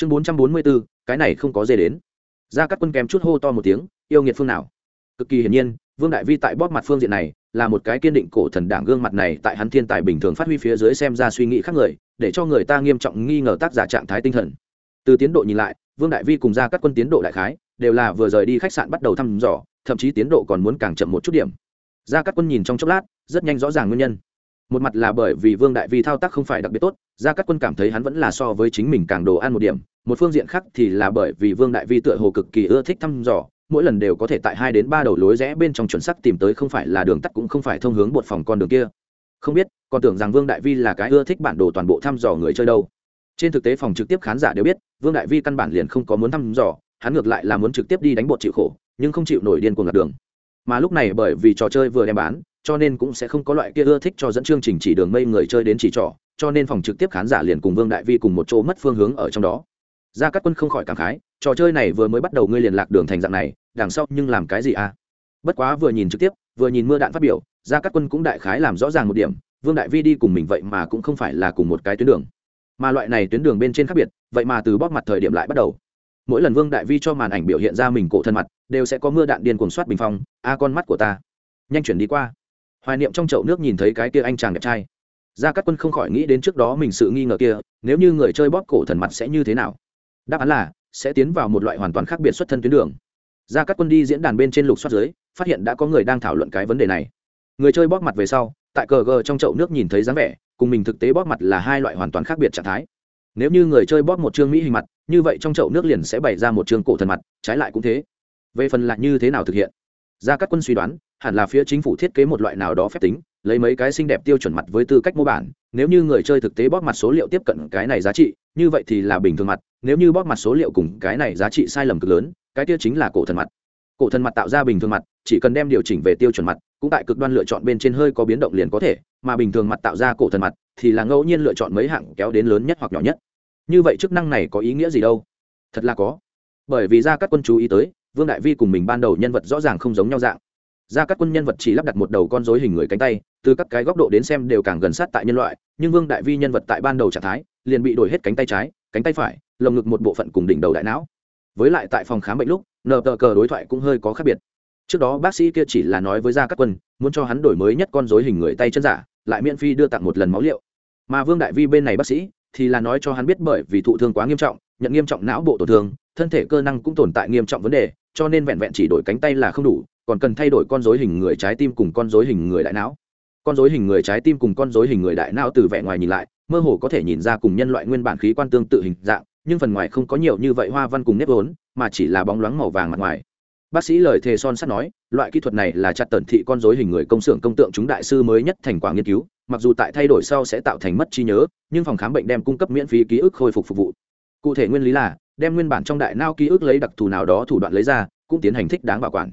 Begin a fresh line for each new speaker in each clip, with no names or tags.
chương bốn trăm bốn mươi bốn, cái này không có dê đến. Ra các quân kém chút hô to một tiếng, yêu nghiệt phương nào? Cực kỳ hiển nhiên, vương đại vi tại bóp mặt phương diện này, là một cái kiên định cổ thần đảng gương mặt này tại hắn thiên tài bình thường phát huy phía dưới xem ra suy nghĩ khác người, để cho người ta nghiêm trọng nghi ngờ tác giả trạng thái tinh thần. Từ tiến độ nhìn lại, vương đại vi cùng ra các quân tiến độ đại khái, đều là vừa rời đi khách sạn bắt đầu thăm dò, thậm chí tiến độ còn muốn càng chậm một chút điểm. Ra các quân nhìn trong chốc lát, rất nhanh rõ ràng nguyên nhân một mặt là bởi vì vương đại vi thao tác không phải đặc biệt tốt, gia cát quân cảm thấy hắn vẫn là so với chính mình càng đồ ăn một điểm, một phương diện khác thì là bởi vì vương đại vi tựa hồ cực kỳ ưa thích thăm dò, mỗi lần đều có thể tại hai đến ba đầu lối rẽ bên trong chuẩn sắc tìm tới không phải là đường tắt cũng không phải thông hướng bột phòng con đường kia. Không biết, còn tưởng rằng vương đại vi là cái ưa thích bản đồ toàn bộ thăm dò người chơi đâu. Trên thực tế phòng trực tiếp khán giả đều biết, vương đại vi căn bản liền không có muốn thăm dò, hắn ngược lại là muốn trực tiếp đi đánh bột chịu khổ, nhưng không chịu nổi điên cuồng lạc đường. Mà lúc này bởi vì trò chơi vừa đem bán cho nên cũng sẽ không có loại kia ưa thích cho dẫn chương trình chỉ đường mây người chơi đến chỉ trỏ, cho nên phòng trực tiếp khán giả liền cùng vương đại vi cùng một chỗ mất phương hướng ở trong đó. Gia cát quân không khỏi cảm khái, trò chơi này vừa mới bắt đầu ngươi liền lạc đường thành dạng này, đằng sau nhưng làm cái gì à? Bất quá vừa nhìn trực tiếp, vừa nhìn mưa đạn phát biểu, gia cát quân cũng đại khái làm rõ ràng một điểm, vương đại vi đi cùng mình vậy mà cũng không phải là cùng một cái tuyến đường. Mà loại này tuyến đường bên trên khác biệt, vậy mà từ bóp mặt thời điểm lại bắt đầu. Mỗi lần vương đại vi cho màn ảnh biểu hiện ra mình cổ thân mặt, đều sẽ có mưa đạn điên cuồng soát bình phong, a, con mắt của ta. Nhanh chuyển đi qua hoài niệm trong chậu nước nhìn thấy cái kia anh chàng đẹp trai. Gia cát quân không khỏi nghĩ đến trước đó mình sự nghi ngờ kia, nếu như người chơi bóp cổ thần mặt sẽ như thế nào? Đáp án là, sẽ tiến vào một loại hoàn toàn khác biệt xuất thân tuyến đường. Gia cát quân đi diễn đàn bên trên lục soát dưới, phát hiện đã có người đang thảo luận cái vấn đề này. Người chơi bóp mặt về sau, tại cờ gờ trong chậu nước nhìn thấy dáng vẻ, cùng mình thực tế bóp mặt là hai loại hoàn toàn khác biệt trạng thái. Nếu như người chơi bóp một chương mỹ hình mặt, như vậy trong chậu nước liền sẽ bày ra một chương cổ thần mặt, trái lại cũng thế. Về phần lại như thế nào thực hiện? Gia cát quân suy đoán hẳn là phía chính phủ thiết kế một loại nào đó phép tính, lấy mấy cái xinh đẹp tiêu chuẩn mặt với tư cách mô bản, nếu như người chơi thực tế bóp mặt số liệu tiếp cận cái này giá trị, như vậy thì là bình thường mặt, nếu như bóp mặt số liệu cùng cái này giá trị sai lầm cực lớn, cái tiêu chính là cổ thần mặt. Cổ thần mặt tạo ra bình thường mặt, chỉ cần đem điều chỉnh về tiêu chuẩn mặt, cũng tại cực đoan lựa chọn bên trên hơi có biến động liền có thể, mà bình thường mặt tạo ra cổ thần mặt, thì là ngẫu nhiên lựa chọn mấy hạng kéo đến lớn nhất hoặc nhỏ nhất. Như vậy chức năng này có ý nghĩa gì đâu? Thật là có. Bởi vì ra các quân chú ý tới, vương đại vi cùng mình ban đầu nhân vật rõ ràng không giống nhau dạng ra các quân nhân vật chỉ lắp đặt một đầu con dối hình người cánh tay, từ các cái góc độ đến xem đều càng gần sát tại nhân loại, nhưng vương đại vi nhân vật tại ban đầu trạng thái, liền bị đổi hết cánh tay trái, cánh tay phải, lồng ngực một bộ phận cùng đỉnh đầu đại não. Với lại tại phòng khám bệnh lúc, nờ tờ cờ đối thoại cũng hơi có khác biệt. Trước đó bác sĩ kia chỉ là nói với gia các quân, muốn cho hắn đổi mới nhất con dối hình người tay chân giả, lại miễn phí đưa tặng một lần máu liệu. Mà vương đại vi bên này bác sĩ thì là nói cho hắn biết bởi vì thụ thương quá nghiêm trọng, nhận nghiêm trọng não bộ tổn thương thân thể cơ năng cũng tồn tại nghiêm trọng vấn đề, cho nên vẹn vẹn chỉ đổi cánh tay là không đủ, còn cần thay đổi con dối hình người trái tim cùng con dối hình người đại não. Con dối hình người trái tim cùng con dối hình người đại não từ vẻ ngoài nhìn lại, mơ hồ có thể nhìn ra cùng nhân loại nguyên bản khí quan tương tự hình dạng, nhưng phần ngoài không có nhiều như vậy hoa văn cùng nếp vốn, mà chỉ là bóng loáng màu vàng mặt ngoài. Bác sĩ lời thề son sắt nói, loại kỹ thuật này là chặt tần thị con dối hình người công xưởng công tượng chúng đại sư mới nhất thành quả nghiên cứu, mặc dù tại thay đổi sau sẽ tạo thành mất trí nhớ, nhưng phòng khám bệnh đem cung cấp miễn phí ký ức khôi phục phục vụ. Cụ thể nguyên lý là đem nguyên bản trong đại nao ký ức lấy đặc thù nào đó thủ đoạn lấy ra, cũng tiến hành thích đáng bảo quản.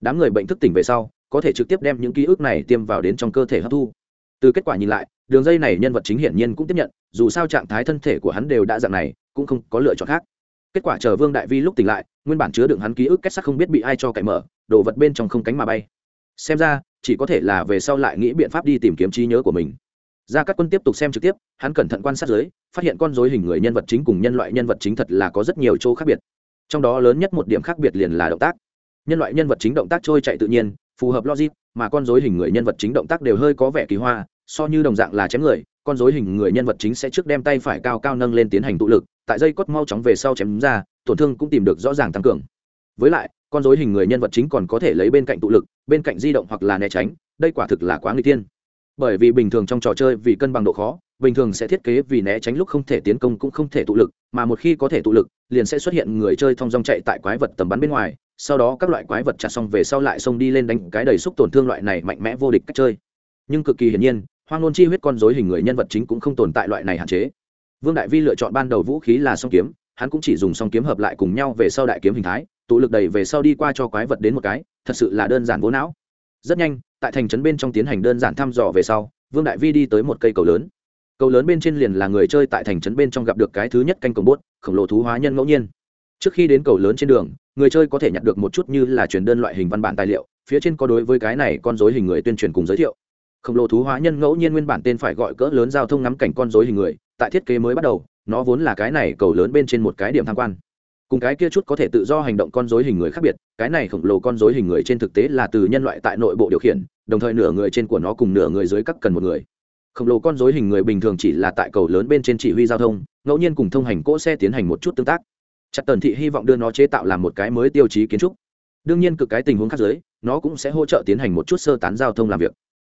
Đám người bệnh thức tỉnh về sau, có thể trực tiếp đem những ký ức này tiêm vào đến trong cơ thể hấp thu. Từ kết quả nhìn lại, đường dây này nhân vật chính hiển nhiên cũng tiếp nhận, dù sao trạng thái thân thể của hắn đều đã dạng này, cũng không có lựa chọn khác. Kết quả chờ vương đại vi lúc tỉnh lại, nguyên bản chứa đựng hắn ký ức kết sắc không biết bị ai cho cậy mở, đồ vật bên trong không cánh mà bay. Xem ra, chỉ có thể là về sau lại nghĩ biện pháp đi tìm kiếm trí nhớ của mình gia các quân tiếp tục xem trực tiếp, hắn cẩn thận quan sát dưới, phát hiện con dối hình người nhân vật chính cùng nhân loại nhân vật chính thật là có rất nhiều chỗ khác biệt. Trong đó lớn nhất một điểm khác biệt liền là động tác. Nhân loại nhân vật chính động tác trôi chạy tự nhiên, phù hợp logic, mà con dối hình người nhân vật chính động tác đều hơi có vẻ kỳ hoa, so như đồng dạng là chém người, con dối hình người nhân vật chính sẽ trước đem tay phải cao cao nâng lên tiến hành tụ lực, tại dây cốt mau chóng về sau chém ra, tổn thương cũng tìm được rõ ràng tăng cường. Với lại, con dối hình người nhân vật chính còn có thể lấy bên cạnh tụ lực, bên cạnh di động hoặc là né tránh, đây quả thực là quá nguy tiên bởi vì bình thường trong trò chơi vì cân bằng độ khó, bình thường sẽ thiết kế vì né tránh lúc không thể tiến công cũng không thể tụ lực, mà một khi có thể tụ lực, liền sẽ xuất hiện người chơi thong dong chạy tại quái vật tầm bắn bên ngoài, sau đó các loại quái vật chặt xong về sau lại xông đi lên đánh cái đầy xúc tổn thương loại này mạnh mẽ vô địch cách chơi. Nhưng cực kỳ hiển nhiên, hoang nôn chi huyết con dối hình người nhân vật chính cũng không tồn tại loại này hạn chế. Vương đại vi lựa chọn ban đầu vũ khí là song kiếm, hắn cũng chỉ dùng song kiếm hợp lại cùng nhau về sau đại kiếm hình thái, tụ lực đầy về sau đi qua cho quái vật đến một cái, thật sự là đơn giản vô não rất nhanh, tại thành trấn bên trong tiến hành đơn giản thăm dò về sau, vương đại vi đi tới một cây cầu lớn. Cầu lớn bên trên liền là người chơi tại thành trấn bên trong gặp được cái thứ nhất canh cổng bốt khổng lồ thú hóa nhân ngẫu nhiên. Trước khi đến cầu lớn trên đường, người chơi có thể nhặt được một chút như là truyền đơn loại hình văn bản tài liệu, phía trên có đối với cái này con dối hình người tuyên truyền cùng giới thiệu. Khổng lồ thú hóa nhân ngẫu nhiên nguyên bản tên phải gọi cỡ lớn giao thông ngắm cảnh con dối hình người, tại thiết kế mới bắt đầu, nó vốn là cái này cầu lớn bên trên một cái điểm tham quan cùng cái kia chút có thể tự do hành động con dối hình người khác biệt, cái này khổng lồ con dối hình người trên thực tế là từ nhân loại tại nội bộ điều khiển, đồng thời nửa người trên của nó cùng nửa người dưới các cần một người. Khổng lồ con dối hình người bình thường chỉ là tại cầu lớn bên trên chỉ huy giao thông, ngẫu nhiên cùng thông hành cỗ xe tiến hành một chút tương tác. Chặt tần thị hy vọng đưa nó chế tạo làm một cái mới tiêu chí kiến trúc. Đương nhiên cực cái tình huống khác giới nó cũng sẽ hỗ trợ tiến hành một chút sơ tán giao thông làm việc.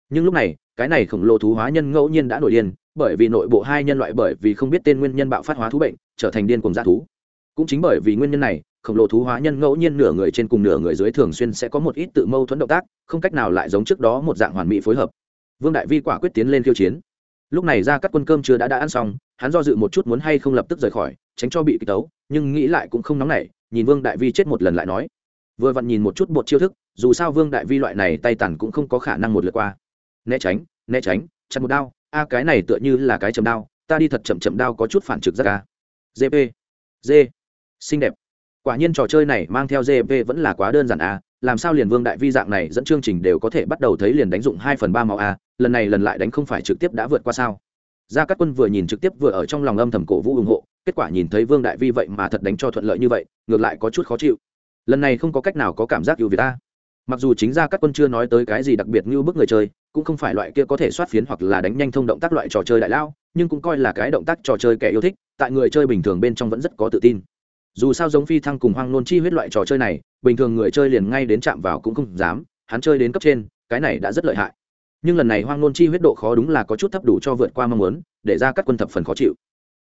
Nhưng lúc này, cái này khổng lồ thú hóa nhân ngẫu nhiên đã nổi điên, bởi vì nội bộ hai nhân loại bởi vì không biết tên nguyên nhân bạo phát hóa thú bệnh, trở thành điên cùng g thú cũng chính bởi vì nguyên nhân này, khổng lồ thú hóa nhân ngẫu nhiên nửa người trên cùng nửa người dưới thường xuyên sẽ có một ít tự mâu thuẫn động tác, không cách nào lại giống trước đó một dạng hoàn mỹ phối hợp. Vương đại vi quả quyết tiến lên khiêu chiến. Lúc này ra các quân cơm chưa đã đã ăn xong, hắn do dự một chút muốn hay không lập tức rời khỏi, tránh cho bị kích tấu, nhưng nghĩ lại cũng không nóng nảy, nhìn vương đại vi chết một lần lại nói. Vừa vặn nhìn một chút bột chiêu thức, dù sao vương đại vi loại này tay tàn cũng không có khả năng một lượt qua. Né tránh né tránh, chặt một đao, a, cái này tựa như là cái chầm đao, ta đi thật chậm chậm đao có chút phản trực ra ca gp g xinh đẹp. Quả nhiên trò chơi này mang theo gp vẫn là quá đơn giản a làm sao liền vương đại vi dạng này dẫn chương trình đều có thể bắt đầu thấy liền đánh dụng hai phần ba màu a à, lần này lần lại đánh không phải trực tiếp đã vượt qua sao? Gia cát quân vừa nhìn trực tiếp vừa ở trong lòng âm thầm cổ vũ ủng hộ, kết quả nhìn thấy vương đại vi vậy mà thật đánh cho thuận lợi như vậy, ngược lại có chút khó chịu. Lần này không có cách nào có cảm giác ưu việt ta. Mặc dù chính gia cát quân chưa nói tới cái gì đặc biệt như bức người chơi, cũng không phải loại kia có thể soát phiến hoặc là đánh nhanh thông động tác loại trò chơi đại lao, nhưng cũng coi là cái động tác trò chơi kẻ yêu thích, tại người chơi bình thường bên trong vẫn rất có tự tin dù sao giống phi thăng cùng hoang nôn chi huyết loại trò chơi này, bình thường người chơi liền ngay đến chạm vào cũng không dám, hắn chơi đến cấp trên, cái này đã rất lợi hại. Nhưng lần này hoang nôn chi huyết độ khó đúng là có chút thấp đủ cho vượt qua mong muốn, để ra các quân thập phần khó chịu.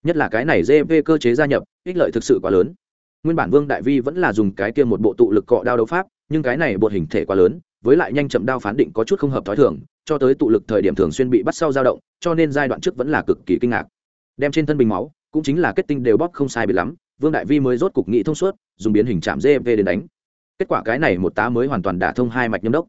Nhất là cái này gv cơ chế gia nhập, ích lợi thực sự quá lớn. Nguyên bản vương đại vi vẫn là dùng cái kia một bộ tụ lực cọ đao đấu pháp, nhưng cái này bột hình thể quá lớn, với lại nhanh chậm đao phán định có chút không hợp t h ó i thường, cho tới tụ lực thời điểm thường xuyên bị bắt sau dao động, cho nên giai đoạn trước vẫn là cực kỳ kinh ngạc. Đem trên thân bình máu, cũng chính là kết tinh đều bóp không sai bị lắm vương đại vi mới rốt cục nghị thông suốt dùng biến hình chạm gv đến đánh. Kết quả cái này một tá mới hoàn toàn đả thông hai mạch nhâm đốc.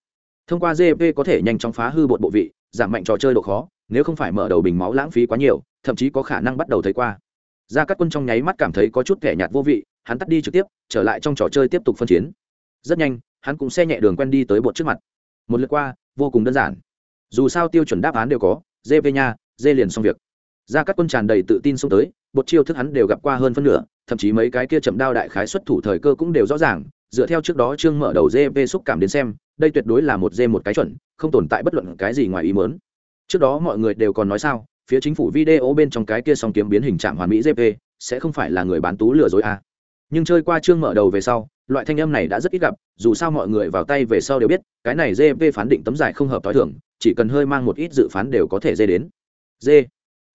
Thông qua gv có thể nhanh chóng phá hư bột bộ vị giảm mạnh trò chơi độ khó nếu không phải mở đầu bình máu lãng phí quá nhiều thậm chí có khả năng bắt đầu thấy qua. Ra các quân trong nháy mắt cảm thấy có chút kẻ nhạt vô vị hắn tắt đi trực tiếp trở lại trong trò chơi tiếp tục phân chiến. Rất nhanh hắn cũng xe nhẹ đường quen đi tới bột trước mặt. Một lượt qua vô cùng đơn giản. Dù sao tiêu chuẩn đáp án đều có dê về nhà, dê liền xong việc ra các quân tràn đầy tự tin xông tới, bột chiêu thức hắn đều gặp qua hơn phân nửa, thậm chí mấy cái kia chậm đao đại khái xuất thủ thời cơ cũng đều rõ ràng, dựa theo trước đó trương mở đầu dê về xúc cảm đến xem, đây tuyệt đối là một dê một cái chuẩn, không tồn tại bất luận cái gì ngoài ý mớn trước đó mọi người đều còn nói sao, phía chính phủ video bên trong cái kia song kiếm biến hình trạng hoàn mỹ gp sẽ không phải là người bán tú lừa dối à. nhưng chơi qua trương mở đầu về sau, loại thanh âm này đã rất ít gặp, dù sao mọi người vào tay về sau đều biết, cái này gp phán định tấm giải không hợp t h o i thưởng chỉ cần hơi mang một ít dự phán đều có thể dê đến dê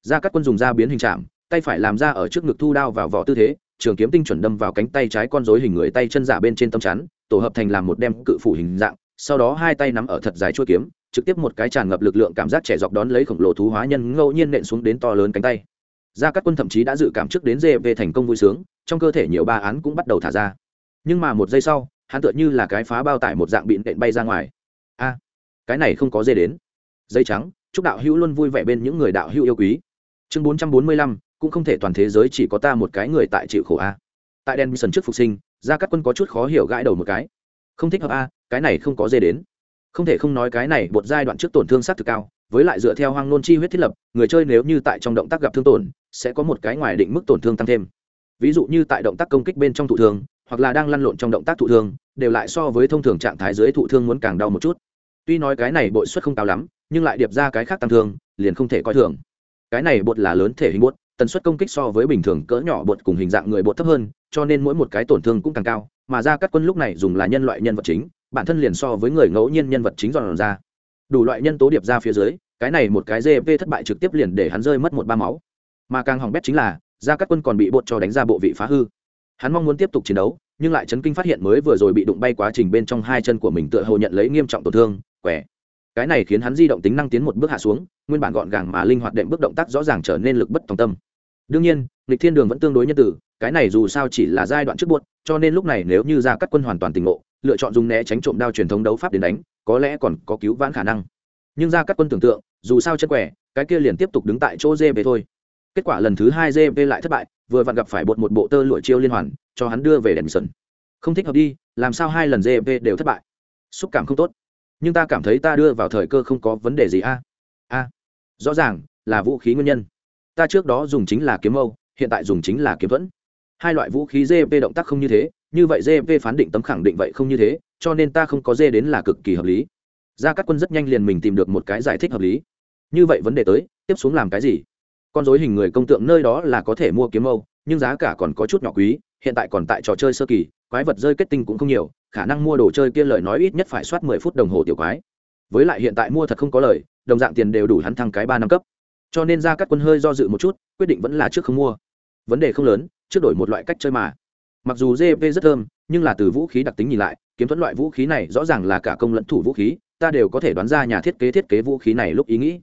ra các quân dùng da biến hình chạm, tay phải làm ra ở trước ngực thu đao vào vỏ tư thế, trường kiếm tinh chuẩn đâm vào cánh tay trái con dối hình người tay chân giả bên trên tâm chắn, tổ hợp thành làm một đem cự phủ hình dạng, sau đó hai tay nắm ở thật dài chuôi kiếm, trực tiếp một cái tràn ngập lực lượng cảm giác trẻ dọc đón lấy khổng lồ thú hóa nhân ngẫu nhiên nện xuống đến to lớn cánh tay. Gia các quân thậm chí đã dự cảm trước đến dê về thành công vui sướng, trong cơ thể nhiều ba án cũng bắt đầu thả ra. Nhưng mà một giây sau, hắn tựa như là cái phá bao tải một dạng bị nện bay ra ngoài. A, cái này không có dê đến. Dây trắng, chúc đạo hữu luôn vui vẻ bên những người đạo hữu yêu quý chương bốn trăm bốn mươi lăm, cũng không thể toàn thế giới chỉ có ta một cái người tại chịu khổ a. Tại đen trước phục sinh, gia các quân có chút khó hiểu gãi đầu một cái. Không thích hợp a, cái này không có dê đến. Không thể không nói cái này bột giai đoạn trước tổn thương sát thực cao, với lại dựa theo hoang nôn chi huyết thiết lập, người chơi nếu như tại trong động tác gặp thương tổn, sẽ có một cái ngoài định mức tổn thương tăng thêm. Ví dụ như tại động tác công kích bên trong thụ thương, hoặc là đang lăn lộn trong động tác thụ thương, đều lại so với thông thường trạng thái dưới thụ thương muốn càng đau một chút. Tuy nói cái này bội suất không cao lắm, nhưng lại điệp ra cái khác tăng thương, liền không thể coi thường cái này bột là lớn thể hình bột, tần suất công kích so với bình thường cỡ nhỏ bột cùng hình dạng người bột thấp hơn, cho nên mỗi một cái tổn thương cũng càng cao, mà ra các quân lúc này dùng là nhân loại nhân vật chính, bản thân liền so với người ngẫu nhiên nhân vật chính dọn ra. Đủ loại nhân tố điệp ra phía dưới, cái này một cái gp thất bại trực tiếp liền để hắn rơi mất một ba máu. Mà càng hỏng bét chính là ra các quân còn bị bột cho đánh ra bộ vị phá hư. Hắn mong muốn tiếp tục chiến đấu, nhưng lại chấn kinh phát hiện mới vừa rồi bị đụng bay quá trình bên trong hai chân của mình tựa hồ nhận lấy nghiêm trọng tổn thương, quẻ cái này khiến hắn di động tính năng tiến một bước hạ xuống, nguyên bản gọn gàng mà linh hoạt đệm bước động tác rõ ràng trở nên lực bất tòng tâm. Đương nhiên, lịch thiên đường vẫn tương đối nhân tử cái này dù sao chỉ là giai đoạn trước buốt cho nên lúc này nếu như ra các quân hoàn toàn tỉnh ngộ, lựa chọn dùng né tránh trộm đao truyền thống đấu pháp đến đánh, có lẽ còn có cứu vãn khả năng. Nhưng ra các quân tưởng tượng, dù sao chân quẻ, cái kia liền tiếp tục đứng tại chỗ dê về thôi. Kết quả lần thứ hai dê về lại thất bại, vừa vặn gặp phải bột một bộ tơ lụa chiêu liên hoàn, cho hắn đưa về đèn sân không thích hợp đi, làm sao hai lần dê về đều thất bại? Xúc cảm không tốt nhưng ta cảm thấy ta đưa vào thời cơ không có vấn đề gì a. A. Rõ ràng, là vũ khí nguyên nhân. Ta trước đó dùng chính là kiếm mâu hiện tại dùng chính là kiếm thuẫn. Hai loại vũ khí gp động tác không như thế, như vậy gp phán định tấm khẳng định vậy không như thế, cho nên ta không có dê đến là cực kỳ hợp lý. Gia cát quân rất nhanh liền mình tìm được một cái giải thích hợp lý. Như vậy vấn đề tới, tiếp xuống làm cái gì? Con dối hình người công tượng nơi đó là có thể mua kiếm mâu nhưng giá cả còn có chút nhỏ quý hiện tại còn tại trò chơi sơ kỳ, quái vật rơi kết tinh cũng không nhiều, khả năng mua đồ chơi kia lời nói ít nhất phải soát mười phút đồng hồ tiểu quái. Với lại hiện tại mua thật không có lời, đồng dạng tiền đều đủ hắn thăng cái ba năm cấp. Cho nên ra các quân hơi do dự một chút, quyết định vẫn là trước không mua. Vấn đề không lớn, trước đổi một loại cách chơi mà. Mặc dù gp rất thơm, nhưng là từ vũ khí đặc tính nhìn lại, kiếm thuẫn loại vũ khí này rõ ràng là cả công lẫn thủ vũ khí, ta đều có thể đoán ra nhà thiết kế thiết kế vũ khí này lúc ý nghĩ.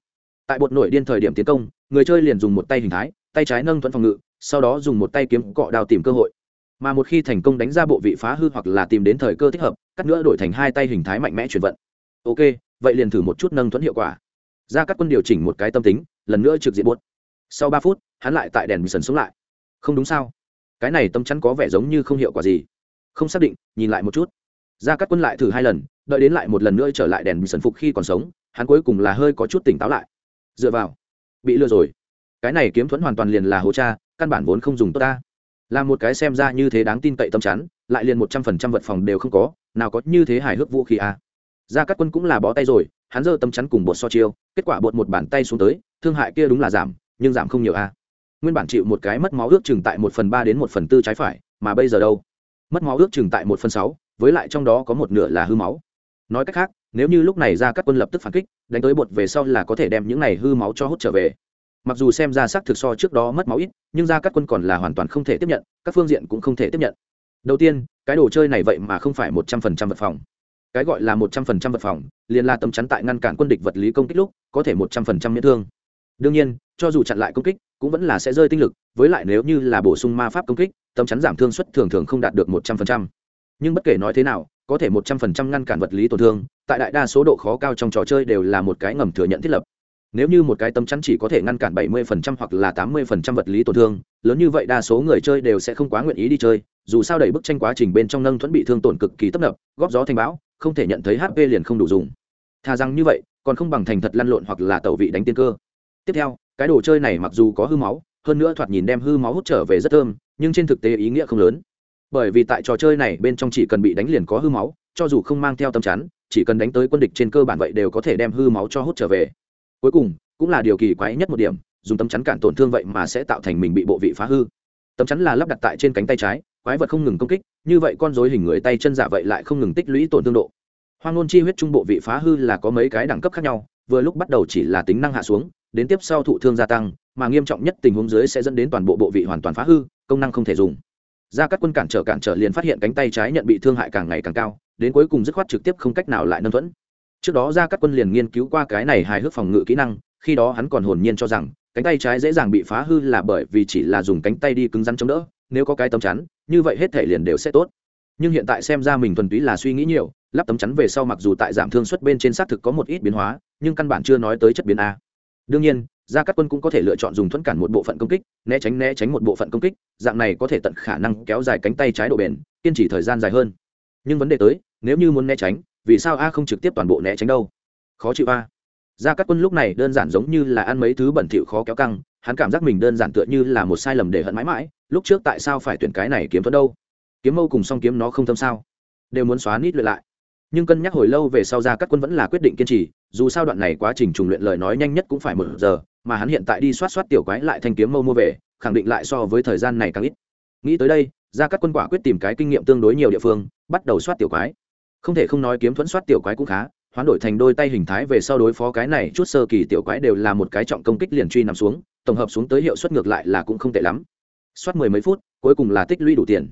Tại bột nổi điên thời điểm tiến công, người chơi liền dùng một tay hình thái, tay trái nâng thuẫn phòng ngự, sau đó dùng một tay kiếm cọ đào tìm cơ hội mà một khi thành công đánh ra bộ vị phá hư hoặc là tìm đến thời cơ thích hợp, cắt nữa đổi thành hai tay hình thái mạnh mẽ chuyển vận. Ok, vậy liền thử một chút nâng thuẫn hiệu quả. Ra các quân điều chỉnh một cái tâm tính, lần nữa trực diện buốt. Sau ba phút, hắn lại tại đèn sần sống lại. Không đúng sao? Cái này tâm chắn có vẻ giống như không hiệu quả gì. Không xác định, nhìn lại một chút. Ra các quân lại thử hai lần, đợi đến lại một lần nữa trở lại đèn sần phục khi còn sống, hắn cuối cùng là hơi có chút tỉnh táo lại. Dựa vào. Bị lừa rồi. Cái này kiếm thuẫn hoàn toàn liền là hố cha, căn bản vốn không dùng tốt ta là một cái xem ra như thế đáng tin cậy tâm chắn, lại liền một trăm phần trăm vật phòng đều không có, nào có như thế hài hước vũ khí à. ra các quân cũng là bó tay rồi, hắn giơ tâm chắn cùng bột so chiêu, kết quả bột một bàn tay xuống tới, thương hại kia đúng là giảm, nhưng giảm không nhiều a nguyên bản chịu một cái mất máu ước chừng tại một phần ba đến một phần tư trái phải, mà bây giờ đâu? Mất máu ước chừng tại một phần sáu, với lại trong đó có một nửa là hư máu. Nói cách khác, nếu như lúc này ra các quân lập tức phản kích, đánh tới bột về sau là có thể đem những này hư máu cho hút trở về mặc dù xem ra xác thực so trước đó mất máu ít, nhưng ra các quân còn là hoàn toàn không thể tiếp nhận, các phương diện cũng không thể tiếp nhận. Đầu tiên, cái đồ chơi này vậy mà không phải một trăm phần trăm vật phòng. Cái gọi là một trăm phần trăm vật phòng, liền là tấm chắn tại ngăn cản quân địch vật lý công kích lúc, có thể một trăm phần trăm miễn thương. Đương nhiên, cho dù chặn lại công kích, cũng vẫn là sẽ rơi tinh lực, với lại nếu như là bổ sung ma pháp công kích, tấm chắn giảm thương suất thường thường không đạt được một trăm phần trăm. Nhưng bất kể nói thế nào, có thể một trăm phần trăm ngăn cản vật lý tổn thương, tại đại đa số độ khó cao trong trò chơi đều là một cái ngầm thừa nhận thiết lập nếu như một cái tấm chắn chỉ có thể ngăn cản 70% hoặc là 80% vật lý tổn thương, lớn như vậy đa số người chơi đều sẽ không quá nguyện ý đi chơi, dù sao đẩy bức tranh quá trình bên trong nâng thuẫn bị thương tổn cực kỳ tấp nập, góp gió thành bão, không thể nhận thấy hp liền không đủ dùng. Thà rằng như vậy, còn không bằng thành thật lăn lộn hoặc là tẩu vị đánh tiên cơ. Tiếp theo, cái đồ chơi này mặc dù có hư máu, hơn nữa thoạt nhìn đem hư máu hút trở về rất thơm, nhưng trên thực tế ý nghĩa không lớn. Bởi vì tại trò chơi này bên trong chỉ cần bị đánh liền có hư máu, cho dù không mang theo tâm chắn, chỉ cần đánh tới quân địch trên cơ bản vậy đều có thể đem hư máu cho hút trở về cuối cùng, cũng là điều kỳ quái nhất một điểm, dùng tấm chắn cản tổn thương vậy mà sẽ tạo thành mình bị bộ vị phá hư. Tấm chắn là lắp đặt tại trên cánh tay trái, quái vật không ngừng công kích, như vậy con dối hình người tay chân giả vậy lại không ngừng tích lũy tổn thương độ. Hoang ngôn chi huyết trung bộ vị phá hư là có mấy cái đẳng cấp khác nhau, vừa lúc bắt đầu chỉ là tính năng hạ xuống, đến tiếp sau thụ thương gia tăng, mà nghiêm trọng nhất tình huống dưới sẽ dẫn đến toàn bộ bộ vị hoàn toàn phá hư, công năng không thể dùng. Ra các quân cản trở cản trở liền phát hiện cánh tay trái nhận bị thương hại càng ngày càng cao, đến cuối cùng dứt khoát trực tiếp không cách nào lại nâng thuẫn trước đó ra các quân liền nghiên cứu qua cái này hài hước phòng ngự kỹ năng, khi đó hắn còn hồn nhiên cho rằng, cánh tay trái dễ dàng bị phá hư là bởi vì chỉ là dùng cánh tay đi cứng rắn chống đỡ, nếu có cái tấm chắn, như vậy hết thể liền đều sẽ tốt. Nhưng hiện tại xem ra mình thuần túy là suy nghĩ nhiều, lắp tấm chắn về sau mặc dù tại giảm thương suất bên trên xác thực có một ít biến hóa, nhưng căn bản chưa nói tới chất biến a. Đương nhiên, gia cát quân cũng có thể lựa chọn dùng thuẫn cản một bộ phận công kích, né tránh né tránh một bộ phận công kích, dạng này có thể tận khả năng kéo dài cánh tay trái độ bền, kiên trì thời gian dài hơn. Nhưng vấn đề tới, nếu như muốn né tránh vì sao a không trực tiếp toàn bộ né tránh đâu? Khó chịu a. Gia cát quân lúc này đơn giản giống như là ăn mấy thứ bẩn thỉu khó kéo căng, hắn cảm giác mình đơn giản tựa như là một sai lầm để hận mãi mãi, lúc trước tại sao phải tuyển cái này kiếm thuẫn đâu? Kiếm mâu cùng song kiếm nó không thâm sao? Đều muốn xóa nít luyện lại. Nhưng cân nhắc hồi lâu về sau ra các quân vẫn là quyết định kiên trì, dù sao đoạn này quá trình trùng luyện lời nói nhanh nhất cũng phải một giờ, mà hắn hiện tại đi soát soát tiểu quái lại thanh kiếm mâu mua về, khẳng định lại so với thời gian này càng ít. Nghĩ tới đây ra các quân quả quyết tìm cái kinh nghiệm tương đối nhiều địa phương, bắt đầu soát tiểu quái không thể không nói kiếm thuẫn soát tiểu quái cũng khá, hoán đổi thành đôi tay hình thái về sau đối phó cái này chút sơ kỳ tiểu quái đều là một cái trọng công kích liền truy nằm xuống, tổng hợp xuống tới hiệu suất ngược lại là cũng không tệ lắm. Soát mười mấy phút, cuối cùng là tích lũy đủ tiền.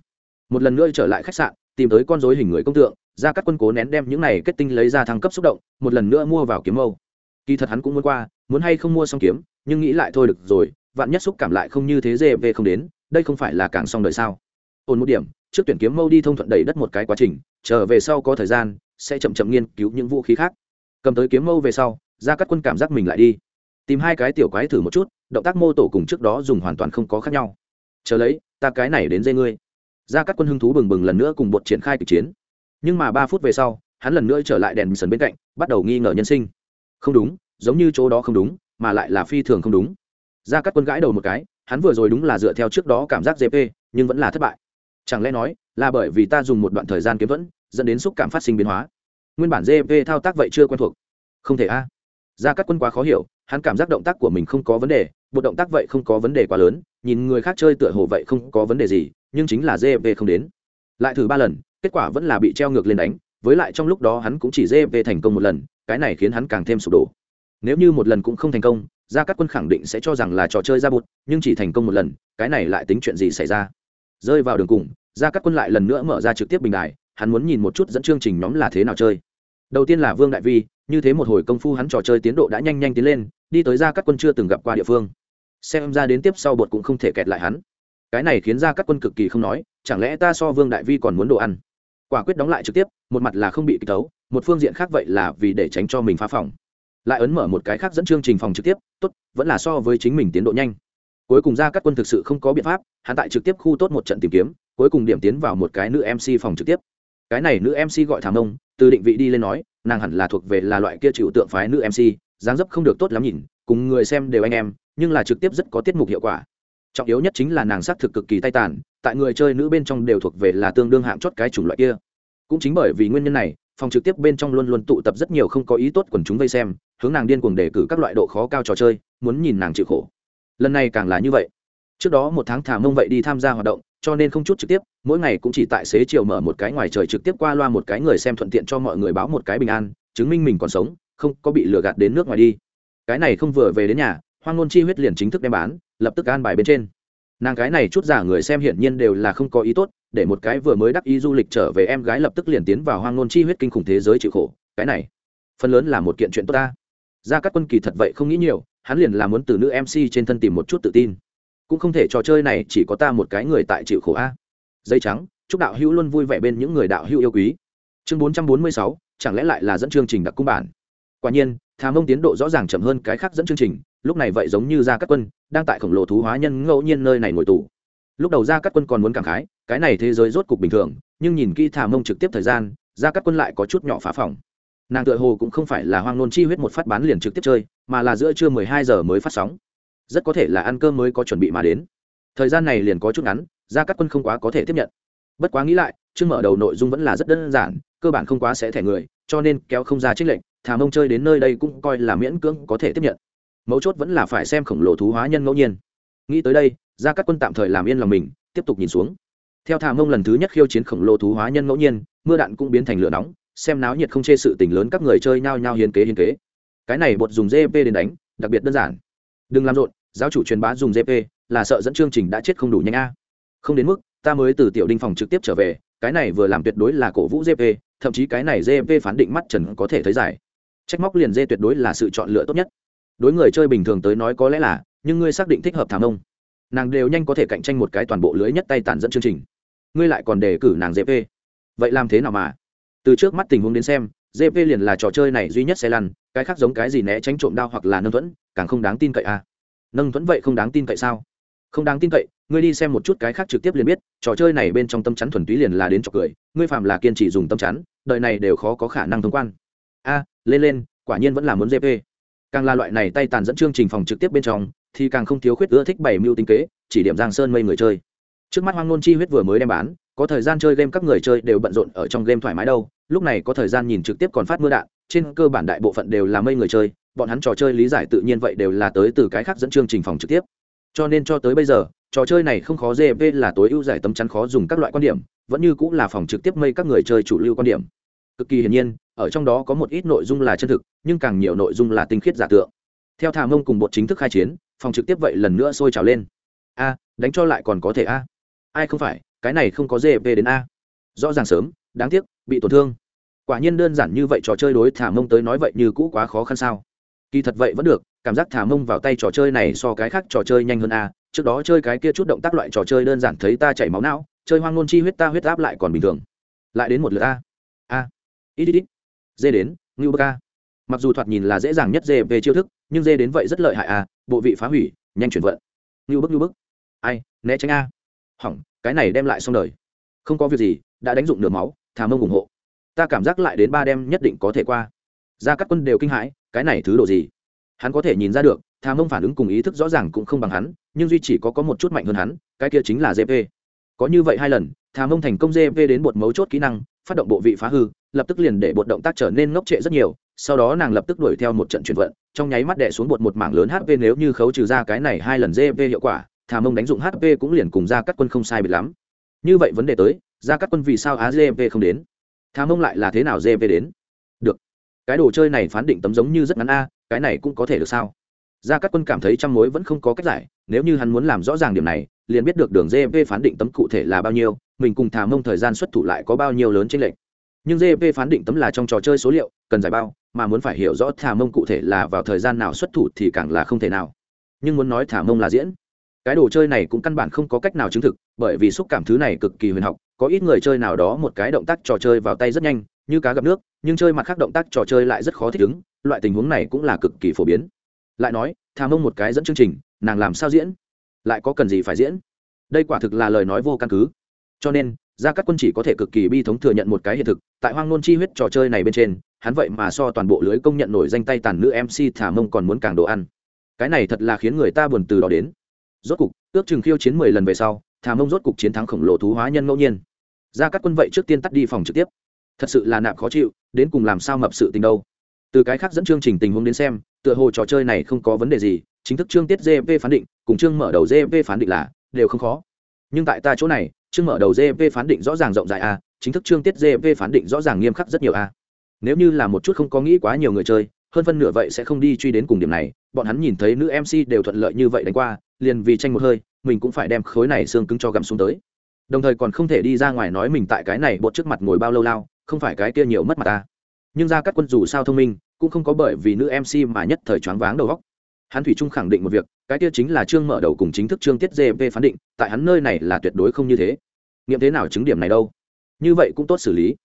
Một lần nữa trở lại khách sạn, tìm tới con dối hình người công tượng, ra các quân cố nén đem những này kết tinh lấy ra thăng cấp xúc động, một lần nữa mua vào kiếm mâu. Kỳ thật hắn cũng muốn qua, muốn hay không mua xong kiếm, nhưng nghĩ lại thôi được rồi, vạn nhất xúc cảm lại không như thế dê về không đến, đây không phải là càng xong đời sao? Ổn một điểm trước tuyển kiếm mâu đi thông thuận đầy đất một cái quá trình trở về sau có thời gian, sẽ chậm chậm nghiên cứu những vũ khí khác. Cầm tới kiếm mâu về sau ra các quân cảm giác mình lại đi. Tìm hai cái tiểu quái thử một chút, động tác mô tổ cùng trước đó dùng hoàn toàn không có khác nhau. Chờ lấy, ta cái này đến dây ngươi. Ra các quân hưng thú bừng bừng lần nữa cùng bột triển khai kịch chiến. Nhưng mà ba phút về sau, hắn lần nữa trở lại đèn sần bên cạnh, bắt đầu nghi ngờ nhân sinh. Không đúng, giống như chỗ đó không đúng, mà lại là phi thường không đúng. Ra các quân gãi đầu một cái, hắn vừa rồi đúng là dựa theo trước đó cảm giác dp nhưng vẫn là thất bại chẳng lẽ nói là bởi vì ta dùng một đoạn thời gian kiếm vẫn dẫn đến xúc cảm phát sinh biến hóa? Nguyên bản gp thao tác vậy chưa quen thuộc. Không thể a. Gia các quân quá khó hiểu, hắn cảm giác động tác của mình không có vấn đề một động tác vậy không có vấn đề quá lớn, nhìn người khác chơi tựa hồ vậy không có vấn đề gì, nhưng chính là gp không đến. Lại thử ba lần, kết quả vẫn là bị treo ngược lên đánh, với lại trong lúc đó hắn cũng chỉ gp thành công một lần, cái này khiến hắn càng thêm sụp đổ. Nếu như một lần cũng không thành công, gia cát quân khẳng định sẽ cho rằng là trò chơi ra bụt, nhưng chỉ thành công một lần, cái này lại tính chuyện gì xảy ra? Rơi vào đường cùng gia cát quân lại lần nữa mở ra trực tiếp bình đại hắn muốn nhìn một chút dẫn chương trình nhóm là thế nào chơi. Đầu tiên là vương đại vi, như thế một hồi công phu hắn trò chơi tiến độ đã nhanh nhanh tiến lên, đi tới gia cát quân chưa từng gặp qua địa phương. Xem ra đến tiếp sau bột cũng không thể kẹt lại hắn. Cái này khiến gia cát quân cực kỳ không nói, chẳng lẽ ta so vương đại vi còn muốn đồ ăn? Quả quyết đóng lại trực tiếp, một mặt là không bị kích tấu, một phương diện khác vậy là vì để tránh cho mình phá phòng. Lại ấn mở một cái khác dẫn chương trình phòng trực tiếp, tốt, vẫn là so với chính mình tiến độ nhanh. Cuối cùng ra các quân thực sự không có biện pháp, hắn tại trực tiếp khu tốt một trận tìm kiếm cuối cùng điểm tiến vào một cái nữ mc phòng trực tiếp. Cái này nữ mc gọi thảm ông, từ định vị đi lên nói, nàng hẳn là thuộc về là loại kia chịu tượng phái nữ mc dáng dấp không được tốt lắm nhìn, cùng người xem đều anh em, nhưng là trực tiếp rất có tiết mục hiệu quả. Trọng yếu nhất chính là nàng xác thực cực kỳ tay tàn, tại người chơi nữ bên trong đều thuộc về là tương đương hạng chót cái chủng loại kia. Cũng chính bởi vì nguyên nhân này, phòng trực tiếp bên trong luôn luôn tụ tập rất nhiều không có ý tốt quần chúng vây xem, hướng nàng điên cuồng đề cử các loại độ khó cao trò chơi, muốn nhìn nàng chịu khổ. Lần này càng là như vậy. Trước đó một tháng thả mông vậy đi tham gia hoạt động cho nên không chút trực tiếp, mỗi ngày cũng chỉ tại xế chiều mở một cái ngoài trời trực tiếp qua loa một cái người xem thuận tiện cho mọi người báo một cái bình an, chứng minh mình còn sống, không có bị lừa gạt đến nước ngoài đi. Cái này không vừa về đến nhà, hoang ngôn chi huyết liền chính thức đem bán, lập tức an bài bên trên. Nàng cái này chút giả người xem hiển nhiên đều là không có ý tốt, để một cái vừa mới đắc ý du lịch trở về em gái lập tức liền tiến vào hoang ngôn chi huyết kinh khủng thế giới chịu khổ. Cái này, phần lớn là một kiện chuyện tốt ta. Ra các quân kỳ thật vậy không nghĩ nhiều, hắn liền là muốn từ nữ mc trên thân tìm một chút tự tin cũng không thể trò chơi này, chỉ có ta một cái người tại chịu khổ a. Dây trắng, chúc đạo hữu luôn vui vẻ bên những người đạo hữu yêu quý. Chương bốn trăm bốn mươi sáu, chẳng lẽ lại là dẫn chương trình đặc cung bản? Quả nhiên, thà mông tiến độ rõ ràng chậm hơn cái khác dẫn chương trình, lúc này vậy giống như ra các quân, đang tại khổng lồ thú hóa nhân ngẫu nhiên nơi này ngồi tù. Lúc đầu ra các quân còn muốn cảm khái, cái này thế giới rốt cục bình thường, nhưng nhìn kỹ thà mông trực tiếp thời gian ra các quân lại có chút nhỏ phá phòng. Nàng tựa hồ cũng không phải là hoang nôn chi huyết một phát bán liền trực tiếp chơi, mà là giữa trưa mười hai giờ mới phát sóng rất có thể là ăn cơm mới có chuẩn bị mà đến. Thời gian này liền có chút ngắn ra các quân không quá có thể tiếp nhận. Bất quá nghĩ lại, chương mở đầu nội dung vẫn là rất đơn giản, cơ bản không quá sẽ thẻ người, cho nên kéo không ra trích lệnh thà mông chơi đến nơi đây cũng coi là miễn cưỡng có thể tiếp nhận. Mấu chốt vẫn là phải xem khổng lồ thú hóa nhân ngẫu nhiên. Nghĩ tới đây ra các quân tạm thời làm yên lòng mình, tiếp tục nhìn xuống. Theo thà mông lần thứ nhất khiêu chiến khổng lồ thú hóa nhân ngẫu nhiên, mưa đạn cũng biến thành lửa nóng, xem náo nhiệt không chê sự tình lớn các người chơi nhao nhao hiến kế hiến kế. Cái này bột dùng gp đến đánh, đặc biệt đơn giản. Đừng làm rộn giáo chủ truyền bá dùng gp là sợ dẫn chương trình đã chết không đủ nhanh a. Không đến mức, ta mới từ tiểu đinh phòng trực tiếp trở về, cái này vừa làm tuyệt đối là cổ vũ gp thậm chí cái này gp phán định mắt trần có thể thấy giải. Trách móc liền dê tuyệt đối là sự chọn lựa tốt nhất. Đối người chơi bình thường tới nói có lẽ là, nhưng ngươi xác định thích hợp thảm ông. Nàng đều nhanh có thể cạnh tranh một cái toàn bộ lưới nhất tay tàn dẫn chương trình. Ngươi lại còn đề cử nàng gp vậy làm thế nào mà? Từ trước mắt tình huống đến xem gp liền là trò chơi này duy nhất xe lăn, cái khác giống cái gì né tránh trộm đao hoặc là nâng thuẫn, càng không đáng tin cậy à nâng thuẫn vậy không đáng tin cậy sao? Không đáng tin cậy, ngươi đi xem một chút cái khác trực tiếp liền biết, trò chơi này bên trong tâm chắn thuần túy liền là đến trò cười, ngươi phạm là kiên trì dùng tâm chắn đợi này đều khó có khả năng thông quan. A, lên lên, quả nhiên vẫn là muốn gp càng là loại này tay tàn dẫn chương trình phòng trực tiếp bên trong, thì càng không thiếu khuyết ưa thích bảy mưu tinh kế, chỉ điểm giang sơn mây người chơi. Trước mắt hoang nôn chi huyết vừa mới đem bán, có thời gian chơi game các người chơi đều bận rộn ở trong game thoải mái đâu, lúc này có thời gian nhìn trực tiếp còn phát mưa đạn, trên cơ bản đại bộ phận đều là mây người chơi bọn hắn trò chơi lý giải tự nhiên vậy đều là tới từ cái khác dẫn chương trình phòng trực tiếp. Cho nên cho tới bây giờ, trò chơi này không khó gp là tối ưu giải tấm chắn khó dùng các loại quan điểm, vẫn như cũng là phòng trực tiếp mây các người chơi chủ lưu quan điểm. Cực kỳ hiển nhiên, ở trong đó có một ít nội dung là chân thực, nhưng càng nhiều nội dung là tinh khiết giả tượng. Theo thà mông cùng bột chính thức khai chiến, phòng trực tiếp vậy lần nữa sôi trào lên. A, đánh cho lại còn có thể a. Ai không phải, cái này không có gp đến a. Rõ ràng sớm, đáng tiếc, bị tổn thương. Quả nhiên đơn giản như vậy trò chơi đối thả mông tới nói vậy như cũ quá khó khăn sao? Kỳ thật vậy vẫn được, cảm giác thả mông vào tay trò chơi này so cái khác trò chơi nhanh hơn a. Trước đó chơi cái kia chút động tác loại trò chơi đơn giản thấy ta chảy máu não, chơi hoang nôn chi huyết ta huyết áp lại còn bình thường. Lại đến một lượt a. A. Ít ít ít. Dê đến, ngưu bơ a mặc dù thoạt nhìn là dễ dàng nhất dê về chiêu thức, nhưng dê đến vậy rất lợi hại a. Bộ vị phá hủy, nhanh chuyển vận. Ngưu bức ngưu bức. Ai, né tránh a. Hỏng, cái này đem lại xong đời. Không có việc gì, đã đánh dụng nửa máu, thả mông ủng hộ. Ta cảm giác lại đến ba đem nhất định có thể qua. Ra các quân đều kinh hãi cái này thứ độ gì? Hắn có thể nhìn ra được, thà mông phản ứng cùng ý thức rõ ràng cũng không bằng hắn, nhưng duy chỉ có có một chút mạnh hơn hắn, cái kia chính là gp có như vậy hai lần, thà mông thành công gp đến một mấu chốt kỹ năng, phát động bộ vị phá hư, lập tức liền để bột động tác trở nên ngốc trệ rất nhiều, sau đó nàng lập tức đuổi theo một trận chuyển vận, trong nháy mắt đẻ xuống bột một mảng lớn hp nếu như khấu trừ ra cái này hai lần gp hiệu quả, thà mông đánh dụng hp cũng liền cùng ra các quân không sai biệt lắm. Như vậy vấn đề tới ra các quân vì sao á gp không đến? Thà mông lại là thế nào gp đến? Cái đồ chơi này phán định tấm giống như rất ngắn a, cái này cũng có thể được sao? Ra các quân cảm thấy trăm mối vẫn không có cách giải, nếu như hắn muốn làm rõ ràng điểm này, liền biết được đường gp phán định tấm cụ thể là bao nhiêu, mình cùng thả mông thời gian xuất thủ lại có bao nhiêu lớn trên lệnh nhưng gp phán định tấm là trong trò chơi số liệu, cần giải bao, mà muốn phải hiểu rõ thả mông cụ thể là vào thời gian nào xuất thủ thì càng là không thể nào. Nhưng muốn nói thả mông là diễn, cái đồ chơi này cũng căn bản không có cách nào chứng thực, bởi vì xúc cảm thứ này cực kỳ huyền học, có ít người chơi nào đó một cái động tác trò chơi vào tay rất nhanh như cá gặp nước, nhưng chơi mặt khác động tác trò chơi lại rất khó thích ứng, loại tình huống này cũng là cực kỳ phổ biến. Lại nói, thà mông một cái dẫn chương trình, nàng làm sao diễn? Lại có cần gì phải diễn? Đây quả thực là lời nói vô căn cứ. Cho nên, gia các quân chỉ có thể cực kỳ bi thống thừa nhận một cái hiện thực, tại hoang nôn chi huyết trò chơi này bên trên, hắn vậy mà so toàn bộ lưới công nhận nổi danh tay tàn nữ mc thả mông còn muốn càng đồ ăn. Cái này thật là khiến người ta buồn từ đó đến. Rốt cục, ước chừng khiêu chiến mười lần về sau thả mông rốt cục chiến thắng khổng lồ thú hóa nhân ngẫu nhiên. Gia các quân vậy trước tiên tắt đi phòng trực tiếp thật sự là nạp khó chịu, đến cùng làm sao mập sự tình đâu. Từ cái khác dẫn chương trình tình huống đến xem, tựa hồ trò chơi này không có vấn đề gì, chính thức chương tiết gp phán định, cùng chương mở đầu gp phán định là, đều không khó. Nhưng tại ta chỗ này, chương mở đầu gp phán định rõ ràng rộng rãi a, chính thức chương tiết gp phán định rõ ràng nghiêm khắc rất nhiều a. Nếu như là một chút không có nghĩ quá nhiều người chơi, hơn phân nửa vậy sẽ không đi truy đến cùng điểm này, bọn hắn nhìn thấy nữ mc đều thuận lợi như vậy đánh qua, liền vì tranh một hơi, mình cũng phải đem khối này xương cứng cho gặm xuống tới. Đồng thời còn không thể đi ra ngoài nói mình tại cái này bột trước mặt ngồi bao lâu lao không phải cái kia nhiều mất mặt ta. Nhưng ra các quân dù sao thông minh, cũng không có bởi vì nữ mc mà nhất thời choáng váng đầu góc hắn thủy trung khẳng định một việc, cái kia chính là chương mở đầu cùng chính thức chương tiết gp phán định, tại hắn nơi này là tuyệt đối không như thế. Nghiệm thế nào chứng điểm này đâu? Như vậy cũng tốt xử lý.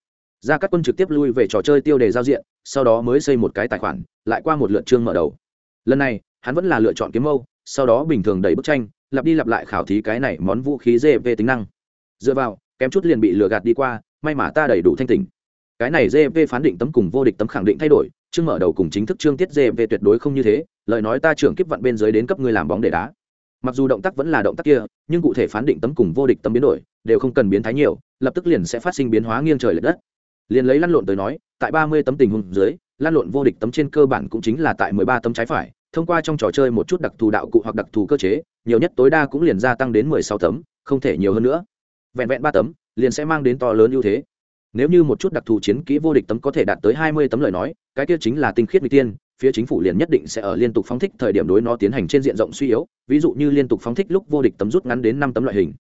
Ra các quân trực tiếp lui về trò chơi tiêu đề giao diện, sau đó mới xây một cái tài khoản, lại qua một lượt chương mở đầu. Lần này, hắn vẫn là lựa chọn kiếm mâu, sau đó bình thường đẩy bức tranh, lặp đi lặp lại khảo thí cái này món vũ khí gp tính năng. Dựa vào, kém chút liền bị lừa gạt đi qua, may mà ta đầy đủ thanh tỉnh cái này gp phán định tấm cùng vô địch tấm khẳng định thay đổi chương mở đầu cùng chính thức chương tiết gp tuyệt đối không như thế, lời nói ta trưởng kiếp vận bên dưới đến cấp ngươi làm bóng để đá. Mặc dù động tác vẫn là động tác kia, nhưng cụ thể phán định tấm cùng vô địch tấm biến đổi, đều không cần biến thái nhiều, lập tức liền sẽ phát sinh biến hóa nghiêng trời l ệ đất. Liền lấy lăn lộn tới nói, tại ba mươi tấm tình huống dưới, lăn lộn vô địch tấm trên cơ bản cũng chính là tại mười ba tấm trái phải, thông qua trong trò chơi một chút đặc thù đạo cụ hoặc đặc thù cơ chế, nhiều nhất tối đa cũng liền gia tăng đến mười sáu tấm, không thể nhiều hơn nữa. Vẹn vẹn ba tấm, liền sẽ mang đến to lớn ưu thế nếu như một chút đặc thù chiến kỹ vô địch tấm có thể đạt tới hai mươi tấm lời nói, cái kia chính là tinh khiết n tiên, phía chính phủ liền nhất định sẽ ở liên tục phóng thích thời điểm đối nó tiến hành trên diện rộng suy yếu, ví dụ như liên tục phóng thích lúc vô địch tấm rút ngắn đến năm tấm loại hình.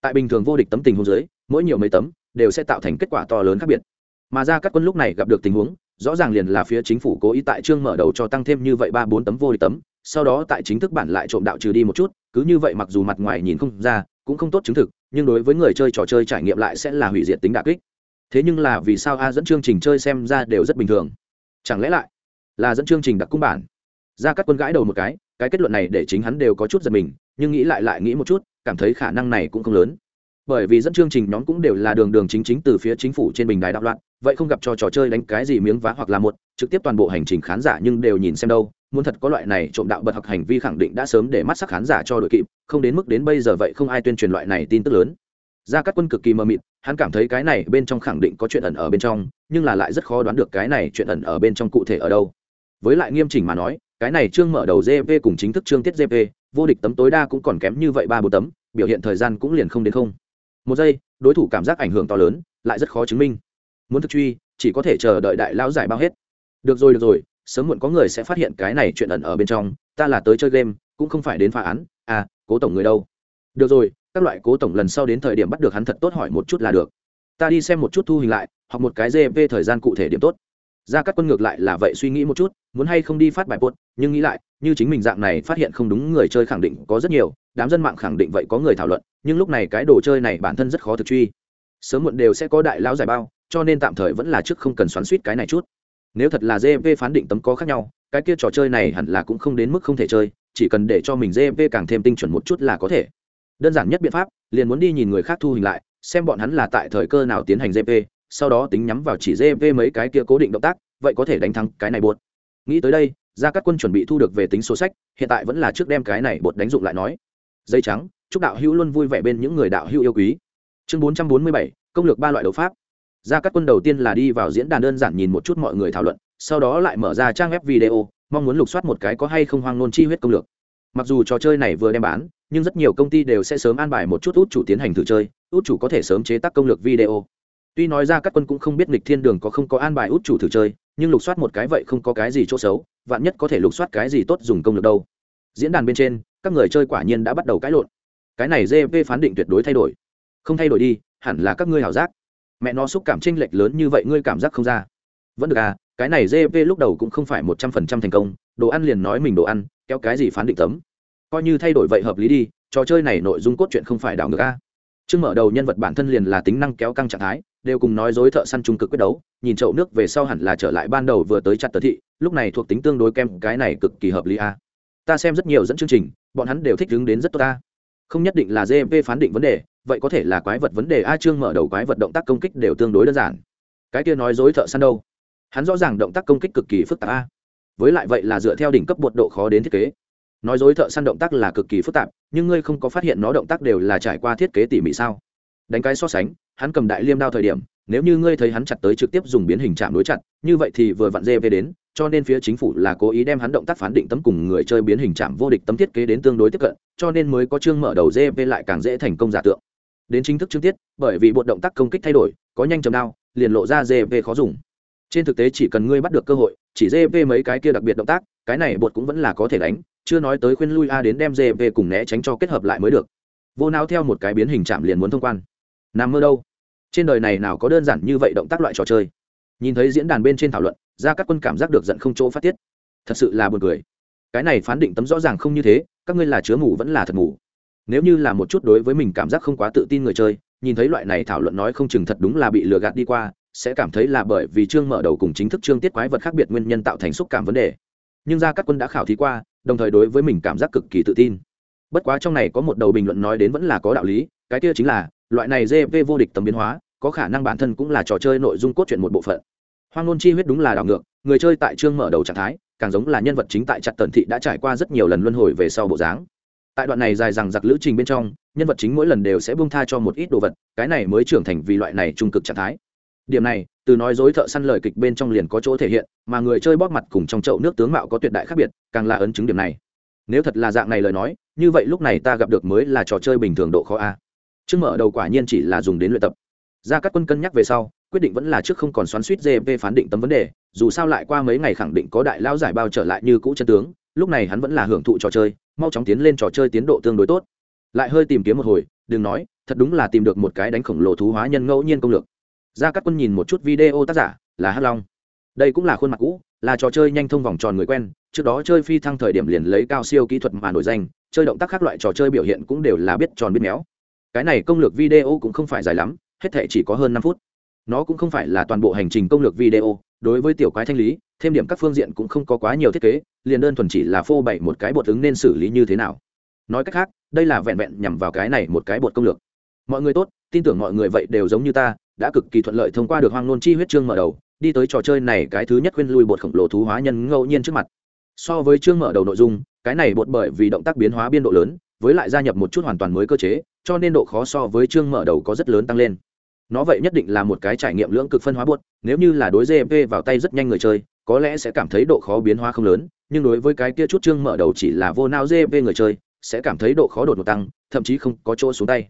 Tại bình thường vô địch tấm tình huống dưới, mỗi nhiều mấy tấm đều sẽ tạo thành kết quả to lớn khác biệt. Mà ra các quân lúc này gặp được tình huống, rõ ràng liền là phía chính phủ cố ý tại trương mở đầu cho tăng thêm như vậy ba bốn tấm vô địch tấm, sau đó tại chính thức bản lại trộm đạo trừ đi một chút, cứ như vậy mặc dù mặt ngoài nhìn không ra, cũng không tốt chứng thực, nhưng đối với người chơi trò chơi trải nghiệm lại sẽ là hủy diệt tính đà kích thế nhưng là vì sao a dẫn chương trình chơi xem ra đều rất bình thường? Chẳng lẽ lại là dẫn chương trình đặc cung bản? Ra các quân gãi đầu một cái cái kết luận này để chính hắn đều có chút giật mình, nhưng nghĩ lại lại nghĩ một chút, cảm thấy khả năng này cũng không lớn. Bởi vì dẫn chương trình nhóm cũng đều là đường đường chính chính từ phía chính phủ trên bình đài đạo loạn, vậy không gặp cho trò chơi đánh cái gì miếng vá hoặc là một, trực tiếp toàn bộ hành trình khán giả nhưng đều nhìn xem đâu, muốn thật có loại này trộm đạo bật học hành vi khẳng định đã sớm để mắt sắc khán giả cho đội kịp, không đến mức đến bây giờ vậy không ai tuyên truyền loại này tin tức lớn. Ra các quân cực kỳ mờ mịt hắn cảm thấy cái này bên trong khẳng định có chuyện ẩn ở bên trong, nhưng là lại rất khó đoán được cái này chuyện ẩn ở bên trong cụ thể ở đâu. Với lại nghiêm chỉnh mà nói, cái này chương mở đầu gp cùng chính thức chương tiết gp vô địch tấm tối đa cũng còn kém như vậy ba bốn tấm, biểu hiện thời gian cũng liền không đến không. Một giây, đối thủ cảm giác ảnh hưởng to lớn, lại rất khó chứng minh. Muốn thực truy, chỉ có thể chờ đợi đại lão giải bao hết. Được rồi được rồi, sớm muộn có người sẽ phát hiện cái này chuyện ẩn ở bên trong, ta là tới chơi game, cũng không phải đến phá án à cố tổng người đâu. Được rồi các loại cố tổng lần sau đến thời điểm bắt được hắn thật tốt hỏi một chút là được. Ta đi xem một chút thu hình lại hoặc một cái gp thời gian cụ thể điểm tốt. Ra các quân ngược lại là vậy suy nghĩ một chút, muốn hay không đi phát bài bột nhưng nghĩ lại, như chính mình dạng này phát hiện không đúng người chơi khẳng định có rất nhiều, đám dân mạng khẳng định vậy có người thảo luận, nhưng lúc này cái đồ chơi này bản thân rất khó thực truy. Sớm muộn đều sẽ có đại lão giải bao, cho nên tạm thời vẫn là trước không cần xoắn suýt cái này chút. Nếu thật là gp phán định tấm có khác nhau, cái kia trò chơi này hẳn là cũng không đến mức không thể chơi, chỉ cần để cho mình gp càng thêm tinh chuẩn một chút là có thể đơn giản nhất biện pháp, liền muốn đi nhìn người khác thu hình lại, xem bọn hắn là tại thời cơ nào tiến hành gp sau đó tính nhắm vào chỉ gp mấy cái kia cố định động tác, vậy có thể đánh thắng cái này bột. Nghĩ tới đây ra các quân chuẩn bị thu được về tính số sách, hiện tại vẫn là trước đem cái này bột đánh dụng lại nói. Dây trắng, chúc đạo hữu luôn vui vẻ bên những người đạo hữu yêu quý. Chương bốn trăm bốn mươi bảy, công lược ba loại đấu pháp. Ra các quân đầu tiên là đi vào diễn đàn đơn giản nhìn một chút mọi người thảo luận, sau đó lại mở ra trang web video, mong muốn lục soát một cái có hay không hoang nôn chi huyết công lược mặc dù trò chơi này vừa đem bán, nhưng rất nhiều công ty đều sẽ sớm an bài một chút út chủ tiến hành thử chơi, út chủ có thể sớm chế tác công lược video. Tuy nói ra các quân cũng không biết nghịch thiên đường có không có an bài út chủ thử chơi, nhưng lục soát một cái vậy không có cái gì chỗ xấu, vạn nhất có thể lục soát cái gì tốt dùng công lược đâu. Diễn đàn bên trên, các người chơi quả nhiên đã bắt đầu cãi lộn. Cái này gp phán định tuyệt đối thay đổi. Không thay đổi đi, hẳn là các ngươi hảo giác. Mẹ nó xúc cảm tranh lệch lớn như vậy ngươi cảm giác không ra. Vẫn được à cái này gp lúc đầu cũng không phải một trăm phần trăm thành công, đồ ăn liền nói mình đồ ăn kéo cái gì phán định tấm? Coi như thay đổi vậy hợp lý đi, trò chơi này nội dung cốt truyện không phải đảo ngược a. Chương mở đầu nhân vật bản thân liền là tính năng kéo căng trạng thái, đều cùng nói dối thợ săn trung cực quyết đấu, nhìn chậu nước về sau hẳn là trở lại ban đầu vừa tới chặt tờ thị, lúc này thuộc tính tương đối kem cái này cực kỳ hợp lý a. Ta xem rất nhiều dẫn chương trình, bọn hắn đều thích đứng đến rất tốt ta không nhất định là gmp phán định vấn đề, vậy có thể là quái vật vấn đề a chương mở đầu quái vật động tác công kích đều tương đối đơn giản. Cái kia nói dối thợ săn đâu? Hắn rõ ràng động tác công kích cực kỳ phức tạp a với lại vậy là dựa theo đỉnh cấp bột độ khó đến thiết kế. Nói dối thợ săn động tác là cực kỳ phức tạp, nhưng ngươi không có phát hiện nó động tác đều là trải qua thiết kế tỉ mỉ sao? Đánh cái so sánh, hắn cầm đại liêm đao thời điểm, nếu như ngươi thấy hắn chặt tới trực tiếp dùng biến hình chạm đối chặt, như vậy thì vừa vặn dê về đến, cho nên phía chính phủ là cố ý đem hắn động tác phán định tấm cùng người chơi biến hình chạm vô địch tấm thiết kế đến tương đối tiếp cận, cho nên mới có chương mở đầu dê về lại càng dễ thành công giả tượng. Đến chính thức chương tiết, bởi vì bộ động tác công kích thay đổi, có nhanh chầm đao, liền lộ ra dê về khó dùng. Trên thực tế chỉ cần ngươi bắt được cơ hội chỉ dê mấy cái kia đặc biệt động tác, cái này bột cũng vẫn là có thể đánh, chưa nói tới khuyên lui a đến đem dê cùng né tránh cho kết hợp lại mới được. Vô não theo một cái biến hình chạm liền muốn thông quan. Nằm mơ đâu? Trên đời này nào có đơn giản như vậy động tác loại trò chơi? Nhìn thấy diễn đàn bên trên thảo luận ra các quân cảm giác được giận không chỗ phát tiết. Thật sự là buồn cười. Cái này phán định tấm rõ ràng không như thế, các ngươi là chứa ngủ vẫn là thật ngủ nếu như là một chút đối với mình cảm giác không quá tự tin người chơi, nhìn thấy loại này thảo luận nói không chừng thật đúng là bị lừa gạt đi qua sẽ cảm thấy là bởi vì chương mở đầu cùng chính thức chương tiết quái vật khác biệt nguyên nhân tạo thành xúc cảm vấn đề. Nhưng ra các quân đã khảo thí qua, đồng thời đối với mình cảm giác cực kỳ tự tin. Bất quá trong này có một đầu bình luận nói đến vẫn là có đạo lý, cái kia chính là, loại này gp vô địch tầm biến hóa, có khả năng bản thân cũng là trò chơi nội dung cốt truyện một bộ phận. Hoang ngôn chi huyết đúng là đảo ngược, người chơi tại chương mở đầu trạng thái, càng giống là nhân vật chính tại chặt tần thị đã trải qua rất nhiều lần luân hồi về sau bộ dáng. Tại đoạn này dài rằng giặc lữ trình bên trong, nhân vật chính mỗi lần đều sẽ buông tha cho một ít đồ vật, cái này mới trưởng thành vì loại này trung cực trạng thái điểm này, từ nói dối thợ săn lời kịch bên trong liền có chỗ thể hiện, mà người chơi bóp mặt cùng trong chậu nước tướng mạo có tuyệt đại khác biệt, càng là ấn chứng điểm này. Nếu thật là dạng này lời nói, như vậy lúc này ta gặp được mới là trò chơi bình thường độ khó a. Trước mở đầu quả nhiên chỉ là dùng đến luyện tập. Ra các quân cân nhắc về sau, quyết định vẫn là trước không còn xoắn suýt gp phán định tấm vấn đề, dù sao lại qua mấy ngày khẳng định có đại lao giải bao trở lại như cũ chân tướng, lúc này hắn vẫn là hưởng thụ trò chơi, mau chóng tiến lên trò chơi tiến độ tương đối tốt. Lại hơi tìm kiếm một hồi, đừng nói, thật đúng là tìm được một cái đánh khổng lồ thú hóa nhân ngẫu nhiên công lược ra các quân nhìn một chút video tác giả, là hắc long. Đây cũng là khuôn mặt cũ, là trò chơi nhanh thông vòng tròn người quen, trước đó chơi phi thăng thời điểm liền lấy cao siêu kỹ thuật mà nổi danh, chơi động tác khác loại trò chơi biểu hiện cũng đều là biết tròn biết méo. Cái này công lược video cũng không phải dài lắm, hết thể chỉ có hơn năm phút. Nó cũng không phải là toàn bộ hành trình công lược video, đối với tiểu quái thanh lý, thêm điểm các phương diện cũng không có quá nhiều thiết kế, liền đơn thuần chỉ là phô bày một cái bột ứng nên xử lý như thế nào. Nói cách khác, đây là vẹn vẹn nhằm vào cái này một cái bột công lược. Mọi người tốt, tin tưởng mọi người vậy đều giống như ta đã cực kỳ thuận lợi thông qua được hoang nôn chi huyết chương mở đầu, đi tới trò chơi này cái thứ nhất khuyên lui bột khổng lồ thú hóa nhân ngẫu nhiên trước mặt so với chương mở đầu nội dung, cái này bột bởi vì động tác biến hóa biên độ lớn, với lại gia nhập một chút hoàn toàn mới cơ chế, cho nên độ khó so với chương mở đầu có rất lớn tăng lên nó vậy nhất định là một cái trải nghiệm lưỡng cực phân hóa bột. nếu như là đối gmp vào tay rất nhanh người chơi, có lẽ sẽ cảm thấy độ khó biến hóa không lớn, nhưng đối với cái kia chút chương mở đầu chỉ là vô nao gmp người chơi, sẽ cảm thấy độ khó đột ngột tăng, thậm chí không có chỗ xuống tay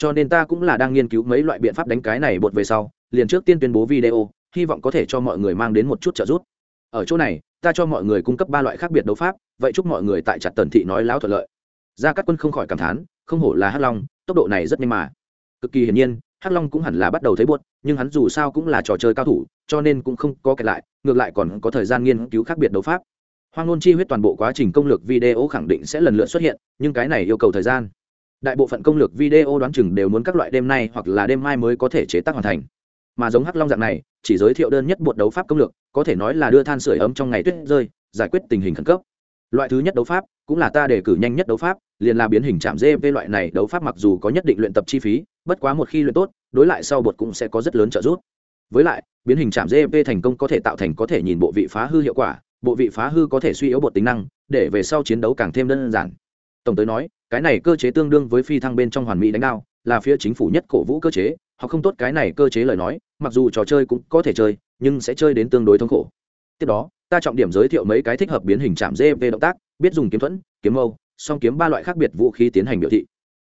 cho nên ta cũng là đang nghiên cứu mấy loại biện pháp đánh cái này bột về sau, liền trước tiên tuyên bố video, hy vọng có thể cho mọi người mang đến một chút trợ giúp. Ở chỗ này, ta cho mọi người cung cấp ba loại khác biệt đấu pháp, vậy chúc mọi người tại chặt tần thị nói láo thuận lợi. Ra các quân không khỏi cảm thán, không hổ là hắc long, tốc độ này rất nhanh mà. Cực kỳ hiển nhiên, hắc long cũng hẳn là bắt đầu thấy buốt nhưng hắn dù sao cũng là trò chơi cao thủ, cho nên cũng không có kẹt lại, ngược lại còn có thời gian nghiên cứu khác biệt đấu pháp. Hoang ngôn chi huyết toàn bộ quá trình công lược video khẳng định sẽ lần lượt xuất hiện, nhưng cái này yêu cầu thời gian đại bộ phận công lược video đoán chừng đều muốn các loại đêm nay hoặc là đêm mai mới có thể chế tác hoàn thành. Mà giống hắc long dạng này, chỉ giới thiệu đơn nhất bột đấu pháp công lược, có thể nói là đưa than sửa ấm trong ngày tuyết rơi, giải quyết tình hình khẩn cấp. Loại thứ nhất đấu pháp, cũng là ta đề cử nhanh nhất đấu pháp, liền là biến hình chạm gv loại này đấu pháp mặc dù có nhất định luyện tập chi phí, bất quá một khi luyện tốt, đối lại sau bột cũng sẽ có rất lớn trợ giúp. Với lại, biến hình chạm gv thành công có thể tạo thành có thể nhìn bộ vị phá hư hiệu quả, bộ vị phá hư có thể suy yếu bột tính năng, để về sau chiến đấu càng thêm đơn giản. Tổng tới nói cái này cơ chế tương đương với phi thăng bên trong hoàn mỹ đánh đao, là phía chính phủ nhất cổ vũ cơ chế họ không tốt cái này cơ chế lời nói, mặc dù trò chơi cũng có thể chơi, nhưng sẽ chơi đến tương đối thống khổ. Tiếp đó, ta trọng điểm giới thiệu mấy cái thích hợp biến hình chạm gp động tác, biết dùng kiếm thuẫn, kiếm mâu, song kiếm ba loại khác biệt vũ khí tiến hành biểu thị.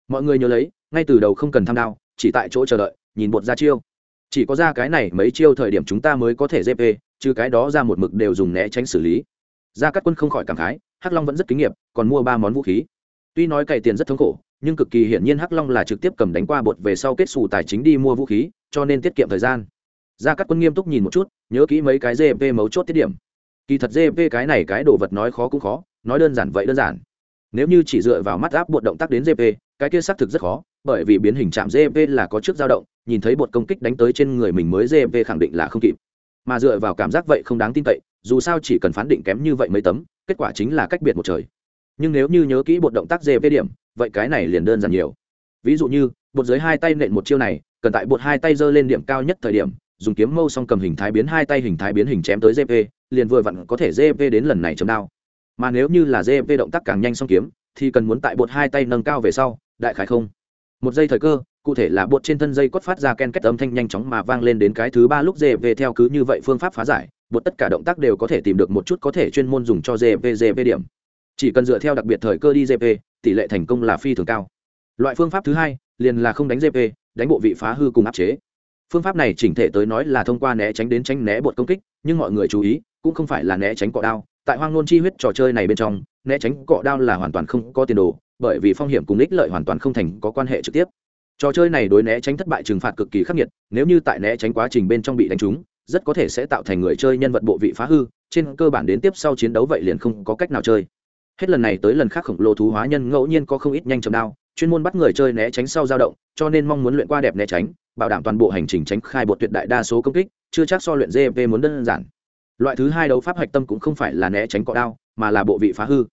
Mọi người nhớ lấy, ngay từ đầu không cần tham đao, chỉ tại chỗ chờ đợi, nhìn bột ra chiêu. Chỉ có ra cái này mấy chiêu thời điểm chúng ta mới có thể gp chứ cái đó ra một mực đều dùng né tránh xử lý. Ra các quân không khỏi cảm khái, hắc long vẫn rất kinh nghiệm còn mua ba món vũ khí tuy nói cày tiền rất thống khổ, nhưng cực kỳ hiển nhiên hắc long là trực tiếp cầm đánh qua bột về sau kết xù tài chính đi mua vũ khí, cho nên tiết kiệm thời gian. Ra các quân nghiêm túc nhìn một chút, nhớ kỹ mấy cái gp mấu chốt tiết điểm. Kỳ thật gp cái này cái đồ vật nói khó cũng khó, nói đơn giản vậy đơn giản. Nếu như chỉ dựa vào mắt áp bột động tác đến gp cái kia xác thực rất khó, bởi vì biến hình chạm gp là có trước dao động, nhìn thấy bột công kích đánh tới trên người mình mới gp khẳng định là không kịp. Mà dựa vào cảm giác vậy không đáng tin cậy, dù sao chỉ cần phán định kém như vậy mấy tấm, kết quả chính là cách biệt một trời nhưng nếu như nhớ kỹ bột động tác gp điểm, vậy cái này liền đơn giản nhiều. Ví dụ như, bột dưới hai tay nện một chiêu này, cần tại bột hai tay giơ lên điểm cao nhất thời điểm, dùng kiếm mâu xong cầm hình thái biến hai tay hình thái biến hình chém tới gp liền vừa vặn có thể gp đến lần này chấm đao. Mà nếu như là gp động tác càng nhanh xong kiếm, thì cần muốn tại bột hai tay nâng cao về sau, đại khái không? Một giây thời cơ, cụ thể là bột trên thân dây cốt phát ra ken kết âm thanh nhanh chóng mà vang lên đến cái thứ ba lúc gp theo cứ như vậy phương pháp phá giải, bột tất cả động tác đều có thể tìm được một chút có thể chuyên môn dùng cho gp gp điểm chỉ cần dựa theo đặc biệt thời cơ đi gp tỷ lệ thành công là phi thường cao. Loại phương pháp thứ hai, liền là không đánh gp đánh bộ vị phá hư cùng áp chế. Phương pháp này chỉnh thể tới nói là thông qua né tránh đến tránh né bột công kích, nhưng mọi người chú ý, cũng không phải là né tránh cọ đao. Tại hoang nôn chi huyết trò chơi này bên trong, né tránh cọ đao là hoàn toàn không có tiền đồ, bởi vì phong hiểm cùng ích lợi hoàn toàn không thành có quan hệ trực tiếp. Trò chơi này đối né tránh thất bại trừng phạt cực kỳ khắc nghiệt, nếu như tại né tránh quá trình bên trong bị đánh trúng, rất có thể sẽ tạo thành người chơi nhân vật bộ vị phá hư, trên cơ bản đến tiếp sau chiến đấu vậy liền không có cách nào chơi hết lần này tới lần khác khổng lồ thú hóa nhân ngẫu nhiên có không ít nhanh chầm đao, chuyên môn bắt người chơi né tránh sau dao động, cho nên mong muốn luyện qua đẹp né tránh, bảo đảm toàn bộ hành trình tránh khai bột tuyệt đại đa số công kích, chưa chắc so luyện gp muốn đơn giản. Loại thứ hai đấu pháp hạch tâm cũng không phải là né tránh cọ đao, mà là bộ vị phá hư.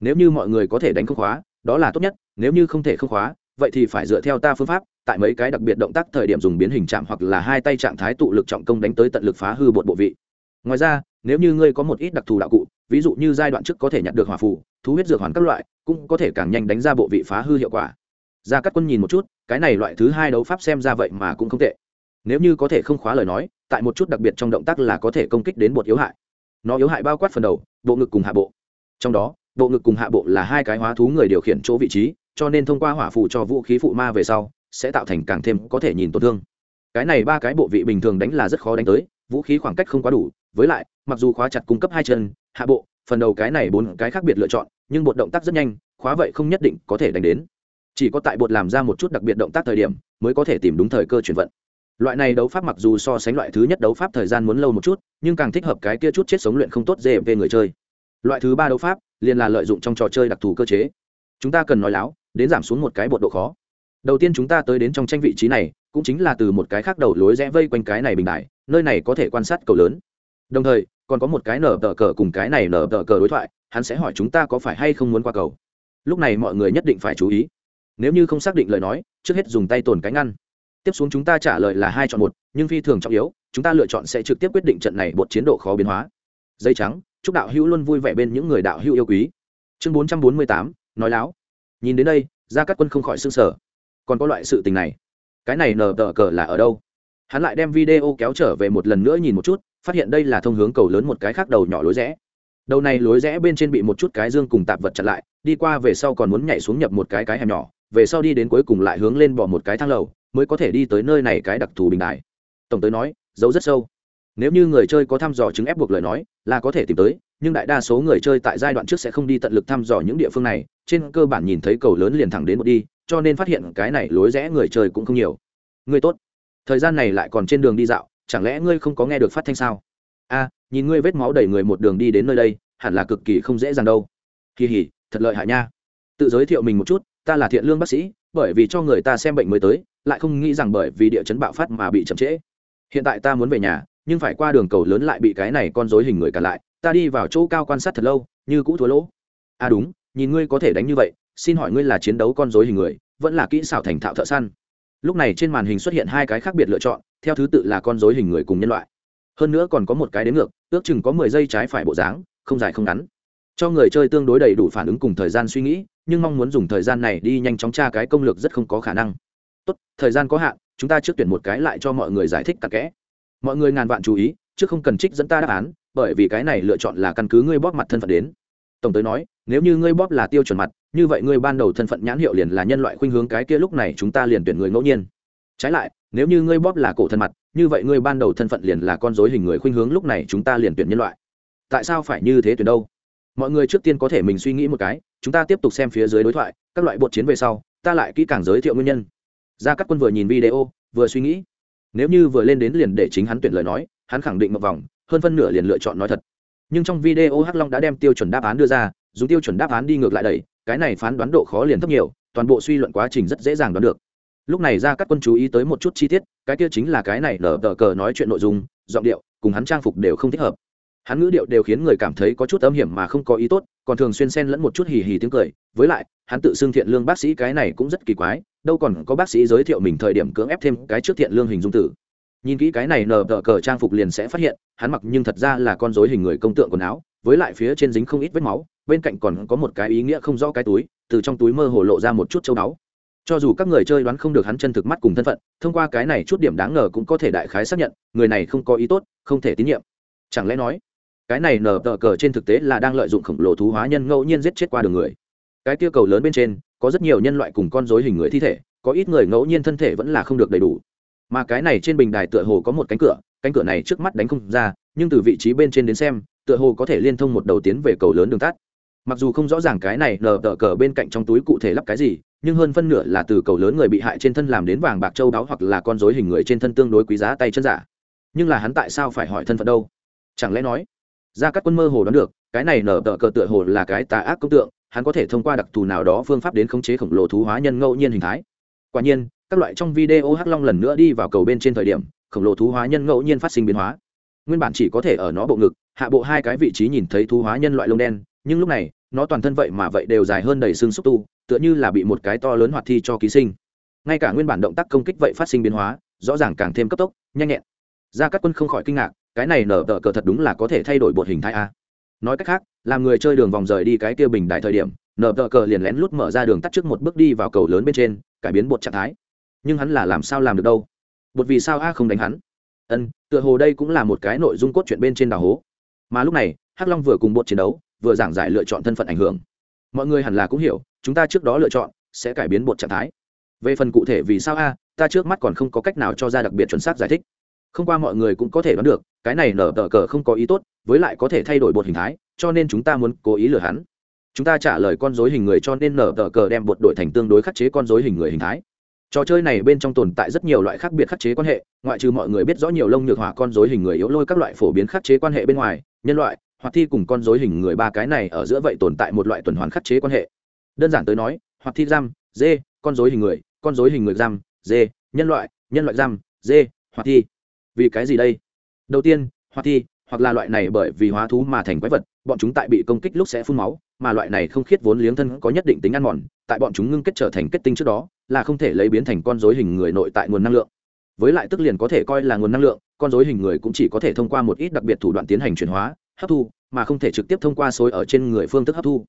Nếu như mọi người có thể đánh không khóa, đó là tốt nhất, nếu như không thể không khóa, vậy thì phải dựa theo ta phương pháp, tại mấy cái đặc biệt động tác thời điểm dùng biến hình chạm hoặc là hai tay trạng thái tụ lực trọng công đánh tới tận lực phá hư bột bộ vị. Ngoài ra nếu như ngươi có một ít đặc thù đạo cụ, ví dụ như giai đoạn trước có thể nhận được hỏa phù, thú huyết dược hoàn các loại, cũng có thể càng nhanh đánh ra bộ vị phá hư hiệu quả. Ra các quân nhìn một chút, cái này loại thứ hai đấu pháp xem ra vậy mà cũng không tệ. Nếu như có thể không khóa lời nói, tại một chút đặc biệt trong động tác là có thể công kích đến bột yếu hại. Nó yếu hại bao quát phần đầu, bộ ngực cùng hạ bộ. Trong đó, bộ ngực cùng hạ bộ là hai cái hóa thú người điều khiển chỗ vị trí, cho nên thông qua hỏa phù cho vũ khí phụ ma về sau, sẽ tạo thành càng thêm có thể nhìn tổn thương. Cái này ba cái bộ vị bình thường đánh là rất khó đánh tới, vũ khí khoảng cách không quá đủ, với lại mặc dù khóa chặt cung cấp hai chân, hạ bộ, phần đầu cái này bốn cái khác biệt lựa chọn, nhưng bột động tác rất nhanh, khóa vậy không nhất định có thể đánh đến. Chỉ có tại bột làm ra một chút đặc biệt động tác thời điểm, mới có thể tìm đúng thời cơ chuyển vận. Loại này đấu pháp mặc dù so sánh loại thứ nhất đấu pháp thời gian muốn lâu một chút, nhưng càng thích hợp cái kia chút chết sống luyện không tốt dễ về người chơi. Loại thứ ba đấu pháp, liền là lợi dụng trong trò chơi đặc thù cơ chế. Chúng ta cần nói láo, đến giảm xuống một cái bột độ khó. Đầu tiên chúng ta tới đến trong tranh vị trí này, cũng chính là từ một cái khác đầu lối rẽ vây quanh cái này bình đại, nơi này có thể quan sát cầu lớn. Đồng thời còn có một cái nở tờ cờ cùng cái này nở tờ cờ đối thoại, hắn sẽ hỏi chúng ta có phải hay không muốn qua cầu. Lúc này mọi người nhất định phải chú ý. Nếu như không xác định lời nói, trước hết dùng tay tồn cánh ngăn. Tiếp xuống chúng ta trả lời là hai chọn một, nhưng phi thường trọng yếu, chúng ta lựa chọn sẽ trực tiếp quyết định trận này bột chiến độ khó biến hóa. Dây trắng, chúc đạo hữu luôn vui vẻ bên những người đạo hữu yêu quý. Chương bốn trăm bốn mươi tám, nói láo. Nhìn đến đây ra các quân không khỏi s ư n g sở còn có loại sự tình này. Cái này nờ tờ cờ là ở đâu? Hắn lại đem video kéo trở về một lần nữa nhìn một chút, phát hiện đây là thông hướng cầu lớn một cái khác đầu nhỏ lối rẽ. Đầu này lối rẽ bên trên bị một chút cái dương cùng tạp vật chặn lại, đi qua về sau còn muốn nhảy xuống nhập một cái cái hẻm nhỏ, về sau đi đến cuối cùng lại hướng lên bỏ một cái thang lầu, mới có thể đi tới nơi này cái đặc thù bình đại tổng tới nói giấu rất sâu. Nếu như người chơi có thăm dò chứng ép buộc lời nói, là có thể tìm tới, nhưng đại đa số người chơi tại giai đoạn trước sẽ không đi tận lực thăm dò những địa phương này, trên cơ bản nhìn thấy cầu lớn liền thẳng đến một đi, cho nên phát hiện cái này lối rẽ người chơi cũng không nhiều. Người tốt thời gian này lại còn trên đường đi dạo, chẳng lẽ ngươi không có nghe được phát thanh sao? A, nhìn ngươi vết máu đầy người một đường đi đến nơi đây, hẳn là cực kỳ không dễ dàng đâu. Kỳ hỉ thật lợi hại nha. Tự giới thiệu mình một chút, ta là thiện lương bác sĩ, bởi vì cho người ta xem bệnh mới tới, lại không nghĩ rằng bởi vì địa chấn bạo phát mà bị chậm trễ. Hiện tại ta muốn về nhà, nhưng phải qua đường cầu lớn lại bị cái này con dối hình người cả lại, ta đi vào chỗ cao quan sát thật lâu, như cũ thua lỗ. À đúng, nhìn ngươi có thể đánh như vậy, xin hỏi ngươi là chiến đấu con dối hình người, vẫn là kỹ xảo thành thạo thợ săn? Lúc này trên màn hình xuất hiện hai cái khác biệt lựa chọn, theo thứ tự là con dối hình người cùng nhân loại. Hơn nữa còn có một cái đến ngược, ước chừng có mười giây trái phải bộ dáng, không dài không ngắn. Cho người chơi tương đối đầy đủ phản ứng cùng thời gian suy nghĩ, nhưng mong muốn dùng thời gian này đi nhanh chóng tra cái công lược rất không có khả năng. Tốt, thời gian có hạn, chúng ta trước tuyển một cái lại cho mọi người giải thích cặn kẽ. Mọi người ngàn vạn chú ý, chứ không cần trích dẫn ta đáp án, bởi vì cái này lựa chọn là căn cứ ngươi bóp mặt thân phận đến. Tổng tới nói, nếu như ngươi bóp là tiêu chuẩn mặt như vậy ngươi ban đầu thân phận nhãn hiệu liền là nhân loại khuynh hướng cái kia lúc này chúng ta liền tuyển người ngẫu nhiên. Trái lại, nếu như ngươi bóp là cổ thân mặt, như vậy ngươi ban đầu thân phận liền là con dối hình người khuynh hướng lúc này chúng ta liền tuyển nhân loại. Tại sao phải như thế tuyển đâu? Mọi người trước tiên có thể mình suy nghĩ một cái, chúng ta tiếp tục xem phía dưới đối thoại, các loại bột chiến về sau, ta lại kỹ càng giới thiệu nguyên nhân. Ra các quân vừa nhìn video, vừa suy nghĩ. Nếu như vừa lên đến liền để chính hắn tuyển lời nói, hắn khẳng định một vòng, hơn phân nửa liền lựa chọn nói thật. Nhưng trong video hắc long đã đem tiêu chuẩn đáp án đưa ra, dùng tiêu chuẩn đáp án đi ngược lại đầy cái này phán đoán độ khó liền thấp nhiều, toàn bộ suy luận quá trình rất dễ dàng đoán được. Lúc này ra các quân chú ý tới một chút chi tiết, cái kia chính là cái này lờ đờ cờ nói chuyện nội dung, giọng điệu, cùng hắn trang phục đều không thích hợp. Hắn ngữ điệu đều khiến người cảm thấy có chút âm hiểm mà không có ý tốt, còn thường xuyên xen lẫn một chút hì hì tiếng cười. Với lại, hắn tự xưng thiện lương bác sĩ cái này cũng rất kỳ quái, đâu còn có bác sĩ giới thiệu mình thời điểm cưỡng ép thêm cái trước thiện lương hình dung tử. Nhìn kỹ cái này nờ đờ cờ trang phục liền sẽ phát hiện, hắn mặc nhưng thật ra là con dối hình người công tượng quần áo với lại phía trên dính không ít vết máu, bên cạnh còn có một cái ý nghĩa không rõ cái túi, từ trong túi mơ hồ lộ ra một chút châu báu. Cho dù các người chơi đoán không được hắn chân thực mắt cùng thân phận, thông qua cái này chút điểm đáng ngờ cũng có thể đại khái xác nhận, người này không có ý tốt, không thể tín nhiệm. Chẳng lẽ nói, cái này nở tờ cờ trên thực tế là đang lợi dụng khổng lồ thú hóa nhân ngẫu nhiên giết chết qua đường người. Cái tiêu cầu lớn bên trên, có rất nhiều nhân loại cùng con dối hình người thi thể, có ít người ngẫu nhiên thân thể vẫn là không được đầy đủ. Mà cái này trên bình đài tựa hồ có một cánh cửa cánh cửa này trước mắt đánh không ra, nhưng từ vị trí bên trên đến xem tựa hồ có thể liên thông một đầu tiến về cầu lớn đường tắt. Mặc dù không rõ ràng cái này nở tờ cờ bên cạnh trong túi cụ thể lắp cái gì, nhưng hơn phân nửa là từ cầu lớn người bị hại trên thân làm đến vàng bạc châu đáo hoặc là con dối hình người trên thân tương đối quý giá tay chân giả. Nhưng là hắn tại sao phải hỏi thân phận đâu? Chẳng lẽ nói ra các quân mơ hồ đoán được, cái này nở tờ cờ tựa hồ là cái tà ác công tượng, hắn có thể thông qua đặc thù nào đó phương pháp đến khống chế khổng lồ thú hóa nhân ngẫu nhiên hình thái. Quả nhiên, các loại trong video hắc long lần nữa đi vào cầu bên trên thời điểm, khổng lồ thú hóa nhân ngẫu nhiên phát sinh biến hóa nguyên bản chỉ có thể ở nó bộ ngực, hạ bộ hai cái vị trí nhìn thấy thú hóa nhân loại lông đen, nhưng lúc này, nó toàn thân vậy mà vậy đều dài hơn đầy xương xúc tu, tựa như là bị một cái to lớn hoạt thi cho ký sinh. Ngay cả nguyên bản động tác công kích vậy phát sinh biến hóa, rõ ràng càng thêm cấp tốc, nhanh nhẹn. Ra các quân không khỏi kinh ngạc, cái này nở tờ cờ thật đúng là có thể thay đổi bột hình thái a. Nói cách khác, làm người chơi đường vòng rời đi cái kia bình đại thời điểm, nở tờ cờ liền lén lút mở ra đường tắt trước một bước đi vào cầu lớn bên trên, cải biến bột trạng thái. Nhưng hắn là làm sao làm được đâu? Bột vì sao a không đánh hắn? Ân, tựa hồ đây cũng là một cái nội dung cốt truyện bên trên đào hố. Mà lúc này, hắc long vừa cùng bột chiến đấu, vừa giảng giải lựa chọn thân phận ảnh hưởng. Mọi người hẳn là cũng hiểu, chúng ta trước đó lựa chọn sẽ cải biến bột trạng thái. Về phần cụ thể vì sao a, ta trước mắt còn không có cách nào cho ra đặc biệt chuẩn xác giải thích. Không qua mọi người cũng có thể đoán được, cái này nở tờ cờ không có ý tốt, với lại có thể thay đổi bột hình thái, cho nên chúng ta muốn cố ý lừa hắn. Chúng ta trả lời con dối hình người cho nên nở tờ cờ đem bột đổi thành tương đối khắc chế con dối hình người hình thái trò chơi này bên trong tồn tại rất nhiều loại khác biệt khắc chế quan hệ, ngoại trừ mọi người biết rõ nhiều lông nhược hỏa con dối hình người yếu lôi các loại phổ biến khắc chế quan hệ bên ngoài, nhân loại, hoặc thi cùng con dối hình người ba cái này ở giữa vậy tồn tại một loại tuần hoàn khắc chế quan hệ. Đơn giản tới nói, hoặc thi giam, dê, con dối hình người, con dối hình người giam, dê, nhân loại nhân loại giam, dê, hoặc thi. Vì cái gì đây? Đầu tiên, hoặc thi hoặc là loại này bởi vì hóa thú mà thành quái vật, bọn chúng tại bị công kích lúc sẽ phun máu, mà loại này không khiết vốn liếng thân có nhất định tính ăn mòn, tại bọn chúng ngưng kết trở thành kết tinh trước đó, là không thể lấy biến thành con dối hình người nội tại nguồn năng lượng. Với lại tức liền có thể coi là nguồn năng lượng, con dối hình người cũng chỉ có thể thông qua một ít đặc biệt thủ đoạn tiến hành chuyển hóa, hấp thu, mà không thể trực tiếp thông qua xối ở trên người phương thức hấp thu.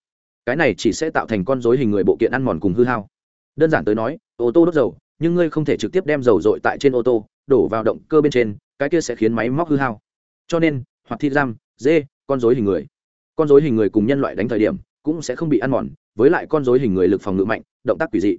Cái này chỉ sẽ tạo thành con dối hình người bộ kiện ăn mòn cùng hư hao. Đơn giản tới nói, ô tô đốt dầu, nhưng ngươi không thể trực tiếp đem dầu dội tại trên ô tô, đổ vào động cơ bên trên, cái kia sẽ khiến máy móc hư hao cho nên, hoặc thi giam, dê, con dối hình người. Con dối hình người cùng nhân loại đánh thời điểm, cũng sẽ không bị ăn mòn, với lại con dối hình người lực phòng ngự mạnh, động tác quỷ dị.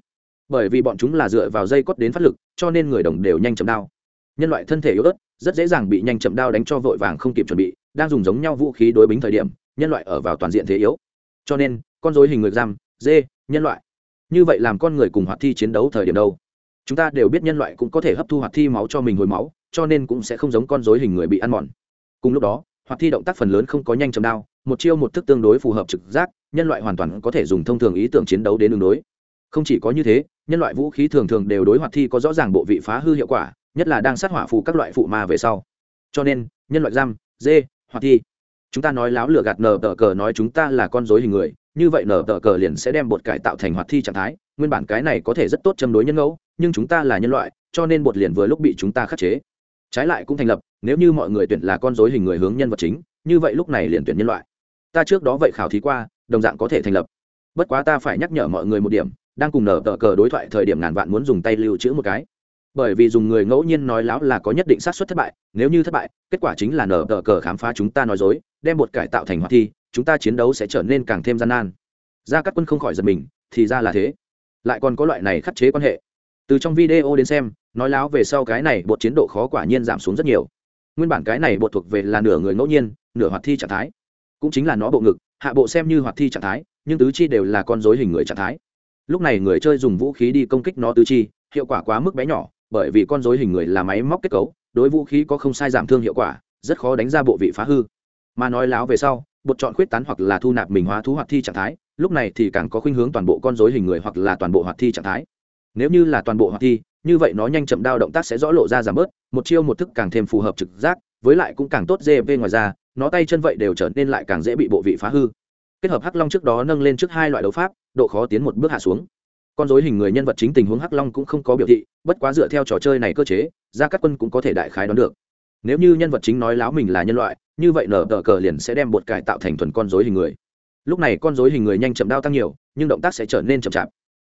Bởi vì bọn chúng là dựa vào dây cốt đến phát lực, cho nên người đồng đều nhanh chậm đao. Nhân loại thân thể yếu ớt, rất dễ dàng bị nhanh chậm đao đánh cho vội vàng không kịp chuẩn bị, đang dùng giống nhau vũ khí đối bính thời điểm, nhân loại ở vào toàn diện thế yếu. Cho nên, con dối hình người giam, dê, nhân loại. Như vậy làm con người cùng hoạt thi chiến đấu thời điểm đâu? Chúng ta đều biết nhân loại cũng có thể hấp thu hoạt thi máu cho mình hồi máu, cho nên cũng sẽ không giống con dối hình người bị ăn mòn cùng lúc đó, hoạt thi động tác phần lớn không có nhanh chầm đao, một chiêu một thức tương đối phù hợp trực giác, nhân loại hoàn toàn có thể dùng thông thường ý tưởng chiến đấu đến đường đối. Không chỉ có như thế, nhân loại vũ khí thường thường đều đối hoạt thi có rõ ràng bộ vị phá hư hiệu quả, nhất là đang sát hỏa phù các loại phụ ma về sau. Cho nên, nhân loại giam, dê, hoạt thi. Chúng ta nói láo lửa gạt nở tờ cờ nói chúng ta là con dối hình người, như vậy nở tờ cờ liền sẽ đem bột cải tạo thành hoạt thi trạng thái, nguyên bản cái này có thể rất tốt châm đối nhân ngẫu, nhưng chúng ta là nhân loại, cho nên bột liền vừa lúc bị chúng ta khắc chế trái lại cũng thành lập, nếu như mọi người tuyển là con dối hình người hướng nhân vật chính, như vậy lúc này liền tuyển nhân loại. Ta trước đó vậy khảo thí qua, đồng dạng có thể thành lập. Bất quá ta phải nhắc nhở mọi người một điểm, đang cùng nở tờ cờ đối thoại thời điểm ngàn vạn muốn dùng tay lưu trữ một cái. Bởi vì dùng người ngẫu nhiên nói láo là có nhất định xác suất thất bại, nếu như thất bại, kết quả chính là nở tờ cờ khám phá chúng ta nói dối, đem một cải tạo thành hoạt thi, chúng ta chiến đấu sẽ trở nên càng thêm gian nan. Ra các quân không khỏi giật mình, thì ra là thế. Lại còn có loại này khắc chế quan hệ. Từ trong video đến xem nói láo về sau cái này bột chiến độ khó quả nhiên giảm xuống rất nhiều. Nguyên bản cái này bột thuộc về là nửa người ngẫu nhiên, nửa hoạt thi trạng thái. Cũng chính là nó bộ ngực, hạ bộ xem như hoạt thi trạng thái, nhưng tứ chi đều là con dối hình người trạng thái. Lúc này người chơi dùng vũ khí đi công kích nó tứ chi, hiệu quả quá mức bé nhỏ, bởi vì con dối hình người là máy móc kết cấu, đối vũ khí có không sai giảm thương hiệu quả, rất khó đánh ra bộ vị phá hư. Mà nói láo về sau, bột chọn khuyết tán hoặc là thu nạp mình hóa thú hoạt thi trạng thái, lúc này thì càng có khuynh hướng toàn bộ con dối hình người hoặc là toàn bộ hoạt thi trạng thái. Nếu như là toàn bộ hoạt thi như vậy nó nhanh chậm đao động tác sẽ rõ lộ ra giảm bớt, một chiêu một thức càng thêm phù hợp trực giác, với lại cũng càng tốt gp ngoài ra, nó tay chân vậy đều trở nên lại càng dễ bị bộ vị phá hư. Kết hợp hắc long trước đó nâng lên trước hai loại đấu pháp, độ khó tiến một bước hạ xuống. Con dối hình người nhân vật chính tình huống hắc long cũng không có biểu thị, bất quá dựa theo trò chơi này cơ chế ra các quân cũng có thể đại khái đoán được. Nếu như nhân vật chính nói láo mình là nhân loại, như vậy nở tờ cờ liền sẽ đem bột cải tạo thành thuần con dối hình người. Lúc này con dối hình người nhanh chậm đao tăng nhiều, nhưng động tác sẽ trở nên chậm chạp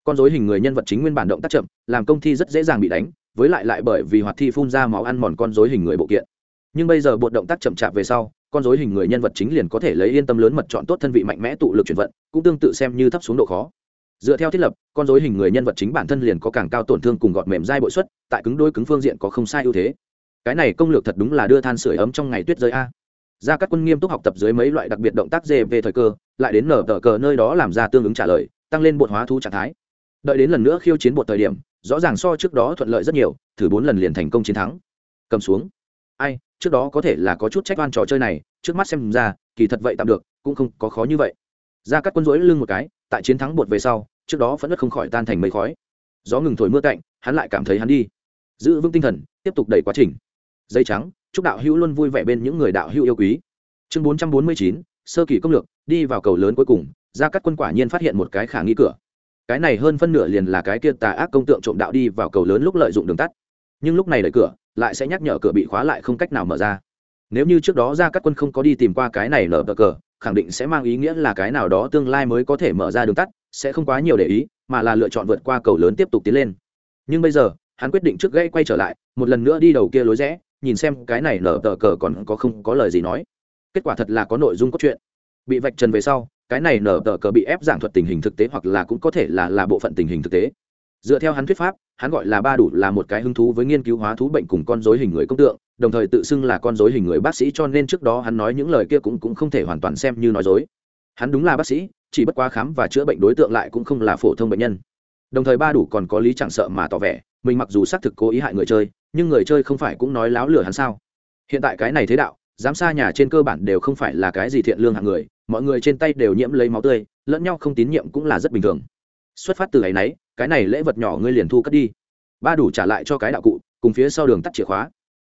con dối hình người nhân vật chính nguyên bản động tác chậm, làm công thi rất dễ dàng bị đánh, với lại lại bởi vì hoạt thi phun ra máu ăn mòn con dối hình người bộ kiện. Nhưng bây giờ bột động tác chậm chạp về sau, con dối hình người nhân vật chính liền có thể lấy yên tâm lớn mật chọn tốt thân vị mạnh mẽ tụ lực chuyển vận, cũng tương tự xem như thấp xuống độ khó. Dựa theo thiết lập, con dối hình người nhân vật chính bản thân liền có càng cao tổn thương cùng gọt mềm dai bội xuất tại cứng đôi cứng phương diện có không sai ưu thế. Cái này công lược thật đúng là đưa than sửa ấm trong ngày tuyết rơi a. Ra các quân nghiêm túc học tập dưới mấy loại đặc biệt động tác dê về thời cơ, lại đến nở tờ cờ nơi đó làm ra tương ứng trả lời, tăng lên bột hóa thu trạng thái đợi đến lần nữa khiêu chiến bột thời điểm, rõ ràng so trước đó thuận lợi rất nhiều, thử bốn lần liền thành công chiến thắng. Cầm xuống. Ai, trước đó có thể là có chút trách oan trò chơi này, trước mắt xem ra, kỳ thật vậy tạm được, cũng không có khó như vậy. Ra các quân rỗi lưng một cái, tại chiến thắng bột về sau, trước đó vẫn rất không khỏi tan thành mây khói. Gió ngừng thổi mưa cạnh, hắn lại cảm thấy hắn đi. Giữ vững tinh thần, tiếp tục đẩy quá trình. Dây trắng, chúc đạo hữu luôn vui vẻ bên những người đạo hữu yêu quý. Chương bốn trăm bốn mươi chín, sơ kỳ công lược, đi vào cầu lớn cuối cùng ra các quân quả nhiên phát hiện một cái khả nghi cửa cái này hơn phân nửa liền là cái kia tà ác công tượng trộm đạo đi vào cầu lớn lúc lợi dụng đường tắt. Nhưng lúc này đẩy cửa, lại sẽ nhắc nhở cửa bị khóa lại không cách nào mở ra. Nếu như trước đó ra các quân không có đi tìm qua cái này nở bờ cờ, khẳng định sẽ mang ý nghĩa là cái nào đó tương lai mới có thể mở ra đường tắt, sẽ không quá nhiều để ý, mà là lựa chọn vượt qua cầu lớn tiếp tục tiến lên. Nhưng bây giờ, hắn quyết định trước gãy quay trở lại, một lần nữa đi đầu kia lối rẽ, nhìn xem cái này nở tờ cờ còn có không có lời gì nói. Kết quả thật là có nội dung cốt truyện. Bị vạch trần về sau cái này nở tờ cờ bị ép giảng thuật tình hình thực tế hoặc là cũng có thể là là bộ phận tình hình thực tế. Dựa theo hắn thuyết pháp, hắn gọi là ba đủ là một cái hứng thú với nghiên cứu hóa thú bệnh cùng con dối hình người công tượng, đồng thời tự xưng là con dối hình người bác sĩ cho nên trước đó hắn nói những lời kia cũng cũng không thể hoàn toàn xem như nói dối. Hắn đúng là bác sĩ, chỉ bất quá khám và chữa bệnh đối tượng lại cũng không là phổ thông bệnh nhân. Đồng thời ba đủ còn có lý chẳng sợ mà tỏ vẻ, mình mặc dù xác thực cố ý hại người chơi, nhưng người chơi không phải cũng nói láo lửa hắn sao? Hiện tại cái này thế đạo giám xa nhà trên cơ bản đều không phải là cái gì thiện lương hạng người, mọi người trên tay đều nhiễm lấy máu tươi, lẫn nhau không tín nhiệm cũng là rất bình thường. Xuất phát từ ấ y n ấ y cái này lễ vật nhỏ ngươi liền thu cất đi. Ba đủ trả lại cho cái đạo cụ, cùng phía sau đường tắt chìa khóa.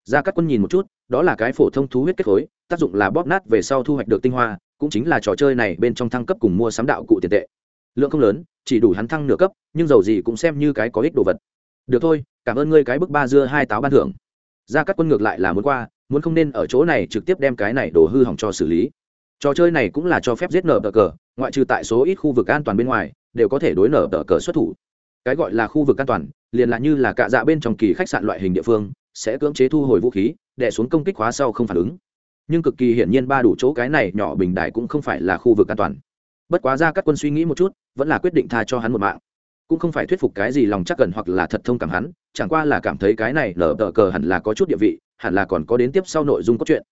Ra các quân nhìn một chút, đó là cái phổ thông thú huyết kết khối, tác dụng là bóp nát về sau thu hoạch được tinh hoa, cũng chính là trò chơi này bên trong thăng cấp cùng mua sắm đạo cụ tiền tệ. Lượng không lớn, chỉ đủ hắn thăng nửa cấp, nhưng dầu gì cũng xem như cái có ích đồ vật. Được thôi, cảm ơn ngươi cái bức ba dưa hai táo ban thưởng. Ra các quân ngược lại là muốn qua muốn không nên ở chỗ này trực tiếp đem cái này đổ hư hỏng cho xử lý. Trò chơi này cũng là cho phép giết nở tờ cờ, ngoại trừ tại số ít khu vực an toàn bên ngoài, đều có thể đối nở tờ cờ xuất thủ. Cái gọi là khu vực an toàn, liền là như là cạ dạ bên trong kỳ khách sạn loại hình địa phương, sẽ cưỡng chế thu hồi vũ khí đẻ xuống công kích khóa sau không phản ứng. Nhưng cực kỳ hiển nhiên ba đủ chỗ cái này nhỏ bình đại cũng không phải là khu vực an toàn. Bất quá ra các quân suy nghĩ một chút, vẫn là quyết định tha cho hắn một mạng. Cũng không phải thuyết phục cái gì lòng chắc gần hoặc là thật thông cảm hắn, chẳng qua là cảm thấy cái này lở tờ cờ hẳn là có chút địa vị hẳn là còn có đến tiếp sau nội dung cốt truyện.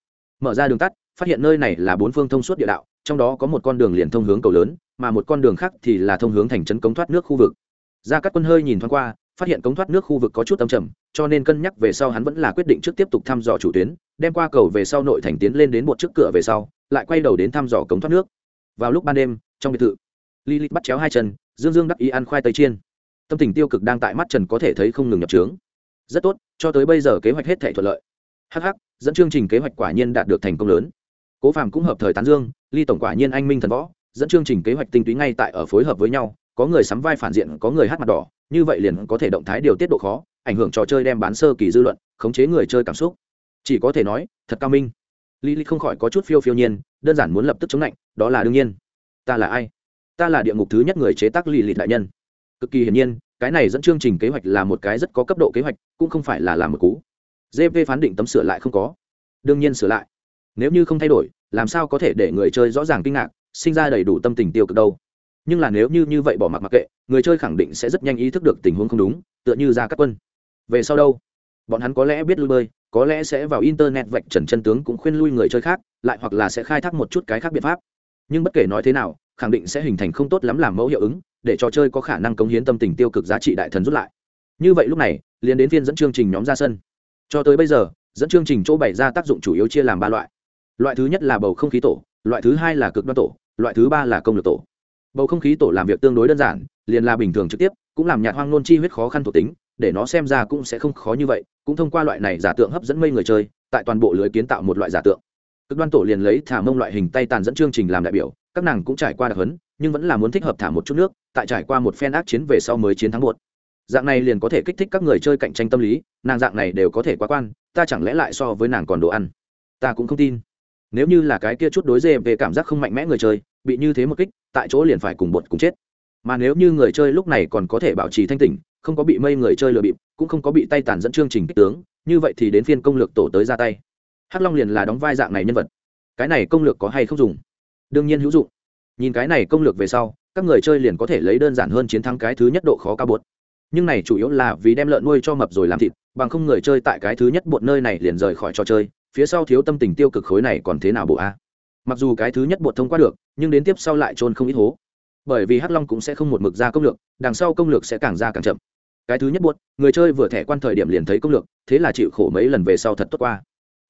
Mở ra đường tắt, phát hiện nơi này là bốn phương thông suốt địa đạo, trong đó có một con đường liền thông hướng cầu lớn, mà một con đường khác thì là thông hướng thành trấn cống thoát nước khu vực. Ra các quân hơi nhìn thoáng qua, phát hiện cống thoát nước khu vực có chút âm trầm, cho nên cân nhắc về sau hắn vẫn là quyết định trước tiếp tục thăm dò chủ tuyến, đem qua cầu về sau nội thành tiến lên đến một trước cửa về sau, lại quay đầu đến thăm dò cống thoát nước. Vào lúc ban đêm, trong biệt thự, lilith bắt chéo hai chân, dương dương đắc ý ăn khoai tây chiên. Tâm tình tiêu cực đang tại mắt trần có thể thấy không ngừng nhập trướng. Rất tốt, cho tới bây giờ kế hoạch hết thể thuận lợi hh dẫn chương trình kế hoạch quả nhiên đạt được thành công lớn. Cố phàm cũng hợp thời tán dương, ly tổng quả nhiên anh minh thần võ, dẫn chương trình kế hoạch tinh túy ngay tại ở phối hợp với nhau, có người sắm vai phản diện, có người hát mặt đỏ, như vậy liền có thể động thái điều tiết độ khó, ảnh hưởng trò chơi đem bán sơ kỳ dư luận, khống chế người chơi cảm xúc. Chỉ có thể nói, thật cao minh. Lý lý không khỏi có chút phiêu phiêu nhiên, đơn giản muốn lập tức chống lạnh, đó là đương nhiên. Ta là ai? Ta là địa ngục thứ nhất người chế tác lì lì đại nhân. Cực kỳ hiển nhiên, cái này dẫn chương trình kế hoạch là một cái rất có cấp độ kế hoạch, cũng không phải là làm một cú gp phán định tấm sửa lại không có. Đương nhiên sửa lại. Nếu như không thay đổi, làm sao có thể để người chơi rõ ràng kinh ngạc, sinh ra đầy đủ tâm tình tiêu cực đâu? Nhưng là nếu như như vậy bỏ mặc mặc kệ, người chơi khẳng định sẽ rất nhanh ý thức được tình huống không đúng, tựa như ra các quân. Về sau đâu? Bọn hắn có lẽ biết lui bơi, có lẽ sẽ vào internet vạch trần chân tướng cũng khuyên lui người chơi khác, lại hoặc là sẽ khai thác một chút cái khác biện pháp. Nhưng bất kể nói thế nào, khẳng định sẽ hình thành không tốt lắm làm mẫu hiệu ứng, để trò chơi có khả năng cống hiến tâm tình tiêu cực giá trị đại thần rút lại. Như vậy lúc này, liền đến phiên dẫn chương trình nhóm ra sân cho tới bây giờ, dẫn chương trình chỗ bày ra tác dụng chủ yếu chia làm ba loại. Loại thứ nhất là bầu không khí tổ, loại thứ hai là cực đoan tổ, loại thứ ba là công lược tổ. Bầu không khí tổ làm việc tương đối đơn giản, liền là bình thường trực tiếp, cũng làm nhạt hoang nôn chi huyết khó khăn thuộc tính, để nó xem ra cũng sẽ không khó như vậy, cũng thông qua loại này giả tượng hấp dẫn mây người chơi, tại toàn bộ lưới kiến tạo một loại giả tượng. Cực đoan tổ liền lấy thả mông loại hình tay tàn dẫn chương trình làm đại biểu, các nàng cũng trải qua đặc hấn nhưng vẫn là muốn thích hợp thả một chút nước, tại trải qua một phen ác chiến về sau mới chiến thắng một dạng này liền có thể kích thích các người chơi cạnh tranh tâm lý, nàng dạng này đều có thể quá quan, ta chẳng lẽ lại so với nàng còn đồ ăn? Ta cũng không tin. Nếu như là cái kia chút đối dê về cảm giác không mạnh mẽ người chơi, bị như thế một kích, tại chỗ liền phải cùng bột cùng chết. Mà nếu như người chơi lúc này còn có thể bảo trì thanh tỉnh, không có bị mây người chơi lừa bịp, cũng không có bị tay tàn dẫn chương trình kích tướng, như vậy thì đến phiên công lược tổ tới ra tay. Hắc long liền là đóng vai dạng này nhân vật. Cái này công lược có hay không dùng? Đương nhiên hữu dụng. Nhìn cái này công lược về sau, các người chơi liền có thể lấy đơn giản hơn chiến thắng cái thứ nhất độ khó cao bột nhưng này chủ yếu là vì đem lợn nuôi cho mập rồi làm thịt, bằng không người chơi tại cái thứ nhất bột nơi này liền rời khỏi trò chơi, phía sau thiếu tâm tình tiêu cực khối này còn thế nào bộ a? Mặc dù cái thứ nhất bột thông qua được, nhưng đến tiếp sau lại trôn không ít hố. Bởi vì hắc long cũng sẽ không một mực ra công lược, đằng sau công lược sẽ càng ra càng chậm. Cái thứ nhất bột, người chơi vừa thẻ quan thời điểm liền thấy công lược, thế là chịu khổ mấy lần về sau thật tốt qua.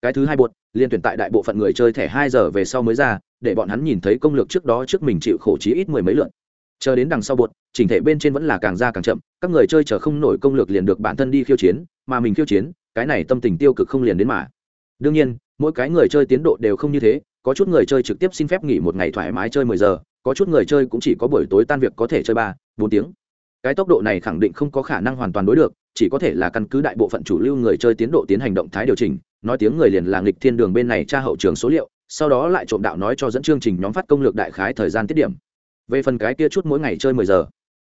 Cái thứ hai bột, liên tuyển tại đại bộ phận người chơi thẻ hai giờ về sau mới ra, để bọn hắn nhìn thấy công lược trước đó trước mình chịu khổ chí ít mười mấy lượt chờ đến đằng sau bột, chỉnh thể bên trên vẫn là càng ra càng chậm, các người chơi chờ không nổi công lược liền được bản thân đi khiêu chiến, mà mình khiêu chiến, cái này tâm tình tiêu cực không liền đến mà. Đương nhiên, mỗi cái người chơi tiến độ đều không như thế, có chút người chơi trực tiếp xin phép nghỉ một ngày thoải mái chơi mười giờ, có chút người chơi cũng chỉ có buổi tối tan việc có thể chơi ba, bốn tiếng. Cái tốc độ này khẳng định không có khả năng hoàn toàn đối được, chỉ có thể là căn cứ đại bộ phận chủ lưu người chơi tiến độ tiến hành động thái điều chỉnh, nói tiếng người liền là nghịch thiên đường bên này tra hậu trường số liệu, sau đó lại trộm đạo nói cho dẫn chương trình nhóm phát công lược đại khái thời gian tiết điểm về phần cái kia chút mỗi ngày chơi mười giờ,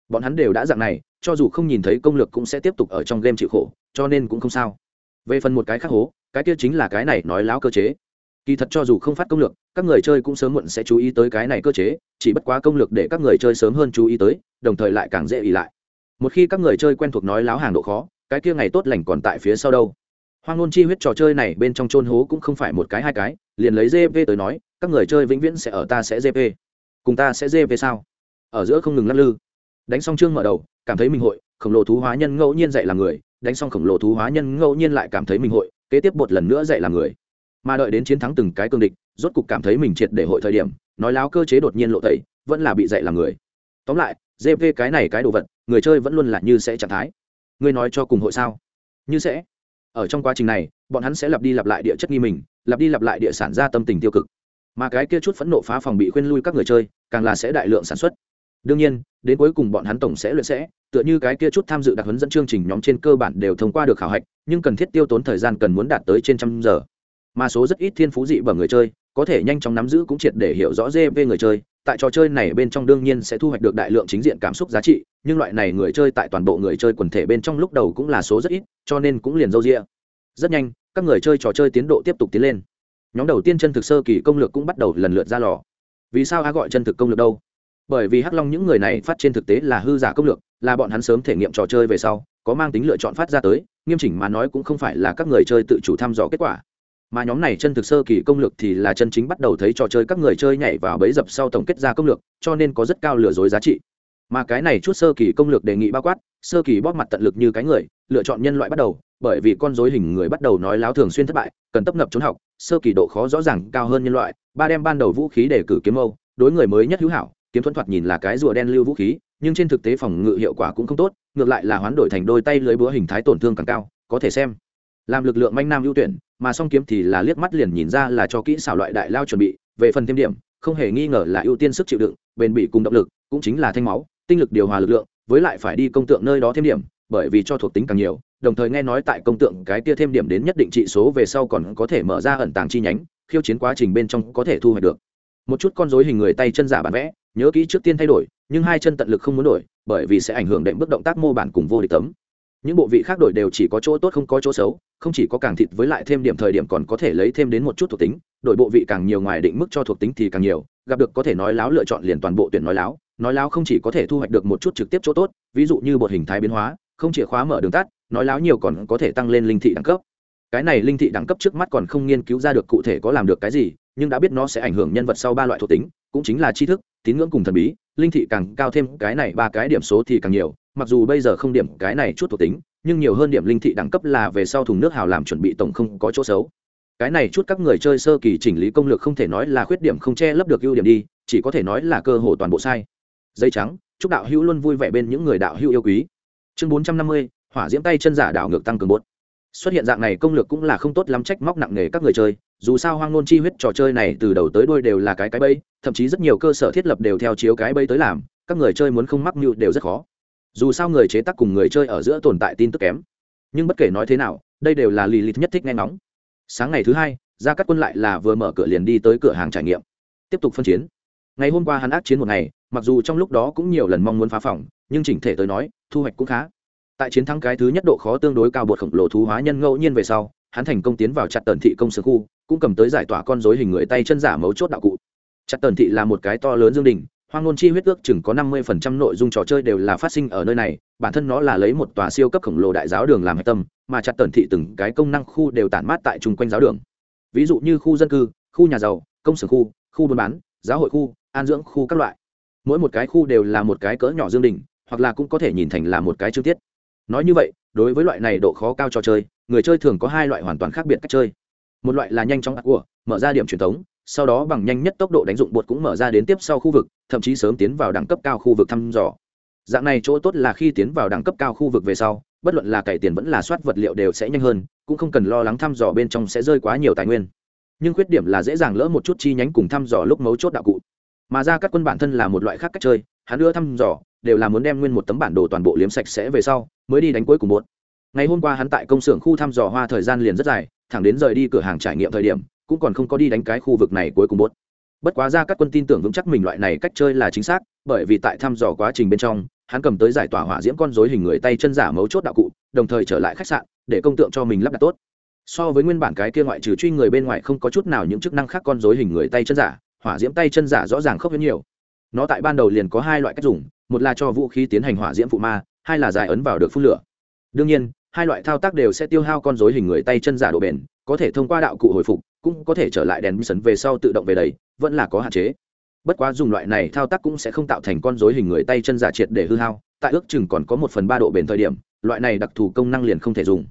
bọn hắn đều đã dạng này, cho dù không nhìn thấy công lược cũng sẽ tiếp tục ở trong game chịu khổ, cho nên cũng không sao. Về phần một cái khác hố, cái kia chính là cái này nói láo cơ chế. Kỳ thật cho dù không phát công lược các người chơi cũng sớm muộn sẽ chú ý tới cái này cơ chế, chỉ bất quá công lược để các người chơi sớm hơn chú ý tới, đồng thời lại càng dễ ỉ lại. Một khi các người chơi quen thuộc nói láo hàng độ khó, cái kia ngày tốt lành còn tại phía sau đâu. Hoang ngôn chi huyết trò chơi này bên trong trôn hố cũng không phải một cái hai cái, liền lấy gp tới nói, các người chơi vĩnh viễn sẽ ở ta sẽ gp cùng ta sẽ dê về sao? Ở giữa không ngừng lắc lư. Đánh xong chương mở đầu, cảm thấy mình hội, khổng lồ thú hóa nhân ngẫu nhiên dạy làm người, đánh xong khổng lồ thú hóa nhân ngẫu nhiên lại cảm thấy mình hội, kế tiếp một lần nữa dạy làm người. Mà đợi đến chiến thắng từng cái cương địch, rốt cục cảm thấy mình triệt để hội thời điểm, nói láo cơ chế đột nhiên lộ tẩy, vẫn là bị dạy làm người. Tóm lại gp cái này cái đồ vật, người chơi vẫn luôn là như sẽ trạng thái. Ngươi nói cho cùng hội sao? Như sẽ. Ở trong quá trình này, bọn hắn sẽ lặp đi lặp lại địa chất nghi mình, lặp đi lặp lại địa sản ra tâm tình tiêu cực. Mà cái kia chút phẫn nộ phá phòng bị khuyên lui các người chơi càng là sẽ đại lượng sản xuất. Đương nhiên, đến cuối cùng bọn hắn tổng sẽ luyện sẽ, tựa như cái kia chút tham dự đặc huấn dẫn chương trình nhóm trên cơ bản đều thông qua được khảo hạch, nhưng cần thiết tiêu tốn thời gian cần muốn đạt tới trên trăm giờ. Mà số rất ít thiên phú dị bẩm người chơi, có thể nhanh chóng nắm giữ cũng triệt để hiểu rõ gp người chơi, tại trò chơi này bên trong đương nhiên sẽ thu hoạch được đại lượng chính diện cảm xúc giá trị, nhưng loại này người chơi tại toàn bộ người chơi quần thể bên trong lúc đầu cũng là số rất ít, cho nên cũng liền dâu rĩa rất nhanh, các người chơi trò chơi tiến độ tiếp tục tiến lên. Nhóm đầu tiên chân thực sơ kỳ công lược cũng bắt đầu lần lượt ra lò vì sao a gọi chân thực công lược đâu? Bởi vì hắc long những người này phát trên thực tế là hư giả công lược, là bọn hắn sớm thể nghiệm trò chơi về sau, có mang tính lựa chọn phát ra tới, nghiêm chỉnh mà nói cũng không phải là các người chơi tự chủ thăm dò kết quả. Mà nhóm này chân thực sơ kỳ công lược thì là chân chính bắt đầu thấy trò chơi các người chơi nhảy vào bẫy dập sau tổng kết ra công lược, cho nên có rất cao lừa dối giá trị. Mà cái này chút sơ kỳ công lược đề nghị bao quát, sơ kỳ bóp mặt tận lực như cái người, lựa chọn nhân loại bắt đầu bởi vì con dối hình người bắt đầu nói láo thường xuyên thất bại, cần tấp nập trốn học, sơ kỳ độ khó rõ ràng, cao hơn nhân loại, ba đem ban đầu vũ khí để cử kiếm mâu đối người mới nhất hữu hảo, kiếm thuẫn thoạt nhìn là cái rùa đen lưu vũ khí, nhưng trên thực tế phòng ngự hiệu quả cũng không tốt, ngược lại là hoán đổi thành đôi tay lưới búa hình thái tổn thương càng cao, có thể xem. Làm lực lượng manh nam ưu tuyển, mà song kiếm thì là liếc mắt liền nhìn ra là cho kỹ xảo loại đại lao chuẩn bị, về phần thêm điểm, không hề nghi ngờ là ưu tiên sức chịu đựng, bền bỉ cùng động lực, cũng chính là thanh máu, tinh lực điều hòa lực lượng, với lại phải đi công tượng nơi đó thêm điểm, bởi vì cho thuộc tính càng nhiều đồng thời nghe nói tại công tượng cái kia thêm điểm đến nhất định trị số về sau còn có thể mở ra ẩn tàng chi nhánh, khiêu chiến quá trình bên trong có thể thu hoạch được. Một chút con dối hình người tay chân giả bản vẽ, nhớ kỹ trước tiên thay đổi, nhưng hai chân tận lực không muốn đổi, bởi vì sẽ ảnh hưởng đệm bước động tác mô bản cùng vô địch tấm. Những bộ vị khác đổi đều chỉ có chỗ tốt không có chỗ xấu, không chỉ có càng thịt với lại thêm điểm thời điểm còn có thể lấy thêm đến một chút thuộc tính, đổi bộ vị càng nhiều ngoài định mức cho thuộc tính thì càng nhiều, gặp được có thể nói láo lựa chọn liền toàn bộ tuyển nói láo nói láo không chỉ có thể thu hoạch được một chút trực tiếp chỗ tốt, ví dụ như bột hình thái biến hóa không chìa khóa mở đường tắt, nói láo nhiều còn có thể tăng lên linh thị đẳng cấp. Cái này linh thị đẳng cấp trước mắt còn không nghiên cứu ra được cụ thể có làm được cái gì, nhưng đã biết nó sẽ ảnh hưởng nhân vật sau ba loại thuộc tính, cũng chính là tri thức, tín ngưỡng cùng thần bí, linh thị càng cao thêm, cái này ba cái điểm số thì càng nhiều, mặc dù bây giờ không điểm cái này chút thuộc tính, nhưng nhiều hơn điểm linh thị đẳng cấp là về sau thùng nước hào làm chuẩn bị tổng không có chỗ xấu. Cái này chút các người chơi sơ kỳ chỉnh lý công lược không thể nói là khuyết điểm không che lấp được ưu điểm đi, chỉ có thể nói là cơ hồ toàn bộ sai. Dây trắng, chúc đạo hữu luôn vui vẻ bên những người đạo hữu yêu quý chương bốn trăm năm mươi, hỏa diễm tay chân giả đảo ngược tăng cường bột. Xuất hiện dạng này công lược cũng là không tốt lắm trách móc nặng nề các người chơi, dù sao hoang nôn chi huyết trò chơi này từ đầu tới đuôi đều là cái cái bẫy, thậm chí rất nhiều cơ sở thiết lập đều theo chiếu cái bẫy tới làm, các người chơi muốn không mắc mưu đều rất khó. Dù sao người chế tác cùng người chơi ở giữa tồn tại tin tức kém. Nhưng bất kể nói thế nào, đây đều là lì lìt nhất thích nghe ngóng. Sáng ngày thứ hai ra các quân lại là vừa mở cửa liền đi tới cửa hàng trải nghiệm. Tiếp tục phân chiến. Ngày hôm qua hắn ác chiến một ngày, mặc dù trong lúc đó cũng nhiều lần mong muốn phá phòng, nhưng chỉnh thể tới nói thu hoạch cũng khá. Tại chiến thắng cái thứ nhất độ khó tương đối cao bột khổng lồ thú hóa nhân ngẫu nhiên về sau, hắn thành công tiến vào chặt tần thị công sở khu, cũng cầm tới giải tỏa con dối hình người tay chân giả mấu chốt đạo cụ. Chặt tần thị là một cái to lớn dương đình hoang ngôn chi huyết ước chừng có năm mươi phần trăm nội dung trò chơi đều là phát sinh ở nơi này, bản thân nó là lấy một tòa siêu cấp khổng lồ đại giáo đường làm hạch tâm, mà chặt tần thị từng cái công năng khu đều tản mát tại chung quanh giáo đường. Ví dụ như khu dân cư, khu nhà giàu, công sở khu khu buôn bán, giáo hội khu, an dưỡng khu các loại. Mỗi một cái khu đều là một cái cỡ nhỏ dương đình hoặc là cũng có thể nhìn thành là một cái chi tiết. Nói như vậy, đối với loại này độ khó cao cho chơi, người chơi thường có hai loại hoàn toàn khác biệt cách chơi. Một loại là nhanh chóng ạc của mở ra điểm truyền thống, sau đó bằng nhanh nhất tốc độ đánh dụng bột cũng mở ra đến tiếp sau khu vực, thậm chí sớm tiến vào đẳng cấp cao khu vực thăm dò. Dạng này chỗ tốt là khi tiến vào đẳng cấp cao khu vực về sau, bất luận là cày tiền vẫn là soát vật liệu đều sẽ nhanh hơn, cũng không cần lo lắng thăm dò bên trong sẽ rơi quá nhiều tài nguyên. Nhưng khuyết điểm là dễ dàng lỡ một chút chi nhánh cùng thăm dò lúc mấu chốt đạo cụ. Mà ra các quân bản thân là một loại khác cách chơi hắn đưa thăm dò, đều là muốn đem nguyên một tấm bản đồ toàn bộ liếm sạch sẽ về sau, mới đi đánh cuối cùng một. Ngày hôm qua hắn tại công xưởng khu thăm dò hoa thời gian liền rất dài, thẳng đến rời đi cửa hàng trải nghiệm thời điểm, cũng còn không có đi đánh cái khu vực này cuối cùng một. Bất quá ra các quân tin tưởng vững chắc mình loại này cách chơi là chính xác, bởi vì tại thăm dò quá trình bên trong, hắn cầm tới giải tỏa hỏa diễm con dối hình người tay chân giả mấu chốt đạo cụ, đồng thời trở lại khách sạn, để công tượng cho mình lắp đặt tốt. So với nguyên bản cái kia ngoại trừ truy người bên ngoài không có chút nào những chức năng khác con dối hình người tay chân giả, hỏa diễm tay chân giả rõ ràng khốc hơn nhiều nó tại ban đầu liền có hai loại cách dùng, một là cho vũ khí tiến hành hỏa diễm phụ ma, hai là dài ấn vào được phun lửa. Đương nhiên, hai loại thao tác đều sẽ tiêu hao con dối hình người tay chân giả độ bền, có thể thông qua đạo cụ hồi phục, cũng có thể trở lại đèn sấn về sau tự động về đầy, vẫn là có hạn chế. Bất quá dùng loại này thao tác cũng sẽ không tạo thành con dối hình người tay chân giả triệt để hư hao, tại ước chừng còn có một phần ba độ bền thời điểm, loại này đặc thù công năng liền không thể dùng.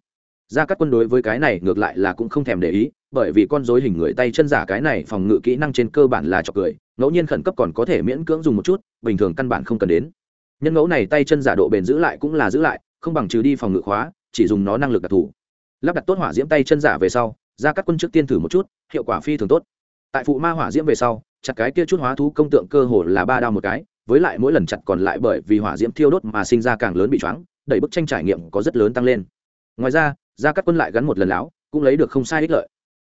Ra các quân đối với cái này ngược lại là cũng không thèm để ý, bởi vì con dối hình người tay chân giả cái này phòng ngự kỹ năng trên cơ bản là cho cười ngẫu nhiên khẩn cấp còn có thể miễn cưỡng dùng một chút, bình thường căn bản không cần đến. Nhân ngẫu này tay chân giả độ bền giữ lại cũng là giữ lại, không bằng trừ đi phòng ngự khóa, chỉ dùng nó năng lực đặc thù. Lắp đặt tốt hỏa diễm tay chân giả về sau, ra các quân trước tiên thử một chút, hiệu quả phi thường tốt. Tại phụ ma hỏa diễm về sau, chặt cái kia chút hóa thú công tượng cơ hồ là ba đao một cái, với lại mỗi lần chặt còn lại bởi vì hỏa diễm thiêu đốt mà sinh ra càng lớn bị choáng, đẩy bức tranh trải nghiệm có rất lớn tăng lên. Ngoài ra ra các quân lại gắn một lần láo, cũng lấy được không sai ích lợi.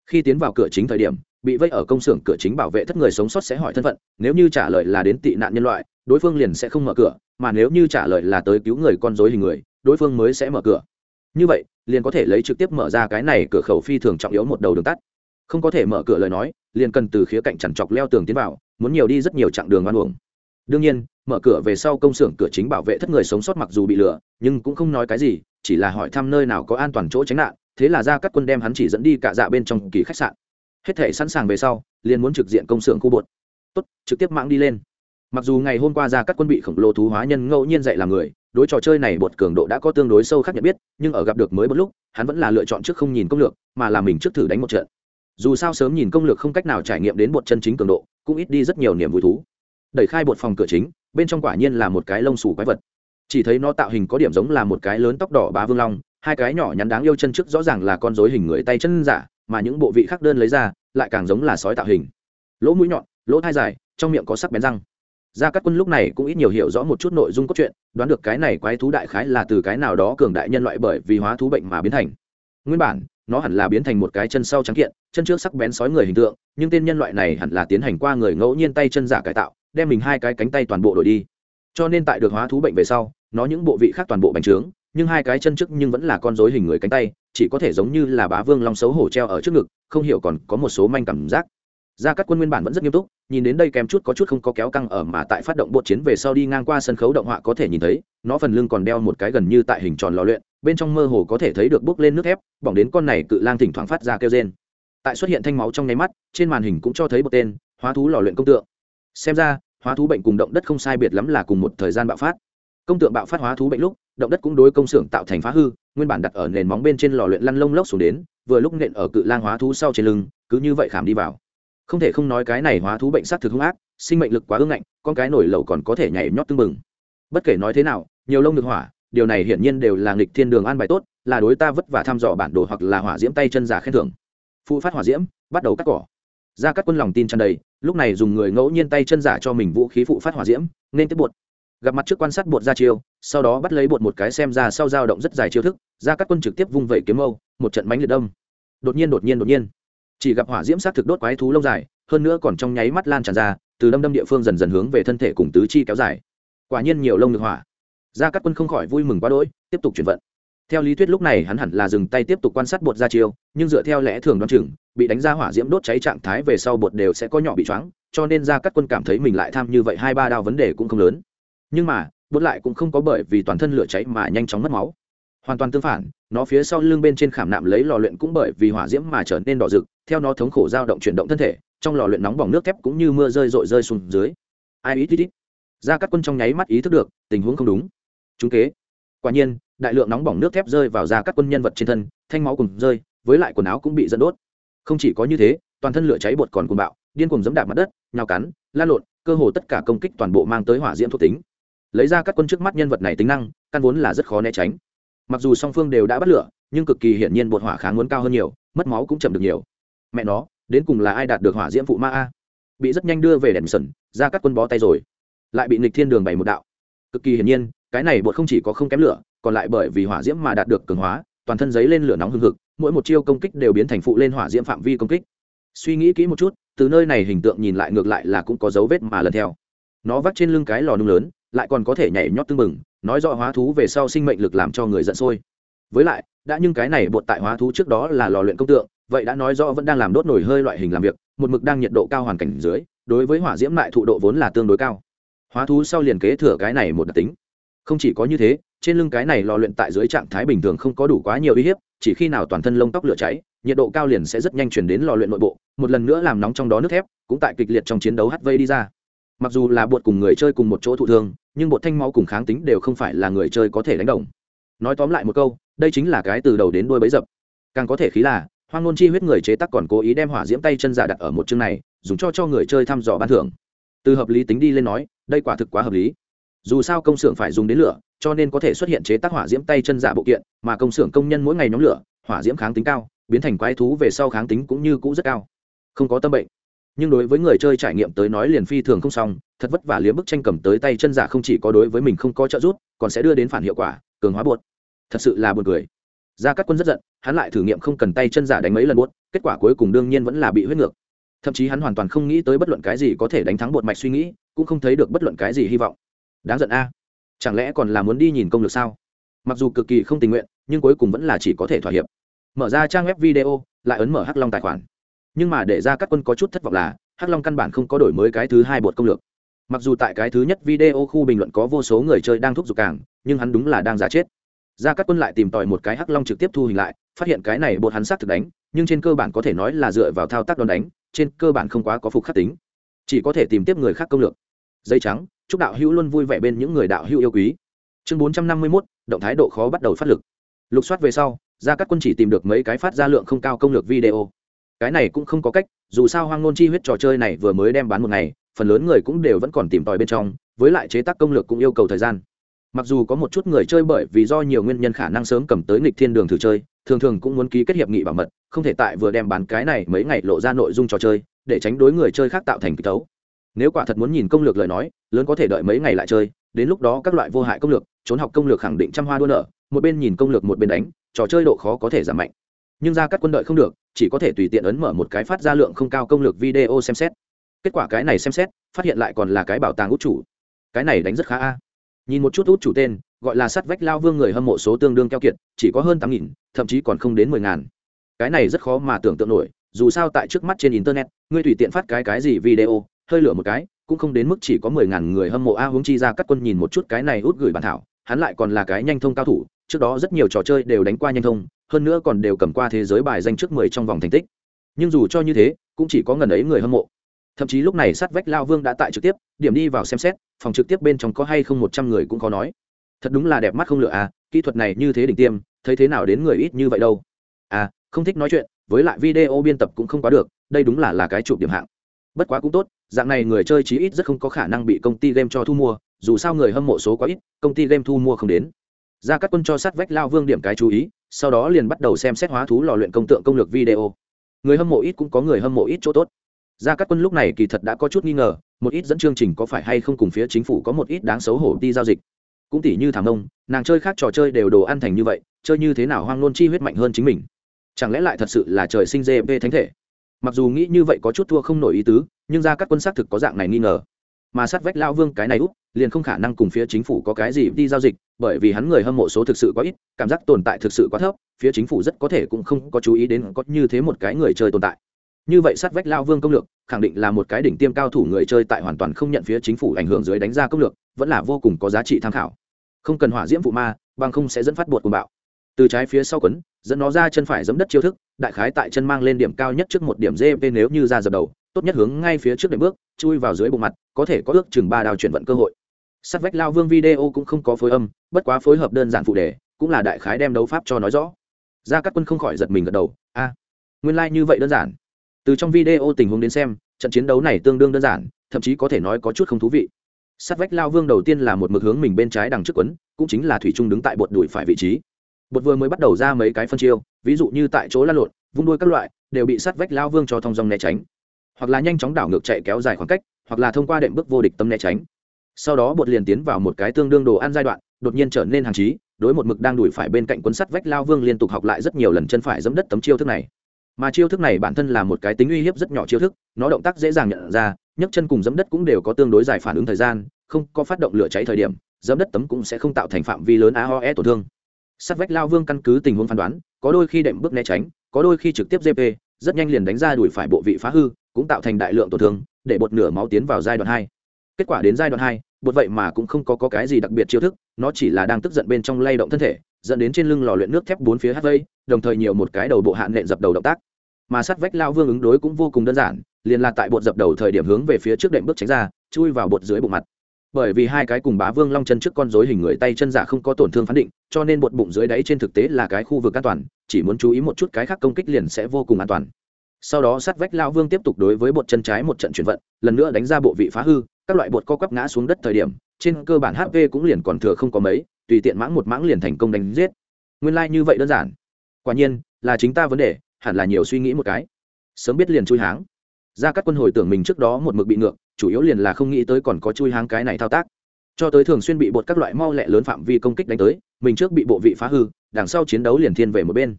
Khi tiến vào cửa chính thời điểm bị vây ở công xưởng cửa chính bảo vệ thất người sống sót sẽ hỏi thân phận, nếu như trả lời là đến tị nạn nhân loại, đối phương liền sẽ không mở cửa, mà nếu như trả lời là tới cứu người con dối hình người, đối phương mới sẽ mở cửa. Như vậy, liền có thể lấy trực tiếp mở ra cái này cửa khẩu phi thường trọng yếu một đầu đường tắt. Không có thể mở cửa lời nói, liền cần từ khía cạnh chằn chọc leo tường tiến vào, muốn nhiều đi rất nhiều chặng đường ngoan uổng. Đương nhiên, mở cửa về sau công xưởng cửa chính bảo vệ thất người sống sót mặc dù bị lừa, nhưng cũng không nói cái gì, chỉ là hỏi thăm nơi nào có an toàn chỗ tránh nạn, thế là ra các quân đem hắn chỉ dẫn đi cả dạ bên trong kỳ khách sạn hết thể sẵn sàng về sau, liền muốn trực diện công xưởng khu bột. Tốt, trực tiếp mạng đi lên. Mặc dù ngày hôm qua ra các quân bị khổng lồ thú hóa nhân ngẫu nhiên dạy làm người, đối trò chơi này bột cường độ đã có tương đối sâu khác nhận biết, nhưng ở gặp được mới một lúc, hắn vẫn là lựa chọn trước không nhìn công lược, mà là mình trước thử đánh một trận. Dù sao sớm nhìn công lược không cách nào trải nghiệm đến bột chân chính cường độ, cũng ít đi rất nhiều niềm vui thú. Đẩy khai bột phòng cửa chính, bên trong quả nhiên là một cái lông xù quái vật. Chỉ thấy nó tạo hình có điểm giống là một cái lớn tóc đỏ bá vương long, hai cái nhỏ nhắn đáng yêu chân trước rõ ràng là con dối hình người tay chân giả mà những bộ vị khác đơn lấy ra, lại càng giống là sói tạo hình. Lỗ mũi nhọn, lỗ thai dài, trong miệng có sắc bén răng. Gia cát quân lúc này cũng ít nhiều hiểu rõ một chút nội dung cốt truyện, đoán được cái này quái thú đại khái là từ cái nào đó cường đại nhân loại bởi vì hóa thú bệnh mà biến thành. Nguyên bản, nó hẳn là biến thành một cái chân sau trắng kiện, chân trước sắc bén sói người hình tượng, nhưng tên nhân loại này hẳn là tiến hành qua người ngẫu nhiên tay chân giả cải tạo, đem mình hai cái cánh tay toàn bộ đổi đi. Cho nên tại được hóa thú bệnh về sau, nó những bộ vị khác toàn bộ bành trướng, nhưng hai cái chân trước nhưng vẫn là con rối hình người cánh tay chỉ có thể giống như là bá vương long xấu hổ treo ở trước ngực, không hiểu còn có một số manh cảm giác. Gia cát quân nguyên bản vẫn rất nghiêm túc, nhìn đến đây kèm chút có chút không có kéo căng ở mà tại phát động bột chiến về sau đi ngang qua sân khấu động họa có thể nhìn thấy, nó phần lưng còn đeo một cái gần như tại hình tròn lò luyện, bên trong mơ hồ có thể thấy được bốc lên nước thép, bỏng đến con này cự lang thỉnh thoảng phát ra kêu rên. Tại xuất hiện thanh máu trong nháy mắt, trên màn hình cũng cho thấy một tên, hóa thú lò luyện công tượng. Xem ra, hóa thú bệnh cùng động đất không sai biệt lắm là cùng một thời gian bạo phát. Công tượng bạo phát hóa thú bệnh lúc, động đất cũng đối công xưởng tạo thành phá hư nguyên bản đặt ở nền móng bên trên lò luyện lăn lông lốc xuống đến, vừa lúc nện ở cự lang hóa thú sau trên lưng, cứ như vậy khảm đi vào. Không thể không nói cái này hóa thú bệnh sát thực hung ác, sinh mệnh lực quá ưng ngạnh, con cái nổi lẩu còn có thể nhảy nhót tưng bừng. Bất kể nói thế nào, nhiều lông được hỏa, điều này hiển nhiên đều là nghịch thiên đường an bài tốt, là đối ta vất vả thăm dò bản đồ hoặc là hỏa diễm tay chân giả khen thưởng. Phụ phát hỏa diễm, bắt đầu cắt cỏ. Ra các quân lòng tin tràn đầy, lúc này dùng người ngẫu nhiên tay chân giả cho mình vũ khí phụ phát hỏa diễm, nên tiếp buộc gặp mặt trước quan sát bột ra chiêu, sau đó bắt lấy bột một cái xem ra sau dao động rất dài chiêu thức, ra các quân trực tiếp vung vẩy kiếm mâu, một trận mánh liệt đông đột nhiên đột nhiên đột nhiên. Chỉ gặp hỏa diễm sát thực đốt quái thú lông dài, hơn nữa còn trong nháy mắt lan tràn ra, từ đâm đâm địa phương dần dần hướng về thân thể cùng tứ chi kéo dài. Quả nhiên nhiều lông được hỏa. Gia cát quân không khỏi vui mừng quá đỗi, tiếp tục chuyển vận. Theo lý thuyết lúc này hắn hẳn là dừng tay tiếp tục quan sát bột ra chiêu, nhưng dựa theo lẽ thường đoan chừng, bị đánh ra hỏa diễm đốt cháy trạng thái về sau bột đều sẽ có nhỏ bị choáng, cho nên gia cát quân cảm thấy mình lại tham như vậy hai ba đao vấn đề cũng không lớn nhưng mà bột lại cũng không có bởi vì toàn thân lửa cháy mà nhanh chóng mất máu. Hoàn toàn tương phản, nó phía sau lưng bên trên khảm nạm lấy lò luyện cũng bởi vì hỏa diễm mà trở nên đỏ rực, theo nó thống khổ dao động chuyển động thân thể, trong lò luyện nóng bỏng nước thép cũng như mưa rơi rội rơi xuống dưới. Ai ít ít ít ra các quân trong nháy mắt ý thức được, tình huống không đúng. Chúng kế. Quả nhiên, đại lượng nóng bỏng nước thép rơi vào ra các quân nhân vật trên thân, thanh máu cùng rơi, với lại quần áo cũng bị dẫn đốt. Không chỉ có như thế, toàn thân lửa cháy bột còn cùng bạo, điên cùng dẫm đạp mặt đất, nhào cắn lan lộn, cơ hồ tất cả công kích toàn bộ mang tới hỏa diễm thuộc tính lấy ra các quân trước mắt nhân vật này tính năng, căn vốn là rất khó né tránh. Mặc dù song phương đều đã bắt lửa, nhưng cực kỳ hiển nhiên bột hỏa kháng muốn cao hơn nhiều, mất máu cũng chậm được nhiều. Mẹ nó, đến cùng là ai đạt được hỏa diễm phụ ma a? Bị rất nhanh đưa về đèn sần, ra các quân bó tay rồi. Lại bị nịch thiên đường bày một đạo. Cực kỳ hiển nhiên, cái này bột không chỉ có không kém lửa, còn lại bởi vì hỏa diễm mà đạt được cường hóa, toàn thân giấy lên lửa nóng hừng hực, mỗi một chiêu công kích đều biến thành phụ lên hỏa diễm phạm vi công kích. Suy nghĩ kỹ một chút, từ nơi này hình tượng nhìn lại ngược lại là cũng có dấu vết mà lần theo. Nó vắt trên lưng cái lò nung lớn lại còn có thể nhảy nhót tưng bừng, nói rõ hóa thú về sau sinh mệnh lực làm cho người giận sôi. Với lại, đã nhưng cái này bột tại hóa thú trước đó là lò luyện công tượng, vậy đã nói rõ vẫn đang làm đốt nổi hơi loại hình làm việc, một mực đang nhiệt độ cao hoàn cảnh dưới, đối với hỏa diễm lại thụ độ vốn là tương đối cao. Hóa thú sau liền kế thừa cái này một đặc tính. Không chỉ có như thế, trên lưng cái này lò luyện tại dưới trạng thái bình thường không có đủ quá nhiều uy hiếp, chỉ khi nào toàn thân lông tóc lửa cháy, nhiệt độ cao liền sẽ rất nhanh chuyển đến lò luyện nội bộ, một lần nữa làm nóng trong đó nước thép, cũng tại kịch liệt trong chiến đấu hắt vây đi ra mặc dù là bột cùng người chơi cùng một chỗ thụ thương, nhưng bột thanh máu cùng kháng tính đều không phải là người chơi có thể đánh đồng. Nói tóm lại một câu, đây chính là cái từ đầu đến đuôi bấy dập. Càng có thể khí là, hoang ngôn chi huyết người chế tác còn cố ý đem hỏa diễm tay chân giả đặt ở một chương này, dùng cho cho người chơi thăm dò ban thưởng. Từ hợp lý tính đi lên nói, đây quả thực quá hợp lý. Dù sao công xưởng phải dùng đến lửa, cho nên có thể xuất hiện chế tác hỏa diễm tay chân giả bộ kiện, mà công xưởng công nhân mỗi ngày nhóm lửa, hỏa diễm kháng tính cao, biến thành quái thú về sau kháng tính cũng như cũ rất cao. Không có tâm bệnh nhưng đối với người chơi trải nghiệm tới nói liền phi thường không xong, thật vất vả liếm bức tranh cầm tới tay chân giả không chỉ có đối với mình không có trợ giúp, còn sẽ đưa đến phản hiệu quả, cường hóa buột thật sự là buồn cười. Gia cát quân rất giận, hắn lại thử nghiệm không cần tay chân giả đánh mấy lần buốt, kết quả cuối cùng đương nhiên vẫn là bị huyết ngược. Thậm chí hắn hoàn toàn không nghĩ tới bất luận cái gì có thể đánh thắng bột mạch suy nghĩ, cũng không thấy được bất luận cái gì hy vọng. Đáng giận a. Chẳng lẽ còn là muốn đi nhìn công lược sao? Mặc dù cực kỳ không tình nguyện, nhưng cuối cùng vẫn là chỉ có thể thỏa hiệp. Mở ra trang web video, lại ấn mở hắc long tài khoản nhưng mà để ra các quân có chút thất vọng là, hắc long căn bản không có đổi mới cái thứ hai bột công lược. Mặc dù tại cái thứ nhất video khu bình luận có vô số người chơi đang thúc giục càng, nhưng hắn đúng là đang giả chết. Ra các quân lại tìm tòi một cái hắc long trực tiếp thu hình lại, phát hiện cái này bột hắn xác thực đánh, nhưng trên cơ bản có thể nói là dựa vào thao tác đòn đánh, trên cơ bản không quá có phục khắc tính. Chỉ có thể tìm tiếp người khác công lược. Dây trắng, chúc đạo hữu luôn vui vẻ bên những người đạo hữu yêu quý. Chương bốn trăm năm mươi mốt, động thái độ khó bắt đầu phát lực. Lục soát về sau, ra các quân chỉ tìm được mấy cái phát ra lượng không cao công lược video cái này cũng không có cách, dù sao hoang ngôn chi huyết trò chơi này vừa mới đem bán một ngày, phần lớn người cũng đều vẫn còn tìm tòi bên trong, với lại chế tác công lược cũng yêu cầu thời gian. Mặc dù có một chút người chơi bởi vì do nhiều nguyên nhân khả năng sớm cầm tới nghịch thiên đường thử chơi, thường thường cũng muốn ký kết hiệp nghị bảo mật, không thể tại vừa đem bán cái này mấy ngày lộ ra nội dung trò chơi, để tránh đối người chơi khác tạo thành kịch tấu. Nếu quả thật muốn nhìn công lược lời nói, lớn có thể đợi mấy ngày lại chơi, đến lúc đó các loại vô hại công lược, trốn học công lược khẳng định trăm hoa đua nở, một bên nhìn công lược một bên đánh, trò chơi độ khó có thể giảm mạnh nhưng ra các quân đội không được, chỉ có thể tùy tiện ấn mở một cái phát ra lượng không cao công lược video xem xét. Kết quả cái này xem xét, phát hiện lại còn là cái bảo tàng út chủ. Cái này đánh rất khá a. Nhìn một chút út chủ tên, gọi là sắt vách lao vương người hâm mộ số tương đương keo kiệt, chỉ có hơn tám nghìn, thậm chí còn không đến mười ngàn. Cái này rất khó mà tưởng tượng nổi, dù sao tại trước mắt trên internet, ngươi tùy tiện phát cái cái gì video, hơi lửa một cái, cũng không đến mức chỉ có mười ngàn người hâm mộ a hướng chi ra các quân nhìn một chút cái này út gửi bản thảo, hắn lại còn là cái nhanh thông cao thủ trước đó rất nhiều trò chơi đều đánh qua nhanh thông, hơn nữa còn đều cầm qua thế giới bài danh trước mười trong vòng thành tích. Nhưng dù cho như thế, cũng chỉ có ngần ấy người hâm mộ. Thậm chí lúc này sát vách lao vương đã tại trực tiếp, điểm đi vào xem xét, phòng trực tiếp bên trong có hay không một trăm người cũng có nói. Thật đúng là đẹp mắt không lựa à kỹ thuật này như thế đỉnh tiêm, thấy thế nào đến người ít như vậy đâu. À không thích nói chuyện, với lại video biên tập cũng không quá được, đây đúng là là cái chụp điểm hạng. Bất quá cũng tốt, dạng này người chơi chí ít rất không có khả năng bị công ty game cho thu mua, dù sao người hâm mộ số quá ít, công ty game thu mua không đến ra các quân cho sát vách lao vương điểm cái chú ý, sau đó liền bắt đầu xem xét hóa thú lò luyện công tượng công lược video. Người hâm mộ ít cũng có người hâm mộ ít chỗ tốt. Ra các quân lúc này kỳ thật đã có chút nghi ngờ, một ít dẫn chương trình có phải hay không cùng phía chính phủ có một ít đáng xấu hổ đi giao dịch. Cũng tỉ như thảm ông, nàng chơi khác trò chơi đều đồ ăn thành như vậy, chơi như thế nào hoang nôn chi huyết mạnh hơn chính mình. Chẳng lẽ lại thật sự là trời sinh gp thánh thể? Mặc dù nghĩ như vậy có chút thua không nổi ý tứ, nhưng ra các quân xác thực có dạng này nghi ngờ mà sát vách lao vương cái này úp, liền không khả năng cùng phía chính phủ có cái gì đi giao dịch, bởi vì hắn người hâm mộ số thực sự quá ít, cảm giác tồn tại thực sự quá thấp, phía chính phủ rất có thể cũng không có chú ý đến có như thế một cái người chơi tồn tại. Như vậy sát vách lao vương công lược, khẳng định là một cái đỉnh tiêm cao thủ người chơi tại hoàn toàn không nhận phía chính phủ ảnh hưởng dưới đánh ra công lược, vẫn là vô cùng có giá trị tham khảo. Không cần hỏa diễm phụ ma, bằng không sẽ dẫn phát bột cùng bạo. Từ trái phía sau quấn, dẫn nó ra chân phải giấm đất chiêu thức, đại khái tại chân mang lên điểm cao nhất trước một điểm gp nếu như ra dập đầu tốt nhất hướng ngay phía trước đệm bước, chui vào dưới bộ mặt, có thể có ước chừng ba đào chuyển vận cơ hội. Sát vách lao vương video cũng không có phối âm, bất quá phối hợp đơn giản phụ đề, cũng là đại khái đem đấu pháp cho nói rõ. Ra các quân không khỏi giật mình gật đầu, a, nguyên lai、like、như vậy đơn giản. Từ trong video tình huống đến xem, trận chiến đấu này tương đương đơn giản, thậm chí có thể nói có chút không thú vị. Sát vách lao vương đầu tiên là một mực hướng mình bên trái đằng trước quấn, cũng chính là thủy trung đứng tại bột đùi phải vị trí. Bột vừa mới bắt đầu ra mấy cái phân chiêu, ví dụ như tại chỗ lăn lộn, vung đuôi các loại, đều bị sát vách lao vương cho thong dong né tránh hoặc là nhanh chóng đảo ngược chạy kéo dài khoảng cách, hoặc là thông qua đệm bước vô địch tâm né tránh. Sau đó bột liền tiến vào một cái tương đương đồ ăn giai đoạn, đột nhiên trở nên hàng trí, đối một mực đang đuổi phải bên cạnh cuốn sắt vách lao vương liên tục học lại rất nhiều lần chân phải giẫm đất tấm chiêu thức này. Mà chiêu thức này bản thân là một cái tính uy hiếp rất nhỏ chiêu thức, nó động tác dễ dàng nhận ra, nhấc chân cùng giẫm đất cũng đều có tương đối dài phản ứng thời gian, không có phát động lửa cháy thời điểm, giẫm đất tấm cũng sẽ không tạo thành phạm vi lớn aoe tổn thương. Sắt vách lao vương căn cứ tình huống phán đoán, có đôi khi đệm bước né tránh, có đôi khi trực tiếp gp rất nhanh liền đánh ra đuổi phải bộ vị phá hư cũng tạo thành đại lượng tổn thương để bột nửa máu tiến vào giai đoạn hai. Kết quả đến giai đoạn hai bột vậy mà cũng không có, có cái gì đặc biệt chiêu thức nó chỉ là đang tức giận bên trong lay động thân thể dẫn đến trên lưng lò luyện nước thép bốn phía hát vây đồng thời nhiều một cái đầu bộ hạn nện dập đầu động tác. Mà sát vách lao vương ứng đối cũng vô cùng đơn giản liền là tại bột dập đầu thời điểm hướng về phía trước đệm bước tránh ra chui vào bột dưới bụng mặt bởi vì hai cái cùng bá vương long chân trước con dối hình người tay chân giả không có tổn thương phán định, cho nên bột bụng dưới đáy trên thực tế là cái khu vực an toàn, chỉ muốn chú ý một chút cái khác công kích liền sẽ vô cùng an toàn. Sau đó sát vách lao vương tiếp tục đối với bột chân trái một trận chuyển vận, lần nữa đánh ra bộ vị phá hư, các loại bột co quắp ngã xuống đất thời điểm, trên cơ bản hp cũng liền còn thừa không có mấy, tùy tiện mãng một mãng liền thành công đánh giết. Nguyên lai、like、như vậy đơn giản. Quả nhiên, là chính ta vấn đề, hẳn là nhiều suy nghĩ một cái. Sớm biết liền chui háng. Ra các quân hồi tưởng mình trước đó một mực bị ngược chủ yếu liền là không nghĩ tới còn có chui háng cái này thao tác. Cho tới thường xuyên bị bột các loại mau lẹ lớn phạm vi công kích đánh tới, mình trước bị bộ vị phá hư, đằng sau chiến đấu liền thiên về một bên.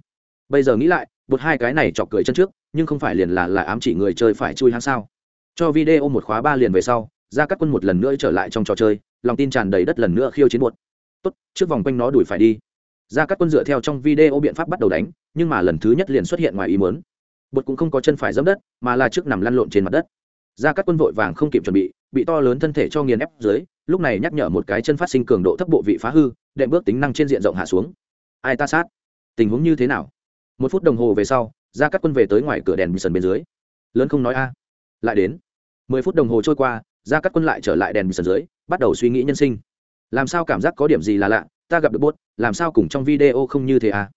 Bây giờ nghĩ lại, bột hai cái này chọc cười chân trước, nhưng không phải liền là là ám chỉ người chơi phải chui hang sao? Cho video một khóa ba liền về sau ra các quân một lần nữa trở lại trong trò chơi, lòng tin tràn đầy đất lần nữa khiêu chiến bột. Tốt, trước vòng quanh nó đuổi phải đi. Ra các quân dựa theo trong video biện pháp bắt đầu đánh, nhưng mà lần thứ nhất liền xuất hiện ngoài ý muốn. Bột cũng không có chân phải dẫm đất, mà là trước nằm lăn lộn trên mặt đất ra các quân vội vàng không kịp chuẩn bị bị to lớn thân thể cho nghiền ép dưới, lúc này nhắc nhở một cái chân phát sinh cường độ thấp bộ vị phá hư, đệm bước tính năng trên diện rộng hạ xuống. Ai ta sát? Tình huống như thế nào? Một phút đồng hồ về sau ra các quân về tới ngoài cửa đèn bị sần bên dưới. Lớn không nói a. Lại đến. Mười phút đồng hồ trôi qua ra các quân lại trở lại đèn bị sần dưới, bắt đầu suy nghĩ nhân sinh. Làm sao cảm giác có điểm gì là lạ, ta gặp được bốt, làm sao cùng trong video không như thế à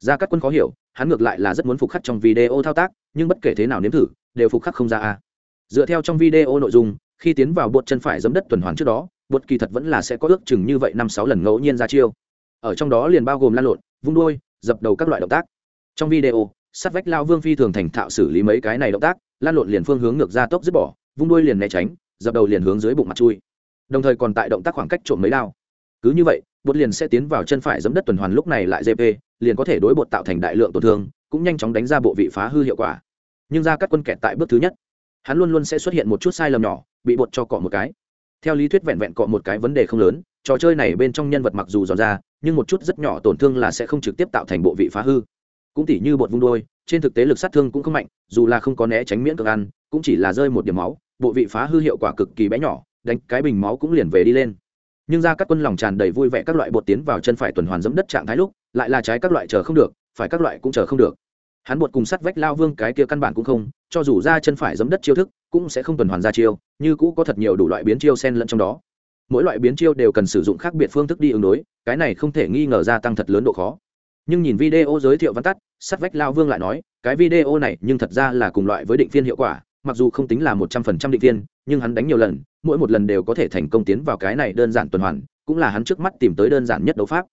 ra các quân khó hiểu, hắn ngược lại là rất muốn phục khắc trong video thao tác, nhưng bất kể thế nào nếm thử, đều phục khắc không ra à dựa theo trong video nội dung, khi tiến vào bột chân phải giấm đất tuần hoàn trước đó, bột kỳ thật vẫn là sẽ có ước chừng như vậy năm sáu lần ngẫu nhiên ra chiêu. Ở trong đó liền bao gồm lan lộn, vung đuôi, dập đầu các loại động tác. Trong video, sát vách lao vương phi thường thành thạo xử lý mấy cái này động tác, lan lộn liền phương hướng ngược ra tốc dứt bỏ, vung đuôi liền né tránh, dập đầu liền hướng dưới bụng mặt chui. Đồng thời còn tại động tác khoảng cách trộm mấy đao. Cứ như vậy, bột liền sẽ tiến vào chân phải giấm đất tuần hoàn lúc này lại gp liền có thể đối bột tạo thành đại lượng tổn thương, cũng nhanh chóng đánh ra bộ vị phá hư hiệu quả. Nhưng ra các quân kẹt tại bước thứ nhất hắn luôn luôn sẽ xuất hiện một chút sai lầm nhỏ, bị bột cho cọ một cái. Theo lý thuyết vẹn vẹn cọ một cái vấn đề không lớn, trò chơi này bên trong nhân vật mặc dù giòn ra, nhưng một chút rất nhỏ tổn thương là sẽ không trực tiếp tạo thành bộ vị phá hư. Cũng tỉ như bột vung đôi trên thực tế lực sát thương cũng không mạnh, dù là không có né tránh miễn cực ăn, cũng chỉ là rơi một điểm máu, bộ vị phá hư hiệu quả cực kỳ bé nhỏ, đánh cái bình máu cũng liền về đi lên. Nhưng ra các quân lòng tràn đầy vui vẻ các loại bột tiến vào chân phải tuần hoàn dẫm đất trạng thái lúc, lại là trái các loại chờ không được, phải các loại cũng chờ không được. Hắn bột cùng sắt vách lao vương cái kia căn bản cũng không cho dù ra chân phải dẫm đất chiêu thức, cũng sẽ không tuần hoàn ra chiêu, như cũ có thật nhiều đủ loại biến chiêu sen lẫn trong đó. Mỗi loại biến chiêu đều cần sử dụng khác biệt phương thức đi ứng đối, cái này không thể nghi ngờ gia tăng thật lớn độ khó. Nhưng nhìn video giới thiệu văn tắt sắt vách lao vương lại nói, cái video này nhưng thật ra là cùng loại với định phiên hiệu quả, mặc dù không tính là một trăm phần trăm định phiên, nhưng hắn đánh nhiều lần, mỗi một lần đều có thể thành công tiến vào cái này đơn giản tuần hoàn, cũng là hắn trước mắt tìm tới đơn giản nhất đấu pháp.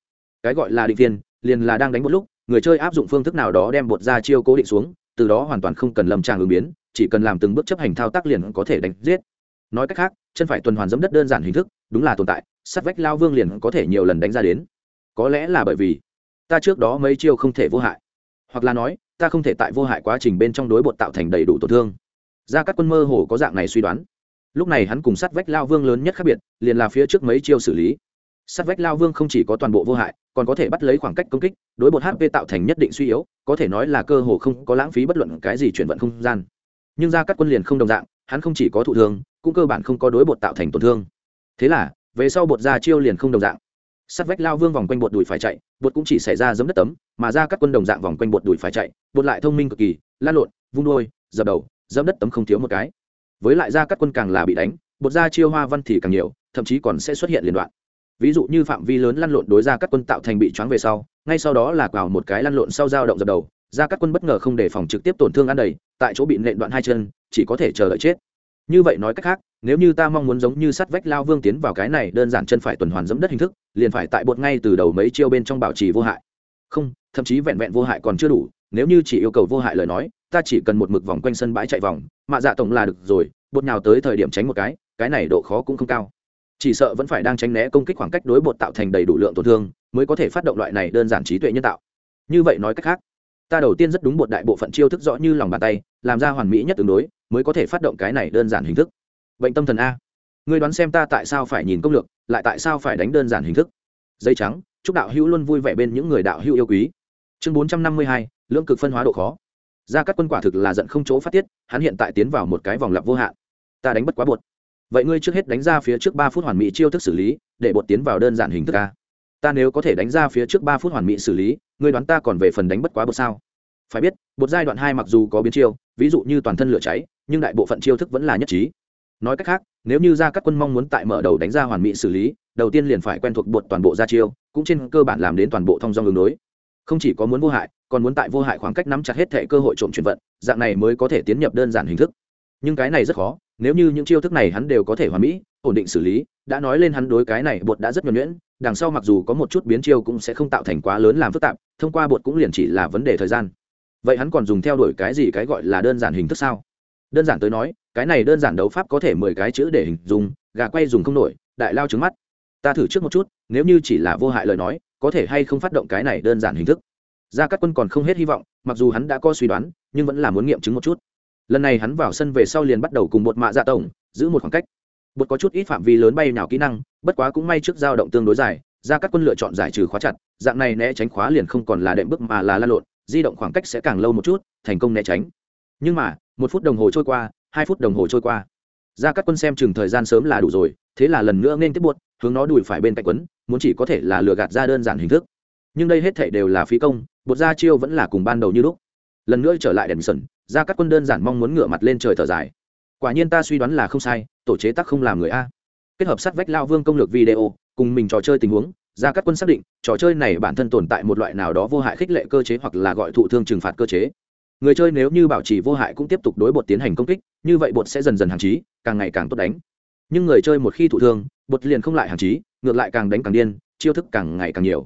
Cái gọi là định phiên, liền là đang đánh một lúc, người chơi áp dụng phương thức nào đó đem bột ra chiêu cố định xuống từ đó hoàn toàn không cần lâm tràng ứng biến, chỉ cần làm từng bước chấp hành thao tác liền có thể đánh giết. Nói cách khác, chân phải tuần hoàn dẫm đất đơn giản hình thức, đúng là tồn tại sắt vách lao vương liền có thể nhiều lần đánh ra đến. Có lẽ là bởi vì, ta trước đó mấy chiêu không thể vô hại. Hoặc là nói, ta không thể tại vô hại quá trình bên trong đối bột tạo thành đầy đủ tổn thương. Ra các quân mơ hồ có dạng này suy đoán. Lúc này hắn cùng sát vách lao vương lớn nhất khác biệt, liền là phía trước mấy chiêu xử lý. Sát vách lao vương không chỉ có toàn bộ vô hại còn có thể bắt lấy khoảng cách công kích, đối bột hp tạo thành nhất định suy yếu, có thể nói là cơ hồ không có lãng phí bất luận cái gì chuyển vận không gian. Nhưng ra các quân liền không đồng dạng, hắn không chỉ có thụ thương, cũng cơ bản không có đối bột tạo thành tổn thương. Thế là, về sau bột ra chiêu liền không đồng dạng. Sắt vách lao vương vòng quanh bột đùi phải chạy, bột cũng chỉ xảy ra giấm đất tấm, mà ra các quân đồng dạng vòng quanh bột đùi phải chạy, bột lại thông minh cực kỳ lan lộn, vung đôi dập đầu dẫm đất tấm không thiếu một cái. Với lại ra các quân càng là bị đánh, bột ra chiêu hoa văn thì càng nhiều, thậm chí còn sẽ xuất hiện liên đoạn ví dụ như phạm vi lớn lăn lộn đối ra các quân tạo thành bị choáng về sau, ngay sau đó là vào một cái lăn lộn sau dao động dập đầu, ra các quân bất ngờ không đề phòng trực tiếp tổn thương ăn đầy, tại chỗ bị nện đoạn hai chân, chỉ có thể chờ đợi chết. Như vậy nói cách khác, nếu như ta mong muốn giống như sắt vách lao vương tiến vào cái này đơn giản chân phải tuần hoàn dẫm đất hình thức, liền phải tại bột ngay từ đầu mấy chiêu bên trong bảo trì vô hại. Không, thậm chí vẹn vẹn vô hại còn chưa đủ, nếu như chỉ yêu cầu vô hại lời nói, ta chỉ cần một mực vòng quanh sân bãi chạy vòng, mạ dạ tổng là được rồi, bột nhào tới thời điểm tránh một cái cái này độ khó cũng không cao chỉ sợ vẫn phải đang tránh né công kích khoảng cách đối bột tạo thành đầy đủ lượng tổn thương mới có thể phát động loại này đơn giản trí tuệ nhân tạo. Như vậy nói cách khác, ta đầu tiên rất đúng bột đại bộ phận chiêu thức rõ như lòng bàn tay, làm ra hoàn mỹ nhất tương đối mới có thể phát động cái này đơn giản hình thức. Bệnh tâm thần a. Người đoán xem ta tại sao phải nhìn công lược, lại tại sao phải đánh đơn giản hình thức? Dây trắng, chúc đạo hữu luôn vui vẻ bên những người đạo hữu yêu quý. Chương bốn trăm năm mươi hai, lưỡng cực phân hóa độ khó. Ra các quân quả thực là giận không chỗ phát tiết, hắn hiện tại tiến vào một cái vòng lặp vô hạn. Ta đánh bất quá bột vậy ngươi trước hết đánh ra phía trước ba phút hoàn mỹ chiêu thức xử lý, để bột tiến vào đơn giản hình thức a. Ta nếu có thể đánh ra phía trước ba phút hoàn mỹ xử lý, ngươi đoán ta còn về phần đánh bất quá bột sao? Phải biết, bột giai đoạn hai mặc dù có biến chiêu, ví dụ như toàn thân lửa cháy, nhưng đại bộ phận chiêu thức vẫn là nhất trí. Nói cách khác, nếu như ra các quân mong muốn tại mở đầu đánh ra hoàn mỹ xử lý, đầu tiên liền phải quen thuộc bột toàn bộ ra chiêu, cũng trên cơ bản làm đến toàn bộ thông dong đường đối. Không chỉ có muốn vô hại, còn muốn tại vô hại khoảng cách nắm chặt hết thẻ cơ hội trộm chuyển vận, dạng này mới có thể tiến nhập đơn giản hình thức. Nhưng cái này rất khó nếu như những chiêu thức này hắn đều có thể hoàn mỹ, ổn định xử lý, đã nói lên hắn đối cái này bột đã rất nhuẩn nhuyễn, đằng sau mặc dù có một chút biến chiêu cũng sẽ không tạo thành quá lớn làm phức tạp, thông qua bột cũng liền chỉ là vấn đề thời gian. Vậy hắn còn dùng theo đuổi cái gì cái gọi là đơn giản hình thức sao? Đơn giản tới nói, cái này đơn giản đấu pháp có thể mười cái chữ để hình dung, gà quay dùng không nổi, đại lao trứng mắt. Ta thử trước một chút, nếu như chỉ là vô hại lời nói, có thể hay không phát động cái này đơn giản hình thức? Gia cát quân còn không hết hy vọng, mặc dù hắn đã có suy đoán, nhưng vẫn là muốn nghiệm chứng một chút lần này hắn vào sân về sau liền bắt đầu cùng một mạ dạ tổng, giữ một khoảng cách. Bột có chút ít phạm vi lớn bay nào kỹ năng, bất quá cũng may trước dao động tương đối dài gia cát quân lựa chọn giải trừ khóa chặt, dạng này né tránh khóa liền không còn là đệm bước mà là lan lộn, di động khoảng cách sẽ càng lâu một chút, thành công né tránh. Nhưng mà, một phút đồng hồ trôi qua, hai phút đồng hồ trôi qua. Gia cát quân xem chừng thời gian sớm là đủ rồi, thế là lần nữa nên tiếp buốt hướng nó đùi phải bên cạnh quấn, muốn chỉ có thể là lừa gạt ra đơn giản hình thức. Nhưng đây hết thảy đều là phí công, bột ra chiêu vẫn là cùng ban đầu như lúc. Lần nữa trở lại đèn sần ra các quân đơn giản mong muốn ngửa mặt lên trời thở dài. Quả nhiên ta suy đoán là không sai, tổ chế tác không làm người a. Kết hợp sát vách lao vương công lược video, cùng mình trò chơi tình huống ra các quân xác định, trò chơi này bản thân tồn tại một loại nào đó vô hại khích lệ cơ chế hoặc là gọi thụ thương trừng phạt cơ chế. Người chơi nếu như bảo trì vô hại cũng tiếp tục đối bột tiến hành công kích, như vậy bột sẽ dần dần hạn trí càng ngày càng tốt đánh. Nhưng người chơi một khi thụ thương, bột liền không lại hạn trí ngược lại càng đánh càng điên, chiêu thức càng ngày càng nhiều.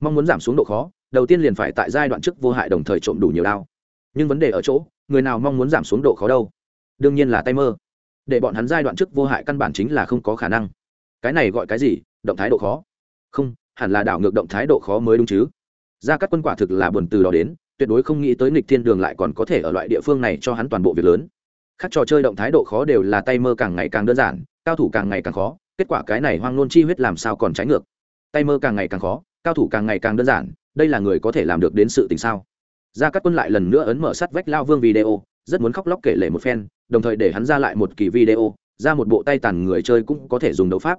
Mong muốn giảm xuống độ khó, đầu tiên liền phải tại giai đoạn trước vô hại đồng thời trộm đủ nhiều đao. Nhưng vấn đề ở chỗ người nào mong muốn giảm xuống độ khó đâu? Đương nhiên là tay mơ. Để bọn hắn giai đoạn trước vô hại căn bản chính là không có khả năng. Cái này gọi cái gì? Động thái độ khó. Không, hẳn là đảo ngược động thái độ khó mới đúng chứ. Ra các quân quả thực là buồn từ đó đến, tuyệt đối không nghĩ tới nghịch thiên đường lại còn có thể ở loại địa phương này cho hắn toàn bộ việc lớn. Các trò chơi động thái độ khó đều là tay mơ càng ngày càng đơn giản, cao thủ càng ngày càng khó, kết quả cái này hoang nôn chi huyết làm sao còn trái ngược. Tay mơ càng ngày càng khó, cao thủ càng ngày càng đơn giản, đây là người có thể làm được đến sự tình sao? Ra các quân lại lần nữa ấn mở sắt vách lao vương video, rất muốn khóc lóc kể lể một phen, đồng thời để hắn ra lại một kỳ video, ra một bộ tay tàn người chơi cũng có thể dùng đấu pháp.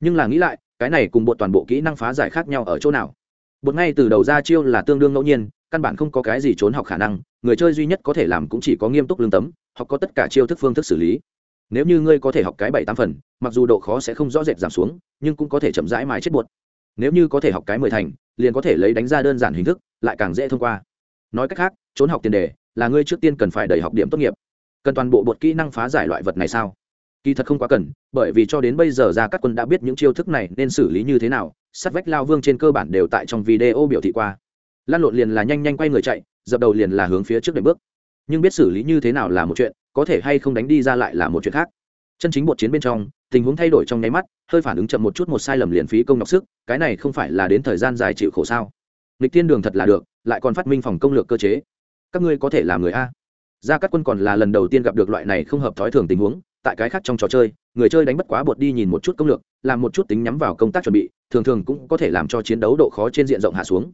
Nhưng là nghĩ lại, cái này cùng bộ toàn bộ kỹ năng phá giải khác nhau ở chỗ nào? Bột ngay từ đầu ra chiêu là tương đương ngẫu nhiên, căn bản không có cái gì trốn học khả năng, người chơi duy nhất có thể làm cũng chỉ có nghiêm túc lương tấm học có tất cả chiêu thức phương thức xử lý. Nếu như ngươi có thể học cái bảy tám phần, mặc dù độ khó sẽ không rõ rệt giảm xuống, nhưng cũng có thể chậm rãi mài chết bột nếu như có thể học cái mười thành, liền có thể lấy đánh ra đơn giản hình thức, lại càng dễ thông qua nói cách khác, trốn học tiền đề là ngươi trước tiên cần phải đầy học điểm tốt nghiệp. Cần toàn bộ bột kỹ năng phá giải loại vật này sao? Kỳ thật không quá cần, bởi vì cho đến bây giờ ra các quân đã biết những chiêu thức này nên xử lý như thế nào sắt vách lao vương trên cơ bản đều tại trong video biểu thị qua. Lan lộn liền là nhanh nhanh quay người chạy, dập đầu liền là hướng phía trước đệm bước. Nhưng biết xử lý như thế nào là một chuyện, có thể hay không đánh đi ra lại là một chuyện khác. Chân chính bột chiến bên trong, tình huống thay đổi trong nháy mắt, hơi phản ứng chậm một chút một sai lầm liền phí công nhọc sức, cái này không phải là đến thời gian dài chịu khổ sao? Nghịch Thiên đường thật là được, lại còn phát minh phòng công lược cơ chế. Các ngươi có thể làm người a. Gia cát quân còn là lần đầu tiên gặp được loại này không hợp thói thường tình huống, tại cái khác trong trò chơi, người chơi đánh bất quá bột đi nhìn một chút công lược, làm một chút tính nhắm vào công tác chuẩn bị, thường thường cũng có thể làm cho chiến đấu độ khó trên diện rộng hạ xuống.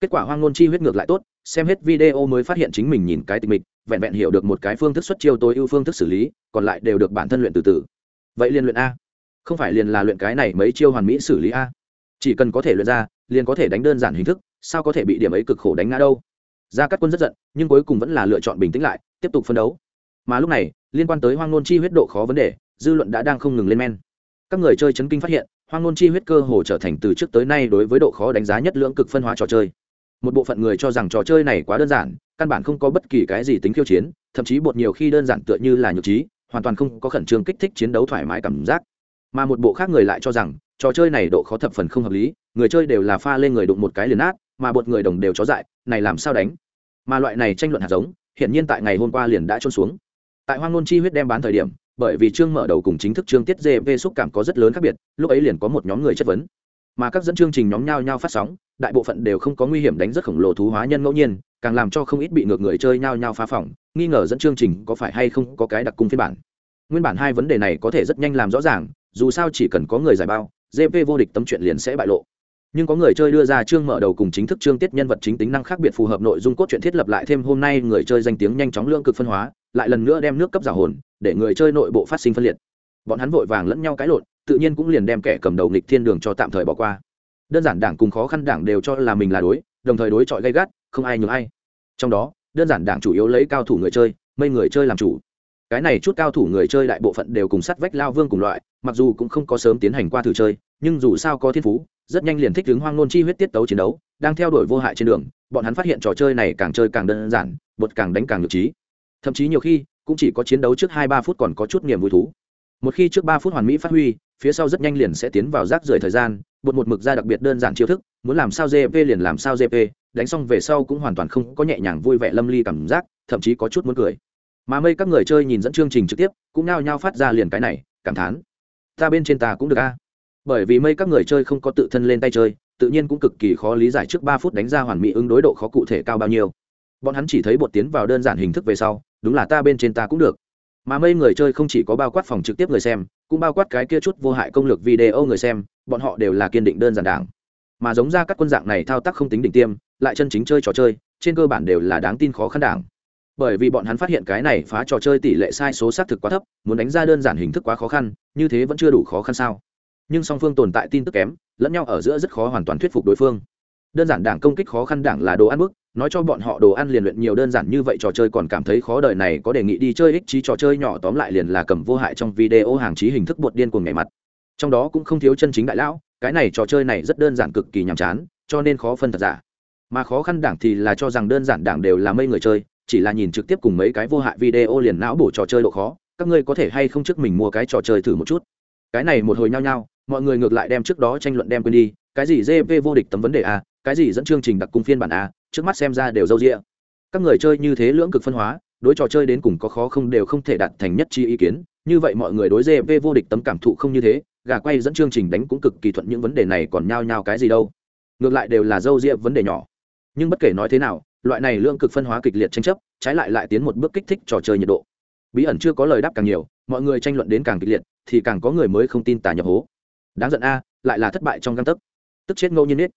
Kết quả hoang ngôn chi huyết ngược lại tốt, xem hết video mới phát hiện chính mình nhìn cái tình mịch, vẹn vẹn hiểu được một cái phương thức xuất chiêu tối ưu phương thức xử lý, còn lại đều được bản thân luyện từ từ. Vậy liền luyện a. Không phải liền là luyện cái này mấy chiêu hoàn mỹ xử lý a. Chỉ cần có thể luyện ra, liền có thể đánh đơn giản hình thức sao có thể bị điểm ấy cực khổ đánh ngã đâu? Gia cát quân rất giận, nhưng cuối cùng vẫn là lựa chọn bình tĩnh lại, tiếp tục phân đấu. Mà lúc này, liên quan tới hoang nôn chi huyết độ khó vấn đề, dư luận đã đang không ngừng lên men. Các người chơi chấn kinh phát hiện, hoang nôn chi huyết cơ hồ trở thành từ trước tới nay đối với độ khó đánh giá nhất lưỡng cực phân hóa trò chơi. Một bộ phận người cho rằng trò chơi này quá đơn giản, căn bản không có bất kỳ cái gì tính khiêu chiến, thậm chí bột nhiều khi đơn giản tựa như là nhược trí, hoàn toàn không có khẩn trương kích thích chiến đấu thoải mái cảm giác. Mà một bộ khác người lại cho rằng, trò chơi này độ khó thập phần không hợp lý, người chơi đều là pha lên người đụng một cái liền át mà bột người đồng đều chó dại, này làm sao đánh? Mà loại này tranh luận hạt giống hiện nhiên tại ngày hôm qua liền đã trôn xuống. Tại hoang ngôn chi huyết đem bán thời điểm, bởi vì chương mở đầu cùng chính thức chương tiết gv xúc cảm có rất lớn khác biệt, lúc ấy liền có một nhóm người chất vấn. Mà các dẫn chương trình nhóm nhau nhau phát sóng, đại bộ phận đều không có nguy hiểm đánh rất khổng lồ thú hóa nhân ngẫu nhiên, càng làm cho không ít bị ngược người chơi nhau nhau phá phỏng, nghi ngờ dẫn chương trình có phải hay không có cái đặc cung phiên bản. Nguyên bản hai vấn đề này có thể rất nhanh làm rõ ràng, dù sao chỉ cần có người giải bao GV vô địch tấm chuyện liền sẽ bại lộ nhưng có người chơi đưa ra chương mở đầu cùng chính thức chương tiết nhân vật chính tính năng khác biệt phù hợp nội dung cốt truyện thiết lập lại thêm hôm nay người chơi danh tiếng nhanh chóng lương cực phân hóa, lại lần nữa đem nước cấp giả hồn, để người chơi nội bộ phát sinh phân liệt. Bọn hắn vội vàng lẫn nhau cãi lộn, tự nhiên cũng liền đem kẻ cầm đầu nghịch thiên đường cho tạm thời bỏ qua. Đơn giản đảng cùng khó khăn đảng đều cho là mình là đối, đồng thời đối chọi gay gắt, không ai nhường ai. Trong đó, đơn giản đảng chủ yếu lấy cao thủ người chơi mây người chơi làm chủ. Cái này chút cao thủ người chơi đại bộ phận đều cùng sắt vách lao vương cùng loại, mặc dù cũng không có sớm tiến hành qua thử chơi, nhưng dù sao có thiên phú rất nhanh liền thích ứng hoang nôn chi huyết tiết tấu chiến đấu, đang theo đuổi vô hại trên đường, bọn hắn phát hiện trò chơi này càng chơi càng đơn giản, bột càng đánh càng nhược trí. Thậm chí nhiều khi, cũng chỉ có chiến đấu trước hai ba phút còn có chút niềm vui thú. Một khi trước ba phút hoàn mỹ phát huy, phía sau rất nhanh liền sẽ tiến vào rác rưởi thời gian, bột một mực ra đặc biệt đơn giản chiêu thức, muốn làm sao gp liền làm sao gp đánh xong về sau cũng hoàn toàn không có nhẹ nhàng vui vẻ lâm ly cảm giác, thậm chí có chút muốn cười. Mà mây các người chơi nhìn dẫn chương trình trực tiếp, cũng nao nhao phát ra liền cái này, cảm thán. Ta bên trên ta cũng được a bởi vì mây các người chơi không có tự thân lên tay chơi, tự nhiên cũng cực kỳ khó lý giải trước ba phút đánh ra hoàn mỹ ứng đối độ khó cụ thể cao bao nhiêu. Bọn hắn chỉ thấy bột tiến vào đơn giản hình thức về sau, đúng là ta bên trên ta cũng được. Mà mây người chơi không chỉ có bao quát phòng trực tiếp người xem, cũng bao quát cái kia chút vô hại công lược video người xem, bọn họ đều là kiên định đơn giản đảng. Mà giống ra các quân dạng này thao tác không tính đỉnh tiêm, lại chân chính chơi trò chơi, trên cơ bản đều là đáng tin khó khăn đảng. Bởi vì bọn hắn phát hiện cái này phá trò chơi tỷ lệ sai số xác thực quá thấp, muốn đánh ra đơn giản hình thức quá khó khăn, như thế vẫn chưa đủ khó khăn sao? Nhưng song phương tồn tại tin tức kém, lẫn nhau ở giữa rất khó hoàn toàn thuyết phục đối phương. Đơn giản đảng công kích khó khăn đảng là đồ ăn bức, nói cho bọn họ đồ ăn liền luyện nhiều đơn giản như vậy trò chơi còn cảm thấy khó đời này có đề nghị đi chơi ích trí trò chơi nhỏ tóm lại liền là cầm vô hại trong video hàng trí hình thức bột điên cuồng ngày mặt. Trong đó cũng không thiếu chân chính đại lão, cái này trò chơi này rất đơn giản cực kỳ nhàm chán, cho nên khó phân thật giả. Mà khó khăn đảng thì là cho rằng đơn giản đảng đều là mây người chơi, chỉ là nhìn trực tiếp cùng mấy cái vô hại video liền não bổ trò chơi độ khó, các ngươi có thể hay không trước mình mua cái trò chơi thử một chút. Cái này một hồi nhao nhao mọi người ngược lại đem trước đó tranh luận đem quên đi, cái gì gp vô địch tấm vấn đề a, cái gì dẫn chương trình đặc cung phiên bản a, trước mắt xem ra đều dâu a các người chơi như thế lưỡng cực phân hóa, đối trò chơi đến cùng có khó không đều không thể đạt thành nhất chi ý kiến, như vậy mọi người đối gp vô địch tấm cảm thụ không như thế, gà quay dẫn chương trình đánh cũng cực kỳ thuận những vấn đề này còn nhao nhao cái gì đâu. Ngược lại đều là dâu a vấn đề nhỏ. Nhưng bất kể nói thế nào, loại này lưỡng cực phân hóa kịch liệt tranh chấp, trái lại lại tiến một bước kích thích trò chơi nhiệt độ. Bí ẩn chưa có lời đáp càng nhiều, mọi người tranh luận đến càng kịch liệt, thì càng có người mới không tin tả nhập hố đáng giận a, lại là thất bại trong găng tấc. Tức chết ngẫu nhiên nết.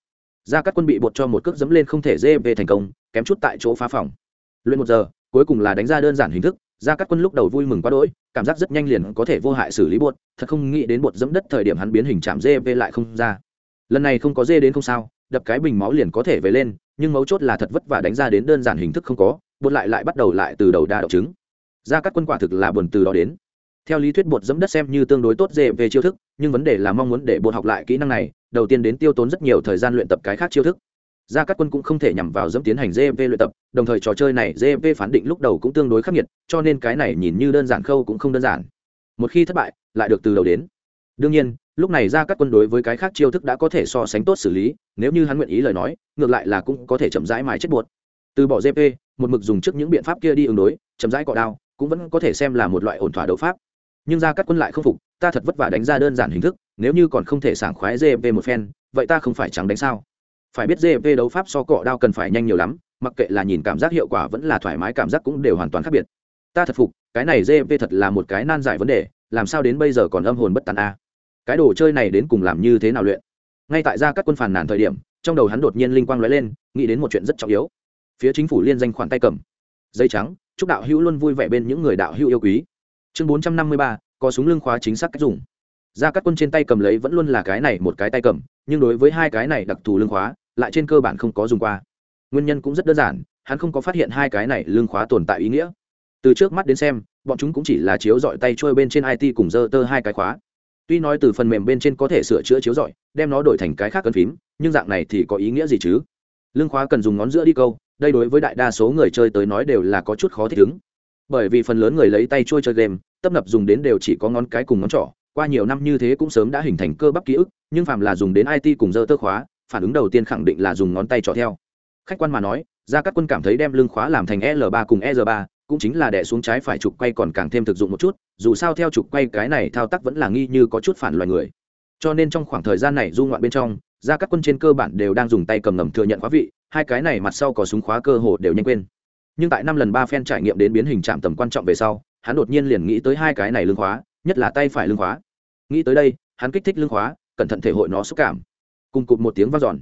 Ra các quân bị bột cho một cước dẫm lên không thể dê về thành công, kém chút tại chỗ phá phòng. Luyện một giờ, cuối cùng là đánh ra đơn giản hình thức, ra các quân lúc đầu vui mừng quá đỗi, cảm giác rất nhanh liền có thể vô hại xử lý bột, thật không nghĩ đến bột dẫm đất thời điểm hắn biến hình chạm dê về lại không ra. Lần này không có dê đến không sao, đập cái bình máu liền có thể về lên, nhưng mấu chốt là thật vất vả đánh ra đến đơn giản hình thức không có, bột lại lại bắt đầu lại từ đầu đa đậu trứng ra các quân quả thực là buồn từ đó đến theo lý thuyết bột dẫm đất xem như tương đối tốt dễ về chiêu thức, nhưng vấn đề là mong muốn để bột học lại kỹ năng này, đầu tiên đến tiêu tốn rất nhiều thời gian luyện tập cái khác chiêu thức. Gia các quân cũng không thể nhằm vào dẫm tiến hành gv luyện tập, đồng thời trò chơi này gv phán định lúc đầu cũng tương đối khắc nghiệt, cho nên cái này nhìn như đơn giản khâu cũng không đơn giản. Một khi thất bại, lại được từ đầu đến. Đương nhiên, lúc này gia các quân đối với cái khác chiêu thức đã có thể so sánh tốt xử lý, nếu như hắn nguyện ý lời nói, ngược lại là cũng có thể chậm rãi mái chết buột từ bỏ gp một mực dùng trước những biện pháp kia đi ứng đối, chậm rãi cọ đao, cũng vẫn có thể xem là một loại ổn thỏa đấu pháp nhưng gia các quân lại không phục, ta thật vất vả đánh ra đơn giản hình thức, nếu như còn không thể sảng khoái gp một phen, vậy ta không phải chẳng đánh sao? Phải biết gp đấu pháp so cọ đao cần phải nhanh nhiều lắm, mặc kệ là nhìn cảm giác hiệu quả vẫn là thoải mái cảm giác cũng đều hoàn toàn khác biệt. Ta thật phục, cái này gp thật là một cái nan giải vấn đề, làm sao đến bây giờ còn âm hồn bất tàn a? Cái đồ chơi này đến cùng làm như thế nào luyện? Ngay tại gia các quân phản nàn thời điểm, trong đầu hắn đột nhiên linh quang lóe lên, nghĩ đến một chuyện rất trọng yếu. Phía chính phủ liên danh khoản tay cầm. Dây trắng, chúc đạo hữu luôn vui vẻ bên những người đạo hữu yêu quý chương bốn trăm năm mươi ba, có súng lưng khóa chính xác cách dùng. Ra các quân trên tay cầm lấy vẫn luôn là cái này một cái tay cầm, nhưng đối với hai cái này đặc thù lưng khóa, lại trên cơ bản không có dùng qua. Nguyên nhân cũng rất đơn giản, hắn không có phát hiện hai cái này lưng khóa tồn tại ý nghĩa. Từ trước mắt đến xem, bọn chúng cũng chỉ là chiếu dọi tay trôi bên trên it cùng dơ tơ hai cái khóa. Tuy nói từ phần mềm bên trên có thể sửa chữa chiếu dọi đem nó đổi thành cái khác cần phím, nhưng dạng này thì có ý nghĩa gì chứ? Lưng khóa cần dùng ngón giữa đi câu, đây đối với đại đa số người chơi tới nói đều là có chút khó thích ứng bởi vì phần lớn người lấy tay trôi chơi game, tấp nập dùng đến đều chỉ có ngón cái cùng ngón trỏ. Qua nhiều năm như thế cũng sớm đã hình thành cơ bắp ký ức, nhưng phạm là dùng đến it cùng dơ tơ khóa, phản ứng đầu tiên khẳng định là dùng ngón tay trỏ theo. Khách quan mà nói ra các quân cảm thấy đem lưng khóa làm thành l 3 cùng e r 3 cũng chính là đẻ xuống trái phải trục quay còn càng thêm thực dụng một chút, dù sao theo trục quay cái này thao tác vẫn là nghi như có chút phản loài người. Cho nên trong khoảng thời gian này du ngoạn bên trong ra các quân trên cơ bản đều đang dùng tay cầm ngầm thừa nhận khóa vị, hai cái này mặt sau có súng khóa cơ hồ đều nhanh quên nhưng tại năm lần ba phen trải nghiệm đến biến hình chạm tầm quan trọng về sau, hắn đột nhiên liền nghĩ tới hai cái này lưng khóa, nhất là tay phải lưng khóa. Nghĩ tới đây, hắn kích thích lưng khóa, cẩn thận thể hội nó xúc cảm. Cùng cụt một tiếng v a n giòn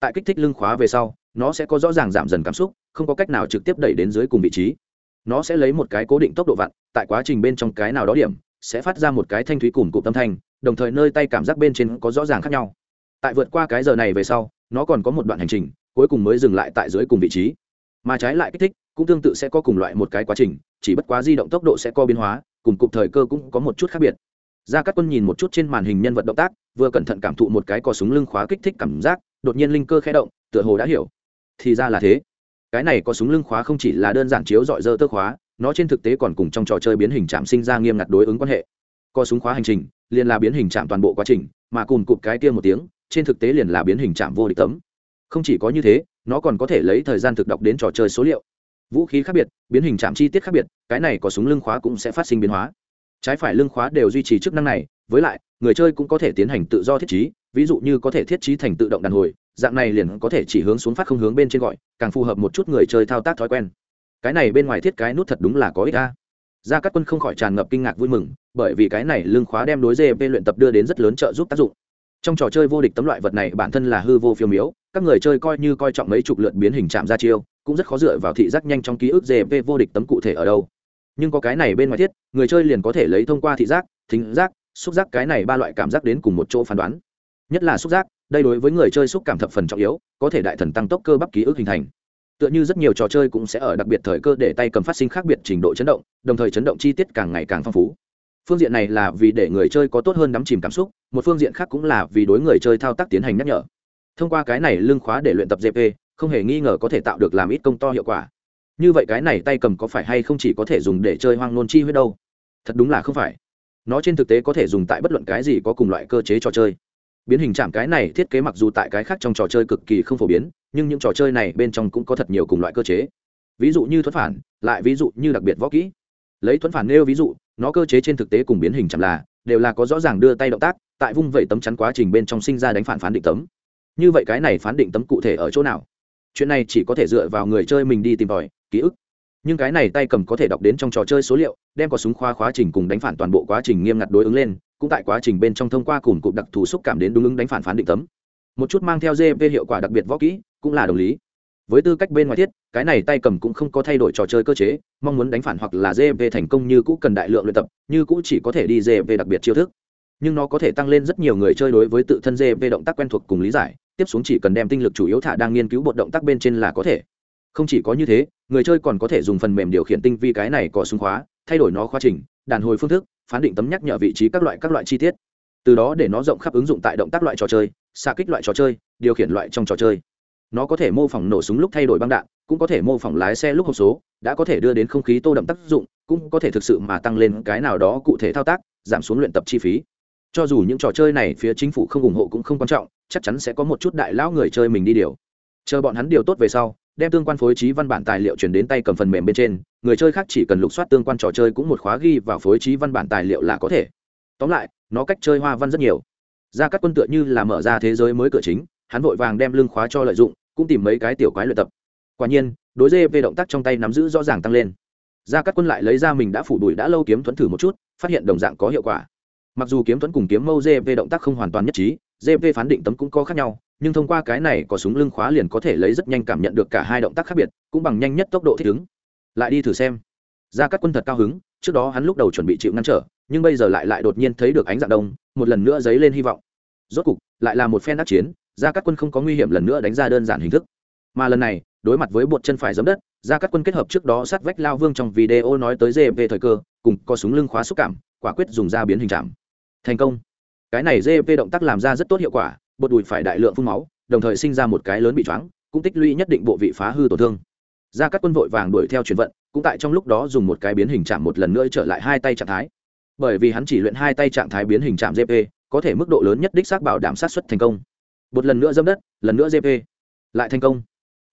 tại kích thích lưng khóa về sau, nó sẽ có rõ ràng giảm dần cảm xúc, không có cách nào trực tiếp đẩy đến dưới cùng vị trí. Nó sẽ lấy một cái cố định tốc độ vặn, tại quá trình bên trong cái nào đó điểm, sẽ phát ra một cái thanh thúy cùng cụm tâm thanh, đồng thời nơi tay cảm giác bên trên có rõ ràng khác nhau. Tại vượt qua cái giờ này về sau, nó còn có một đoạn hành trình, cuối cùng mới dừng lại tại dưới cùng vị trí mà trái lại kích thích, cũng tương tự sẽ có cùng loại một cái quá trình, chỉ bất quá di động tốc độ sẽ co biến hóa, cùng cụm thời cơ cũng có một chút khác biệt. Ra các quân nhìn một chút trên màn hình nhân vật động tác, vừa cẩn thận cảm thụ một cái cò súng lưng khóa kích thích cảm giác, đột nhiên linh cơ khẽ động, tựa hồ đã hiểu. Thì ra là thế. Cái này có súng lưng khóa không chỉ là đơn giản chiếu dọi dơ tơ khóa, nó trên thực tế còn cùng trong trò chơi biến hình chạm sinh ra nghiêm ngặt đối ứng quan hệ. Có súng khóa hành trình, liền là biến hình chạm toàn bộ quá trình, mà cùng cụp cái kia một tiếng, trên thực tế liền là biến hình chạm vô địch tấm không chỉ có như thế, nó còn có thể lấy thời gian thực đọc đến trò chơi số liệu. Vũ khí khác biệt, biến hình chạm chi tiết khác biệt, cái này có súng lưng khóa cũng sẽ phát sinh biến hóa. Trái phải lưng khóa đều duy trì chức năng này, với lại, người chơi cũng có thể tiến hành tự do thiết trí, ví dụ như có thể thiết trí thành tự động đàn hồi, dạng này liền có thể chỉ hướng xuống phát không hướng bên trên gọi, càng phù hợp một chút người chơi thao tác thói quen. Cái này bên ngoài thiết cái nút thật đúng là có ích a. Ra các quân không khỏi tràn ngập kinh ngạc vui mừng, bởi vì cái này lưng khóa đem đối gp luyện tập đưa đến rất lớn trợ giúp tác dụng. Trong trò chơi vô địch tấm loại vật này bản thân là hư vô phiêu miếu các người chơi coi như coi trọng mấy chục lượt biến hình chạm ra chiêu, cũng rất khó dựa vào thị giác nhanh trong ký ức gp vô địch tấm cụ thể ở đâu. Nhưng có cái này bên ngoài thiết, người chơi liền có thể lấy thông qua thị giác, thính giác, xúc giác cái này ba loại cảm giác đến cùng một chỗ phán đoán. Nhất là xúc giác, đây đối với người chơi xúc cảm thập phần trọng yếu, có thể đại thần tăng tốc cơ bắp ký ức hình thành. Tựa như rất nhiều trò chơi cũng sẽ ở đặc biệt thời cơ để tay cầm phát sinh khác biệt trình độ chấn động, đồng thời chấn động chi tiết càng ngày càng phong phú. Phương diện này là vì để người chơi có tốt hơn đắm chìm cảm xúc, một phương diện khác cũng là vì đối người chơi thao tác tiến hành nhắc nhở thông qua cái này lưng khóa để luyện tập gp không hề nghi ngờ có thể tạo được làm ít công to hiệu quả. Như vậy cái này tay cầm có phải hay không chỉ có thể dùng để chơi hoang nôn chi huyết đâu? Thật đúng là không phải. Nó trên thực tế có thể dùng tại bất luận cái gì có cùng loại cơ chế trò chơi. Biến hình chạm cái này thiết kế mặc dù tại cái khác trong trò chơi cực kỳ không phổ biến, nhưng những trò chơi này bên trong cũng có thật nhiều cùng loại cơ chế. Ví dụ như thuẫn phản, lại ví dụ như đặc biệt võ kỹ. Lấy thuẫn phản nêu ví dụ, nó cơ chế trên thực tế cùng biến hình chạm là, đều là có rõ ràng đưa tay động tác, tại vung vẩy tấm chắn quá trình bên trong sinh ra đánh phản phán định tấm như vậy cái này phán định tấm cụ thể ở chỗ nào? Chuyện này chỉ có thể dựa vào người chơi mình đi tìm tòi, ký ức. Nhưng cái này tay cầm có thể đọc đến trong trò chơi số liệu, đem có súng khoa khóa trình cùng đánh phản toàn bộ quá trình nghiêm ngặt đối ứng lên, cũng tại quá trình bên trong thông qua cùng cụm đặc thù xúc cảm đến đúng ứng đánh phản phán định tấm. Một chút mang theo gp hiệu quả đặc biệt võ kỹ, cũng là đồng lý. Với tư cách bên ngoài thiết, cái này tay cầm cũng không có thay đổi trò chơi cơ chế, mong muốn đánh phản hoặc là gp thành công như cũ cần đại lượng luyện tập, như cũ chỉ có thể đi gp đặc biệt chiêu thức. Nhưng nó có thể tăng lên rất nhiều người chơi đối với tự thân gp động tác quen thuộc cùng lý giải tiếp xuống chỉ cần đem tinh lực chủ yếu thả đang nghiên cứu bột động tác bên trên là có thể. Không chỉ có như thế, người chơi còn có thể dùng phần mềm điều khiển tinh vi cái này có súng khóa, thay đổi nó khóa trình, đàn hồi phương thức, phán định tấm nhắc nhở vị trí các loại các loại chi tiết. Từ đó để nó rộng khắp ứng dụng tại động tác loại trò chơi, xa kích loại trò chơi, điều khiển loại trong trò chơi. Nó có thể mô phỏng nổ súng lúc thay đổi băng đạn, cũng có thể mô phỏng lái xe lúc hộp số, đã có thể đưa đến không khí tô đậm tác dụng, cũng có thể thực sự mà tăng lên cái nào đó cụ thể thao tác, giảm xuống luyện tập chi phí cho dù những trò chơi này phía chính phủ không ủng hộ cũng không quan trọng, chắc chắn sẽ có một chút đại lão người chơi mình đi điều. Chờ bọn hắn điều tốt về sau, đem tương quan phối trí văn bản tài liệu chuyển đến tay cầm phần mềm bên trên, người chơi khác chỉ cần lục soát tương quan trò chơi cũng một khóa ghi vào phối trí văn bản tài liệu là có thể. Tóm lại, nó cách chơi hoa văn rất nhiều. Ra các quân tựa như là mở ra thế giới mới cửa chính, hắn vội vàng đem lưng khóa cho lợi dụng, cũng tìm mấy cái tiểu quái luyện tập. Quả nhiên, đối dê về động tác trong tay nắm giữ rõ ràng tăng lên. Ra các quân lại lấy ra mình đã phủ đuổi đã lâu kiếm thuẫn thử một chút, phát hiện đồng dạng có hiệu quả mặc dù kiếm thuẫn cùng kiếm mâu dê động tác không hoàn toàn nhất trí dê phán định tấm cũng có khác nhau, nhưng thông qua cái này có súng lưng khóa liền có thể lấy rất nhanh cảm nhận được cả hai động tác khác biệt, cũng bằng nhanh nhất tốc độ thích ứng. Lại đi thử xem. Ra các quân thật cao hứng, trước đó hắn lúc đầu chuẩn bị chịu ngăn trở, nhưng bây giờ lại lại đột nhiên thấy được ánh dạng đông, một lần nữa dấy lên hy vọng. Rốt cục, lại là một phen đắc chiến ra các quân không có nguy hiểm lần nữa đánh ra đơn giản hình thức. Mà lần này, đối mặt với bột chân phải giấm đất ra các quân kết hợp trước đó sát vách lao vương trong video nói tới gp thời cơ, cùng có súng lưng khóa xúc cảm, quả quyết dùng ra biến hình chạm thành công. Cái này gp động tác làm ra rất tốt hiệu quả, bột đùi phải đại lượng phun máu, đồng thời sinh ra một cái lớn bị choáng, cũng tích lũy nhất định bộ vị phá hư tổn thương. Ra các quân vội vàng đuổi theo chuyển vận, cũng tại trong lúc đó dùng một cái biến hình chạm một lần nữa trở lại hai tay trạng thái. Bởi vì hắn chỉ luyện hai tay trạng thái biến hình chạm gp có thể mức độ lớn nhất đích xác bảo đảm sát xuất thành công. Một lần nữa dâm đất, lần nữa gp lại thành công.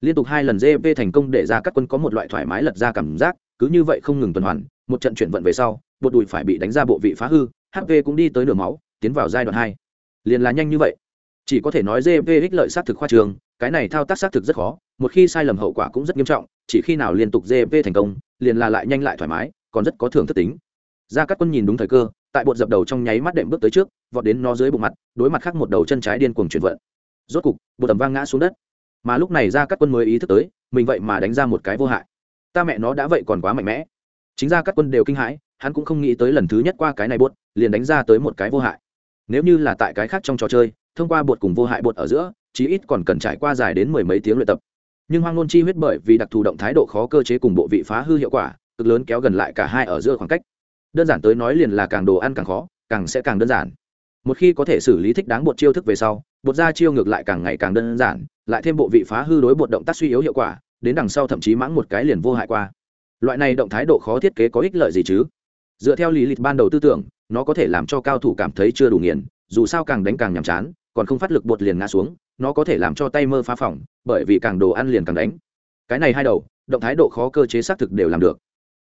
Liên tục hai lần gp thành công để ra các quân có một loại thoải mái lật ra cảm giác, cứ như vậy không ngừng tuần hoàn, một trận chuyển vận về sau, bột đùi phải bị đánh ra bộ vị phá hư hp cũng đi tới nửa máu, tiến vào giai đoạn hai. Liền là nhanh như vậy. Chỉ có thể nói gp lợi sát thực khoa trường, cái này thao tác sát thực rất khó, một khi sai lầm hậu quả cũng rất nghiêm trọng, chỉ khi nào liên tục gp thành công, liền là lại nhanh lại thoải mái, còn rất có thưởng thức tính. Ra các quân nhìn đúng thời cơ, tại bột dập đầu trong nháy mắt đệm bước tới trước, vọt đến nó dưới bụng mặt, đối mặt khác một đầu chân trái điên cuồng chuyển vận. Rốt cục, bột tầm vang ngã xuống đất. Mà lúc này ra các quân mới ý thức tới, mình vậy mà đánh ra một cái vô hại. Ta mẹ nó đã vậy còn quá mạnh mẽ. Chính ra các quân đều kinh hãi hắn cũng không nghĩ tới lần thứ nhất qua cái này bột liền đánh ra tới một cái vô hại. Nếu như là tại cái khác trong trò chơi, thông qua bột cùng vô hại bột ở giữa, chí ít còn cần trải qua dài đến mười mấy tiếng luyện tập. Nhưng hoang ngôn chi huyết bởi vì đặc thù động thái độ khó cơ chế cùng bộ vị phá hư hiệu quả, cực lớn kéo gần lại cả hai ở giữa khoảng cách. Đơn giản tới nói liền là càng đồ ăn càng khó, càng sẽ càng đơn giản. Một khi có thể xử lý thích đáng bột chiêu thức về sau bột ra chiêu ngược lại càng ngày càng đơn giản, lại thêm bộ vị phá hư đối bột động tác suy yếu hiệu quả, đến đằng sau thậm chí mãng một cái liền vô hại qua. Loại này động thái độ khó thiết kế có ích lợi gì chứ? Dựa theo lý lịch ban đầu tư tưởng, nó có thể làm cho cao thủ cảm thấy chưa đủ nghiền, dù sao càng đánh càng nhàm chán, còn không phát lực bột liền ngã xuống, nó có thể làm cho tay mơ phá phỏng, bởi vì càng đồ ăn liền càng đánh. Cái này hai đầu, động thái độ khó cơ chế xác thực đều làm được.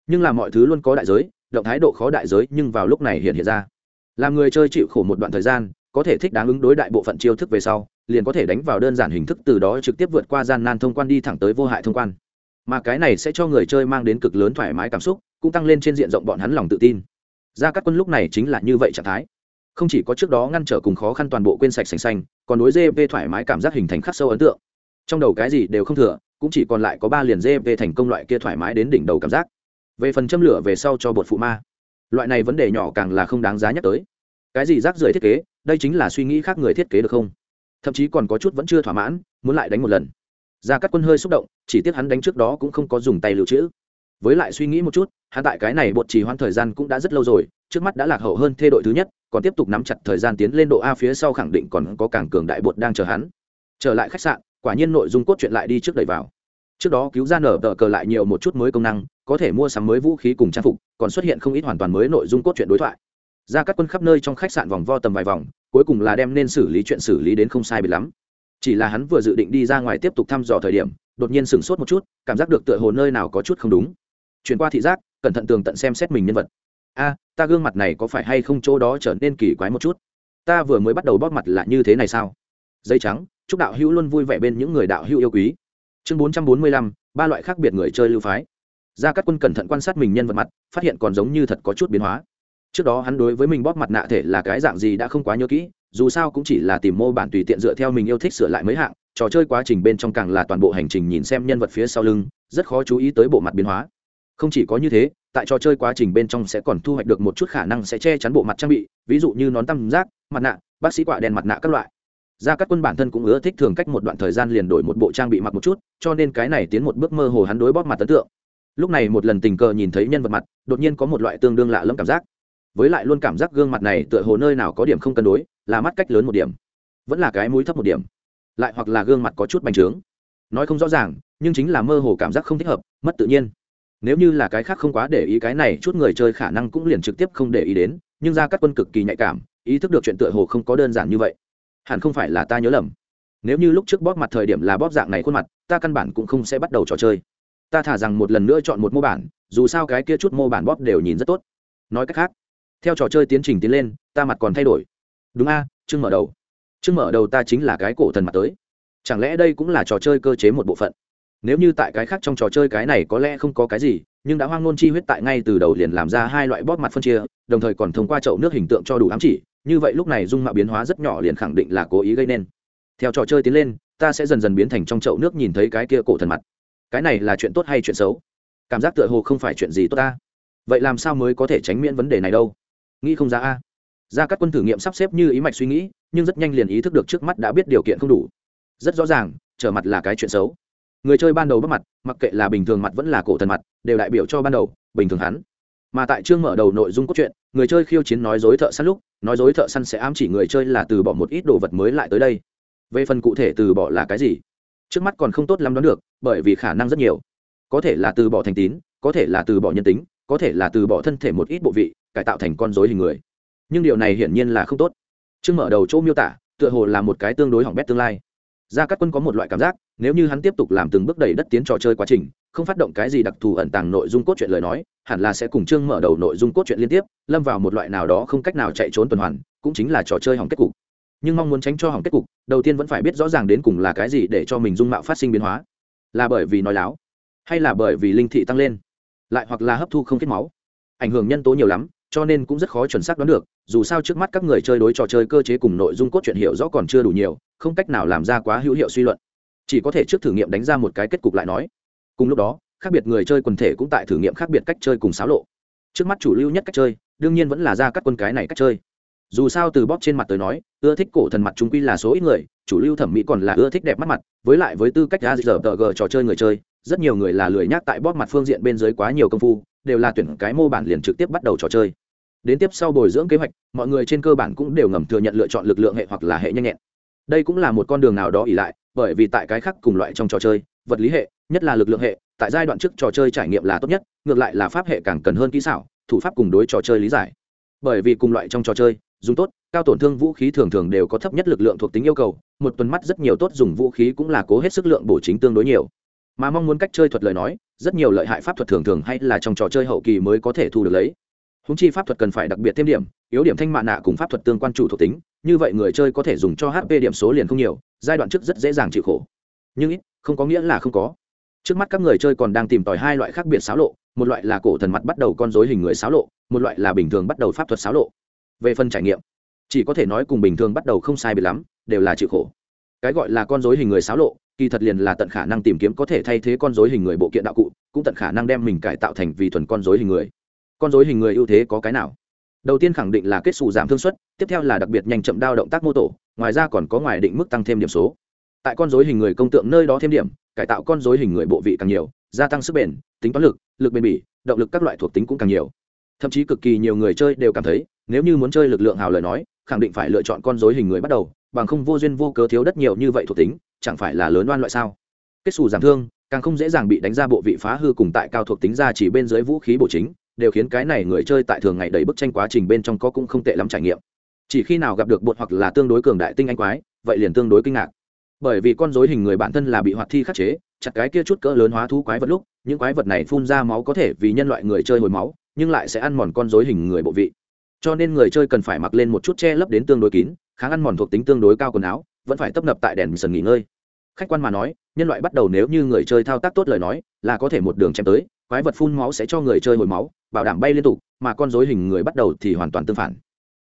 Nhưng là mọi thứ luôn có đại giới, động thái độ khó đại giới nhưng vào lúc này hiện hiện ra. Làm người chơi chịu khổ một đoạn thời gian, có thể thích đáng ứng đối đại bộ phận chiêu thức về sau, liền có thể đánh vào đơn giản hình thức từ đó trực tiếp vượt qua gian nan thông quan đi thẳng tới vô hại thông quan mà cái này sẽ cho người chơi mang đến cực lớn thoải mái cảm xúc, cũng tăng lên trên diện rộng bọn hắn lòng tự tin. Ra các quân lúc này chính là như vậy trạng thái. Không chỉ có trước đó ngăn trở cùng khó khăn toàn bộ quên sạch sành xanh, còn đối gp thoải mái cảm giác hình thành khắc sâu ấn tượng. Trong đầu cái gì đều không thừa, cũng chỉ còn lại có ba liền gp thành công loại kia thoải mái đến đỉnh đầu cảm giác. Về phần châm lửa về sau cho bột phụ ma. Loại này vấn đề nhỏ càng là không đáng giá nhắc tới. Cái gì rác rưởi thiết kế, đây chính là suy nghĩ khác người thiết kế được không? Thậm chí còn có chút vẫn chưa thỏa mãn, muốn lại đánh một lần gia cát quân hơi xúc động, chỉ tiếc hắn đánh trước đó cũng không có dùng tay lưu trữ. Với lại suy nghĩ một chút, hắn tại cái này bột trì hoãn thời gian cũng đã rất lâu rồi, trước mắt đã lạc hậu hơn thê đội thứ nhất, còn tiếp tục nắm chặt thời gian tiến lên độ a phía sau khẳng định còn có càng cường đại bột đang chờ hắn. Trở lại khách sạn, quả nhiên nội dung cốt truyện lại đi trước đẩy vào. Trước đó cứu ra nở tờ cờ lại nhiều một chút mới công năng, có thể mua sắm mới vũ khí cùng trang phục, còn xuất hiện không ít hoàn toàn mới nội dung cốt truyện đối thoại. Ra các quân khắp nơi trong khách sạn vòng vo tầm vài vòng, cuối cùng là đem nên xử lý chuyện xử lý đến không sai bị lắm chỉ là hắn vừa dự định đi ra ngoài tiếp tục thăm dò thời điểm, đột nhiên sửng sốt một chút, cảm giác được tựa hồ nơi nào có chút không đúng. Chuyển qua thị giác, cẩn thận tường tận xem xét mình nhân vật. A, ta gương mặt này có phải hay không chỗ đó trở nên kỳ quái một chút? Ta vừa mới bắt đầu bóp mặt là như thế này sao? Dây trắng, chúc đạo hữu luôn vui vẻ bên những người đạo hữu yêu quý. Chương bốn trăm bốn mươi lăm, ba loại khác biệt người chơi lưu phái. Gia cát quân cẩn thận quan sát mình nhân vật mặt, phát hiện còn giống như thật có chút biến hóa. Trước đó hắn đối với mình bóp mặt nạ thể là cái dạng gì đã không quá nhớ kỹ dù sao cũng chỉ là tìm mô bản tùy tiện dựa theo mình yêu thích sửa lại mấy hạng, trò chơi quá trình bên trong càng là toàn bộ hành trình nhìn xem nhân vật phía sau lưng, rất khó chú ý tới bộ mặt biến hóa. Không chỉ có như thế, tại trò chơi quá trình bên trong sẽ còn thu hoạch được một chút khả năng sẽ che chắn bộ mặt trang bị, ví dụ như nón tăm giác mặt nạ, bác sĩ quạ đen mặt nạ các loại. Ra các quân bản thân cũng ưa thích thường cách một đoạn thời gian liền đổi một bộ trang bị mặc một chút, cho nên cái này tiến một bước mơ hồ hắn đối bóp mặt ấn tượng. Lúc này một lần tình cờ nhìn thấy nhân vật mặt, đột nhiên có một loại tương đương lạ lẫm cảm giác với lại luôn cảm giác gương mặt này tựa hồ nơi nào có điểm không cân đối, là mắt cách lớn một điểm, vẫn là cái mũi thấp một điểm, lại hoặc là gương mặt có chút bành trướng. Nói không rõ ràng, nhưng chính là mơ hồ cảm giác không thích hợp, mất tự nhiên. Nếu như là cái khác không quá để ý cái này, chút người chơi khả năng cũng liền trực tiếp không để ý đến, nhưng ra các quân cực kỳ nhạy cảm, ý thức được chuyện tựa hồ không có đơn giản như vậy. Hẳn không phải là ta nhớ lầm. Nếu như lúc trước bóp mặt thời điểm là bóp dạng này khuôn mặt, ta căn bản cũng không sẽ bắt đầu trò chơi. Ta thả rằng một lần nữa chọn một mô bản, dù sao cái kia chút mô bản bóp đều nhìn rất tốt. Nói cách khác theo trò chơi tiến trình tiến lên ta mặt còn thay đổi. Đúng a à, chương mở đầu. Chương mở đầu ta chính là cái cổ thần mặt tới. Chẳng lẽ đây cũng là trò chơi cơ chế một bộ phận? Nếu như tại cái khác trong trò chơi cái này có lẽ không có cái gì nhưng đã hoang ngôn chi huyết tại ngay từ đầu liền làm ra hai loại bóp mặt phân chia đồng thời còn thông qua chậu nước hình tượng cho đủ ám chỉ như vậy lúc này dung mạo biến hóa rất nhỏ liền khẳng định là cố ý gây nên. Theo trò chơi tiến lên ta sẽ dần dần biến thành trong chậu nước nhìn thấy cái kia cổ thần mặt. Cái này là chuyện tốt hay chuyện xấu? Cảm giác tựa hồ không phải chuyện gì tốt ta. Vậy làm sao mới có thể tránh miễn vấn đề này đâu? Nghĩ không ra a. Ra các quân thử nghiệm sắp xếp như ý mạch suy nghĩ, nhưng rất nhanh liền ý thức được trước mắt đã biết điều kiện không đủ. Rất rõ ràng, trở mặt là cái chuyện xấu. Người chơi ban đầu bắt mặt, mặc kệ là bình thường mặt vẫn là cổ thần mặt, đều đại biểu cho ban đầu, bình thường hắn. Mà tại chương mở đầu nội dung cốt truyện, người chơi khiêu chiến nói dối thợ săn lúc, nói dối thợ săn sẽ ám chỉ người chơi là từ bỏ một ít đồ vật mới lại tới đây. Về phần cụ thể từ bỏ là cái gì? Trước mắt còn không tốt lắm đoán được, bởi vì khả năng rất nhiều. Có thể là từ bỏ thành tín, có thể là từ bỏ nhân tính, có thể là từ bỏ thân thể một ít bộ vị cải tạo thành con dối hình người. Nhưng điều này hiển nhiên là không tốt. Chương mở đầu chỗ miêu tả, tựa hồ là một cái tương đối hỏng bét tương lai. Gia cát quân có một loại cảm giác, nếu như hắn tiếp tục làm từng bước đẩy đất tiến trò chơi quá trình, không phát động cái gì đặc thù ẩn tàng nội dung cốt truyện lời nói, hẳn là sẽ cùng chương mở đầu nội dung cốt truyện liên tiếp, lâm vào một loại nào đó không cách nào chạy trốn tuần hoàn, cũng chính là trò chơi hỏng kết cục. Nhưng mong muốn tránh cho hỏng kết cục, đầu tiên vẫn phải biết rõ ràng đến cùng là cái gì để cho mình dung mạo phát sinh biến hóa. Là bởi vì nói láo, hay là bởi vì linh thị tăng lên, lại hoặc là hấp thu không kết máu. Ảnh hưởng nhân tố nhiều lắm cho nên cũng rất khó chuẩn xác đoán được, dù sao trước mắt các người chơi đối trò chơi cơ chế cùng nội dung cốt truyện hiểu rõ còn chưa đủ nhiều, không cách nào làm ra quá hữu hiệu suy luận. Chỉ có thể trước thử nghiệm đánh ra một cái kết cục lại nói. Cùng lúc đó, khác biệt người chơi quần thể cũng tại thử nghiệm khác biệt cách chơi cùng xáo lộ. Trước mắt chủ lưu nhất cách chơi, đương nhiên vẫn là ra các quân cái này cách chơi. Dù sao từ bóp trên mặt tới nói, ưa thích cổ thần mặt chúng quy là số ít người, chủ lưu thẩm mỹ còn là ưa thích đẹp mắt mặt, với lại với tư cách ra giờ tờ g trò chơi người chơi, rất nhiều người là lười nhác tại bóp mặt phương diện bên dưới quá nhiều công phu đều là tuyển cái mô bản liền trực tiếp bắt đầu trò chơi. Đến tiếp sau bồi dưỡng kế hoạch, mọi người trên cơ bản cũng đều ngầm thừa nhận lựa chọn lực lượng hệ hoặc là hệ nhanh nhẹn. Đây cũng là một con đường nào đó ỉ lại, bởi vì tại cái khác cùng loại trong trò chơi, vật lý hệ, nhất là lực lượng hệ, tại giai đoạn trước trò chơi trải nghiệm là tốt nhất, ngược lại là pháp hệ càng cần hơn kỹ xảo, thủ pháp cùng đối trò chơi lý giải. Bởi vì cùng loại trong trò chơi, dùng tốt, cao tổn thương vũ khí thường thường đều có thấp nhất lực lượng thuộc tính yêu cầu, một tuần mắt rất nhiều tốt dùng vũ khí cũng là cố hết sức lượng bổ chính tương đối nhiều mà mong muốn cách chơi thuật lời nói, rất nhiều lợi hại pháp thuật thường thường hay là trong trò chơi hậu kỳ mới có thể thu được lấy. Húng chi pháp thuật cần phải đặc biệt thêm điểm, yếu điểm thanh mạ nạ cùng pháp thuật tương quan chủ thuộc tính, như vậy người chơi có thể dùng cho hp điểm số liền không nhiều, giai đoạn trước rất dễ dàng chịu khổ. Nhưng ít, không có nghĩa là không có. Trước mắt các người chơi còn đang tìm tòi hai loại khác biệt xáo lộ, một loại là cổ thần mặt bắt đầu con dối hình người xáo lộ, một loại là bình thường bắt đầu pháp thuật xáo lộ. Về phần trải nghiệm, chỉ có thể nói cùng bình thường bắt đầu không sai bị lắm, đều là chịu khổ cái gọi là con dối hình người xáo lộ, kỳ thật liền là tận khả năng tìm kiếm có thể thay thế con dối hình người bộ kiện đạo cụ, cũng tận khả năng đem mình cải tạo thành vì thuần con dối hình người. Con dối hình người ưu thế có cái nào? Đầu tiên khẳng định là kết xù giảm thương suất, tiếp theo là đặc biệt nhanh chậm đao động tác mô tổ, ngoài ra còn có ngoài định mức tăng thêm điểm số. Tại con dối hình người công tượng nơi đó thêm điểm, cải tạo con dối hình người bộ vị càng nhiều, gia tăng sức bền, tính toán lực lực bền bỉ, động lực các loại thuộc tính cũng càng nhiều. Thậm chí cực kỳ nhiều người chơi đều cảm thấy, nếu như muốn chơi lực lượng hào lời nói, khẳng định phải lựa chọn con dối hình người bắt đầu bằng không vô duyên vô cớ thiếu đất nhiều như vậy thuộc tính, chẳng phải là lớn oan loại sao? Kết xù giảm thương, càng không dễ dàng bị đánh ra bộ vị phá hư cùng tại cao thuộc tính ra chỉ bên dưới vũ khí bổ chính, đều khiến cái này người chơi tại thường ngày đầy bức tranh quá trình bên trong có cũng không tệ lắm trải nghiệm. Chỉ khi nào gặp được bột hoặc là tương đối cường đại tinh anh quái, vậy liền tương đối kinh ngạc. Bởi vì con dối hình người bản thân là bị hoạt thi khắc chế, chặt cái kia chút cỡ lớn hóa thú quái vật lúc, những quái vật này phun ra máu có thể vì nhân loại người chơi hồi máu, nhưng lại sẽ ăn mòn con dối hình người bộ vị cho nên người chơi cần phải mặc lên một chút che lấp đến tương đối kín, kháng ăn mòn thuộc tính tương đối cao quần áo, vẫn phải tấp nập tại đèn sần nghỉ ngơi. Khách quan mà nói, nhân loại bắt đầu nếu như người chơi thao tác tốt lời nói, là có thể một đường chém tới, quái vật phun máu sẽ cho người chơi hồi máu, bảo đảm bay liên tục, mà con dối hình người bắt đầu thì hoàn toàn tương phản.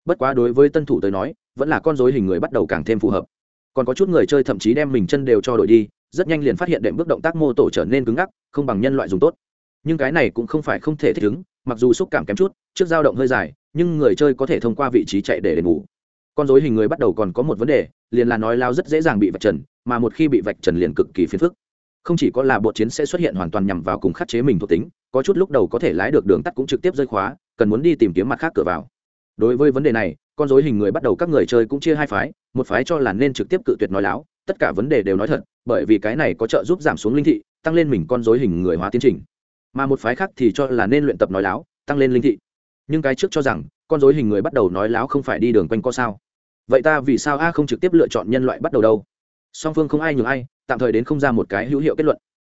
Bất quá đối với tân thủ tới nói, vẫn là con dối hình người bắt đầu càng thêm phù hợp. Còn có chút người chơi thậm chí đem mình chân đều cho đội đi, rất nhanh liền phát hiện đệm bước động tác mô tổ trở nên cứng ngắc, không bằng nhân loại dùng tốt. Nhưng cái này cũng không phải không thể thích ứng, mặc dù xúc cảm kém chút, trước dao động hơi dài nhưng người chơi có thể thông qua vị trí chạy để đền ngủ con dối hình người bắt đầu còn có một vấn đề, liền là nói lao rất dễ dàng bị vạch trần, mà một khi bị vạch trần liền cực kỳ phiền phức. Không chỉ có là bộ chiến sẽ xuất hiện hoàn toàn nhằm vào cùng khắc chế mình thuộc tính, có chút lúc đầu có thể lái được đường tắt cũng trực tiếp rơi khóa, cần muốn đi tìm kiếm mặt khác cửa vào. Đối với vấn đề này, con dối hình người bắt đầu các người chơi cũng chia hai phái, một phái cho là nên trực tiếp cự tuyệt nói láo, tất cả vấn đề đều nói thật, bởi vì cái này có trợ giúp giảm xuống linh thị, tăng lên mình con dối hình người hóa tiến trình. Mà một phái khác thì cho là nên luyện tập nói láo, tăng lên linh thị nhưng cái trước cho rằng, con dối hình người bắt đầu nói láo không phải đi đường quanh co sao. Vậy ta vì sao a không trực tiếp lựa chọn nhân loại bắt đầu đâu? Song phương không ai nhường ai, tạm thời đến không ra một cái hữu hiệu kết luận.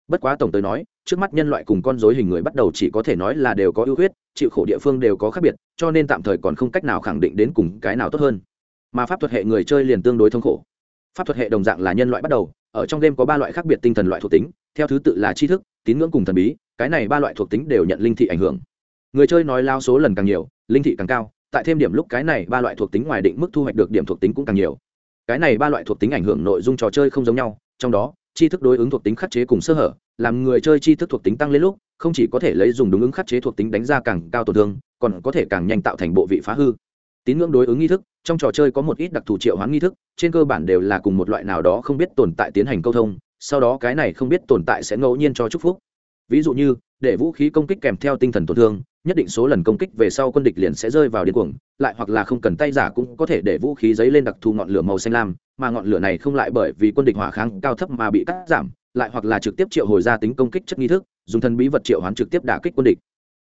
Bất quá tổng tới nói, trước mắt nhân loại cùng con dối hình người bắt đầu chỉ có thể nói là đều có ưu huyết, chịu khổ địa phương đều có khác biệt, cho nên tạm thời còn không cách nào khẳng định đến cùng cái nào tốt hơn. Mà pháp thuật hệ người chơi liền tương đối thống khổ. Pháp thuật hệ đồng dạng là nhân loại bắt đầu, ở trong game có ba loại khác biệt tinh thần loại thuộc tính, theo thứ tự là tri thức, tín ngưỡng cùng thần bí, cái này ba loại thuộc tính đều nhận linh thị ảnh hưởng người chơi nói lao số lần càng nhiều, linh thị càng cao, tại thêm điểm lúc cái này ba loại thuộc tính ngoài định mức thu hoạch được điểm thuộc tính cũng càng nhiều. Cái này ba loại thuộc tính ảnh hưởng nội dung trò chơi không giống nhau, trong đó, tri thức đối ứng thuộc tính khắc chế cùng sơ hở, làm người chơi tri thức thuộc tính tăng lên lúc, không chỉ có thể lấy dùng đúng ứng khắc chế thuộc tính đánh ra càng cao tổn thương, còn có thể càng nhanh tạo thành bộ vị phá hư. Tín ngưỡng đối ứng nghi thức, trong trò chơi có một ít đặc thù triệu hoán nghi thức, trên cơ bản đều là cùng một loại nào đó không biết tồn tại tiến hành câu thông, sau đó cái này không biết tồn tại sẽ ngẫu nhiên cho chúc phúc. Ví dụ như, để vũ khí công kích kèm theo tinh thần tổn thương nhất định số lần công kích về sau quân địch liền sẽ rơi vào điên cuồng, lại hoặc là không cần tay giả cũng có thể để vũ khí giấy lên đặc thù ngọn lửa màu xanh lam, mà ngọn lửa này không lại bởi vì quân địch hỏa kháng cao thấp mà bị cắt giảm, lại hoặc là trực tiếp triệu hồi ra tính công kích chất nghi thức, dùng thần bí vật triệu hoán trực tiếp đả kích quân địch.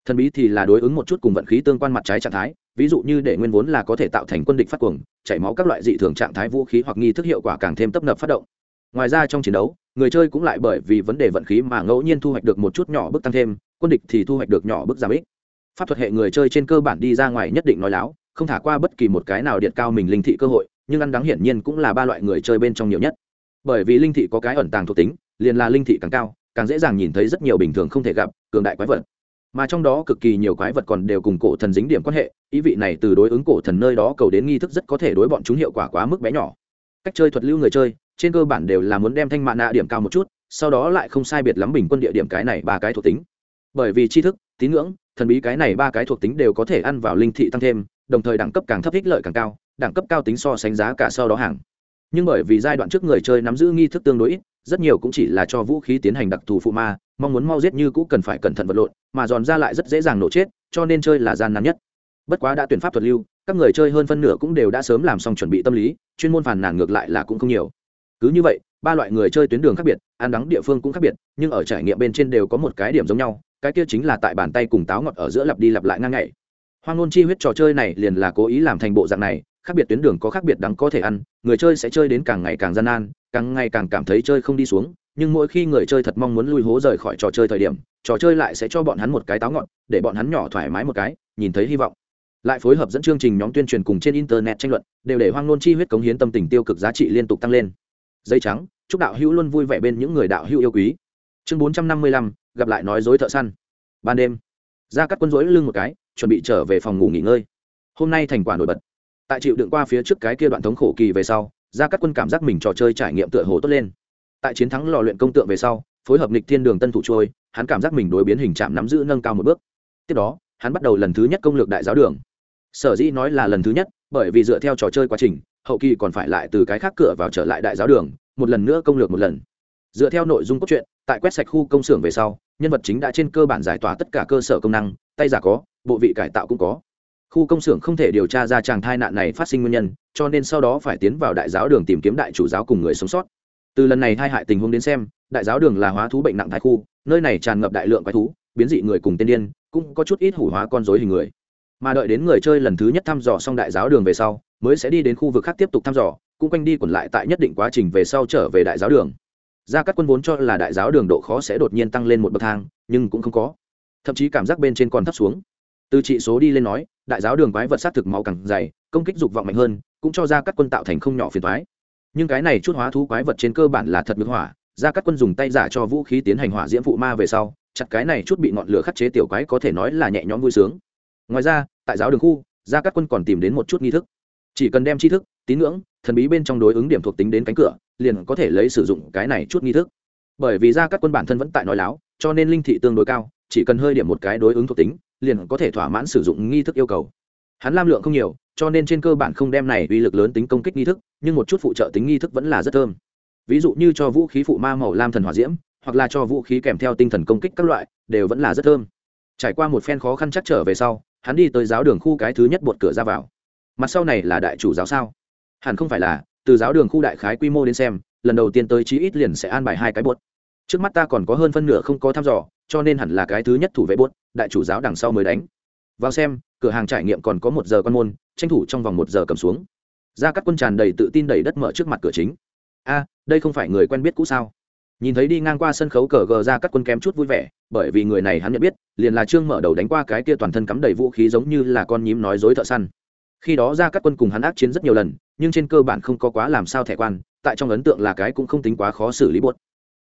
Thần bí thì là đối ứng một chút cùng vận khí tương quan mặt trái trạng thái, ví dụ như để nguyên vốn là có thể tạo thành quân địch phát cuồng, chảy máu các loại dị thường trạng thái vũ khí hoặc nghi thức hiệu quả càng thêm tấp nập phát động. Ngoài ra trong chiến đấu, người chơi cũng lại bởi vì vấn đề vận khí mà ngẫu nhiên thu hoạch được một chút nhỏ bước tăng thêm, quân địch thì thu hoạch được nhỏ bước giảm ích pháp thuật hệ người chơi trên cơ bản đi ra ngoài nhất định nói láo, không thả qua bất kỳ một cái nào điện cao mình linh thị cơ hội, nhưng ăn đắng hiển nhiên cũng là ba loại người chơi bên trong nhiều nhất. Bởi vì linh thị có cái ẩn tàng thuộc tính, liền là linh thị càng cao, càng dễ dàng nhìn thấy rất nhiều bình thường không thể gặp, cường đại quái vật. Mà trong đó cực kỳ nhiều quái vật còn đều cùng cổ thần dính điểm quan hệ, ý vị này từ đối ứng cổ thần nơi đó cầu đến nghi thức rất có thể đối bọn chúng hiệu quả quá mức bé nhỏ. Cách chơi thuật lưu người chơi, trên cơ bản đều là muốn đem thanh mạ nạ điểm cao một chút, sau đó lại không sai biệt lắm bình quân địa điểm cái này ba cái thuộc tính. Bởi vì tri thức, tín ngưỡng thần bí cái này ba cái thuộc tính đều có thể ăn vào linh thị tăng thêm, đồng thời đẳng cấp càng thấp, ích lợi càng cao, đẳng cấp cao tính so sánh giá cả sau đó hàng. Nhưng bởi vì giai đoạn trước người chơi nắm giữ nghi thức tương đối ít, rất nhiều cũng chỉ là cho vũ khí tiến hành đặc thù phụ ma, mong muốn mau giết như cũ cần phải cẩn thận vật lộn, mà giòn ra lại rất dễ dàng nổ chết, cho nên chơi là gian nan nhất. Bất quá đã tuyển pháp thuật lưu, các người chơi hơn phân nửa cũng đều đã sớm làm xong chuẩn bị tâm lý, chuyên môn phản nàn ngược lại là cũng không nhiều. Cứ như vậy, ba loại người chơi tuyến đường khác biệt, ăn đắng địa phương cũng khác biệt, nhưng ở trải nghiệm bên trên đều có một cái điểm giống nhau cái kia chính là tại bàn tay cùng táo ngọt ở giữa lặp đi lặp lại ngang ngày hoang ngôn chi huyết trò chơi này liền là cố ý làm thành bộ dạng này, khác biệt tuyến đường có khác biệt đắng có thể ăn, người chơi sẽ chơi đến càng ngày càng gian nan, càng ngày càng cảm thấy chơi không đi xuống, nhưng mỗi khi người chơi thật mong muốn lui hố rời khỏi trò chơi thời điểm, trò chơi lại sẽ cho bọn hắn một cái táo ngọn để bọn hắn nhỏ thoải mái một cái, nhìn thấy hy vọng. Lại phối hợp dẫn chương trình nhóm tuyên truyền cùng trên internet tranh luận, đều để hoang nôn chi huyết cống hiến tâm tình tiêu cực giá trị liên tục tăng lên. Dây trắng, chúc đạo hữu luôn vui vẻ bên những người đạo hữu yêu quý. Chương bốn trăm năm mươi lăm gặp lại nói dối thợ săn. Ban đêm ra cắt quân dối lưng một cái, chuẩn bị trở về phòng ngủ nghỉ ngơi. Hôm nay thành quả nổi bật. Tại chịu đựng qua phía trước cái kia đoạn thống khổ kỳ về sau ra cắt quân cảm giác mình trò chơi trải nghiệm tựa hồ tốt lên. Tại chiến thắng lò luyện công tượng về sau, phối hợp nịch thiên đường tân thủ trôi, hắn cảm giác mình đối biến hình trạm nắm giữ nâng cao một bước. Tiếp đó, hắn bắt đầu lần thứ nhất công lược đại giáo đường. Sở dĩ nói là lần thứ nhất, bởi vì dựa theo trò chơi quá trình, hậu kỳ còn phải lại từ cái khác cửa vào trở lại đại giáo đường, một lần nữa công lược một lần dựa theo nội dung cốt truyện, tại quét sạch khu công xưởng về sau, nhân vật chính đã trên cơ bản giải tỏa tất cả cơ sở công năng, tay giả có, bộ vị cải tạo cũng có. Khu công xưởng không thể điều tra ra chàng thai nạn này phát sinh nguyên nhân, cho nên sau đó phải tiến vào đại giáo đường tìm kiếm đại chủ giáo cùng người sống sót. Từ lần này hai hại tình huống đến xem, đại giáo đường là hóa thú bệnh nặng thái khu, nơi này tràn ngập đại lượng quái thú, biến dị người cùng tiên điên, cũng có chút ít hủ hóa con dối hình người. Mà đợi đến người chơi lần thứ nhất thăm dò xong đại giáo đường về sau, mới sẽ đi đến khu vực khác tiếp tục thăm dò, cũng quanh đi quẩn lại tại nhất định quá trình về sau trở về đại giáo đường ra các quân vốn cho là đại giáo đường độ khó sẽ đột nhiên tăng lên một bậc thang, nhưng cũng không có. Thậm chí cảm giác bên trên còn thấp xuống. Từ trị số đi lên nói, đại giáo đường quái vật sát thực máu càng dày, công kích dục vọng mạnh hơn, cũng cho ra các quân tạo thành không nhỏ phiền thoái nhưng cái này chút hóa thú quái vật trên cơ bản là thật ngược hỏa ra các quân dùng tay giả cho vũ khí tiến hành hỏa diễm phụ ma về sau, chặt cái này chút bị ngọn lửa khắc chế tiểu quái có thể nói là nhẹ nhõm vui sướng. Ngoài ra, tại giáo đường khu, gia các quân còn tìm đến một chút nghi thức. Chỉ cần đem tri thức tín ngưỡng, thần bí bên trong đối ứng điểm thuộc tính đến cánh cửa, liền có thể lấy sử dụng cái này chút nghi thức. Bởi vì gia các quân bản thân vẫn tại nói láo, cho nên linh thị tương đối cao, chỉ cần hơi điểm một cái đối ứng thuộc tính, liền có thể thỏa mãn sử dụng nghi thức yêu cầu. Hắn lam lượng không nhiều, cho nên trên cơ bản không đem này uy lực lớn tính công kích nghi thức, nhưng một chút phụ trợ tính nghi thức vẫn là rất thơm. Ví dụ như cho vũ khí phụ ma màu lam thần hỏa diễm, hoặc là cho vũ khí kèm theo tinh thần công kích các loại, đều vẫn là rất thơm. Trải qua một phen khó khăn chắc trở về sau, hắn đi tới giáo đường khu cái thứ nhất bột cửa ra vào. Mặt sau này là đại chủ giáo sao? Hẳn không phải là, từ giáo đường khu đại khái quy mô đến xem, lần đầu tiên tới chí ít liền sẽ an bài hai cái bốt. Trước mắt ta còn có hơn phân nửa không có thăm dò, cho nên hẳn là cái thứ nhất thủ vệ bốt, đại chủ giáo đằng sau mới đánh. Vào xem, cửa hàng trải nghiệm còn có một giờ con môn, tranh thủ trong vòng một giờ cầm xuống. Ra các quân tràn đầy tự tin đầy đất mở trước mặt cửa chính. A, đây không phải người quen biết cũ sao? Nhìn thấy đi ngang qua sân khấu cờ gờ ra các quân kém chút vui vẻ, bởi vì người này hắn nhận biết, liền là trương mở đầu đánh qua cái kia toàn thân cắm đầy vũ khí giống như là con nhím nói dối thợ săn. Khi đó ra các quân cùng hắn ác chiến rất nhiều lần nhưng trên cơ bản không có quá làm sao thẻ quan, tại trong ấn tượng là cái cũng không tính quá khó xử lý buốt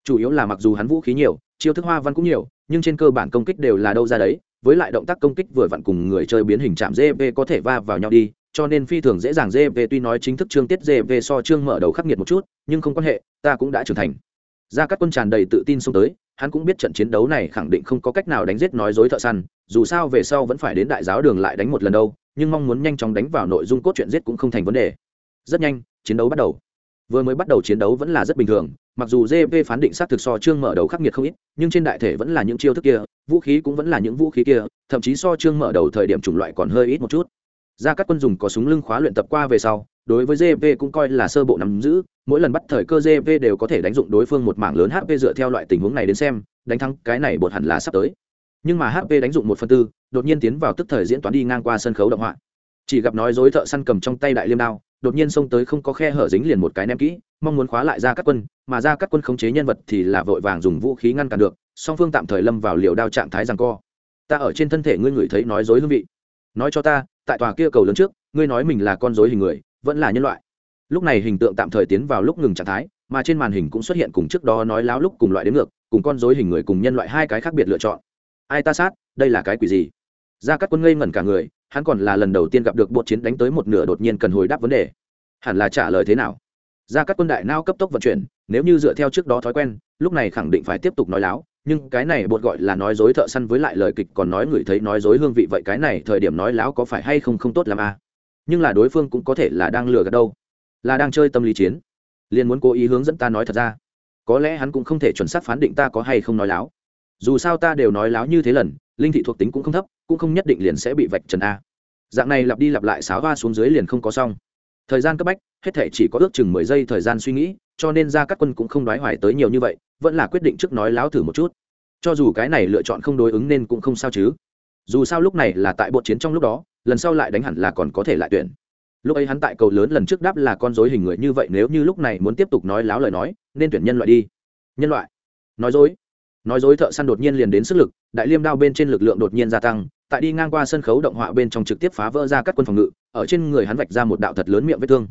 chủ yếu là mặc dù hắn vũ khí nhiều, chiêu thức hoa văn cũng nhiều, nhưng trên cơ bản công kích đều là đâu ra đấy, với lại động tác công kích vừa vặn cùng người chơi biến hình chạm gp có thể va vào nhau đi, cho nên phi thường dễ dàng gp tuy nói chính thức chương tiết gp so chương mở đầu khắc nghiệt một chút, nhưng không quan hệ, ta cũng đã trưởng thành. Ra các quân tràn đầy tự tin xông tới, hắn cũng biết trận chiến đấu này khẳng định không có cách nào đánh giết nói dối thợ săn, dù sao về sau vẫn phải đến đại giáo đường lại đánh một lần đâu, nhưng mong muốn nhanh chóng đánh vào nội dung cốt truyện giết cũng không thành vấn đề rất nhanh, chiến đấu bắt đầu. Vừa mới bắt đầu chiến đấu vẫn là rất bình thường, mặc dù gp phán định xác thực so trương mở đầu khắc nghiệt không ít, nhưng trên đại thể vẫn là những chiêu thức kia, vũ khí cũng vẫn là những vũ khí kia, thậm chí so trương mở đầu thời điểm chủng loại còn hơi ít một chút. Ra các quân dùng có súng lưng khóa luyện tập qua về sau, đối với gp cũng coi là sơ bộ nắm giữ, mỗi lần bắt thời cơ gp đều có thể đánh dụng đối phương một mảng lớn hp dựa theo loại tình huống này đến xem, đánh thắng cái này bột hẳn là sắp tới. Nhưng mà hp đánh dụng một phần tư, đột nhiên tiến vào tức thời diễn toán đi ngang qua sân khấu động họa. Chỉ gặp nói dối thợ săn cầm trong tay đại liêm đao đột nhiên xông tới không có khe hở dính liền một cái ném kỹ, mong muốn khóa lại ra các quân, mà ra các quân khống chế nhân vật thì là vội vàng dùng vũ khí ngăn cản được, song phương tạm thời lâm vào liều đao trạng thái rằng co. Ta ở trên thân thể ngươi ngửi thấy nói dối hương vị. Nói cho ta, tại tòa kia cầu lớn trước, ngươi nói mình là con dối hình người, vẫn là nhân loại. Lúc này hình tượng tạm thời tiến vào lúc ngừng trạng thái, mà trên màn hình cũng xuất hiện cùng trước đó nói láo lúc cùng loại đến ngược, cùng con dối hình người cùng nhân loại hai cái khác biệt lựa chọn. Ai ta sát, đây là cái quỷ gì? Ra các quân ngây ngẩn cả người hắn còn là lần đầu tiên gặp được bột chiến đánh tới một nửa đột nhiên cần hồi đáp vấn đề. Hẳn là trả lời thế nào? Ra các quân đại nao cấp tốc vận chuyển, nếu như dựa theo trước đó thói quen, lúc này khẳng định phải tiếp tục nói láo, nhưng cái này bột gọi là nói dối thợ săn với lại lời kịch còn nói người thấy nói dối hương vị vậy cái này thời điểm nói láo có phải hay không không tốt làm a à? nhưng là đối phương cũng có thể là đang lừa gạt đâu, là đang chơi tâm lý chiến, liền muốn cố ý hướng dẫn ta nói thật ra. Có lẽ hắn cũng không thể chuẩn xác phán định ta có hay không nói láo. Dù sao ta đều nói láo như thế lần linh thị thuộc tính cũng không thấp, cũng không nhất định liền sẽ bị vạch trần a. Dạng này lặp đi lặp lại sáo va xuống dưới liền không có xong. Thời gian cấp bách, hết thể chỉ có ước chừng mười giây thời gian suy nghĩ, cho nên ra các quân cũng không đoái hoài tới nhiều như vậy, vẫn là quyết định trước nói láo thử một chút. Cho dù cái này lựa chọn không đối ứng nên cũng không sao chứ. Dù sao lúc này là tại bộ chiến trong lúc đó, lần sau lại đánh hẳn là còn có thể lại tuyển. Lúc ấy hắn tại cầu lớn lần trước đáp là con dối hình người như vậy, nếu như lúc này muốn tiếp tục nói láo lời nói, nên tuyển nhân loại đi. Nhân loại. Nói dối nói dối thợ săn đột nhiên liền đến sức lực, đại liêm đao bên trên lực lượng đột nhiên gia tăng, tại đi ngang qua sân khấu động họa bên trong trực tiếp phá vỡ ra các quân phòng ngự, ở trên người hắn vạch ra một đạo thật lớn miệng vết thương.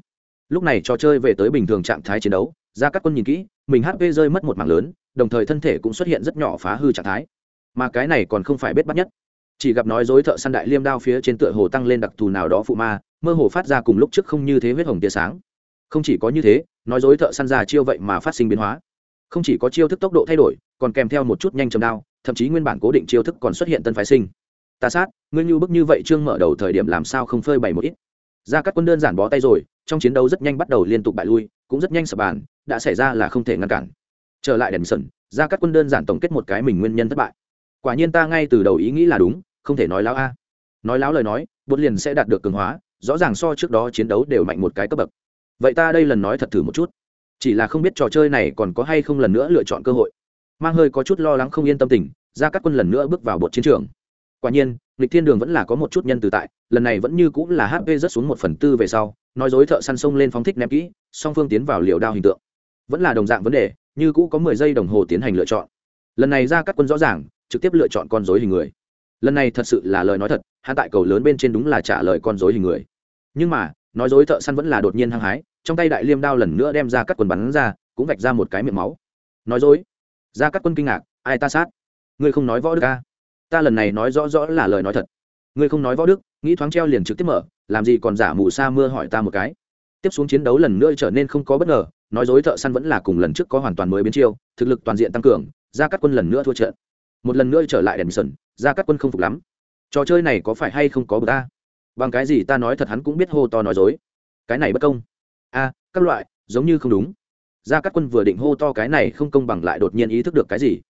Lúc này trò chơi về tới bình thường trạng thái chiến đấu, ra các quân nhìn kỹ, mình hp rơi mất một mảng lớn, đồng thời thân thể cũng xuất hiện rất nhỏ phá hư trạng thái. Mà cái này còn không phải bết bắt nhất. Chỉ gặp nói dối thợ săn đại liêm đao phía trên tựa hồ tăng lên đặc thù nào đó phụ ma, mơ hồ phát ra cùng lúc trước không như thế huyết hồng tia sáng. Không chỉ có như thế, nói dối thợ săn già chiêu vậy mà phát sinh biến hóa. Không chỉ có chiêu thức tốc độ thay đổi còn kèm theo một chút nhanh chầm đao, thậm chí nguyên bản cố định chiêu thức còn xuất hiện tân phái sinh. Ta sát, ngươi như bức như vậy trương mở đầu thời điểm làm sao không phơi bày một ít? Ra các quân đơn giản bó tay rồi, trong chiến đấu rất nhanh bắt đầu liên tục bại lui, cũng rất nhanh sập bàn, đã xảy ra là không thể ngăn cản. Trở lại đèn sần ra các quân đơn giản tổng kết một cái mình nguyên nhân thất bại. Quả nhiên ta ngay từ đầu ý nghĩ là đúng, không thể nói láo a. Nói láo lời nói, bột liền sẽ đạt được cường hóa, rõ ràng so trước đó chiến đấu đều mạnh một cái cấp bậc. Vậy ta đây lần nói thật thử một chút. Chỉ là không biết trò chơi này còn có hay không lần nữa lựa chọn cơ hội mang hơi có chút lo lắng không yên tâm tình ra các quân lần nữa bước vào bột chiến trường. Quả nhiên, lịch thiên đường vẫn là có một chút nhân từ tại, lần này vẫn như cũng là hp rất xuống một phần tư về sau, nói dối thợ săn sông lên phóng thích ném kỹ, song phương tiến vào liều đao hình tượng. Vẫn là đồng dạng vấn đề, như cũ có mười giây đồng hồ tiến hành lựa chọn. Lần này ra các quân rõ ràng, trực tiếp lựa chọn con dối hình người. Lần này thật sự là lời nói thật hạ tại cầu lớn bên trên đúng là trả lời con dối hình người. Nhưng mà, nói dối thợ săn vẫn là đột nhiên hăng hái, trong tay đại liêm đao lần nữa đem ra các quần bắn ra, cũng vạch ra một cái miệng máu. Nói dối ra cát quân kinh ngạc, ai ta sát? Ngươi không nói võ đức a ta lần này nói rõ rõ là lời nói thật. Ngươi không nói võ đức, nghĩ thoáng treo liền trực tiếp mở, làm gì còn giả mù sa mưa hỏi ta một cái. Tiếp xuống chiến đấu lần nữa trở nên không có bất ngờ, nói dối thợ săn vẫn là cùng lần trước có hoàn toàn mới biến chiêu, thực lực toàn diện tăng cường, ra các quân lần nữa thua trận. Một lần nữa trở lại đèn sần, ra các quân không phục lắm. Trò chơi này có phải hay không có bờ ta? Bằng cái gì ta nói thật hắn cũng biết hô to nói dối. Cái này bất công. A các loại, giống như không đúng gia cát quân vừa định hô to cái này không công bằng lại đột nhiên ý thức được cái gì.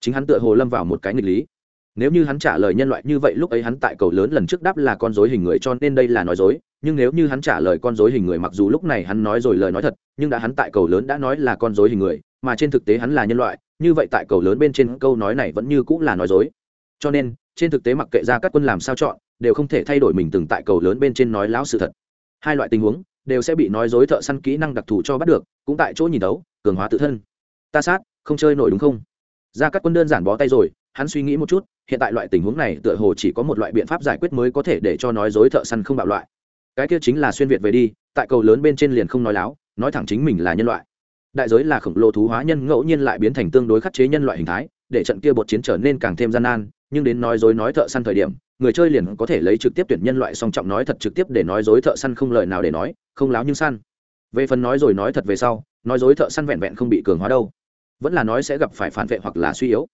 Chính hắn tựa hồ lâm vào một cái nghịch lý. Nếu như hắn trả lời nhân loại như vậy lúc ấy hắn tại cầu lớn lần trước đáp là con dối hình người cho nên đây là nói dối, nhưng nếu như hắn trả lời con dối hình người mặc dù lúc này hắn nói rồi lời nói thật, nhưng đã hắn tại cầu lớn đã nói là con dối hình người, mà trên thực tế hắn là nhân loại, như vậy tại cầu lớn bên trên câu nói này vẫn như cũng là nói dối. Cho nên, trên thực tế mặc kệ ra các quân làm sao chọn, đều không thể thay đổi mình từng tại cầu lớn bên trên nói lão sự thật. Hai loại tình huống đều sẽ bị nói dối thợ săn kỹ năng đặc thù cho bắt được, cũng tại chỗ nhìn đấu, cường hóa tự thân. Ta sát, không chơi nổi đúng không? Ra các quân đơn giản bó tay rồi, hắn suy nghĩ một chút, hiện tại loại tình huống này tựa hồ chỉ có một loại biện pháp giải quyết mới có thể để cho nói dối thợ săn không bạo loại. Cái kia chính là xuyên việt về đi, tại cầu lớn bên trên liền không nói láo, nói thẳng chính mình là nhân loại. Đại giới là khổng lồ thú hóa nhân ngẫu nhiên lại biến thành tương đối khắc chế nhân loại hình thái, để trận kia bột chiến trở nên càng thêm gian nan, nhưng đến nói dối nói thợ săn thời điểm người chơi liền có thể lấy trực tiếp tuyển nhân loại song trọng nói thật trực tiếp để nói dối thợ săn không lời nào để nói, không láo nhưng săn. Về phần nói rồi nói thật về sau, nói dối thợ săn vẹn vẹn không bị cường hóa đâu. Vẫn là nói sẽ gặp phải phản vệ hoặc là suy yếu.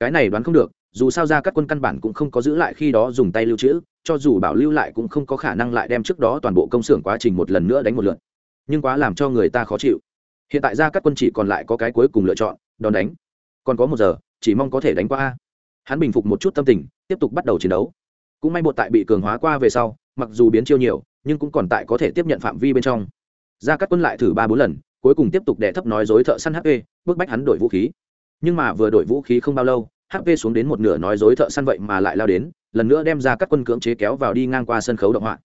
Cái này đoán không được, dù sao ra các quân căn bản cũng không có giữ lại khi đó dùng tay lưu trữ, cho dù bảo lưu lại cũng không có khả năng lại đem trước đó toàn bộ công xưởng quá trình một lần nữa đánh một lượt. Nhưng quá làm cho người ta khó chịu. Hiện tại ra các quân chỉ còn lại có cái cuối cùng lựa chọn, đòn đánh. Còn có một giờ, chỉ mong có thể đánh qua a. Hắn bình phục một chút tâm tình, tiếp tục bắt đầu chiến đấu cũng may bột tại bị cường hóa qua về sau, mặc dù biến chiêu nhiều, nhưng cũng còn tại có thể tiếp nhận phạm vi bên trong. Ra các quân lại thử ba bốn lần, cuối cùng tiếp tục đẻ thấp nói dối thợ săn hp bức bách hắn đổi vũ khí. Nhưng mà vừa đổi vũ khí không bao lâu hp xuống đến một nửa nói dối thợ săn vậy mà lại lao đến, lần nữa đem ra các quân cưỡng chế kéo vào đi ngang qua sân khấu động họa.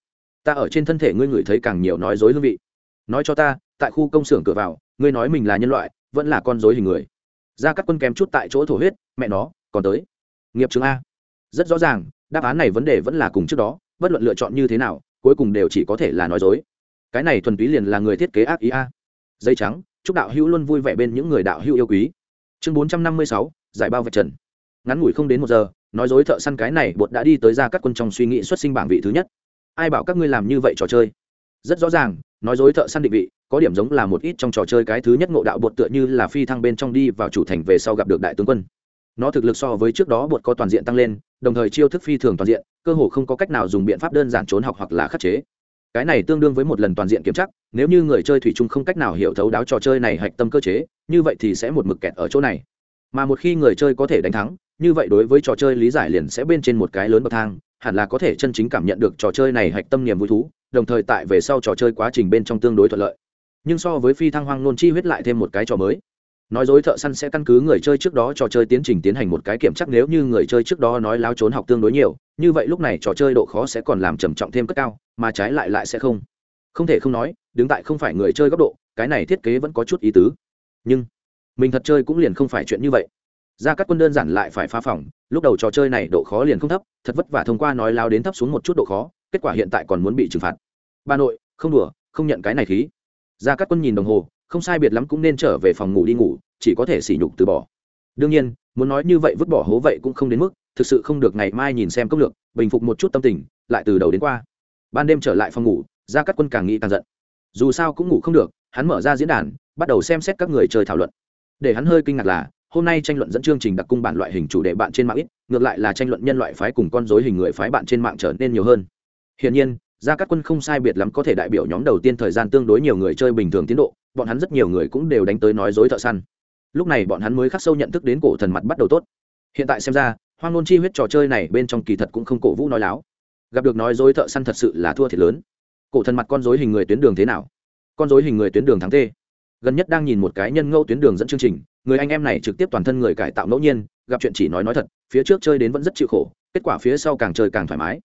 Ta ở trên thân thể ngươi ngửi thấy càng nhiều nói dối hương vị. Nói cho ta, tại khu công xưởng cửa vào, ngươi nói mình là nhân loại, vẫn là con dối hình người. Ra các quân kém chút tại chỗ thổ huyết, mẹ nó, còn tới. Nghiệp chứng a. Rất rõ ràng đáp án này vấn đề vẫn là cùng trước đó, bất luận lựa chọn như thế nào, cuối cùng đều chỉ có thể là nói dối. Cái này thuần túy liền là người thiết kế ác ý a. Dây trắng, chúc đạo hữu luôn vui vẻ bên những người đạo hữu yêu quý. Chương bốn trăm năm mươi sáu, giải bao vạch trần. Ngắn ngủi không đến một giờ, nói dối thợ săn cái này bột đã đi tới ra các quân trong suy nghĩ xuất sinh bảng vị thứ nhất. Ai bảo các ngươi làm như vậy trò chơi? Rất rõ ràng, nói dối thợ săn định vị, có điểm giống là một ít trong trò chơi cái thứ nhất ngộ đạo bột tựa như là phi thăng bên trong đi vào chủ thành về sau gặp được đại tướng quân nó thực lực so với trước đó bột có toàn diện tăng lên, đồng thời chiêu thức phi thường toàn diện, cơ hồ không có cách nào dùng biện pháp đơn giản trốn học hoặc là khắc chế. Cái này tương đương với một lần toàn diện kiểm chắc nếu như người chơi thủy chung không cách nào hiểu thấu đáo trò chơi này hạch tâm cơ chế, như vậy thì sẽ một mực kẹt ở chỗ này. Mà một khi người chơi có thể đánh thắng, như vậy đối với trò chơi lý giải liền sẽ bên trên một cái lớn bậc thang, hẳn là có thể chân chính cảm nhận được trò chơi này hạch tâm niềm vui thú, đồng thời tại về sau trò chơi quá trình bên trong tương đối thuận lợi. Nhưng so với phi thăng hoang nôn chi huyết lại thêm một cái trò mới nói dối thợ săn sẽ căn cứ người chơi trước đó trò chơi tiến trình tiến hành một cái kiểm chắc nếu như người chơi trước đó nói láo trốn học tương đối nhiều, như vậy lúc này trò chơi độ khó sẽ còn làm trầm trọng thêm cất cao, mà trái lại lại sẽ không. Không thể không nói, đứng tại không phải người chơi góc độ, cái này thiết kế vẫn có chút ý tứ. Nhưng, mình thật chơi cũng liền không phải chuyện như vậy. Ra các quân đơn giản lại phải phá phỏng lúc đầu trò chơi này độ khó liền không thấp, thật vất vả thông qua nói lao đến thấp xuống một chút độ khó, kết quả hiện tại còn muốn bị trừng phạt. Bà nội, không đùa, không nhận cái này khí. Ra các quân nhìn đồng hồ không sai biệt lắm cũng nên trở về phòng ngủ đi ngủ, chỉ có thể sỉ nhục từ bỏ. Đương nhiên, muốn nói như vậy vứt bỏ hố vậy cũng không đến mức, thực sự không được ngày mai nhìn xem công lược, bình phục một chút tâm tình, lại từ đầu đến qua. Ban đêm trở lại phòng ngủ ra các quân càng nghĩ càng giận. Dù sao cũng ngủ không được, hắn mở ra diễn đàn, bắt đầu xem xét các người chơi thảo luận. Để hắn hơi kinh ngạc là, hôm nay tranh luận dẫn chương trình đặc cung bản loại hình chủ đề bạn trên mạng ít, ngược lại là tranh luận nhân loại phái cùng con dối hình người phái bạn trên mạng trở nên nhiều hơn. Hiển nhiên, gia cát quân không sai biệt lắm có thể đại biểu nhóm đầu tiên thời gian tương đối nhiều người chơi bình thường tiến độ bọn hắn rất nhiều người cũng đều đánh tới nói dối thợ săn. Lúc này bọn hắn mới khắc sâu nhận thức đến cổ thần mặt bắt đầu tốt. Hiện tại xem ra, hoang nôn chi huyết trò chơi này bên trong kỳ thật cũng không cổ vũ nói láo. Gặp được nói dối thợ săn thật sự là thua thiệt lớn. Cổ thần mặt con dối hình người tuyến đường thế nào? Con dối hình người tuyến đường thắng t gần nhất đang nhìn một cái nhân ngẫu tuyến đường dẫn chương trình, người anh em này trực tiếp toàn thân người cải tạo ngẫu nhiên, gặp chuyện chỉ nói nói thật, phía trước chơi đến vẫn rất chịu khổ, kết quả phía sau càng chơi càng thoải mái.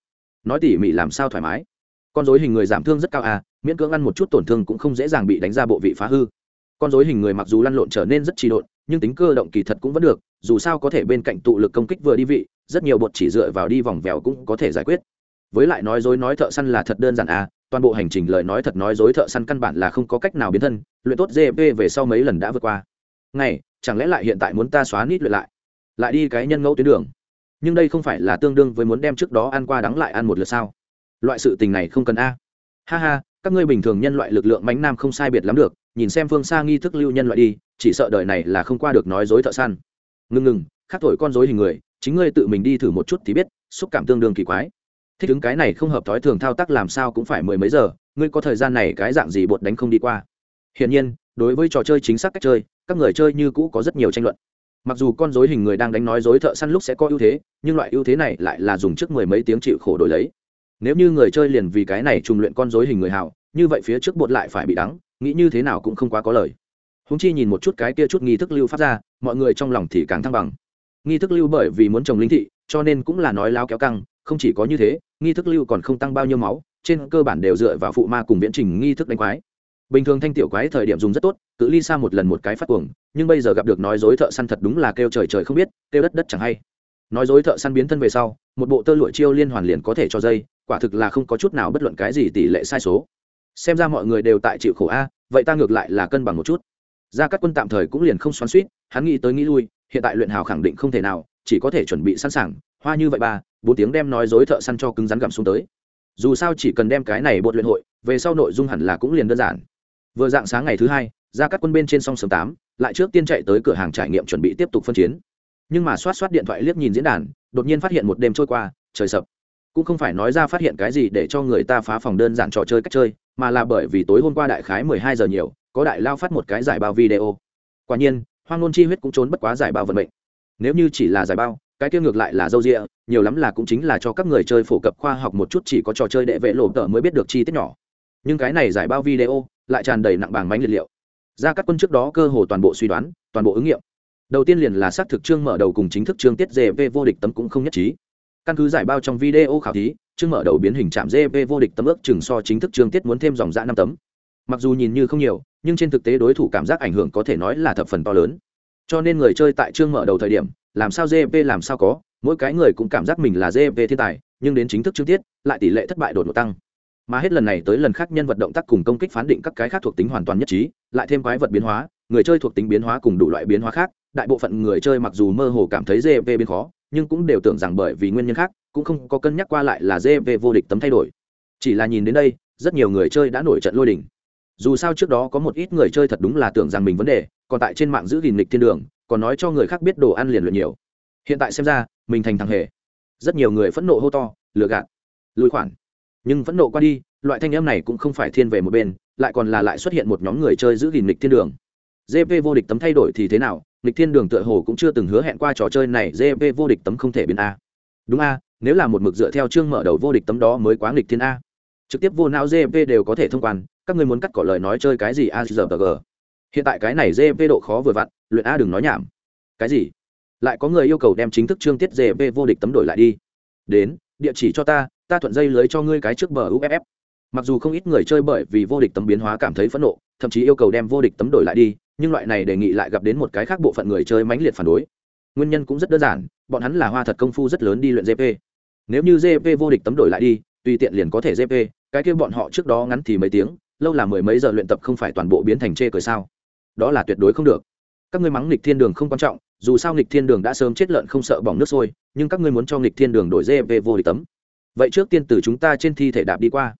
Nói tỉ mỉ làm sao thoải mái? Con dối hình người giảm thương rất cao à miễn cưỡng ăn một chút tổn thương cũng không dễ dàng bị đánh ra bộ vị phá hư. Con dối hình người mặc dù lăn lộn trở nên rất trì độn, nhưng tính cơ động kỳ thật cũng vẫn được, dù sao có thể bên cạnh tụ lực công kích vừa đi vị, rất nhiều bột chỉ dựa vào đi vòng vèo cũng có thể giải quyết. Với lại nói dối nói thợ săn là thật đơn giản à toàn bộ hành trình lời nói thật nói dối thợ săn căn bản là không có cách nào biến thân, luyện tốt gp về sau mấy lần đã vượt qua. Ngày, chẳng lẽ lại hiện tại muốn ta xóa nít luyện lại? Lại đi cái nhân ngẫu tuyến đường. Nhưng đây không phải là tương đương với muốn đem trước đó ăn qua đắng lại ăn một lượt sao? Loại sự tình này không cần a. Ha ha, các ngươi bình thường nhân loại lực lượng mánh nam không sai biệt lắm được, nhìn xem phương xa nghi thức lưu nhân loại đi, chỉ sợ đời này là không qua được nói dối thợ săn. Ngừng ngừng, khắc thổi con dối hình người, chính ngươi tự mình đi thử một chút thì biết, xúc cảm tương đương kỳ quái. Thích ứng cái này không hợp thói thường thao tác làm sao cũng phải mười mấy giờ, ngươi có thời gian này cái dạng gì bột đánh không đi qua. Hiển nhiên, đối với trò chơi chính xác cách chơi, các người chơi như cũ có rất nhiều tranh luận. Mặc dù con dối hình người đang đánh nói dối thợ săn lúc sẽ có ưu thế, nhưng loại ưu thế này lại là dùng trước mười mấy tiếng chịu khổ đổi lấy nếu như người chơi liền vì cái này trùng luyện con dối hình người hào như vậy phía trước bột lại phải bị đắng, nghĩ như thế nào cũng không quá có lời. Húng chi nhìn một chút cái kia chút nghi thức lưu phát ra, mọi người trong lòng thì càng thăng bằng. Nghi thức lưu bởi vì muốn trồng linh thị, cho nên cũng là nói lao kéo căng, không chỉ có như thế, nghi thức lưu còn không tăng bao nhiêu máu, trên cơ bản đều dựa vào phụ ma cùng viễn trình nghi thức đánh quái. Bình thường thanh tiểu quái thời điểm dùng rất tốt, cự ly xa một lần một cái phát cuồng, nhưng bây giờ gặp được nói dối thợ săn thật đúng là kêu trời trời không biết, kêu đất đất chẳng hay nói dối thợ săn biến thân về sau, một bộ tơ lụa chiêu liên hoàn liền có thể cho dây, quả thực là không có chút nào bất luận cái gì tỷ lệ sai số. Xem ra mọi người đều tại chịu khổ a, vậy ta ngược lại là cân bằng một chút. Ra các quân tạm thời cũng liền không xoắn suýt, hắn nghĩ tới nghĩ lui, hiện tại luyện hào khẳng định không thể nào, chỉ có thể chuẩn bị sẵn sàng, hoa như vậy ba, bốn tiếng đem nói dối thợ săn cho cứng rắn gặm xuống tới. Dù sao chỉ cần đem cái này bột luyện hội, về sau nội dung hẳn là cũng liền đơn giản. Vừa dạng sáng ngày thứ hai ra các quân bên trên sông sớm tám, lại trước tiên chạy tới cửa hàng trải nghiệm chuẩn bị tiếp tục phân chiến nhưng mà xoát xoát điện thoại liếc nhìn diễn đàn, đột nhiên phát hiện một đêm trôi qua, trời sập. Cũng không phải nói ra phát hiện cái gì để cho người ta phá phòng đơn giản trò chơi cách chơi, mà là bởi vì tối hôm qua đại khái mười hai giờ nhiều, có đại lao phát một cái giải bao video. Quả nhiên, hoang nôn chi huyết cũng trốn bất quá giải bao vận mệnh. Nếu như chỉ là giải bao, cái kia ngược lại là dâu rịa, nhiều lắm là cũng chính là cho các người chơi phổ cập khoa học một chút chỉ có trò chơi đệ vệ lộ tờ mới biết được chi tiết nhỏ. Nhưng cái này giải bao video lại tràn đầy nặng bảng mánh liệt liệu. Ra các quân trước đó cơ hồ toàn bộ suy đoán, toàn bộ ứng nghiệm đầu tiên liền là xác thực trương mở đầu cùng chính thức trương tiết gv vô địch tấm cũng không nhất trí. Căn cứ giải bao trong video khảo thí, trương mở đầu biến hình chạm gv vô địch tấm ước chừng so chính thức trương tiết muốn thêm dòng dã năm tấm. Mặc dù nhìn như không nhiều, nhưng trên thực tế đối thủ cảm giác ảnh hưởng có thể nói là thập phần to lớn. Cho nên người chơi tại trương mở đầu thời điểm, làm sao gp làm sao có, mỗi cái người cũng cảm giác mình là gp thiên tài, nhưng đến chính thức trương tiết, lại tỷ lệ thất bại đột ngột tăng. Mà hết lần này tới lần khác nhân vật động tác cùng công kích phán định các cái khác thuộc tính hoàn toàn nhất trí, lại thêm quái vật biến hóa, người chơi thuộc tính biến hóa cùng đủ loại biến hóa khác đại bộ phận người chơi mặc dù mơ hồ cảm thấy gv biến khó, nhưng cũng đều tưởng rằng bởi vì nguyên nhân khác, cũng không có cân nhắc qua lại là gv vô địch tấm thay đổi. Chỉ là nhìn đến đây, rất nhiều người chơi đã nổi trận lôi đình. dù sao trước đó có một ít người chơi thật đúng là tưởng rằng mình vấn đề, còn tại trên mạng giữ gìn lịch thiên đường, còn nói cho người khác biết đồ ăn liền luyện nhiều. Hiện tại xem ra, mình thành thằng hề. Rất nhiều người phẫn nộ hô to, lừa gạt lùi khoản. Nhưng phẫn nộ qua đi, loại thanh âm này cũng không phải thiên về một bên, lại còn là lại xuất hiện một nhóm người chơi giữ gìn lịch thiên đường gp vô địch tấm thay đổi thì thế nào? Lịch thiên đường tựa hồ cũng chưa từng hứa hẹn qua trò chơi này gp vô địch tấm không thể biến a. Đúng a, nếu là một mực dựa theo chương mở đầu vô địch tấm đó mới quá nghịch thiên a. Trực tiếp vô não gp đều có thể thông quan, các người muốn cắt cỏ lời nói chơi cái gì a giờ g hiện tại cái này gp độ khó vừa vặn, luyện a đừng nói nhảm. Cái gì? Lại có người yêu cầu đem chính thức chương tiết gp vô địch tấm đổi lại đi. Đến, địa chỉ cho ta ta thuận dây lưới cho ngươi cái trước bờ uff mặc dù không ít người chơi bởi vì vô địch tấm biến hóa cảm thấy phẫn nộ, thậm chí yêu cầu đem vô địch tấm đổi lại đi nhưng loại này đề nghị lại gặp đến một cái khác bộ phận người chơi mãnh liệt phản đối. Nguyên nhân cũng rất đơn giản, bọn hắn là hoa thật công phu rất lớn đi luyện gp nếu như gp vô địch tấm đổi lại đi, tùy tiện liền có thể gp cái kia bọn họ trước đó ngắn thì mấy tiếng, lâu là mười mấy giờ luyện tập không phải toàn bộ biến thành chê cười sao? Đó là tuyệt đối không được. Các ngươi mắng nghịch thiên đường không quan trọng, dù sao nghịch thiên đường đã sớm chết lợn không sợ bỏng nước sôi, nhưng các ngươi muốn cho nghịch thiên đường đổi gp vô địch tấm. Vậy trước tiên từ chúng ta trên thi thể đạp đi qua.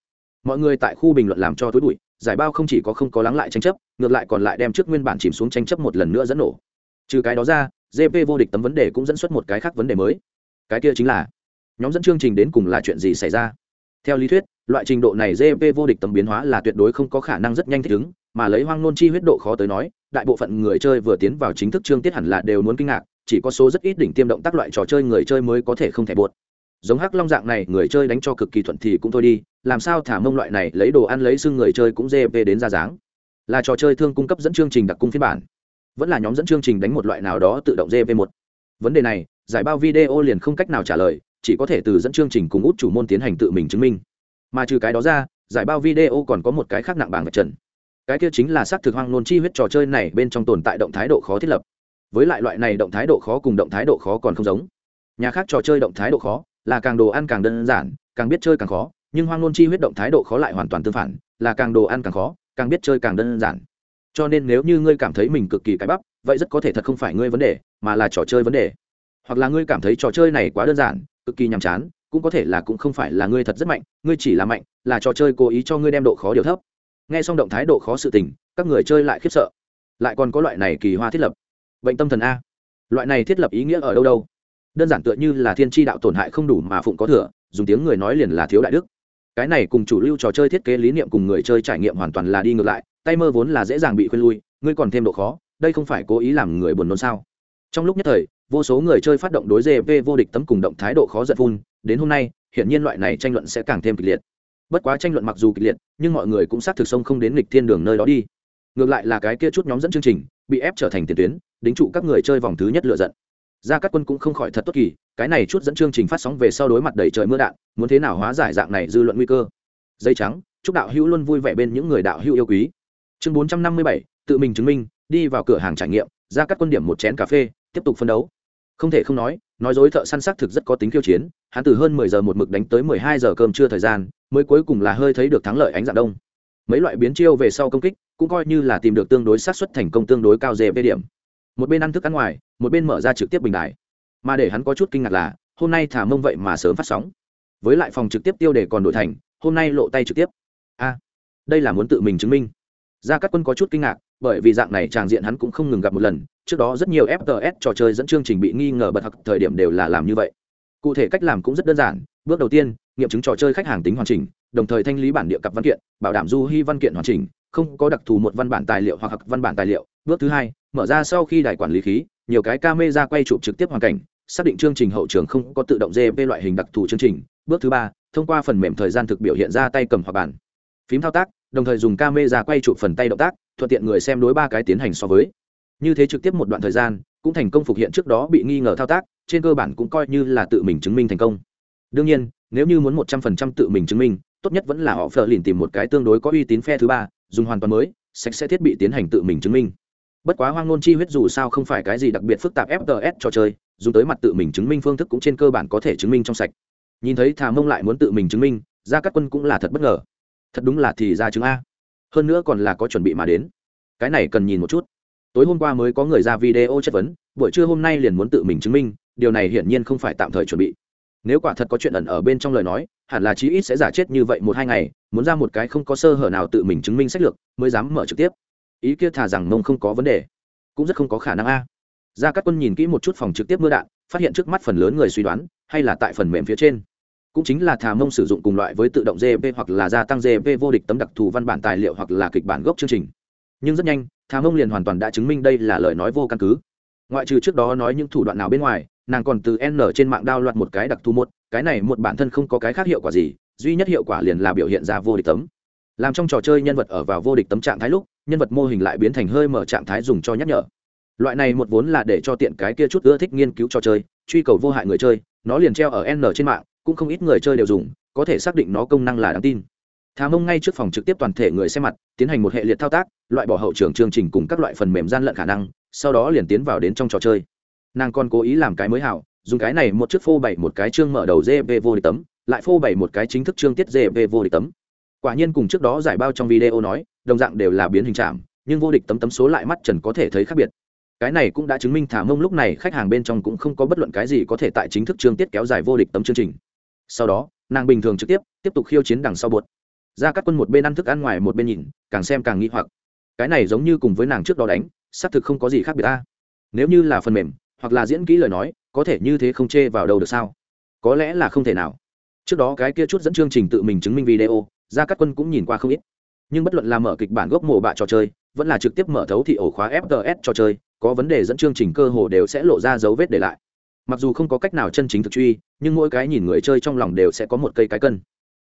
Mọi người tại khu bình luận làm cho tối bụi giải bao không chỉ có không có lắng lại tranh chấp, ngược lại còn lại đem trước nguyên bản chìm xuống tranh chấp một lần nữa dẫn nổ. Trừ cái đó ra gp vô địch tấm vấn đề cũng dẫn xuất một cái khác vấn đề mới. Cái kia chính là, nhóm dẫn chương trình đến cùng là chuyện gì xảy ra? Theo lý thuyết, loại trình độ này gp vô địch tấm biến hóa là tuyệt đối không có khả năng rất nhanh thích ứng, mà lấy hoang nôn chi huyết độ khó tới nói, đại bộ phận người chơi vừa tiến vào chính thức chương tiết hẳn là đều muốn kinh ngạc, chỉ có số rất ít đỉnh tiêm động tác loại trò chơi người chơi mới có thể không thể buột giống hắc long dạng này, người chơi đánh cho cực kỳ thuận thì cũng thôi đi, làm sao thả mông loại này, lấy đồ ăn lấy xương người chơi cũng dê về đến ra dáng. Là trò chơi thương cung cấp dẫn chương trình đặc cung phiên bản. Vẫn là nhóm dẫn chương trình đánh một loại nào đó tự động dê về một. Vấn đề này, giải bao video liền không cách nào trả lời, chỉ có thể từ dẫn chương trình cùng út chủ môn tiến hành tự mình chứng minh. Mà trừ cái đó ra, giải bao video còn có một cái khác nặng bảng vật trần cái kia chính là xác thực hoang nôn chi huyết trò chơi này bên trong tồn tại động thái độ khó thiết lập. Với lại loại này động thái độ khó cùng động thái độ khó còn không giống. Nhà khác trò chơi động thái độ khó là càng đồ ăn càng đơn giản, càng biết chơi càng khó, nhưng hoang nôn chi huyết động thái độ khó lại hoàn toàn tương phản, là càng đồ ăn càng khó, càng biết chơi càng đơn giản. Cho nên nếu như ngươi cảm thấy mình cực kỳ cái bắp, vậy rất có thể thật không phải ngươi vấn đề, mà là trò chơi vấn đề. Hoặc là ngươi cảm thấy trò chơi này quá đơn giản, cực kỳ nhàm chán, cũng có thể là cũng không phải là ngươi thật rất mạnh, ngươi chỉ là mạnh, là trò chơi cố ý cho ngươi đem độ khó điều thấp. Nghe xong động thái độ khó sự tình, các người chơi lại khiếp sợ. Lại còn có loại này kỳ hoa thiết lập. Bệnh tâm thần a. Loại này thiết lập ý nghĩa ở đâu đâu? Đơn giản tựa như là thiên tri đạo tổn hại không đủ mà phụng có thừa, dùng tiếng người nói liền là thiếu đại đức. Cái này cùng chủ lưu trò chơi thiết kế lý niệm cùng người chơi trải nghiệm hoàn toàn là đi ngược lại, tay mơ vốn là dễ dàng bị khuyên lui, ngươi còn thêm độ khó, đây không phải cố ý làm người buồn nôn sao? Trong lúc nhất thời, vô số người chơi phát động đối gp vô địch tấm cùng động thái độ khó giật vun đến hôm nay, hiển nhiên loại này tranh luận sẽ càng thêm kịch liệt. Bất quá tranh luận mặc dù kịch liệt, nhưng mọi người cũng xác thực sông không đến lịch thiên đường nơi đó đi. Ngược lại là cái kia chút nhóm dẫn chương trình, bị ép trở thành tiền tuyến, đính trụ các người chơi vòng thứ nhất lựa giận gia cát quân cũng không khỏi thật tốt kỳ, cái này chút dẫn chương trình phát sóng về sau đối mặt đầy trời mưa đạn, muốn thế nào hóa giải dạng này dư luận nguy cơ? Dây trắng, chúc đạo hữu luôn vui vẻ bên những người đạo hữu yêu quý. Chương bốn trăm năm mươi bảy, tự mình chứng minh, đi vào cửa hàng trải nghiệm, gia cát quân điểm một chén cà phê, tiếp tục phân đấu. Không thể không nói nói dối thợ săn xác thực rất có tính khiêu chiến, hắn từ hơn mười giờ một mực đánh tới mười hai giờ cơm trưa thời gian, mới cuối cùng là hơi thấy được thắng lợi ánh dạng đông. Mấy loại biến chiêu về sau công kích, cũng coi như là tìm được tương đối sát xuất thành công tương đối cao dễ về điểm một bên ăn thức ăn ngoài, một bên mở ra trực tiếp bình đại mà để hắn có chút kinh ngạc là, hôm nay thả mông vậy mà sớm phát sóng. Với lại phòng trực tiếp tiêu đề còn đổi thành, hôm nay lộ tay trực tiếp. A, đây là muốn tự mình chứng minh. Gia cát quân có chút kinh ngạc, bởi vì dạng này tràng diện hắn cũng không ngừng gặp một lần. Trước đó rất nhiều fts trò chơi dẫn chương trình bị nghi ngờ bật học, thời điểm đều là làm như vậy. Cụ thể cách làm cũng rất đơn giản. Bước đầu tiên, nghiệm chứng trò chơi khách hàng tính hoàn chỉnh, đồng thời thanh lý bản địa cặp văn kiện, bảo đảm du hy văn kiện hoàn chỉnh, không có đặc thù một văn bản tài liệu hoặc văn bản tài liệu. Bước thứ hai mở ra sau khi đài quản lý khí, nhiều cái camera quay chụp trực tiếp hoàn cảnh, xác định chương trình hậu trường không có tự động gp loại hình đặc thù chương trình. Bước thứ ba, thông qua phần mềm thời gian thực biểu hiện ra tay cầm hoặc bàn. Phím thao tác, đồng thời dùng camera quay chụp phần tay động tác, thuận tiện người xem đối ba cái tiến hành so với. Như thế trực tiếp một đoạn thời gian, cũng thành công phục hiện trước đó bị nghi ngờ thao tác, trên cơ bản cũng coi như là tự mình chứng minh thành công. Đương nhiên, nếu như muốn một trăm phần trăm tự mình chứng minh, tốt nhất vẫn là họ phờ lìn tìm một cái tương đối có uy tín phe thứ ba, dùng hoàn toàn mới, sạch sẽ thiết bị tiến hành tự mình chứng minh bất quá hoang ngôn chi huyết dù sao không phải cái gì đặc biệt phức tạp fts trò chơi, dùng tới mặt tự mình chứng minh phương thức cũng trên cơ bản có thể chứng minh trong sạch. Nhìn thấy thà mông lại muốn tự mình chứng minh ra các quân cũng là thật bất ngờ. Thật đúng là thì ra chứng a. Hơn nữa còn là có chuẩn bị mà đến. Cái này cần nhìn một chút. Tối hôm qua mới có người ra video chất vấn, buổi trưa hôm nay liền muốn tự mình chứng minh, điều này hiển nhiên không phải tạm thời chuẩn bị. Nếu quả thật có chuyện ẩn ở bên trong lời nói, hẳn là chí ít sẽ giả chết như vậy một hai ngày, muốn ra một cái không có sơ hở nào tự mình chứng minh sách lược, mới dám mở trực tiếp ý kia thà rằng mông không có vấn đề. Cũng rất không có khả năng a. Ra các quân nhìn kỹ một chút phòng trực tiếp mưa đạn, phát hiện trước mắt phần lớn người suy đoán, hay là tại phần mềm phía trên. Cũng chính là thà mông sử dụng cùng loại với tự động gp hoặc là gia tăng gp vô địch tấm đặc thù văn bản tài liệu hoặc là kịch bản gốc chương trình. Nhưng rất nhanh, thà mông liền hoàn toàn đã chứng minh đây là lời nói vô căn cứ. Ngoại trừ trước đó nói những thủ đoạn nào bên ngoài, nàng còn từ n trên mạng đao loạt một cái đặc thù một, cái này một bản thân không có cái khác hiệu quả gì, duy nhất hiệu quả liền là biểu hiện ra vô địch tấm làm trong trò chơi nhân vật ở vào vô địch tấm trạng thái lúc, nhân vật mô hình lại biến thành hơi mở trạng thái dùng cho nhắc nhở. Loại này một vốn là để cho tiện cái kia chút ưa thích nghiên cứu trò chơi, truy cầu vô hại người chơi, nó liền treo ở n trên mạng, cũng không ít người chơi đều dùng, có thể xác định nó công năng là đáng tin. Thà mông ngay trước phòng trực tiếp toàn thể người xem mặt, tiến hành một hệ liệt thao tác, loại bỏ hậu trường chương trình cùng các loại phần mềm gian lận khả năng, sau đó liền tiến vào đến trong trò chơi. Nàng còn cố ý làm cái mới hảo, dùng cái này một chiếc phô bảy một cái chương mở đầu gp vô địch tấm, lại phô bảy một cái chính thức chương tiết gp vô địch tấm quả nhiên cùng trước đó giải bao trong video nói, đồng dạng đều là biến hình trạm, nhưng vô địch tấm tấm số lại mắt trần có thể thấy khác biệt. Cái này cũng đã chứng minh thả mông lúc này khách hàng bên trong cũng không có bất luận cái gì có thể tại chính thức chương tiết kéo dài vô địch tấm chương trình. Sau đó, nàng bình thường trực tiếp tiếp tục khiêu chiến đằng sau buột. Ra các quân một bên ăn thức ăn ngoài một bên nhìn, càng xem càng nghĩ hoặc. Cái này giống như cùng với nàng trước đó đánh, xác thực không có gì khác biệt ta. Nếu như là phần mềm, hoặc là diễn kỹ lời nói, có thể như thế không chê vào đâu được sao? Có lẽ là không thể nào. Trước đó cái kia chút dẫn chương trình tự mình chứng minh video gia cát quân cũng nhìn qua không ít. Nhưng bất luận là mở kịch bản gốc mổ bạ trò chơi, vẫn là trực tiếp mở thấu thị ổ khóa fts trò chơi, có vấn đề dẫn chương trình cơ hồ đều sẽ lộ ra dấu vết để lại. Mặc dù không có cách nào chân chính thực truy, nhưng mỗi cái nhìn người chơi trong lòng đều sẽ có một cây cái cân.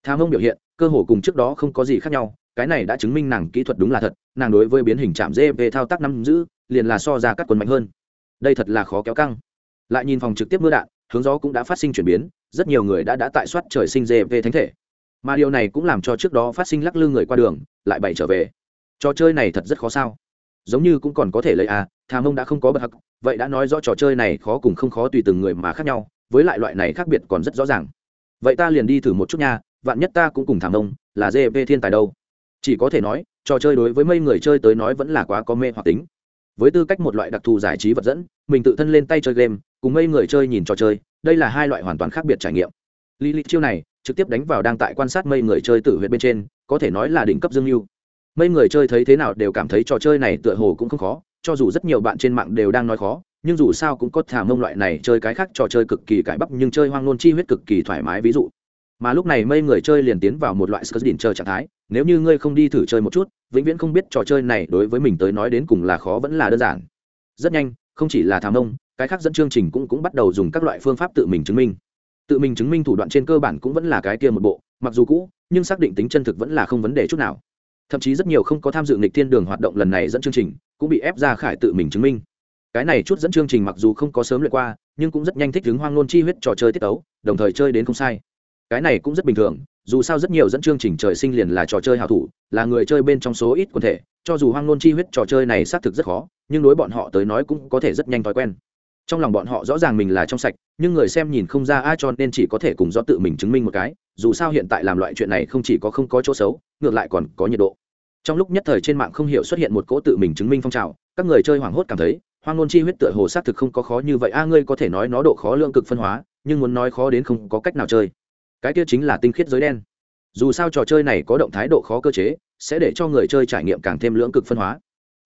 Tham ông biểu hiện, cơ hồ cùng trước đó không có gì khác nhau, cái này đã chứng minh nàng kỹ thuật đúng là thật, nàng đối với biến hình chạm dê về thao tác năm giữ, liền là so ra các quân mạnh hơn. Đây thật là khó kéo căng. Lại nhìn phòng trực tiếp mưa đạn, hướng gió cũng đã phát sinh chuyển biến, rất nhiều người đã đã tại soát trời sinh dê về thánh thể mà điều này cũng làm cho trước đó phát sinh lắc lư người qua đường, lại bày trở về. Trò chơi này thật rất khó sao? Giống như cũng còn có thể lấy à thà mông đã không có bậc hắc, vậy đã nói rõ trò chơi này khó cùng không khó tùy từng người mà khác nhau, với lại loại này khác biệt còn rất rõ ràng. Vậy ta liền đi thử một chút nha, vạn nhất ta cũng cùng thảm ông là gp thiên tài đâu? Chỉ có thể nói, trò chơi đối với mây người chơi tới nói vẫn là quá có mê hoặc tính. Với tư cách một loại đặc thù giải trí vật dẫn, mình tự thân lên tay chơi game, cùng mây người chơi nhìn trò chơi, đây là hai loại hoàn toàn khác biệt trải nghiệm. Lý lịch chiêu này trực tiếp đánh vào đang tại quan sát mây người chơi tử huyệt bên trên, có thể nói là đỉnh cấp dương mưu mấy người chơi thấy thế nào đều cảm thấy trò chơi này tựa hồ cũng không khó, cho dù rất nhiều bạn trên mạng đều đang nói khó, nhưng dù sao cũng có thả mông loại này chơi cái khác trò chơi cực kỳ cải bắp nhưng chơi hoang nôn chi huyết cực kỳ thoải mái ví dụ. Mà lúc này mây người chơi liền tiến vào một loại skirting chơi trạng thái, nếu như ngươi không đi thử chơi một chút, vĩnh viễn không biết trò chơi này đối với mình tới nói đến cùng là khó vẫn là đơn giản. Rất nhanh, không chỉ là thả mông, cái khác dẫn chương trình cũng cũng bắt đầu dùng các loại phương pháp tự mình chứng minh tự mình chứng minh thủ đoạn trên cơ bản cũng vẫn là cái kia một bộ mặc dù cũ nhưng xác định tính chân thực vẫn là không vấn đề chút nào. Thậm chí rất nhiều không có tham dự nghịch thiên đường hoạt động lần này dẫn chương trình cũng bị ép ra khải tự mình chứng minh. Cái này chút dẫn chương trình mặc dù không có sớm luyện qua nhưng cũng rất nhanh thích đứng hoang nôn chi huyết trò chơi tiết tấu, đồng thời chơi đến không sai. Cái này cũng rất bình thường dù sao rất nhiều dẫn chương trình trời sinh liền là trò chơi hào thủ là người chơi bên trong số ít quần thể cho dù hoang nôn chi huyết trò chơi này xác thực rất khó nhưng đối bọn họ tới nói cũng có thể rất nhanh thói quen trong lòng bọn họ rõ ràng mình là trong sạch, nhưng người xem nhìn không ra ai cho nên chỉ có thể cùng do tự mình chứng minh một cái, dù sao hiện tại làm loại chuyện này không chỉ có không có chỗ xấu, ngược lại còn có nhiệt độ. Trong lúc nhất thời trên mạng không hiểu xuất hiện một cỗ tự mình chứng minh phong trào, các người chơi hoảng hốt cảm thấy, hoang ngôn chi huyết tựa hồ xác thực không có khó như vậy. A à, ngươi có thể nói nó độ khó lượng cực phân hóa, nhưng muốn nói khó đến không có cách nào chơi. Cái kia chính là tinh khiết giới đen. Dù sao trò chơi này có động thái độ khó cơ chế, sẽ để cho người chơi trải nghiệm càng thêm lưỡng cực phân hóa.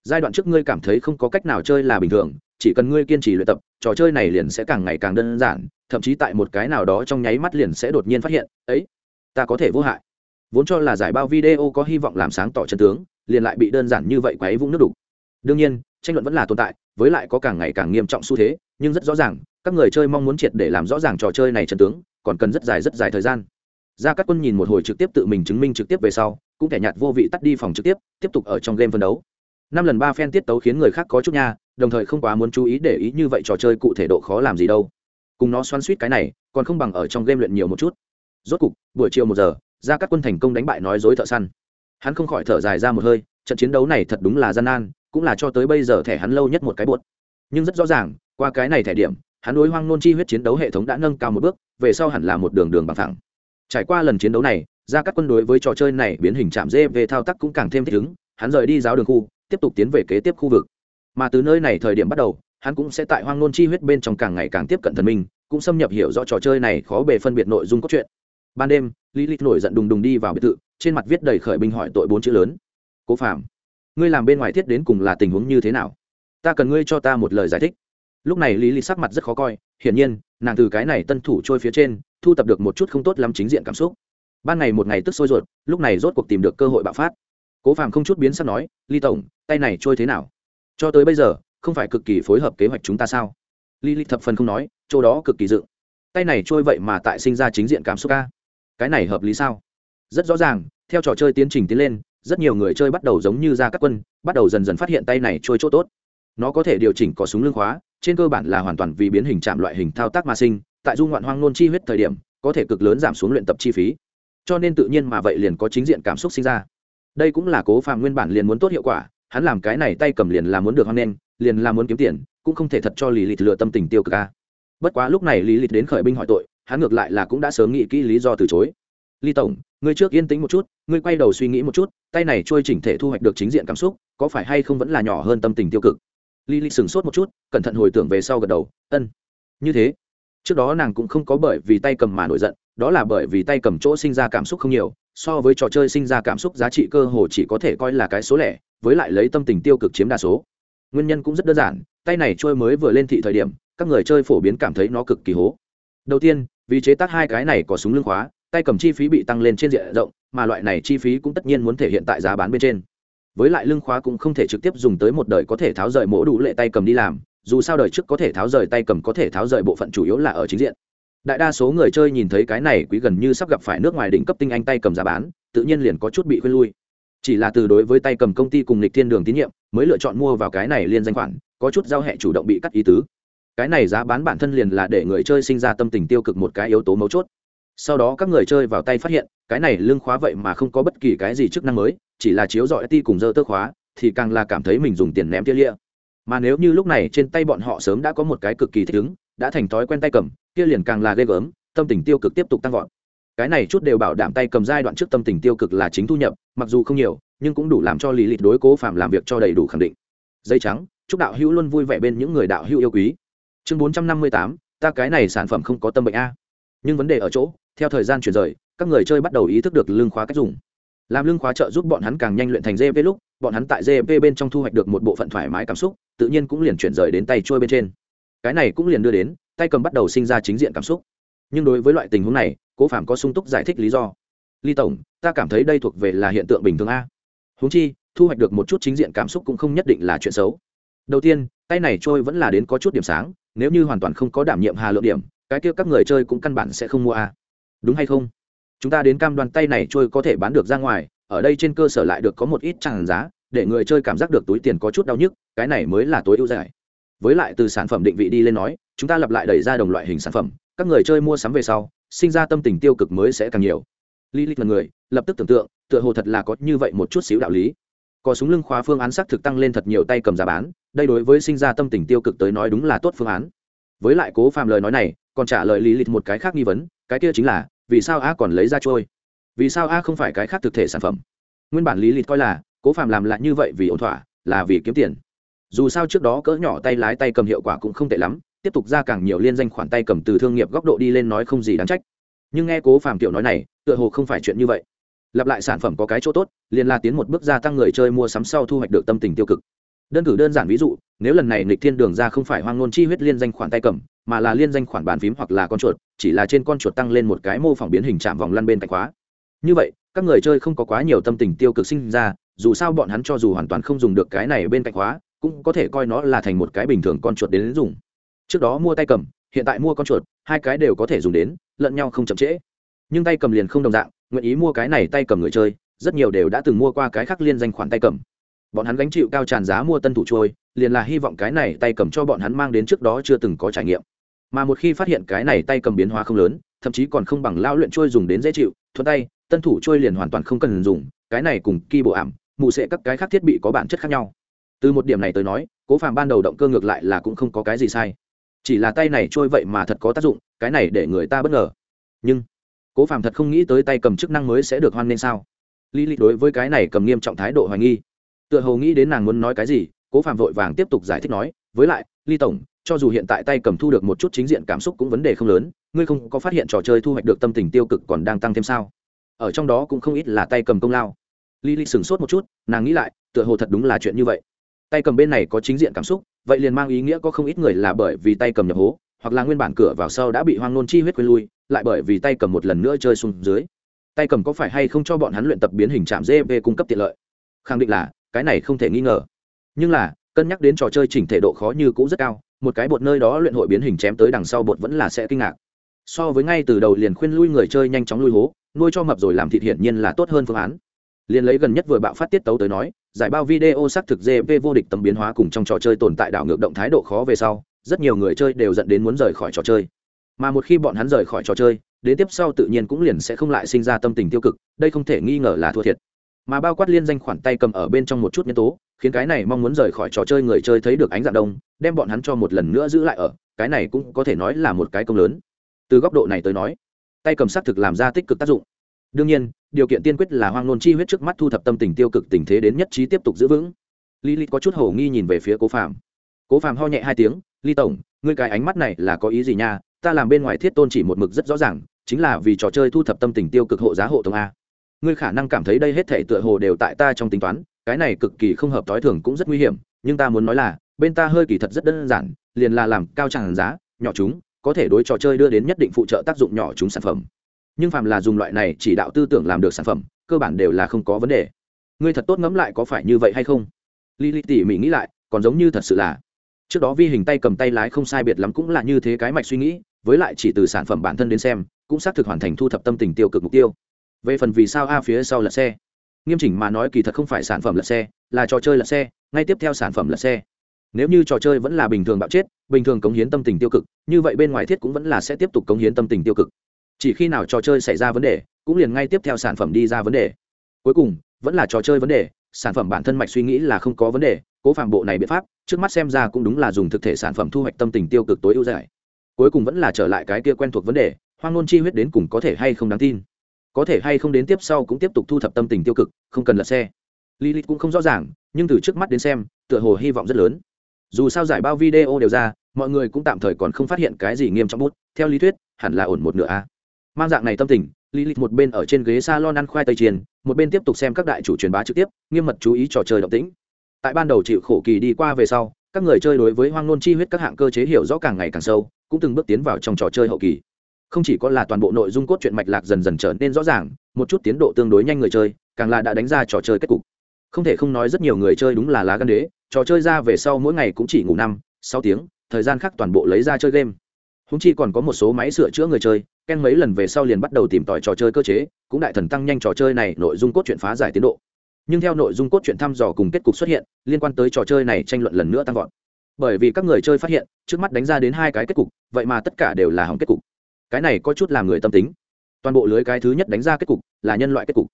Giai đoạn trước ngươi cảm thấy không có cách nào chơi là bình thường, chỉ cần ngươi kiên trì luyện tập trò chơi này liền sẽ càng ngày càng đơn giản, thậm chí tại một cái nào đó trong nháy mắt liền sẽ đột nhiên phát hiện, ấy, ta có thể vô hại. Vốn cho là giải bao video có hy vọng làm sáng tỏ chân tướng, liền lại bị đơn giản như vậy quấy vũng nước đục. Đương nhiên, tranh luận vẫn là tồn tại, với lại có càng ngày càng nghiêm trọng xu thế, nhưng rất rõ ràng, các người chơi mong muốn triệt để làm rõ ràng trò chơi này chân tướng, còn cần rất dài rất dài thời gian. Ra các quân nhìn một hồi trực tiếp tự mình chứng minh trực tiếp về sau, cũng kẻ nhạt vô vị tắt đi phòng trực tiếp tiếp tục ở trong game phân đấu. Năm lần ba phen tiết tấu khiến người khác có chút nha đồng thời không quá muốn chú ý để ý như vậy trò chơi cụ thể độ khó làm gì đâu. Cùng nó xoắn suýt cái này, còn không bằng ở trong game luyện nhiều một chút. Rốt cục, buổi chiều một giờ ra các quân thành công đánh bại nói dối thợ săn. Hắn không khỏi thở dài ra một hơi, trận chiến đấu này thật đúng là gian nan, cũng là cho tới bây giờ thẻ hắn lâu nhất một cái buột nhưng rất rõ ràng, qua cái này thẻ điểm, hắn đối hoang nôn chi huyết chiến đấu hệ thống đã nâng cao một bước, về sau hẳn là một đường đường bằng thẳng. Trải qua lần chiến đấu này ra các quân đối với trò chơi này biến hình chạm dê về thao tác cũng càng thêm thích ứng, hắn rời đi giáo đường khu, tiếp tục tiến về kế tiếp khu vực mà từ nơi này thời điểm bắt đầu, hắn cũng sẽ tại hoang nôn chi huyết bên trong càng ngày càng tiếp cận thần minh, cũng xâm nhập hiểu rõ trò chơi này khó bề phân biệt nội dung cốt truyện. Ban đêm, lý lịch nổi giận đùng đùng đi vào biệt thự, trên mặt viết đầy khởi binh hỏi tội bốn chữ lớn. Cố phạm ngươi làm bên ngoài thiết đến cùng là tình huống như thế nào? Ta cần ngươi cho ta một lời giải thích. Lúc này lý lịch sắc mặt rất khó coi, hiển nhiên, nàng từ cái này tân thủ trôi phía trên, thu tập được một chút không tốt lắm chính diện cảm xúc. Ban ngày một ngày tức sôi ruột, lúc này rốt cuộc tìm được cơ hội bạo phát. Cố phàm không chút biến sắc nói ly tổng, tay này trôi thế nào? Cho tới bây giờ, không phải cực kỳ phối hợp kế hoạch chúng ta sao? Ly ly thập phần không nói, chỗ đó cực kỳ dựng. Tay này trôi vậy mà tại sinh ra chính diện cảm xúc ca. Cái này hợp lý sao? Rất rõ ràng, theo trò chơi tiến trình tiến lên, rất nhiều người chơi bắt đầu giống như ra các quân, bắt đầu dần dần phát hiện tay này trôi chỗ tốt. Nó có thể điều chỉnh có súng lưng khóa, trên cơ bản là hoàn toàn vì biến hình chạm loại hình thao tác mà sinh, tại dung ngoạn hoang nôn chi huyết thời điểm, có thể cực lớn giảm xuống luyện tập chi phí. Cho nên tự nhiên mà vậy liền có chính diện cảm xúc sinh ra. Đây cũng là cố phạm nguyên bản liền muốn tốt hiệu quả hắn làm cái này tay cầm liền là muốn được hoan nghênh, liền là muốn kiếm tiền, cũng không thể thật cho lý lịch lựa tâm tình tiêu cực ca bất quá lúc này lý lịch đến khởi binh hỏi tội, hắn ngược lại là cũng đã sớm nghĩ kỹ lý do từ chối. Ly tổng, ngươi trước yên tĩnh một chút, ngươi quay đầu suy nghĩ một chút, tay này trôi chỉnh thể thu hoạch được chính diện cảm xúc, có phải hay không vẫn là nhỏ hơn tâm tình tiêu cực? Ly ly sửng sốt một chút, cẩn thận hồi tưởng về sau gật đầu, ân, như thế. Trước đó nàng cũng không có bởi vì tay cầm mà nổi giận đó là bởi vì tay cầm chỗ sinh ra cảm xúc không nhiều, so với trò chơi sinh ra cảm xúc giá trị cơ hồ chỉ có thể coi là cái số lẻ, với lại lấy tâm tình tiêu cực chiếm đa số. Nguyên nhân cũng rất đơn giản, tay này trôi mới vừa lên thị thời điểm, các người chơi phổ biến cảm thấy nó cực kỳ hố. Đầu tiên, vì chế tác hai cái này có súng lưng khóa, tay cầm chi phí bị tăng lên trên diện rộng, mà loại này chi phí cũng tất nhiên muốn thể hiện tại giá bán bên trên. Với lại lưng khóa cũng không thể trực tiếp dùng tới một đời có thể tháo rời mỗ đủ lệ tay cầm đi làm, dù sao đời trước có thể tháo rời tay cầm có thể tháo rời bộ phận chủ yếu là ở chính diện đại đa số người chơi nhìn thấy cái này quý gần như sắp gặp phải nước ngoài đỉnh cấp tinh anh tay cầm giá bán, tự nhiên liền có chút bị khuyên lui. Chỉ là từ đối với tay cầm công ty cùng lịch thiên đường tín nhiệm, mới lựa chọn mua vào cái này liên danh khoản, có chút giao hẹ chủ động bị cắt ý tứ. Cái này giá bán bản thân liền là để người chơi sinh ra tâm tình tiêu cực một cái yếu tố mấu chốt. Sau đó các người chơi vào tay phát hiện, cái này lương khóa vậy mà không có bất kỳ cái gì chức năng mới, chỉ là chiếu dọi ti cùng dơ tơ khóa, thì càng là cảm thấy mình dùng tiền ném tia lia mà nếu như lúc này trên tay bọn họ sớm đã có một cái cực kỳ thích ứng đã thành thói quen tay cầm, kia liền càng là ghê gớm, tâm tình tiêu cực tiếp tục tăng vọt. Cái này chút đều bảo đảm tay cầm giai đoạn trước tâm tình tiêu cực là chính thu nhập, mặc dù không nhiều, nhưng cũng đủ làm cho lý lịch đối cố phạm làm việc cho đầy đủ khẳng định. Dây trắng, chúc đạo hữu luôn vui vẻ bên những người đạo hữu yêu quý. Chương bốn trăm năm mươi tám, ta cái này sản phẩm không có tâm bệnh a. Nhưng vấn đề ở chỗ, theo thời gian chuyển rời, các người chơi bắt đầu ý thức được lương khóa cách dùng. Làm lương khóa trợ giúp bọn hắn càng nhanh luyện thành gp lúc, bọn hắn tại gp bên trong thu hoạch được một bộ phận thoải mái cảm xúc, tự nhiên cũng liền chuyển rời đến tay trôi bên trên cái này cũng liền đưa đến, tay cầm bắt đầu sinh ra chính diện cảm xúc. Nhưng đối với loại tình huống này, cố phạm có sung túc giải thích lý do. Ly tổng, ta cảm thấy đây thuộc về là hiện tượng bình thường a. Húng chi, thu hoạch được một chút chính diện cảm xúc cũng không nhất định là chuyện xấu. Đầu tiên, tay này trôi vẫn là đến có chút điểm sáng, nếu như hoàn toàn không có đảm nhiệm hà lượng điểm, cái kia các người chơi cũng căn bản sẽ không mua a. Đúng hay không? Chúng ta đến cam đoan tay này trôi có thể bán được ra ngoài, ở đây trên cơ sở lại được có một ít tràn giá, để người chơi cảm giác được túi tiền có chút đau nhức, cái này mới là tối ưu giải với lại từ sản phẩm định vị đi lên nói, chúng ta lặp lại đẩy ra đồng loại hình sản phẩm, các người chơi mua sắm về sau, sinh ra tâm tình tiêu cực mới sẽ càng nhiều. Lý lịch là người, lập tức tưởng tượng, tựa hồ thật là có như vậy một chút xíu đạo lý. Có súng lưng khóa phương án xác thực tăng lên thật nhiều tay cầm giá bán, đây đối với sinh ra tâm tình tiêu cực tới nói đúng là tốt phương án. Với lại cố phàm lời nói này, còn trả lời lý lịch một cái khác nghi vấn, cái kia chính là, vì sao a còn lấy ra trôi? Vì sao a không phải cái khác thực thể sản phẩm? Nguyên bản lý lịch coi là, cố phàm làm lại như vậy vì ổn thỏa, là vì kiếm tiền dù sao trước đó cỡ nhỏ tay lái tay cầm hiệu quả cũng không tệ lắm, tiếp tục ra càng nhiều liên danh khoản tay cầm từ thương nghiệp góc độ đi lên nói không gì đáng trách. Nhưng nghe cố phàm tiểu nói này, tựa hồ không phải chuyện như vậy. Lặp lại sản phẩm có cái chỗ tốt, liền là tiến một bước gia tăng người chơi mua sắm sau thu hoạch được tâm tình tiêu cực. Đơn cử đơn giản ví dụ, nếu lần này nịch thiên đường ra không phải hoang ngôn chi huyết liên danh khoản tay cầm, mà là liên danh khoản bàn phím hoặc là con chuột, chỉ là trên con chuột tăng lên một cái mô phỏng biến hình chạm vòng lăn bên cạnh khóa. Như vậy, các người chơi không có quá nhiều tâm tình tiêu cực sinh ra, dù sao bọn hắn cho dù hoàn toàn không dùng được cái này bên cạnh khóa cũng có thể coi nó là thành một cái bình thường con chuột đến dùng. Trước đó mua tay cầm, hiện tại mua con chuột, hai cái đều có thể dùng đến, lẫn nhau không chậm trễ. Nhưng tay cầm liền không đồng dạng, nguyện ý mua cái này tay cầm người chơi, rất nhiều đều đã từng mua qua cái khác liên danh khoản tay cầm. Bọn hắn gánh chịu cao tràn giá mua tân thủ trôi, liền là hy vọng cái này tay cầm cho bọn hắn mang đến trước đó chưa từng có trải nghiệm. Mà một khi phát hiện cái này tay cầm biến hóa không lớn, thậm chí còn không bằng lao luyện trôi dùng đến dễ chịu, thuận tay, tân thủ trôi liền hoàn toàn không cần dùng, cái này cùng kỳ bộ ảm, mụ sẽ các cái khác thiết bị có bản chất khác nhau từ một điểm này tới nói, cố phàm ban đầu động cơ ngược lại là cũng không có cái gì sai. Chỉ là tay này trôi vậy mà thật có tác dụng, cái này để người ta bất ngờ. Nhưng, cố phàm thật không nghĩ tới tay cầm chức năng mới sẽ được hoan nên sao? Lý lịch đối với cái này cầm nghiêm trọng thái độ hoài nghi. Tựa hồ nghĩ đến nàng muốn nói cái gì, cố phàm vội vàng tiếp tục giải thích nói, với lại, ly tổng, cho dù hiện tại tay cầm thu được một chút chính diện cảm xúc cũng vấn đề không lớn, ngươi không có phát hiện trò chơi thu hoạch được tâm tình tiêu cực còn đang tăng thêm sao? Ở trong đó cũng không ít là tay cầm công lao. Lý lịch sửng sốt một chút, nàng nghĩ lại, tựa hồ thật đúng là chuyện như vậy tay cầm bên này có chính diện cảm xúc, vậy liền mang ý nghĩa có không ít người là bởi vì tay cầm nhập hố, hoặc là nguyên bản cửa vào sau đã bị hoang nôn chi huyết quên lui, lại bởi vì tay cầm một lần nữa chơi xuống dưới. Tay cầm có phải hay không cho bọn hắn luyện tập biến hình chạm gp cung cấp tiện lợi? Khẳng định là, cái này không thể nghi ngờ. Nhưng là, cân nhắc đến trò chơi chỉnh thể độ khó như cũ rất cao, một cái bột nơi đó luyện hội biến hình chém tới đằng sau bột vẫn là sẽ kinh ngạc. So với ngay từ đầu liền khuyên lui người chơi nhanh chóng lui hố, nuôi cho mập rồi làm thịt hiển nhiên là tốt hơn phương án. Liền lấy gần nhất vừa bạo phát tiết tấu tới nói giải bao video xác thực gp vô địch tâm biến hóa cùng trong trò chơi tồn tại đảo ngược động thái độ khó về sau, rất nhiều người chơi đều dẫn đến muốn rời khỏi trò chơi. Mà một khi bọn hắn rời khỏi trò chơi, đến tiếp sau tự nhiên cũng liền sẽ không lại sinh ra tâm tình tiêu cực, đây không thể nghi ngờ là thua thiệt. Mà bao quát liên danh khoản tay cầm ở bên trong một chút nhân tố, khiến cái này mong muốn rời khỏi trò chơi người chơi thấy được ánh dạng đông, đem bọn hắn cho một lần nữa giữ lại ở, cái này cũng có thể nói là một cái công lớn. Từ góc độ này tới nói, tay cầm xác thực làm ra tích cực tác dụng đương nhiên, điều kiện tiên quyết là hoang nôn chi huyết trước mắt thu thập tâm tình tiêu cực tình thế đến nhất trí tiếp tục giữ vững. Lý lý có chút hầu nghi nhìn về phía cố phạm cố phạm ho nhẹ hai tiếng, ly tổng, ngươi cái ánh mắt này là có ý gì nha? Ta làm bên ngoài thiết tôn chỉ một mực rất rõ ràng, chính là vì trò chơi thu thập tâm tình tiêu cực hộ giá hộ tông a. Ngươi khả năng cảm thấy đây hết thể tựa hồ đều tại ta trong tính toán, cái này cực kỳ không hợp t ó i thường cũng rất nguy hiểm, nhưng ta muốn nói là, bên ta hơi kỳ thật rất đơn giản, liền là làm cao tràng giá, nhỏ chúng, có thể đối trò chơi đưa đến nhất định phụ trợ tác dụng nhỏ chúng sản phẩm nhưng phàm là dùng loại này chỉ đạo tư tưởng làm được sản phẩm, cơ bản đều là không có vấn đề. Ngươi thật tốt ngẫm lại có phải như vậy hay không? Li li tỉ mỉ nghĩ lại, còn giống như thật sự là. Trước đó vi hình tay cầm tay lái không sai biệt lắm cũng là như thế cái mạch suy nghĩ, với lại chỉ từ sản phẩm bản thân đến xem, cũng xác thực hoàn thành thu thập tâm tình tiêu cực mục tiêu. Về phần vì sao a phía sau là xe, nghiêm chỉnh mà nói kỳ thật không phải sản phẩm lật xe, là trò chơi lật xe, ngay tiếp theo sản phẩm lật xe. Nếu như trò chơi vẫn là bình thường bạo chết, bình thường cống hiến tâm tình tiêu cực, như vậy bên ngoài thiết cũng vẫn là sẽ tiếp tục cống hiến tâm tình tiêu cực chỉ khi nào trò chơi xảy ra vấn đề, cũng liền ngay tiếp theo sản phẩm đi ra vấn đề. Cuối cùng, vẫn là trò chơi vấn đề, sản phẩm bản thân mạch suy nghĩ là không có vấn đề, cố phạm bộ này biện pháp, trước mắt xem ra cũng đúng là dùng thực thể sản phẩm thu hoạch tâm tình tiêu cực tối ưu giải cuối cùng vẫn là trở lại cái kia quen thuộc vấn đề, hoang ngôn chi huyết đến cùng có thể hay không đáng tin. Có thể hay không đến tiếp sau cũng tiếp tục thu thập tâm tình tiêu cực, không cần lật xe. Lilith cũng không rõ ràng, nhưng từ trước mắt đến xem, tựa hồ hy vọng rất lớn. Dù sao giải bao video đều ra, mọi người cũng tạm thời còn không phát hiện cái gì nghiêm trọng bút, theo lý thuyết, hẳn là ổn một nửa a mang dạng này tâm tình lilith một bên ở trên ghế salon ăn khoai tây chiên, một bên tiếp tục xem các đại chủ truyền bá trực tiếp, nghiêm mật chú ý trò chơi động tĩnh. Tại ban đầu chịu khổ kỳ đi qua về sau, các người chơi đối với hoang nôn chi huyết các hạng cơ chế hiểu rõ càng ngày càng sâu, cũng từng bước tiến vào trong trò chơi hậu kỳ. Không chỉ có là toàn bộ nội dung cốt truyện mạch lạc dần dần trở nên rõ ràng, một chút tiến độ tương đối nhanh người chơi, càng là đã đánh ra trò chơi kết cục. Không thể không nói rất nhiều người chơi đúng là lá gan đế, trò chơi ra về sau mỗi ngày cũng chỉ ngủ năm, sáu tiếng, thời gian khác toàn bộ lấy ra chơi game. Húng chi còn có một số máy sửa chữa người chơi ken mấy lần về sau liền bắt đầu tìm tòi trò chơi cơ chế, cũng đại thần tăng nhanh trò chơi này nội dung cốt truyện phá giải tiến độ. Nhưng theo nội dung cốt truyện thăm dò cùng kết cục xuất hiện, liên quan tới trò chơi này tranh luận lần nữa tăng vọt. Bởi vì các người chơi phát hiện, trước mắt đánh ra đến hai cái kết cục, vậy mà tất cả đều là hỏng kết cục. Cái này có chút làm người tâm tính. Toàn bộ lưới cái thứ nhất đánh ra kết cục, là nhân loại kết cục.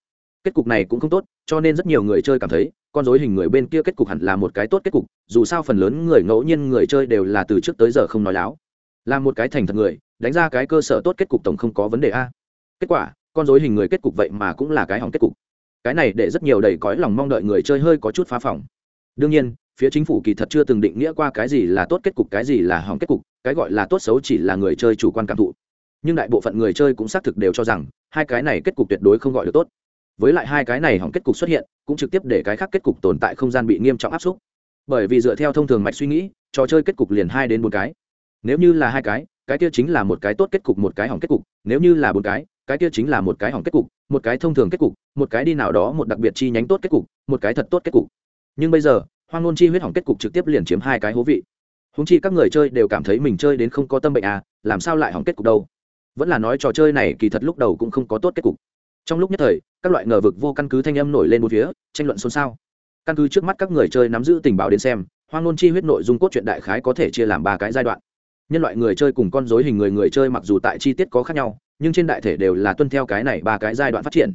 Kết cục này cũng không tốt, cho nên rất nhiều người chơi cảm thấy, con dối hình người bên kia kết cục hẳn là một cái tốt kết cục, dù sao phần lớn người ngẫu nhiên người chơi đều là từ trước tới giờ không nói láo. Là một cái thành thật người đánh ra cái cơ sở tốt kết cục tổng không có vấn đề a. Kết quả, con dối hình người kết cục vậy mà cũng là cái hỏng kết cục. Cái này để rất nhiều đầy cõi lòng mong đợi người chơi hơi có chút phá phòng đương nhiên, phía chính phủ kỳ thật chưa từng định nghĩa qua cái gì là tốt kết cục, cái gì là hỏng kết cục, cái gọi là tốt xấu chỉ là người chơi chủ quan cảm thụ. Nhưng đại bộ phận người chơi cũng xác thực đều cho rằng, hai cái này kết cục tuyệt đối không gọi được tốt. Với lại hai cái này hỏng kết cục xuất hiện, cũng trực tiếp để cái khác kết cục tồn tại không gian bị nghiêm trọng áp xúc. Bởi vì dựa theo thông thường mạch suy nghĩ, trò chơi kết cục liền hai đến bốn cái. Nếu như là hai cái cái kia chính là một cái tốt kết cục, một cái hỏng kết cục, nếu như là bốn cái cái kia chính là một cái hỏng kết cục, một cái thông thường kết cục, một cái đi nào đó, một đặc biệt chi nhánh tốt kết cục, một cái thật tốt kết cục. Nhưng bây giờ, hoang ngôn chi huyết hỏng kết cục trực tiếp liền chiếm hai cái hố vị. Húng chi các người chơi đều cảm thấy mình chơi đến không có tâm bệnh à làm sao lại hỏng kết cục đâu? Vẫn là nói trò chơi này kỳ thật lúc đầu cũng không có tốt kết cục. Trong lúc nhất thời, các loại ngờ vực vô căn cứ thanh âm nổi lên một phía, tranh luận xôn xao. Căn cứ trước mắt các người chơi nắm giữ tình báo đến xem, hoang ngôn chi huyết nội dung cốt truyện đại khái có thể chia làm ba cái giai đoạn nhân loại người chơi cùng con dối hình người người chơi mặc dù tại chi tiết có khác nhau, nhưng trên đại thể đều là tuân theo cái này ba cái giai đoạn phát triển.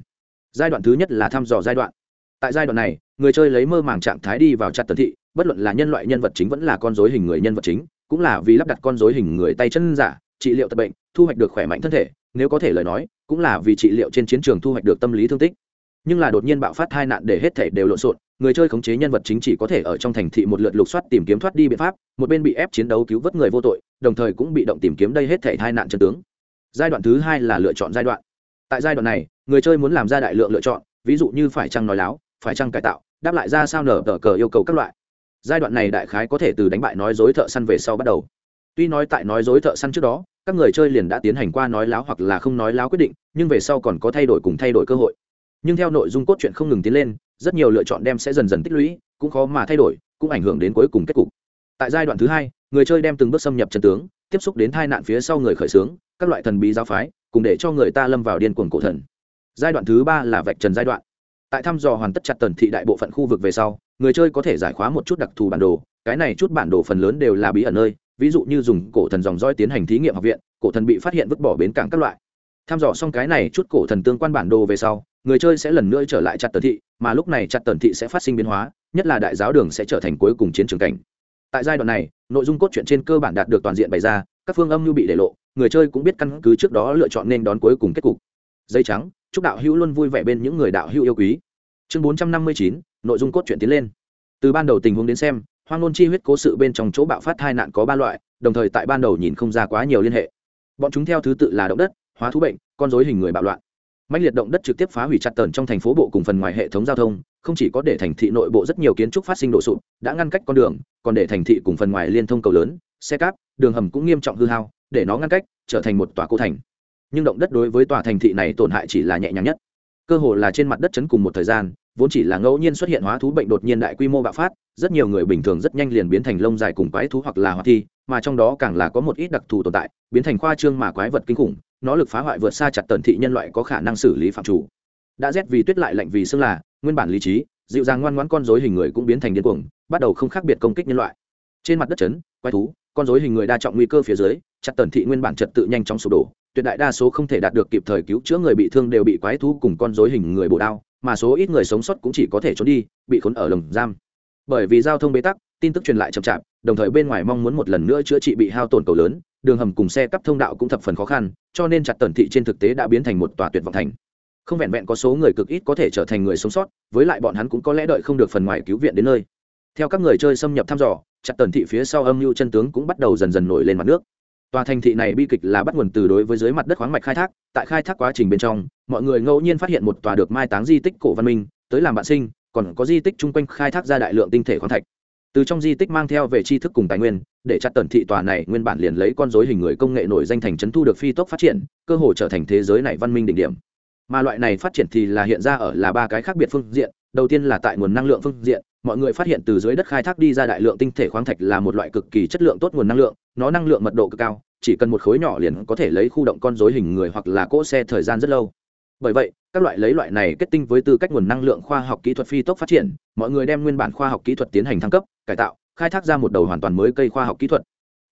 Giai đoạn thứ nhất là thăm dò giai đoạn. Tại giai đoạn này, người chơi lấy mơ màng trạng thái đi vào chặt tần thị, bất luận là nhân loại nhân vật chính vẫn là con dối hình người nhân vật chính, cũng là vì lắp đặt con dối hình người tay chân giả, trị liệu tập bệnh, thu hoạch được khỏe mạnh thân thể, nếu có thể lời nói, cũng là vì trị liệu trên chiến trường thu hoạch được tâm lý thương tích nhưng là đột nhiên bạo phát hai nạn để hết thể đều lộn xộn, người chơi khống chế nhân vật chính chỉ có thể ở trong thành thị một lượt lục soát tìm kiếm thoát đi biện pháp, một bên bị ép chiến đấu cứu vớt người vô tội, đồng thời cũng bị động tìm kiếm đây hết thể hai nạn chân tướng. Giai đoạn thứ hai là lựa chọn giai đoạn. Tại giai đoạn này, người chơi muốn làm ra đại lượng lựa chọn, ví dụ như phải chăng nói láo, phải chăng cải tạo, đáp lại ra sao nở tờ cờ yêu cầu các loại. Giai đoạn này đại khái có thể từ đánh bại nói dối thợ săn về sau bắt đầu. Tuy nói tại nói dối thợ săn trước đó, các người chơi liền đã tiến hành qua nói láo hoặc là không nói láo quyết định, nhưng về sau còn có thay đổi cùng thay đổi cơ hội nhưng theo nội dung cốt truyện không ngừng tiến lên, rất nhiều lựa chọn đem sẽ dần dần tích lũy, cũng khó mà thay đổi, cũng ảnh hưởng đến cuối cùng kết cục. Tại giai đoạn thứ hai, người chơi đem từng bước xâm nhập trần tướng, tiếp xúc đến tai nạn phía sau người khởi xướng, các loại thần bí giáo phái, cùng để cho người ta lâm vào điên cuồng cổ thần. Giai đoạn thứ ba là vạch trần giai đoạn. Tại thăm dò hoàn tất chặt tần thị đại bộ phận khu vực về sau, người chơi có thể giải khóa một chút đặc thù bản đồ, cái này chút bản đồ phần lớn đều là bí ẩn nơi, ví dụ như dùng cổ thần dòng roi tiến hành thí nghiệm học viện, cổ thần bị phát hiện vứt bỏ bến cảng các loại. Tham dò xong cái này chút cổ thần tương quan bản đồ về sau người chơi sẽ lần nữa trở lại chặt tần thị, mà lúc này chặt tần thị sẽ phát sinh biến hóa, nhất là đại giáo đường sẽ trở thành cuối cùng chiến trường cảnh. Tại giai đoạn này, nội dung cốt truyện trên cơ bản đạt được toàn diện bày ra, các phương âm như bị để lộ, người chơi cũng biết căn cứ trước đó lựa chọn nên đón cuối cùng kết cục. Dây trắng, chúc đạo hữu luôn vui vẻ bên những người đạo hữu yêu quý. Chương bốn trăm năm mươi chín, nội dung cốt truyện tiến lên. Từ ban đầu tình huống đến xem, hoang ngôn chi huyết cố sự bên trong chỗ bạo phát hai nạn có ba loại, đồng thời tại ban đầu nhìn không ra quá nhiều liên hệ. Bọn chúng theo thứ tự là động đất, hóa thú bệnh, con dối hình người bạo loạn mạnh liệt động đất trực tiếp phá hủy chặt tần trong thành phố bộ cùng phần ngoài hệ thống giao thông, không chỉ có để thành thị nội bộ rất nhiều kiến trúc phát sinh đổ sụp, đã ngăn cách con đường, còn để thành thị cùng phần ngoài liên thông cầu lớn, xe cáp, đường hầm cũng nghiêm trọng hư hao, để nó ngăn cách, trở thành một tòa cô thành. Nhưng động đất đối với tòa thành thị này tổn hại chỉ là nhẹ nhàng nhất. Cơ hồ là trên mặt đất chấn cùng một thời gian, vốn chỉ là ngẫu nhiên xuất hiện hóa thú bệnh đột nhiên đại quy mô bạo phát, rất nhiều người bình thường rất nhanh liền biến thành lông dài cùng quái thú hoặc là hoạt thi, mà trong đó càng là có một ít đặc thù tồn tại, biến thành khoa trương mà quái vật kinh khủng nó lực phá hoại vượt xa chặt tần thị nhân loại có khả năng xử lý phạm chủ. Đã rét vì tuyết lại lạnh vì xương là, nguyên bản lý trí, dịu dàng ngoan ngoãn con dối hình người cũng biến thành điên cuồng, bắt đầu không khác biệt công kích nhân loại. Trên mặt đất chấn, quái thú, con dối hình người đa trọng nguy cơ phía dưới, chặt tần thị nguyên bản trật tự nhanh chóng sụp đổ, tuyệt đại đa số không thể đạt được kịp thời cứu chữa người bị thương đều bị quái thú cùng con dối hình người bổ đao, mà số ít người sống sót cũng chỉ có thể trốn đi, bị khốn ở lồng giam. Bởi vì giao thông bế tắc, tin tức truyền lại chậm chạp, đồng thời bên ngoài mong muốn một lần nữa chữa trị bị hao tổn cầu lớn đường hầm cùng xe cắp thông đạo cũng thập phần khó khăn, cho nên chặt tần thị trên thực tế đã biến thành một tòa tuyệt vọng thành. Không vẹn vẹn có số người cực ít có thể trở thành người sống sót, với lại bọn hắn cũng có lẽ đợi không được phần ngoài cứu viện đến nơi. Theo các người chơi xâm nhập thăm dò, chặt tần thị phía sau âm mưu chân tướng cũng bắt đầu dần dần nổi lên mặt nước. Tòa thành thị này bi kịch là bắt nguồn từ đối với dưới mặt đất khoáng mạch khai thác, tại khai thác quá trình bên trong, mọi người ngẫu nhiên phát hiện một tòa được mai táng di tích cổ văn minh, tới làm bạn sinh, còn có di tích chung quanh khai thác ra đại lượng tinh thể khoáng thạch từ trong di tích mang theo về tri thức cùng tài nguyên, để chặt tần thị tòa này, nguyên bản liền lấy con dối hình người công nghệ nổi danh thành trấn thu được phi tốc phát triển, cơ hội trở thành thế giới này văn minh đỉnh điểm. Mà loại này phát triển thì là hiện ra ở là ba cái khác biệt phương diện, đầu tiên là tại nguồn năng lượng phương diện, mọi người phát hiện từ dưới đất khai thác đi ra đại lượng tinh thể khoáng thạch là một loại cực kỳ chất lượng tốt nguồn năng lượng, nó năng lượng mật độ cực cao, chỉ cần một khối nhỏ liền có thể lấy khu động con dối hình người hoặc là cỗ xe thời gian rất lâu bởi vậy, các loại lấy loại này kết tinh với tư cách nguồn năng lượng khoa học kỹ thuật phi tốc phát triển, mọi người đem nguyên bản khoa học kỹ thuật tiến hành thăng cấp, cải tạo, khai thác ra một đầu hoàn toàn mới cây khoa học kỹ thuật.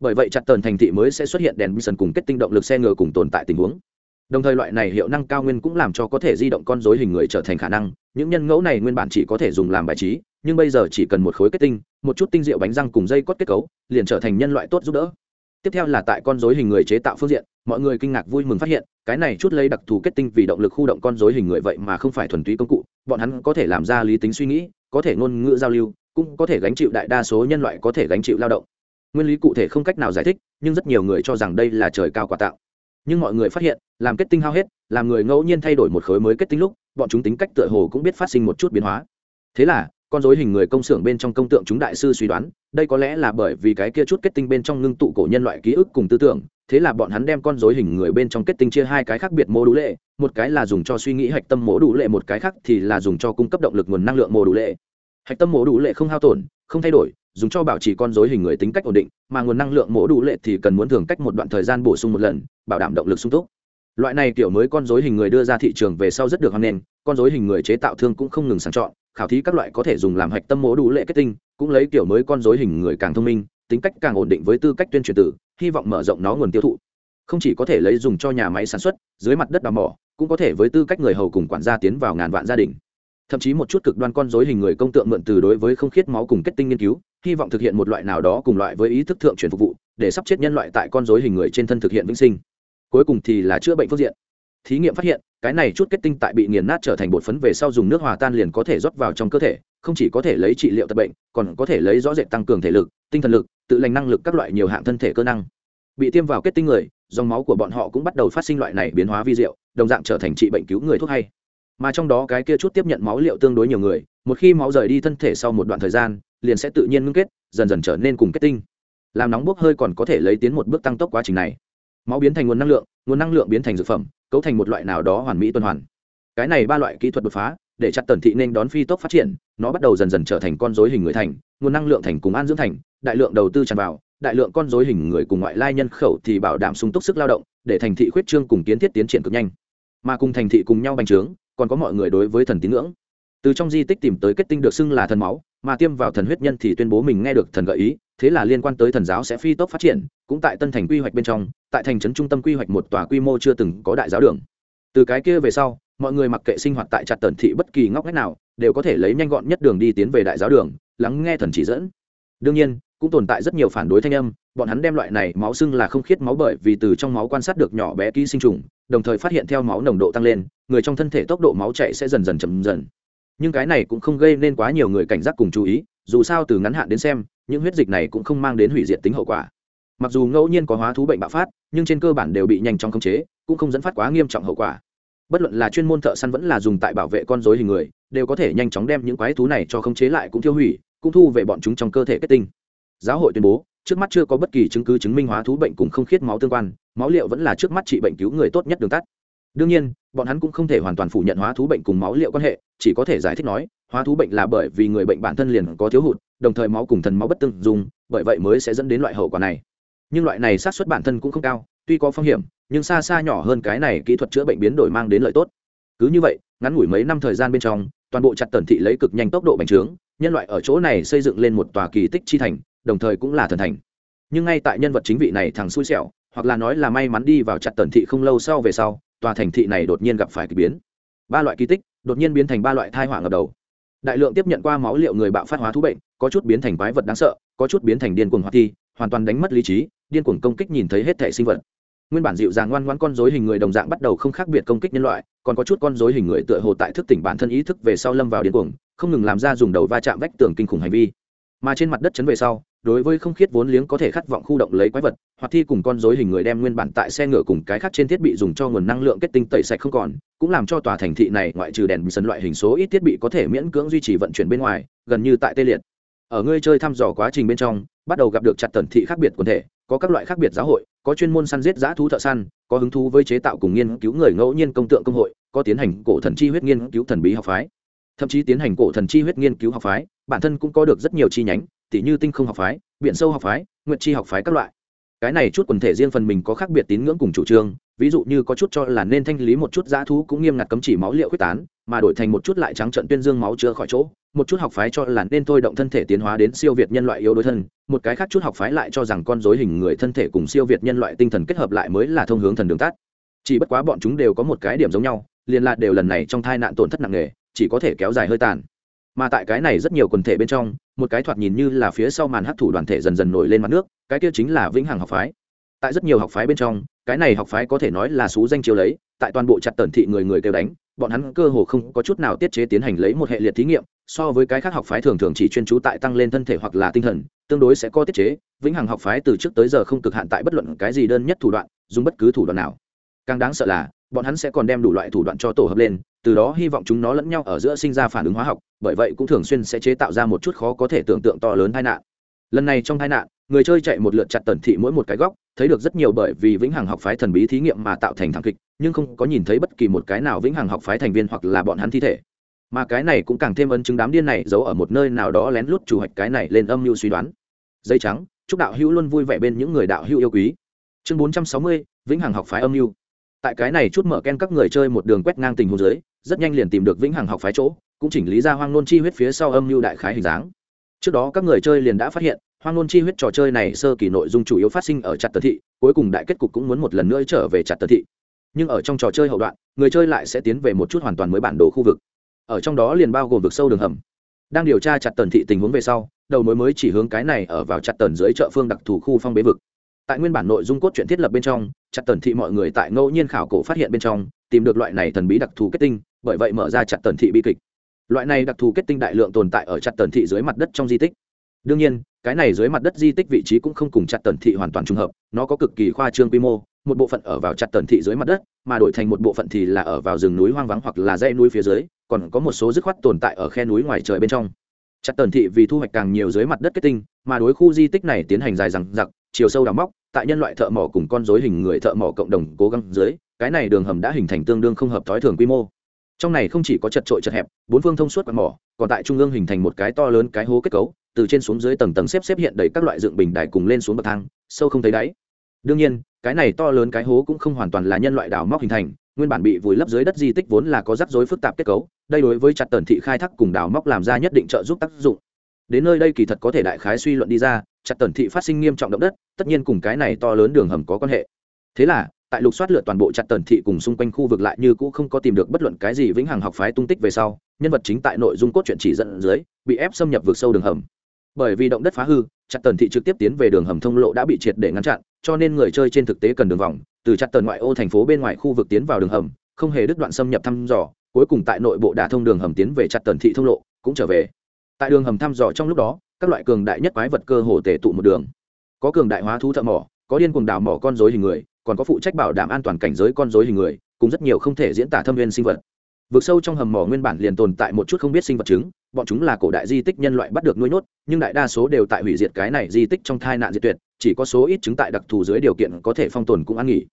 Bởi vậy chặt tờn thành thị mới sẽ xuất hiện đèn bison cùng kết tinh động lực xe ngựa cùng tồn tại tình huống. Đồng thời loại này hiệu năng cao nguyên cũng làm cho có thể di động con dối hình người trở thành khả năng, những nhân ngẫu này nguyên bản chỉ có thể dùng làm bài trí, nhưng bây giờ chỉ cần một khối kết tinh, một chút tinh rượu bánh răng cùng dây cốt kết cấu, liền trở thành nhân loại tốt giúp đỡ tiếp theo là tại con dối hình người chế tạo phương diện, mọi người kinh ngạc vui mừng phát hiện, cái này chút lấy đặc thù kết tinh vì động lực khu động con dối hình người vậy mà không phải thuần túy công cụ, bọn hắn có thể làm ra lý tính suy nghĩ, có thể ngôn ngữ giao lưu, cũng có thể gánh chịu đại đa số nhân loại có thể gánh chịu lao động. Nguyên lý cụ thể không cách nào giải thích, nhưng rất nhiều người cho rằng đây là trời cao quả tạo. Nhưng mọi người phát hiện, làm kết tinh hao hết, làm người ngẫu nhiên thay đổi một khối mới kết tinh lúc, bọn chúng tính cách tựa hồ cũng biết phát sinh một chút biến hóa. Thế là con dối hình người công xưởng bên trong công tượng chúng đại sư suy đoán, đây có lẽ là bởi vì cái kia chút kết tinh bên trong ngưng tụ cổ nhân loại ký ức cùng tư tưởng, thế là bọn hắn đem con dối hình người bên trong kết tinh chia hai cái khác biệt mô đủ lệ, một cái là dùng cho suy nghĩ hạch tâm mô đủ lệ, một cái khác thì là dùng cho cung cấp động lực nguồn năng lượng mô đủ lệ. Hạch tâm mô đủ lệ không hao tổn, không thay đổi, dùng cho bảo trì con dối hình người tính cách ổn định, mà nguồn năng lượng mô đủ lệ thì cần muốn thường cách một đoạn thời gian bổ sung một lần, bảo đảm động lực sung túc. Loại này kiểu mới con dối hình người đưa ra thị trường về sau rất được hoan nghênh, con dối hình người chế tạo thương cũng không ngừng sàng chọn khảo thí các loại có thể dùng làm hạch tâm mố đủ lệ kết tinh, cũng lấy kiểu mới con dối hình người càng thông minh, tính cách càng ổn định với tư cách tuyên truyền tử, hy vọng mở rộng nó nguồn tiêu thụ. Không chỉ có thể lấy dùng cho nhà máy sản xuất, dưới mặt đất đào mỏ, cũng có thể với tư cách người hầu cùng quản gia tiến vào ngàn vạn gia đình. Thậm chí một chút cực đoan con dối hình người công tượng mượn từ đối với không khiết máu cùng kết tinh nghiên cứu, hy vọng thực hiện một loại nào đó cùng loại với ý thức thượng truyền phục vụ, để sắp chết nhân loại tại con dối hình người trên thân thực hiện vĩnh sinh. Cuối cùng thì là chữa bệnh phương diện. Thí nghiệm phát hiện cái này chút kết tinh tại bị nghiền nát trở thành bột phấn về sau dùng nước hòa tan liền có thể rót vào trong cơ thể, không chỉ có thể lấy trị liệu tật bệnh, còn có thể lấy rõ rệt tăng cường thể lực, tinh thần lực, tự lành năng lực các loại nhiều hạng thân thể cơ năng. Bị tiêm vào kết tinh người, dòng máu của bọn họ cũng bắt đầu phát sinh loại này biến hóa vi diệu, đồng dạng trở thành trị bệnh cứu người thuốc hay. Mà trong đó cái kia chút tiếp nhận máu liệu tương đối nhiều người, một khi máu rời đi thân thể sau một đoạn thời gian, liền sẽ tự nhiên ngưng kết, dần dần trở nên cùng kết tinh. Làm nóng bốc hơi còn có thể lấy tiến một bước tăng tốc quá trình này. Máu biến thành nguồn năng lượng, nguồn năng lượng biến thành dược phẩm cấu thành một loại nào đó hoàn mỹ tuần hoàn. Cái này ba loại kỹ thuật đột phá, để chặt tần thị nên đón phi tốc phát triển, nó bắt đầu dần dần trở thành con dối hình người thành, nguồn năng lượng thành cùng an dưỡng thành, đại lượng đầu tư tràn vào, đại lượng con dối hình người cùng ngoại lai nhân khẩu thì bảo đảm sung túc sức lao động, để thành thị khuyết trương cùng kiến thiết tiến triển cực nhanh. Mà cùng thành thị cùng nhau bành trướng, còn có mọi người đối với thần tín ngưỡng. Từ trong di tích tìm tới kết tinh được xưng là thần máu, mà tiêm vào thần huyết nhân thì tuyên bố mình nghe được thần gợi ý thế là liên quan tới thần giáo sẽ phi tốc phát triển, cũng tại tân thành quy hoạch bên trong, tại thành trấn trung tâm quy hoạch một tòa quy mô chưa từng có đại giáo đường. Từ cái kia về sau, mọi người mặc kệ sinh hoạt tại chặt tần thị bất kỳ ngóc ngách nào, đều có thể lấy nhanh gọn nhất đường đi tiến về đại giáo đường, lắng nghe thần chỉ dẫn. Đương nhiên, cũng tồn tại rất nhiều phản đối thanh âm, bọn hắn đem loại này máu xưng là không khiết máu bởi vì từ trong máu quan sát được nhỏ bé ký sinh trùng, đồng thời phát hiện theo máu nồng độ tăng lên, người trong thân thể tốc độ máu chạy sẽ dần dần chậm dần. Nhưng cái này cũng không gây nên quá nhiều người cảnh giác cùng chú ý, dù sao từ ngắn hạn đến xem những huyết dịch này cũng không mang đến hủy diệt tính hậu quả. Mặc dù ngẫu nhiên có hóa thú bệnh bạo phát, nhưng trên cơ bản đều bị nhanh chóng khống chế, cũng không dẫn phát quá nghiêm trọng hậu quả. Bất luận là chuyên môn thợ săn vẫn là dùng tại bảo vệ con dối hình người, đều có thể nhanh chóng đem những quái thú này cho khống chế lại cũng tiêu hủy, cũng thu về bọn chúng trong cơ thể kết tinh. Giáo hội tuyên bố, trước mắt chưa có bất kỳ chứng cứ chứng minh hóa thú bệnh cùng không khiết máu tương quan, máu liệu vẫn là trước mắt trị bệnh cứu người tốt nhất đường tắt. Đương nhiên, bọn hắn cũng không thể hoàn toàn phủ nhận hóa thú bệnh cùng máu liệu quan hệ, chỉ có thể giải thích nói, hóa thú bệnh là bởi vì người bệnh bản thân liền có thiếu hụt đồng thời máu cùng thần máu bất tương dùng bởi vậy mới sẽ dẫn đến loại hậu quả này. Nhưng loại này sát xuất bản thân cũng không cao, tuy có phong hiểm, nhưng xa xa nhỏ hơn cái này kỹ thuật chữa bệnh biến đổi mang đến lợi tốt. Cứ như vậy, ngắn ngủi mấy năm thời gian bên trong, toàn bộ chặt tần thị lấy cực nhanh tốc độ bành trướng, nhân loại ở chỗ này xây dựng lên một tòa kỳ tích chi thành, đồng thời cũng là thần thành. Nhưng ngay tại nhân vật chính vị này thằng xui xẻo, hoặc là nói là may mắn đi vào chặt tần thị không lâu sau về sau, tòa thành thị này đột nhiên gặp phải k ỳ biến. Ba loại kỳ tích, đột nhiên biến thành ba loại thai họa ngập đầu đại lượng tiếp nhận qua máu liệu người bạo phát hóa thú bệnh, có chút biến thành quái vật đáng sợ, có chút biến thành điên cuồng hoạt thi, hoàn toàn đánh mất lý trí, điên cuồng công kích nhìn thấy hết thể sinh vật. Nguyên bản dịu dàng ngoan ngoãn con rối hình người đồng dạng bắt đầu không khác biệt công kích nhân loại, còn có chút con rối hình người tựa hồ tại thức tỉnh bản thân ý thức về sau lâm vào điên cuồng, không ngừng làm ra dùng đầu va chạm vách tường kinh khủng hành vi. Mà trên mặt đất chấn về sau, đối với không khiết vốn liếng có thể khát vọng khu động lấy quái vật hoặc thi cùng con dối hình người đem nguyên bản tại xe ngựa cùng cái khác trên thiết bị dùng cho nguồn năng lượng kết tinh tẩy sạch không còn, cũng làm cho tòa thành thị này ngoại trừ đèn sân loại hình số ít thiết bị có thể miễn cưỡng duy trì vận chuyển bên ngoài, gần như tại tê liệt. Ở ngươi chơi thăm dò quá trình bên trong, bắt đầu gặp được chặt tần thị khác biệt quần thể, có các loại khác biệt giáo hội, có chuyên môn săn giết giã thú thợ săn, có hứng thú với chế tạo cùng nghiên cứu người ngẫu nhiên công tượng công hội, có tiến hành cổ thần chi huyết nghiên cứu thần bí học phái. Thậm chí tiến hành cổ thần chi huyết nghiên cứu học phái, bản thân cũng có được rất nhiều chi nhánh, tỉ như tinh không học phái biện sâu học phái nguyện chi học phái các loại cái này chút quần thể riêng phần mình có khác biệt tín ngưỡng cùng chủ trương, ví dụ như có chút cho là nên thanh lý một chút dã thú cũng nghiêm ngặt cấm chỉ máu liệu quyết tán, mà đổi thành một chút lại trắng trận tuyên dương máu chữa khỏi chỗ, một chút học phái cho là nên thôi động thân thể tiến hóa đến siêu việt nhân loại yếu đối thân, một cái khác chút học phái lại cho rằng con dối hình người thân thể cùng siêu việt nhân loại tinh thần kết hợp lại mới là thông hướng thần đường tắt. Chỉ bất quá bọn chúng đều có một cái điểm giống nhau, liên lạc đều lần này trong thai nạn tổn thất nặng nề, chỉ có thể kéo dài hơi tàn. Mà tại cái này rất nhiều quần thể bên trong một cái thoạt nhìn như là phía sau màn hấp thủ đoàn thể dần dần nổi lên mặt nước, cái kia chính là vĩnh hằng học phái. Tại rất nhiều học phái bên trong, cái này học phái có thể nói là xú danh chiếu lấy, tại toàn bộ chặt tần thị người người kêu đánh, bọn hắn cơ hồ không có chút nào tiết chế tiến hành lấy một hệ liệt thí nghiệm, so với cái khác học phái thường thường chỉ chuyên chú tại tăng lên thân thể hoặc là tinh thần, tương đối sẽ có tiết chế. Vĩnh hằng học phái từ trước tới giờ không cực hạn tại bất luận cái gì đơn nhất thủ đoạn, dùng bất cứ thủ đoạn nào. Càng đáng sợ là bọn hắn sẽ còn đem đủ loại thủ đoạn cho tổ hợp lên, từ đó hy vọng chúng nó lẫn nhau ở giữa sinh ra phản ứng hóa học, bởi vậy cũng thường xuyên sẽ chế tạo ra một chút khó có thể tưởng tượng to lớn tai nạn. Lần này trong tai nạn, người chơi chạy một lượt chặt tần thị mỗi một cái góc, thấy được rất nhiều bởi vì vĩnh hằng học phái thần bí thí nghiệm mà tạo thành thảm kịch, nhưng không có nhìn thấy bất kỳ một cái nào vĩnh hằng học phái thành viên hoặc là bọn hắn thi thể. Mà cái này cũng càng thêm ấn chứng đám điên này giấu ở một nơi nào đó lén lút chủ hoạch cái này lên âm mưu suy đoán. Dây trắng, chúc đạo hữu luôn vui vẻ bên những người đạo hữu yêu quý. Chương bốn trăm sáu mươi, vĩnh hằng học phái âm mưu tại cái này chút mở ken các người chơi một đường quét ngang tình hồ dưới, rất nhanh liền tìm được vĩnh hằng học phái chỗ, cũng chỉnh lý ra hoang nôn chi huyết phía sau âm mưu đại khái hình dáng. Trước đó các người chơi liền đã phát hiện, hoang nôn chi huyết trò chơi này sơ kỳ nội dung chủ yếu phát sinh ở chặt tờ thị, cuối cùng đại kết cục cũng muốn một lần nữa trở về chặt tờ thị. Nhưng ở trong trò chơi hậu đoạn, người chơi lại sẽ tiến về một chút hoàn toàn mới bản đồ khu vực. Ở trong đó liền bao gồm vực sâu đường hầm. Đang điều tra chặt tần thị tình huống về sau, đầu mối mới chỉ hướng cái này ở vào chặt tần dưới chợ phương đặc thù khu phong bế vực tại nguyên bản nội dung cốt truyện thiết lập bên trong, chặt tần thị mọi người tại ngẫu nhiên khảo cổ phát hiện bên trong, tìm được loại này thần bí đặc thù kết tinh, bởi vậy mở ra chặt tần thị bi kịch. Loại này đặc thù kết tinh đại lượng tồn tại ở chặt tần thị dưới mặt đất trong di tích. Đương nhiên, cái này dưới mặt đất di tích vị trí cũng không cùng chặt tần thị hoàn toàn trùng hợp, nó có cực kỳ khoa trương quy mô, một bộ phận ở vào chặt tần thị dưới mặt đất, mà đổi thành một bộ phận thì là ở vào rừng núi hoang vắng hoặc là dãy núi phía dưới, còn có một số dứt khoát tồn tại ở khe núi ngoài trời bên trong. Chặt tần thị vì thu hoạch càng nhiều dưới mặt đất kết tinh, mà đối khu di tích này tiến hành dài rằng giặc chiều sâu đào móc, tại nhân loại thợ mỏ cùng con dối hình người thợ mỏ cộng đồng cố gắng dưới, cái này đường hầm đã hình thành tương đương không hợp thói thường quy mô. Trong này không chỉ có chật trội chật hẹp, bốn phương thông suốt quạt mỏ, còn tại trung ương hình thành một cái to lớn cái hố kết cấu, từ trên xuống dưới tầng tầng xếp xếp hiện đầy các loại dựng bình đài cùng lên xuống bậc thang, sâu không thấy đáy. Đương nhiên, cái này to lớn cái hố cũng không hoàn toàn là nhân loại đào móc hình thành, nguyên bản bị vùi lấp dưới đất di tích vốn là có rắc rối phức tạp kết cấu, đây đối với chặt tần thị khai thác cùng đào móc làm ra nhất định trợ giúp tác dụng. Đến nơi đây kỳ thật có thể đại khái suy luận đi ra chặt tần thị phát sinh nghiêm trọng động đất, tất nhiên cùng cái này to lớn đường hầm có quan hệ. Thế là, tại lục soát lượt toàn bộ chặt tần thị cùng xung quanh khu vực lại như cũ không có tìm được bất luận cái gì vĩnh hằng học phái tung tích về sau, nhân vật chính tại nội dung cốt truyện chỉ dẫn dưới, bị ép xâm nhập vượt sâu đường hầm. Bởi vì động đất phá hư, chặt tần thị trực tiếp tiến về đường hầm thông lộ đã bị triệt để ngăn chặn, cho nên người chơi trên thực tế cần đường vòng, từ chặt tần ngoại ô thành phố bên ngoài khu vực tiến vào đường hầm, không hề đứt đoạn xâm nhập thăm dò, cuối cùng tại nội bộ đả thông đường hầm tiến về chặt tần thị thông lộ, cũng trở về. Tại đường hầm thăm dò trong lúc đó các loại cường đại nhất quái vật cơ hồ tề tụ một đường. Có cường đại hóa thú thợ mỏ, có điên cuồng đào mỏ con dối hình người, còn có phụ trách bảo đảm an toàn cảnh giới con dối hình người, cùng rất nhiều không thể diễn tả thâm viên sinh vật. Vượt sâu trong hầm mỏ nguyên bản liền tồn tại một chút không biết sinh vật chứng, bọn chúng là cổ đại di tích nhân loại bắt được nuôi nhốt, nhưng đại đa số đều tại hủy diệt cái này di tích trong thai nạn diệt tuyệt, chỉ có số ít chứng tại đặc thù dưới điều kiện có thể phong tồn cũng ăn nghỉ.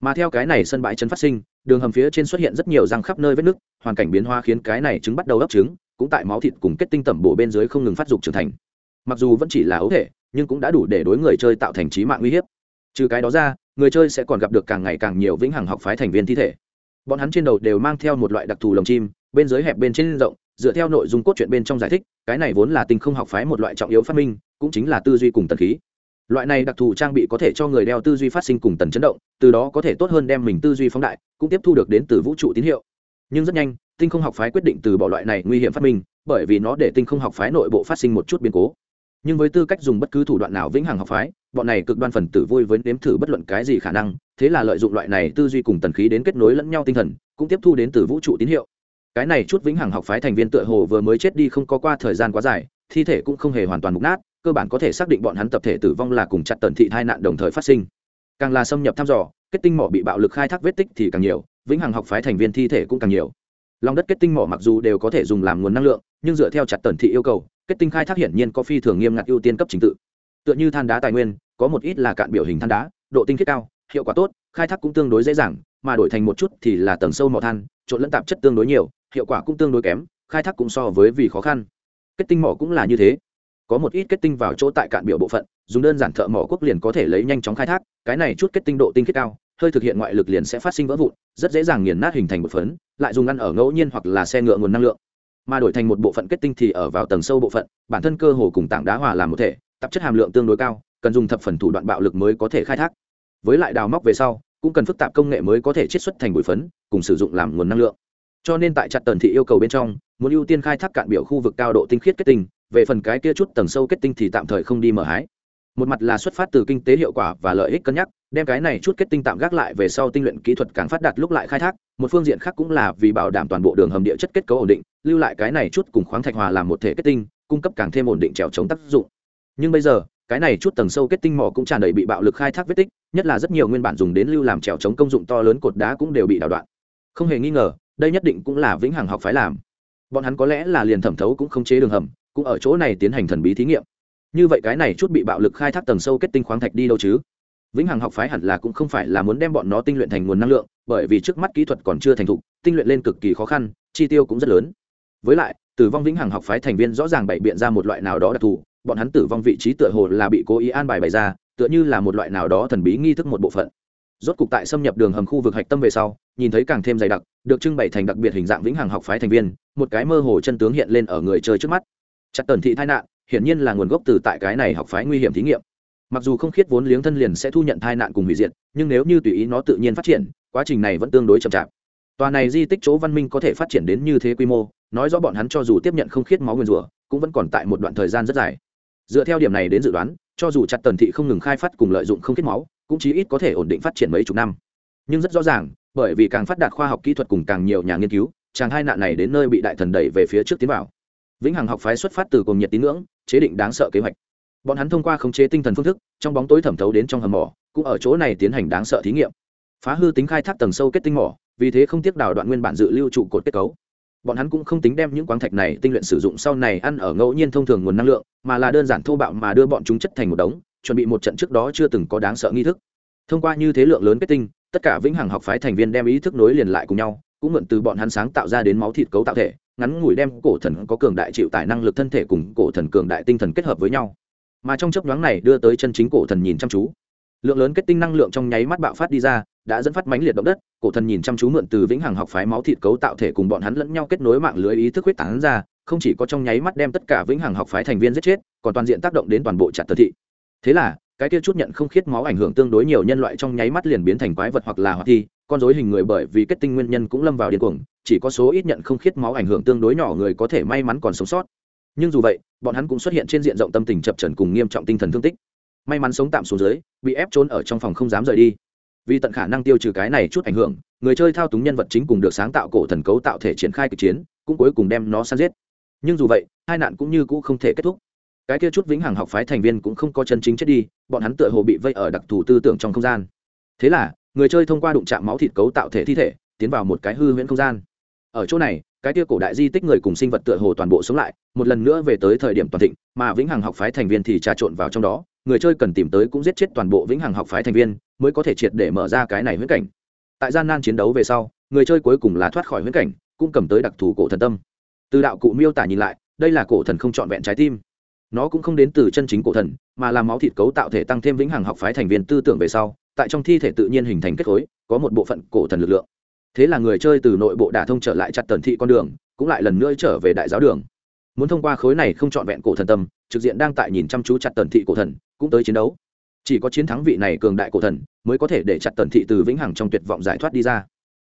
Mà theo cái này sân bãi chấn phát sinh, đường hầm phía trên xuất hiện rất nhiều răng khắp nơi vết nứt, hoàn cảnh biến hóa khiến cái này trứng bắt đầu ấp trứng, cũng tại máu thịt cùng kết tinh tẩm bổ bên dưới không ngừng phát dục trưởng thành mặc dù vẫn chỉ là ấu thể, nhưng cũng đã đủ để đối người chơi tạo thành trí mạng uy hiếp. Trừ cái đó ra, người chơi sẽ còn gặp được càng ngày càng nhiều vĩnh hằng học phái thành viên thi thể. Bọn hắn trên đầu đều mang theo một loại đặc thù lồng chim, bên dưới hẹp bên trên rộng, dựa theo nội dung cốt truyện bên trong giải thích, cái này vốn là tình không học phái một loại trọng yếu phát minh, cũng chính là tư duy cùng tần khí. Loại này đặc thù trang bị có thể cho người đeo tư duy phát sinh cùng tần chấn động, từ đó có thể tốt hơn đem mình tư duy phóng đại, cũng tiếp thu được đến từ vũ trụ tín hiệu. Nhưng rất nhanh, tinh không học phái quyết định từ bỏ loại này nguy hiểm phát minh, bởi vì nó để tinh không học phái nội bộ phát sinh một chút biến cố nhưng với tư cách dùng bất cứ thủ đoạn nào vĩnh hằng học phái, bọn này cực đoan phần tử vui với nếm thử bất luận cái gì khả năng, thế là lợi dụng loại này tư duy cùng tần khí đến kết nối lẫn nhau tinh thần, cũng tiếp thu đến từ vũ trụ tín hiệu. Cái này chút vĩnh hằng học phái thành viên tựa hồ vừa mới chết đi không có qua thời gian quá dài, thi thể cũng không hề hoàn toàn mục nát, cơ bản có thể xác định bọn hắn tập thể tử vong là cùng chặt tần thị tai nạn đồng thời phát sinh. Càng là xâm nhập thăm dò, kết tinh mỏ bị bạo lực khai thác vết tích thì càng nhiều, vĩnh hằng học phái thành viên thi thể cũng càng nhiều. Lòng đất kết tinh mỏ mặc dù đều có thể dùng làm nguồn năng lượng, nhưng dựa theo chặt tần thị yêu cầu kết tinh khai thác hiển nhiên có phi thường nghiêm ngặt ưu tiên cấp trình tự. Tựa như than đá tài nguyên, có một ít là cạn biểu hình than đá, độ tinh khiết cao, hiệu quả tốt, khai thác cũng tương đối dễ dàng, mà đổi thành một chút thì là tầng sâu mỏ than, trộn lẫn tạp chất tương đối nhiều, hiệu quả cũng tương đối kém, khai thác cũng so với vì khó khăn. Kết tinh mỏ cũng là như thế. Có một ít kết tinh vào chỗ tại cạn biểu bộ phận, dùng đơn giản thợ mỏ quốc liền có thể lấy nhanh chóng khai thác, cái này chút kết tinh độ tinh khiết cao, hơi thực hiện ngoại lực liền sẽ phát sinh vỡ vụn, rất dễ dàng nghiền nát hình thành một phấn, lại dùng ngăn ở ngẫu nhiên hoặc là xe ngựa nguồn năng lượng mà đổi thành một bộ phận kết tinh thì ở vào tầng sâu bộ phận, bản thân cơ hồ cùng tảng đá hòa làm một thể, tạp chất hàm lượng tương đối cao, cần dùng thập phần thủ đoạn bạo lực mới có thể khai thác. Với lại đào móc về sau, cũng cần phức tạp công nghệ mới có thể chiết xuất thành bụi phấn, cùng sử dụng làm nguồn năng lượng. Cho nên tại chặt tần thị yêu cầu bên trong, muốn ưu tiên khai thác cạn biểu khu vực cao độ tinh khiết kết tinh, về phần cái kia chút tầng sâu kết tinh thì tạm thời không đi mở hái. Một mặt là xuất phát từ kinh tế hiệu quả và lợi ích cân nhắc, đem cái này chút kết tinh tạm gác lại về sau tinh luyện kỹ thuật càng phát đạt lúc lại khai thác, một phương diện khác cũng là vì bảo đảm toàn bộ đường hầm địa chất kết cấu ổn định lưu lại cái này chút cùng khoáng thạch hòa làm một thể kết tinh, cung cấp càng thêm ổn định trèo chống tác dụng. Nhưng bây giờ, cái này chút tầng sâu kết tinh mỏ cũng tràn đầy bị bạo lực khai thác vết tích, nhất là rất nhiều nguyên bản dùng đến lưu làm trèo chống công dụng to lớn cột đá cũng đều bị đảo đoạn. Không hề nghi ngờ, đây nhất định cũng là vĩnh hằng học phái làm. Bọn hắn có lẽ là liền thẩm thấu cũng không chế đường hầm, cũng ở chỗ này tiến hành thần bí thí nghiệm. Như vậy cái này chút bị bạo lực khai thác tầng sâu kết tinh khoáng thạch đi đâu chứ? Vĩnh hằng học phái hẳn là cũng không phải là muốn đem bọn nó tinh luyện thành nguồn năng lượng, bởi vì trước mắt kỹ thuật còn chưa thành thục, tinh luyện lên cực kỳ khó khăn, chi tiêu cũng rất lớn với lại, tử vong vĩnh hằng học phái thành viên rõ ràng bày biện ra một loại nào đó đặc thù, bọn hắn tử vong vị trí tựa hồ là bị cố ý an bài bày ra, tựa như là một loại nào đó thần bí nghi thức một bộ phận. Rốt cục tại xâm nhập đường hầm khu vực hạch tâm về sau, nhìn thấy càng thêm dày đặc, được trưng bày thành đặc biệt hình dạng vĩnh hằng học phái thành viên, một cái mơ hồ chân tướng hiện lên ở người chơi trước mắt. Chặt tần thị tai nạn, hiển nhiên là nguồn gốc từ tại cái này học phái nguy hiểm thí nghiệm. Mặc dù không khiết vốn liếng thân liền sẽ thu nhận tai nạn cùng hủy diệt, nhưng nếu như tùy ý nó tự nhiên phát triển, quá trình này vẫn tương đối chậm chạp. Tòa này di tích chỗ văn minh có thể phát triển đến như thế quy mô nói rõ bọn hắn cho dù tiếp nhận không khiết máu nguyên rủa, cũng vẫn còn tại một đoạn thời gian rất dài. Dựa theo điểm này đến dự đoán, cho dù chặt tần thị không ngừng khai phát cùng lợi dụng không khiết máu, cũng chí ít có thể ổn định phát triển mấy chục năm. Nhưng rất rõ ràng, bởi vì càng phát đạt khoa học kỹ thuật cùng càng nhiều nhà nghiên cứu, chàng hai nạn này đến nơi bị đại thần đẩy về phía trước tiến vào. Vĩnh hằng học phái xuất phát từ cùng nhiệt tín ngưỡng, chế định đáng sợ kế hoạch. Bọn hắn thông qua khống chế tinh thần phương thức, trong bóng tối thẩm thấu đến trong hầm mỏ, cũng ở chỗ này tiến hành đáng sợ thí nghiệm. Phá hư tính khai thác tầng sâu kết tinh mỏ, vì thế không tiếc đào đoạn nguyên bản dự lưu trụ cột kết cấu bọn hắn cũng không tính đem những quáng thạch này tinh luyện sử dụng sau này ăn ở ngẫu nhiên thông thường nguồn năng lượng, mà là đơn giản thô bạo mà đưa bọn chúng chất thành một đống, chuẩn bị một trận trước đó chưa từng có đáng sợ nghi thức. Thông qua như thế lượng lớn kết tinh, tất cả vĩnh hằng học phái thành viên đem ý thức nối liền lại cùng nhau, cũng mượn từ bọn hắn sáng tạo ra đến máu thịt cấu tạo thể, ngắn ngủi đem cổ thần có cường đại chịu tải năng lực thân thể cùng cổ thần cường đại tinh thần kết hợp với nhau. Mà trong chấp nhoáng này đưa tới chân chính cổ thần nhìn chăm chú. Lượng lớn kết tinh năng lượng trong nháy mắt bạo phát đi ra đã dẫn phát mãnh liệt động đất, cổ thần nhìn chăm chú mượn từ vĩnh hằng học phái máu thịt cấu tạo thể cùng bọn hắn lẫn nhau kết nối mạng lưới ý thức huyết tán ra, không chỉ có trong nháy mắt đem tất cả vĩnh hằng học phái thành viên giết chết, còn toàn diện tác động đến toàn bộ chặt tờ thị. Thế là, cái kia chút nhận không khiết máu ảnh hưởng tương đối nhiều nhân loại trong nháy mắt liền biến thành quái vật hoặc là hoạt thi, con dối hình người bởi vì kết tinh nguyên nhân cũng lâm vào điên cuồng, chỉ có số ít nhận không khiết máu ảnh hưởng tương đối nhỏ người có thể may mắn còn sống sót. Nhưng dù vậy, bọn hắn cũng xuất hiện trên diện rộng tâm tình chập trần cùng nghiêm trọng tinh thần thương tích. May mắn sống tạm xuống dưới, bị ép trốn ở trong phòng không dám rời đi vì tận khả năng tiêu trừ cái này chút ảnh hưởng, người chơi thao túng nhân vật chính cùng được sáng tạo cổ thần cấu tạo thể triển khai kịch chiến, cũng cuối cùng đem nó săn giết. Nhưng dù vậy, hai nạn cũng như cũ không thể kết thúc. Cái kia chút vĩnh hằng học phái thành viên cũng không có chân chính chết đi, bọn hắn tựa hồ bị vây ở đặc thù tư tưởng trong không gian. Thế là, người chơi thông qua đụng chạm máu thịt cấu tạo thể thi thể, tiến vào một cái hư huyễn không gian. Ở chỗ này, cái kia cổ đại di tích người cùng sinh vật tựa hồ toàn bộ sống lại, một lần nữa về tới thời điểm toàn thịnh, mà vĩnh hằng học phái thành viên thì trà trộn vào trong đó, người chơi cần tìm tới cũng giết chết toàn bộ vĩnh hằng học phái thành viên mới có thể triệt để mở ra cái này huyễn cảnh. Tại gian nan chiến đấu về sau, người chơi cuối cùng là thoát khỏi huyễn cảnh, cũng cầm tới đặc thù cổ thần tâm. Từ đạo cụ miêu tả nhìn lại, đây là cổ thần không trọn vẹn trái tim. Nó cũng không đến từ chân chính cổ thần, mà là máu thịt cấu tạo thể tăng thêm vĩnh hằng học phái thành viên tư tưởng về sau, tại trong thi thể tự nhiên hình thành kết khối, có một bộ phận cổ thần lực lượng. Thế là người chơi từ nội bộ đả thông trở lại chặt tần thị con đường, cũng lại lần nữa trở về đại giáo đường. Muốn thông qua khối này không trọn vẹn cổ thần tâm, trực diện đang tại nhìn chăm chú chặt tần thị cổ thần, cũng tới chiến đấu chỉ có chiến thắng vị này cường đại cổ thần mới có thể để chặt tần thị từ vĩnh hằng trong tuyệt vọng giải thoát đi ra.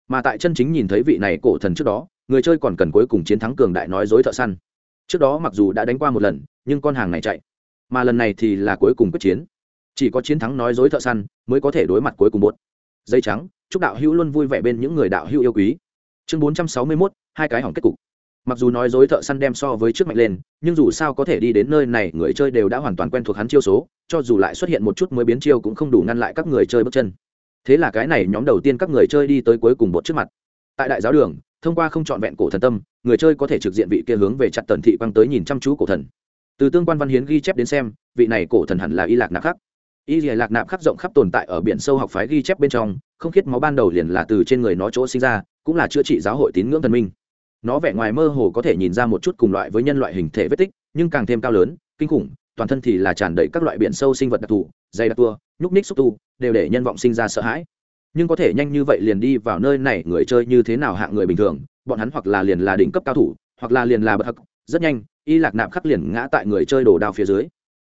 Mà tại chân chính nhìn thấy vị này cổ thần trước đó, người chơi còn cần cuối cùng chiến thắng cường đại nói dối thợ săn. Trước đó mặc dù đã đánh qua một lần, nhưng con hàng này chạy. Mà lần này thì là cuối cùng quyết chiến. Chỉ có chiến thắng nói dối thợ săn mới có thể đối mặt cuối cùng một. Dây trắng, chúc đạo hữu luôn vui vẻ bên những người đạo hữu yêu quý. Chương bốn trăm sáu mươi mốt, hai cái hỏng kết cục mặc dù nói dối thợ săn đem so với trước mạnh lên, nhưng dù sao có thể đi đến nơi này, người chơi đều đã hoàn toàn quen thuộc hắn chiêu số, cho dù lại xuất hiện một chút mới biến chiêu cũng không đủ ngăn lại các người chơi bước chân. Thế là cái này nhóm đầu tiên các người chơi đi tới cuối cùng bột trước mặt. Tại đại giáo đường, thông qua không trọn vẹn cổ thần tâm, người chơi có thể trực diện vị kia hướng về chặt tần thị quăng tới nhìn chăm chú cổ thần. Từ tương quan văn hiến ghi chép đến xem, vị này cổ thần hẳn là y lạc nạp khắc. Y lạc nạp khắc rộng khắp tồn tại ở biển sâu học phái ghi chép bên trong, không khiết máu ban đầu liền là từ trên người nó chỗ sinh ra, cũng là chữa trị giáo hội tín ngưỡng thần minh nó vẻ ngoài mơ hồ có thể nhìn ra một chút cùng loại với nhân loại hình thể vết tích, nhưng càng thêm cao lớn, kinh khủng, toàn thân thì là tràn đầy các loại biển sâu sinh vật đặc thù, dày đặc tua, nhúc ních xúc tu, đều để nhân vọng sinh ra sợ hãi. Nhưng có thể nhanh như vậy liền đi vào nơi này, người chơi như thế nào hạng người bình thường, bọn hắn hoặc là liền là đỉnh cấp cao thủ, hoặc là liền là bậc hắc rất nhanh, y lạc nạp khắc liền ngã tại người chơi đổ đao phía dưới.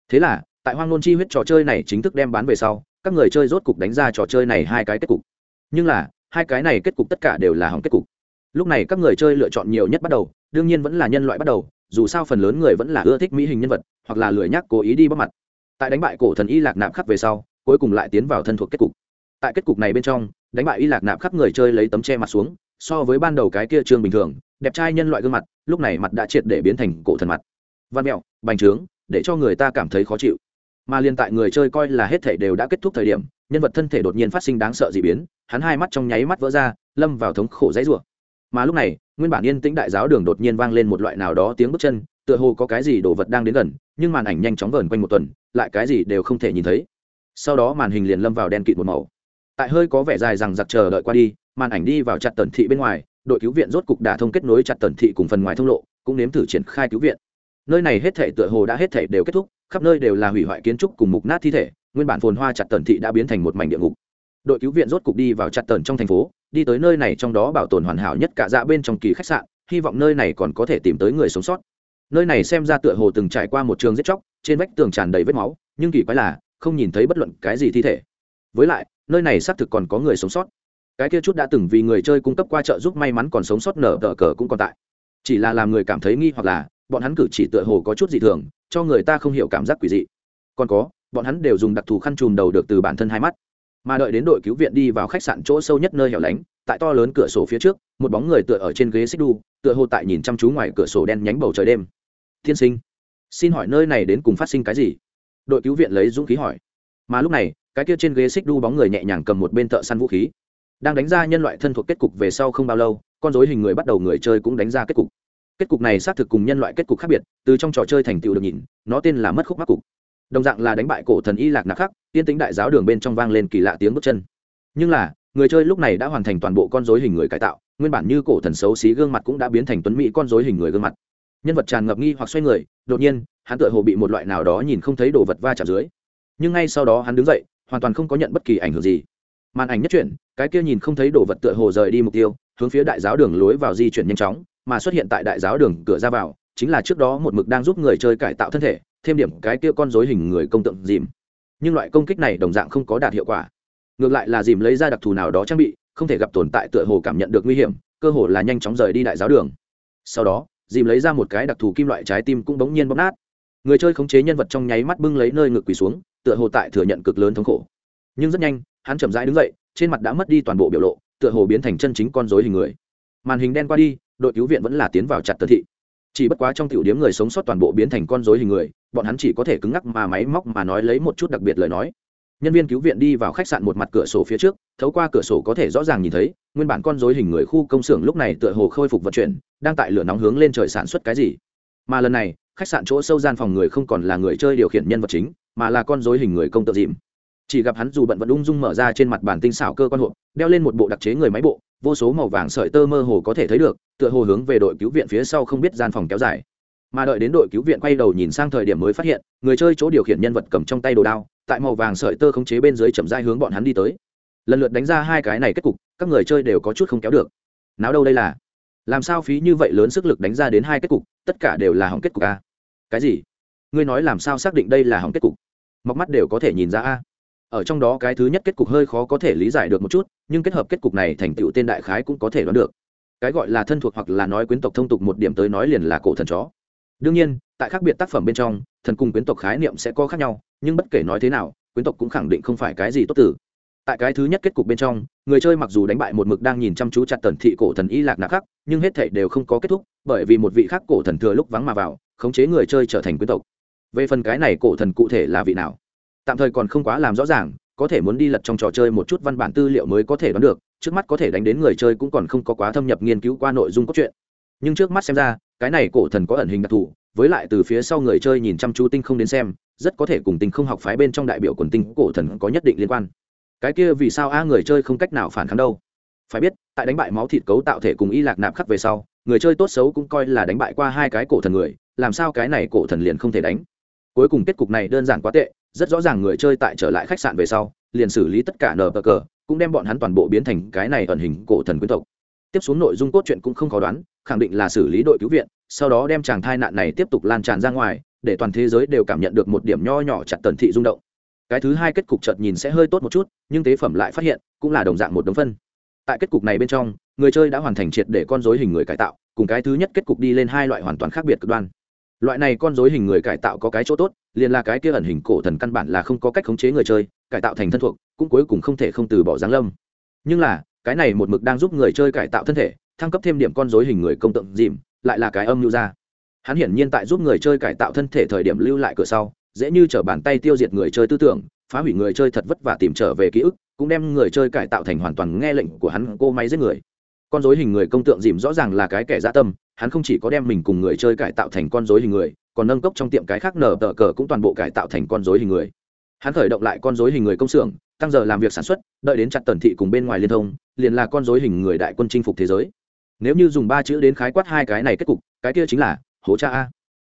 Thế là, tại hoang nôn chi huyết trò chơi này chính thức đem bán về sau, các người chơi rốt cục đánh ra trò chơi này hai cái kết cục. Nhưng là, hai cái này kết cục tất cả đều là hỏng kết cục lúc này các người chơi lựa chọn nhiều nhất bắt đầu, đương nhiên vẫn là nhân loại bắt đầu, dù sao phần lớn người vẫn là ưa thích mỹ hình nhân vật, hoặc là lười nhắc cố ý đi bóc mặt. Tại đánh bại cổ thần y lạc nạp khắc về sau, cuối cùng lại tiến vào thân thuộc kết cục. Tại kết cục này bên trong, đánh bại y lạc nạp khắc người chơi lấy tấm che mặt xuống, so với ban đầu cái kia trương bình thường, đẹp trai nhân loại gương mặt, lúc này mặt đã triệt để biến thành cổ thần mặt. Văn mẹo, bành trướng, để cho người ta cảm thấy khó chịu. Mà liên tại người chơi coi là hết thể đều đã kết thúc thời điểm, nhân vật thân thể đột nhiên phát sinh đáng sợ d ị biến, hắn hai mắt trong nháy mắt vỡ ra, lâm vào thống khổ dãy rủa mà lúc này, nguyên bản yên tĩnh đại giáo đường đột nhiên vang lên một loại nào đó tiếng bước chân, tựa hồ có cái gì đồ vật đang đến gần, nhưng màn ảnh nhanh chóng vờn quanh một tuần, lại cái gì đều không thể nhìn thấy. Sau đó màn hình liền lâm vào đen kịt một màu. Tại hơi có vẻ dài rằng giặc chờ đợi qua đi, màn ảnh đi vào chặt tần thị bên ngoài, đội cứu viện rốt cục đả thông kết nối chặt tần thị cùng phần ngoài thông lộ, cũng nếm thử triển khai cứu viện. Nơi này hết thể tựa hồ đã hết thể đều kết thúc, khắp nơi đều là hủy hoại kiến trúc cùng mục nát thi thể, nguyên bản phồn hoa chặt tần thị đã biến thành một mảnh địa ngục. Đội cứu viện rốt cục đi vào chặt tần trong thành phố đi tới nơi này trong đó bảo tồn hoàn hảo nhất cả dạ bên trong kỳ khách sạn, hy vọng nơi này còn có thể tìm tới người sống sót. Nơi này xem ra tựa hồ từng trải qua một trường giết chóc, trên vách tường tràn đầy vết máu, nhưng kỳ quái là, không nhìn thấy bất luận cái gì thi thể. Với lại, nơi này xác thực còn có người sống sót. Cái kia chút đã từng vì người chơi cung cấp qua trợ giúp may mắn còn sống sót nở tờ cờ cũng còn tại. Chỉ là làm người cảm thấy nghi hoặc là, bọn hắn cử chỉ tựa hồ có chút dị thường, cho người ta không hiểu cảm giác quỷ dị. Còn có, bọn hắn đều dùng đặc thù khăn chùm đầu được từ bản thân hai mắt mà đợi đến đội cứu viện đi vào khách sạn chỗ sâu nhất nơi hẻo lánh, tại to lớn cửa sổ phía trước, một bóng người tựa ở trên ghế xích đu, tựa hồ tại nhìn chăm chú ngoài cửa sổ đen nhánh bầu trời đêm. Tiên sinh, xin hỏi nơi này đến cùng phát sinh cái gì? Đội cứu viện lấy dũng khí hỏi. Mà lúc này, cái kia trên ghế xích đu bóng người nhẹ nhàng cầm một bên thợ săn vũ khí. Đang đánh ra nhân loại thân thuộc kết cục về sau không bao lâu, con dối hình người bắt đầu người chơi cũng đánh ra kết cục. Kết cục này xác thực cùng nhân loại kết cục khác biệt, từ trong trò chơi thành tựu được nhìn, nó tên là mất khúc mắc cục đồng dạng là đánh bại cổ thần y lạc nạc khắc, tiên tính đại giáo đường bên trong vang lên kỳ lạ tiếng bước chân. Nhưng là, người chơi lúc này đã hoàn thành toàn bộ con dối hình người cải tạo, nguyên bản như cổ thần xấu xí gương mặt cũng đã biến thành tuấn mỹ con dối hình người gương mặt. Nhân vật tràn ngập nghi hoặc xoay người, đột nhiên, hắn tựa hồ bị một loại nào đó nhìn không thấy đồ vật va chạm dưới. Nhưng ngay sau đó hắn đứng dậy, hoàn toàn không có nhận bất kỳ ảnh hưởng gì. Màn ảnh nhất chuyển cái kia nhìn không thấy đồ vật tựa hồ rời đi mục tiêu, hướng phía đại giáo đường lối vào di chuyển nhanh chóng, mà xuất hiện tại đại giáo đường cửa ra vào, chính là trước đó một mực đang giúp người chơi cải tạo thân thể thêm điểm cái kia con dối hình người công tượng dìm. Nhưng loại công kích này đồng dạng không có đạt hiệu quả. Ngược lại là dìm lấy ra đặc thù nào đó trang bị, không thể gặp tồn tại tựa hồ cảm nhận được nguy hiểm, cơ hồ là nhanh chóng rời đi đại giáo đường. Sau đó, dìm lấy ra một cái đặc thù kim loại trái tim cũng bỗng nhiên bóp nát. Người chơi khống chế nhân vật trong nháy mắt bưng lấy nơi ngực quỳ xuống, tựa hồ tại thừa nhận cực lớn thống khổ. Nhưng rất nhanh, hắn chậm rãi đứng dậy, trên mặt đã mất đi toàn bộ biểu lộ, tựa hồ biến thành chân chính con dối hình người. Màn hình đen qua đi, đội cứu viện vẫn là tiến vào chặt tờ thị. Chỉ bất quá trong tiểu điếm người sống sót toàn bộ biến thành con dối hình người bọn hắn chỉ có thể cứng ngắc mà máy móc mà nói lấy một chút đặc biệt lời nói. Nhân viên cứu viện đi vào khách sạn một mặt cửa sổ phía trước, thấu qua cửa sổ có thể rõ ràng nhìn thấy, nguyên bản con dối hình người khu công xưởng lúc này tựa hồ khôi phục vận chuyển, đang tại lửa nóng hướng lên trời sản xuất cái gì. Mà lần này, khách sạn chỗ sâu gian phòng người không còn là người chơi điều khiển nhân vật chính, mà là con dối hình người công tự dìm. Chỉ gặp hắn dù bận vẫn ung dung mở ra trên mặt bản tinh xảo cơ quan hộp, đeo lên một bộ đặc chế người máy bộ, vô số màu vàng sợi tơ mơ hồ có thể thấy được, tựa hồ hướng về đội cứu viện phía sau không biết gian phòng kéo dài mà đợi đến đội cứu viện quay đầu nhìn sang thời điểm mới phát hiện, người chơi chỗ điều khiển nhân vật cầm trong tay đồ đao, tại màu vàng sợi tơ khống chế bên dưới chậm dai hướng bọn hắn đi tới. Lần lượt đánh ra hai cái này kết cục, các người chơi đều có chút không kéo được. Nào đâu đây là? Làm sao phí như vậy lớn sức lực đánh ra đến hai kết cục, tất cả đều là hỏng kết cục a cái gì? Ngươi nói làm sao xác định đây là hỏng kết cục? Mọc mắt đều có thể nhìn ra a. Ở trong đó cái thứ nhất kết cục hơi khó có thể lý giải được một chút, nhưng kết hợp kết cục này thành tựu tên đại khái cũng có thể đoán được. Cái gọi là thân thuộc hoặc là nói quyến tộc thông tục một điểm tới nói liền là cổ thần chó đương nhiên, tại khác biệt tác phẩm bên trong, thần cùng quyến tộc khái niệm sẽ có khác nhau, nhưng bất kể nói thế nào, quyến tộc cũng khẳng định không phải cái gì tốt tử. Tại cái thứ nhất kết cục bên trong, người chơi mặc dù đánh bại một mực đang nhìn chăm chú chặt tần thị cổ thần y lạc nạc khắc, nhưng hết thảy đều không có kết thúc, bởi vì một vị khác cổ thần thừa lúc vắng mà vào, khống chế người chơi trở thành quyến tộc. Về phần cái này cổ thần cụ thể là vị nào, tạm thời còn không quá làm rõ ràng, có thể muốn đi lật trong trò chơi một chút văn bản tư liệu mới có thể đoán được, trước mắt có thể đánh đến người chơi cũng còn không có quá thâm nhập nghiên cứu qua nội dung cốt truyện. Nhưng trước mắt xem ra cái này cổ thần có ẩn hình đặc thù, với lại từ phía sau người chơi nhìn chăm chú tinh không đến xem, rất có thể cùng tinh không học phái bên trong đại biểu quần tinh cổ thần có nhất định liên quan. Cái kia vì sao a người chơi không cách nào phản kháng đâu? Phải biết, tại đánh bại máu thịt cấu tạo thể cùng y lạc nạp khắc về sau, người chơi tốt xấu cũng coi là đánh bại qua hai cái cổ thần người, làm sao cái này cổ thần liền không thể đánh? Cuối cùng kết cục này đơn giản quá tệ, rất rõ ràng người chơi tại trở lại khách sạn về sau, liền xử lý tất cả nờ cờ, cũng đem bọn hắn toàn bộ biến thành cái này ẩn hình cổ thần quyến tộc. Tiếp xuống nội dung cốt truyện cũng không khó đoán khẳng định là xử lý đội cứu viện, sau đó đem chàng thai nạn này tiếp tục lan tràn ra ngoài, để toàn thế giới đều cảm nhận được một điểm nho nhỏ chặt tần thị rung động. Cái thứ hai kết cục chợt nhìn sẽ hơi tốt một chút, nhưng tế phẩm lại phát hiện, cũng là đồng dạng một đống phân. Tại kết cục này bên trong, người chơi đã hoàn thành triệt để con dối hình người cải tạo, cùng cái thứ nhất kết cục đi lên hai loại hoàn toàn khác biệt cực đoan. Loại này con dối hình người cải tạo có cái chỗ tốt, liền là cái kia ẩn hình cổ thần căn bản là không có cách khống chế người chơi, cải tạo thành thân thuộc, cũng cuối cùng không thể không từ bỏ giáng lâm. Nhưng là, cái này một mực đang giúp người chơi cải tạo thân thể thăng cấp thêm điểm con dối hình người công tượng dìm, lại là cái âm lưu ra. Hắn hiển nhiên tại giúp người chơi cải tạo thân thể thời điểm lưu lại cửa sau, dễ như t r ở bàn tay tiêu diệt người chơi tư tưởng, phá hủy người chơi thật vất vả tìm trở về ký ức, cũng đem người chơi cải tạo thành hoàn toàn nghe lệnh của hắn cô máy giết người. Con dối hình người công tượng dìm rõ ràng là cái kẻ dã tâm, hắn không chỉ có đem mình cùng người chơi cải tạo thành con dối hình người, còn nâng cốc trong tiệm cái khác nở tờ cờ cũng toàn bộ cải tạo thành con dối hình người. Hắn khởi động lại con dối hình người công xưởng, tăng giờ làm việc sản xuất, đợi đến chặt tần thị cùng bên ngoài liên thông, liền là con dối hình người đại quân chinh phục thế giới nếu như dùng ba chữ đến khái quát hai cái này kết cục, cái kia chính là, hố cha a.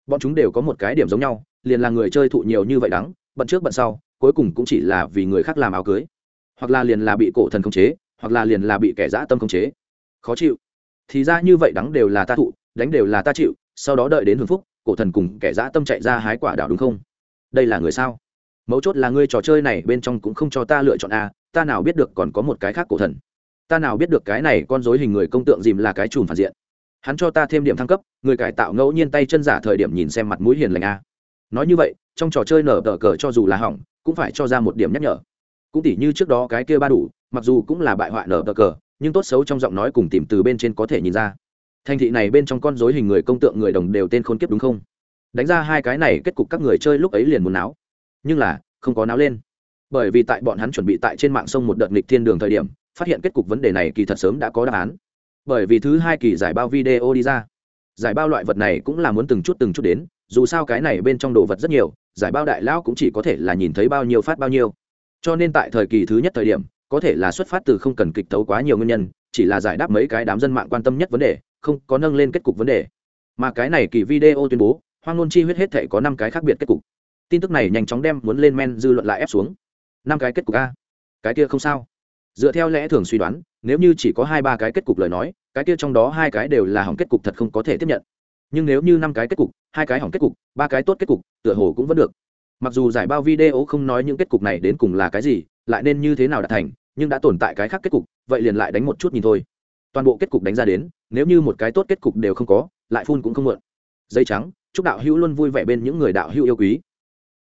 Bọn chúng đều có một cái điểm giống nhau, liền là người chơi thụ nhiều như vậy đắng, bận trước bận sau, cuối cùng cũng chỉ là vì người khác làm áo cưới. Hoặc là liền là bị cổ thần khống chế, hoặc là liền là bị kẻ dã tâm khống chế. Khó chịu. Thì ra như vậy đắng đều là ta thụ, đánh đều là ta chịu, sau đó đợi đến hưng phúc, cổ thần cùng kẻ dã tâm chạy ra hái quả đảo đúng không? Đây là người sao? Mấu chốt là ngươi trò chơi này bên trong cũng không cho ta lựa chọn a, ta nào biết được còn có một cái khác cổ thần ta nào biết được cái này con dối hình người công tượng dìm là cái chùm phản diện. Hắn cho ta thêm điểm thăng cấp, người cải tạo ngẫu nhiên tay chân giả thời điểm nhìn xem mặt mũi hiền lành a. Nói như vậy, trong trò chơi nở tờ cờ cho dù là hỏng, cũng phải cho ra một điểm nhắc nhở. Cũng tỉ như trước đó cái kia ba đủ, mặc dù cũng là bại hoại nở tờ cờ, nhưng tốt xấu trong giọng nói cùng tìm từ bên trên có thể nhìn ra. Thành thị này bên trong con dối hình người công tượng người đồng đều tên khôn kiếp đúng không? Đánh ra hai cái này, kết cục các người chơi lúc ấy liền muốn náo. Nhưng là, không có náo lên. Bởi vì tại bọn hắn chuẩn bị tại trên mạng sông một đợt nghịch thiên đường thời điểm phát hiện kết cục vấn đề này kỳ thật sớm đã có đáp án. Bởi vì thứ hai kỳ giải bao video đi ra. Giải bao loại vật này cũng là muốn từng chút từng chút đến, dù sao cái này bên trong đồ vật rất nhiều, giải bao đại lão cũng chỉ có thể là nhìn thấy bao nhiêu phát bao nhiêu. Cho nên tại thời kỳ thứ nhất thời điểm, có thể là xuất phát từ không cần kịch tấu quá nhiều nguyên nhân, chỉ là giải đáp mấy cái đám dân mạng quan tâm nhất vấn đề, không có nâng lên kết cục vấn đề. Mà cái này kỳ video tuyên bố, hoang nôn chi huyết hết thể có năm cái khác biệt kết cục. Tin tức này nhanh chóng đem muốn lên men dư luận lại ép xuống. Năm cái kết cục a. Cái kia không sao dựa theo lẽ thường suy đoán, nếu như chỉ có hai ba cái kết cục lời nói, cái kia trong đó hai cái đều là hỏng kết cục thật không có thể tiếp nhận. Nhưng nếu như năm cái kết cục, hai cái hỏng kết cục, ba cái tốt kết cục, tựa hồ cũng vẫn được. Mặc dù giải bao video không nói những kết cục này đến cùng là cái gì, lại nên như thế nào đạt thành, nhưng đã tồn tại cái khác kết cục, vậy liền lại đánh một chút nhìn thôi. Toàn bộ kết cục đánh ra đến, nếu như một cái tốt kết cục đều không có, lại phun cũng không mượn. Dây trắng, chúc đạo hữu luôn vui vẻ bên những người đạo hữu yêu quý.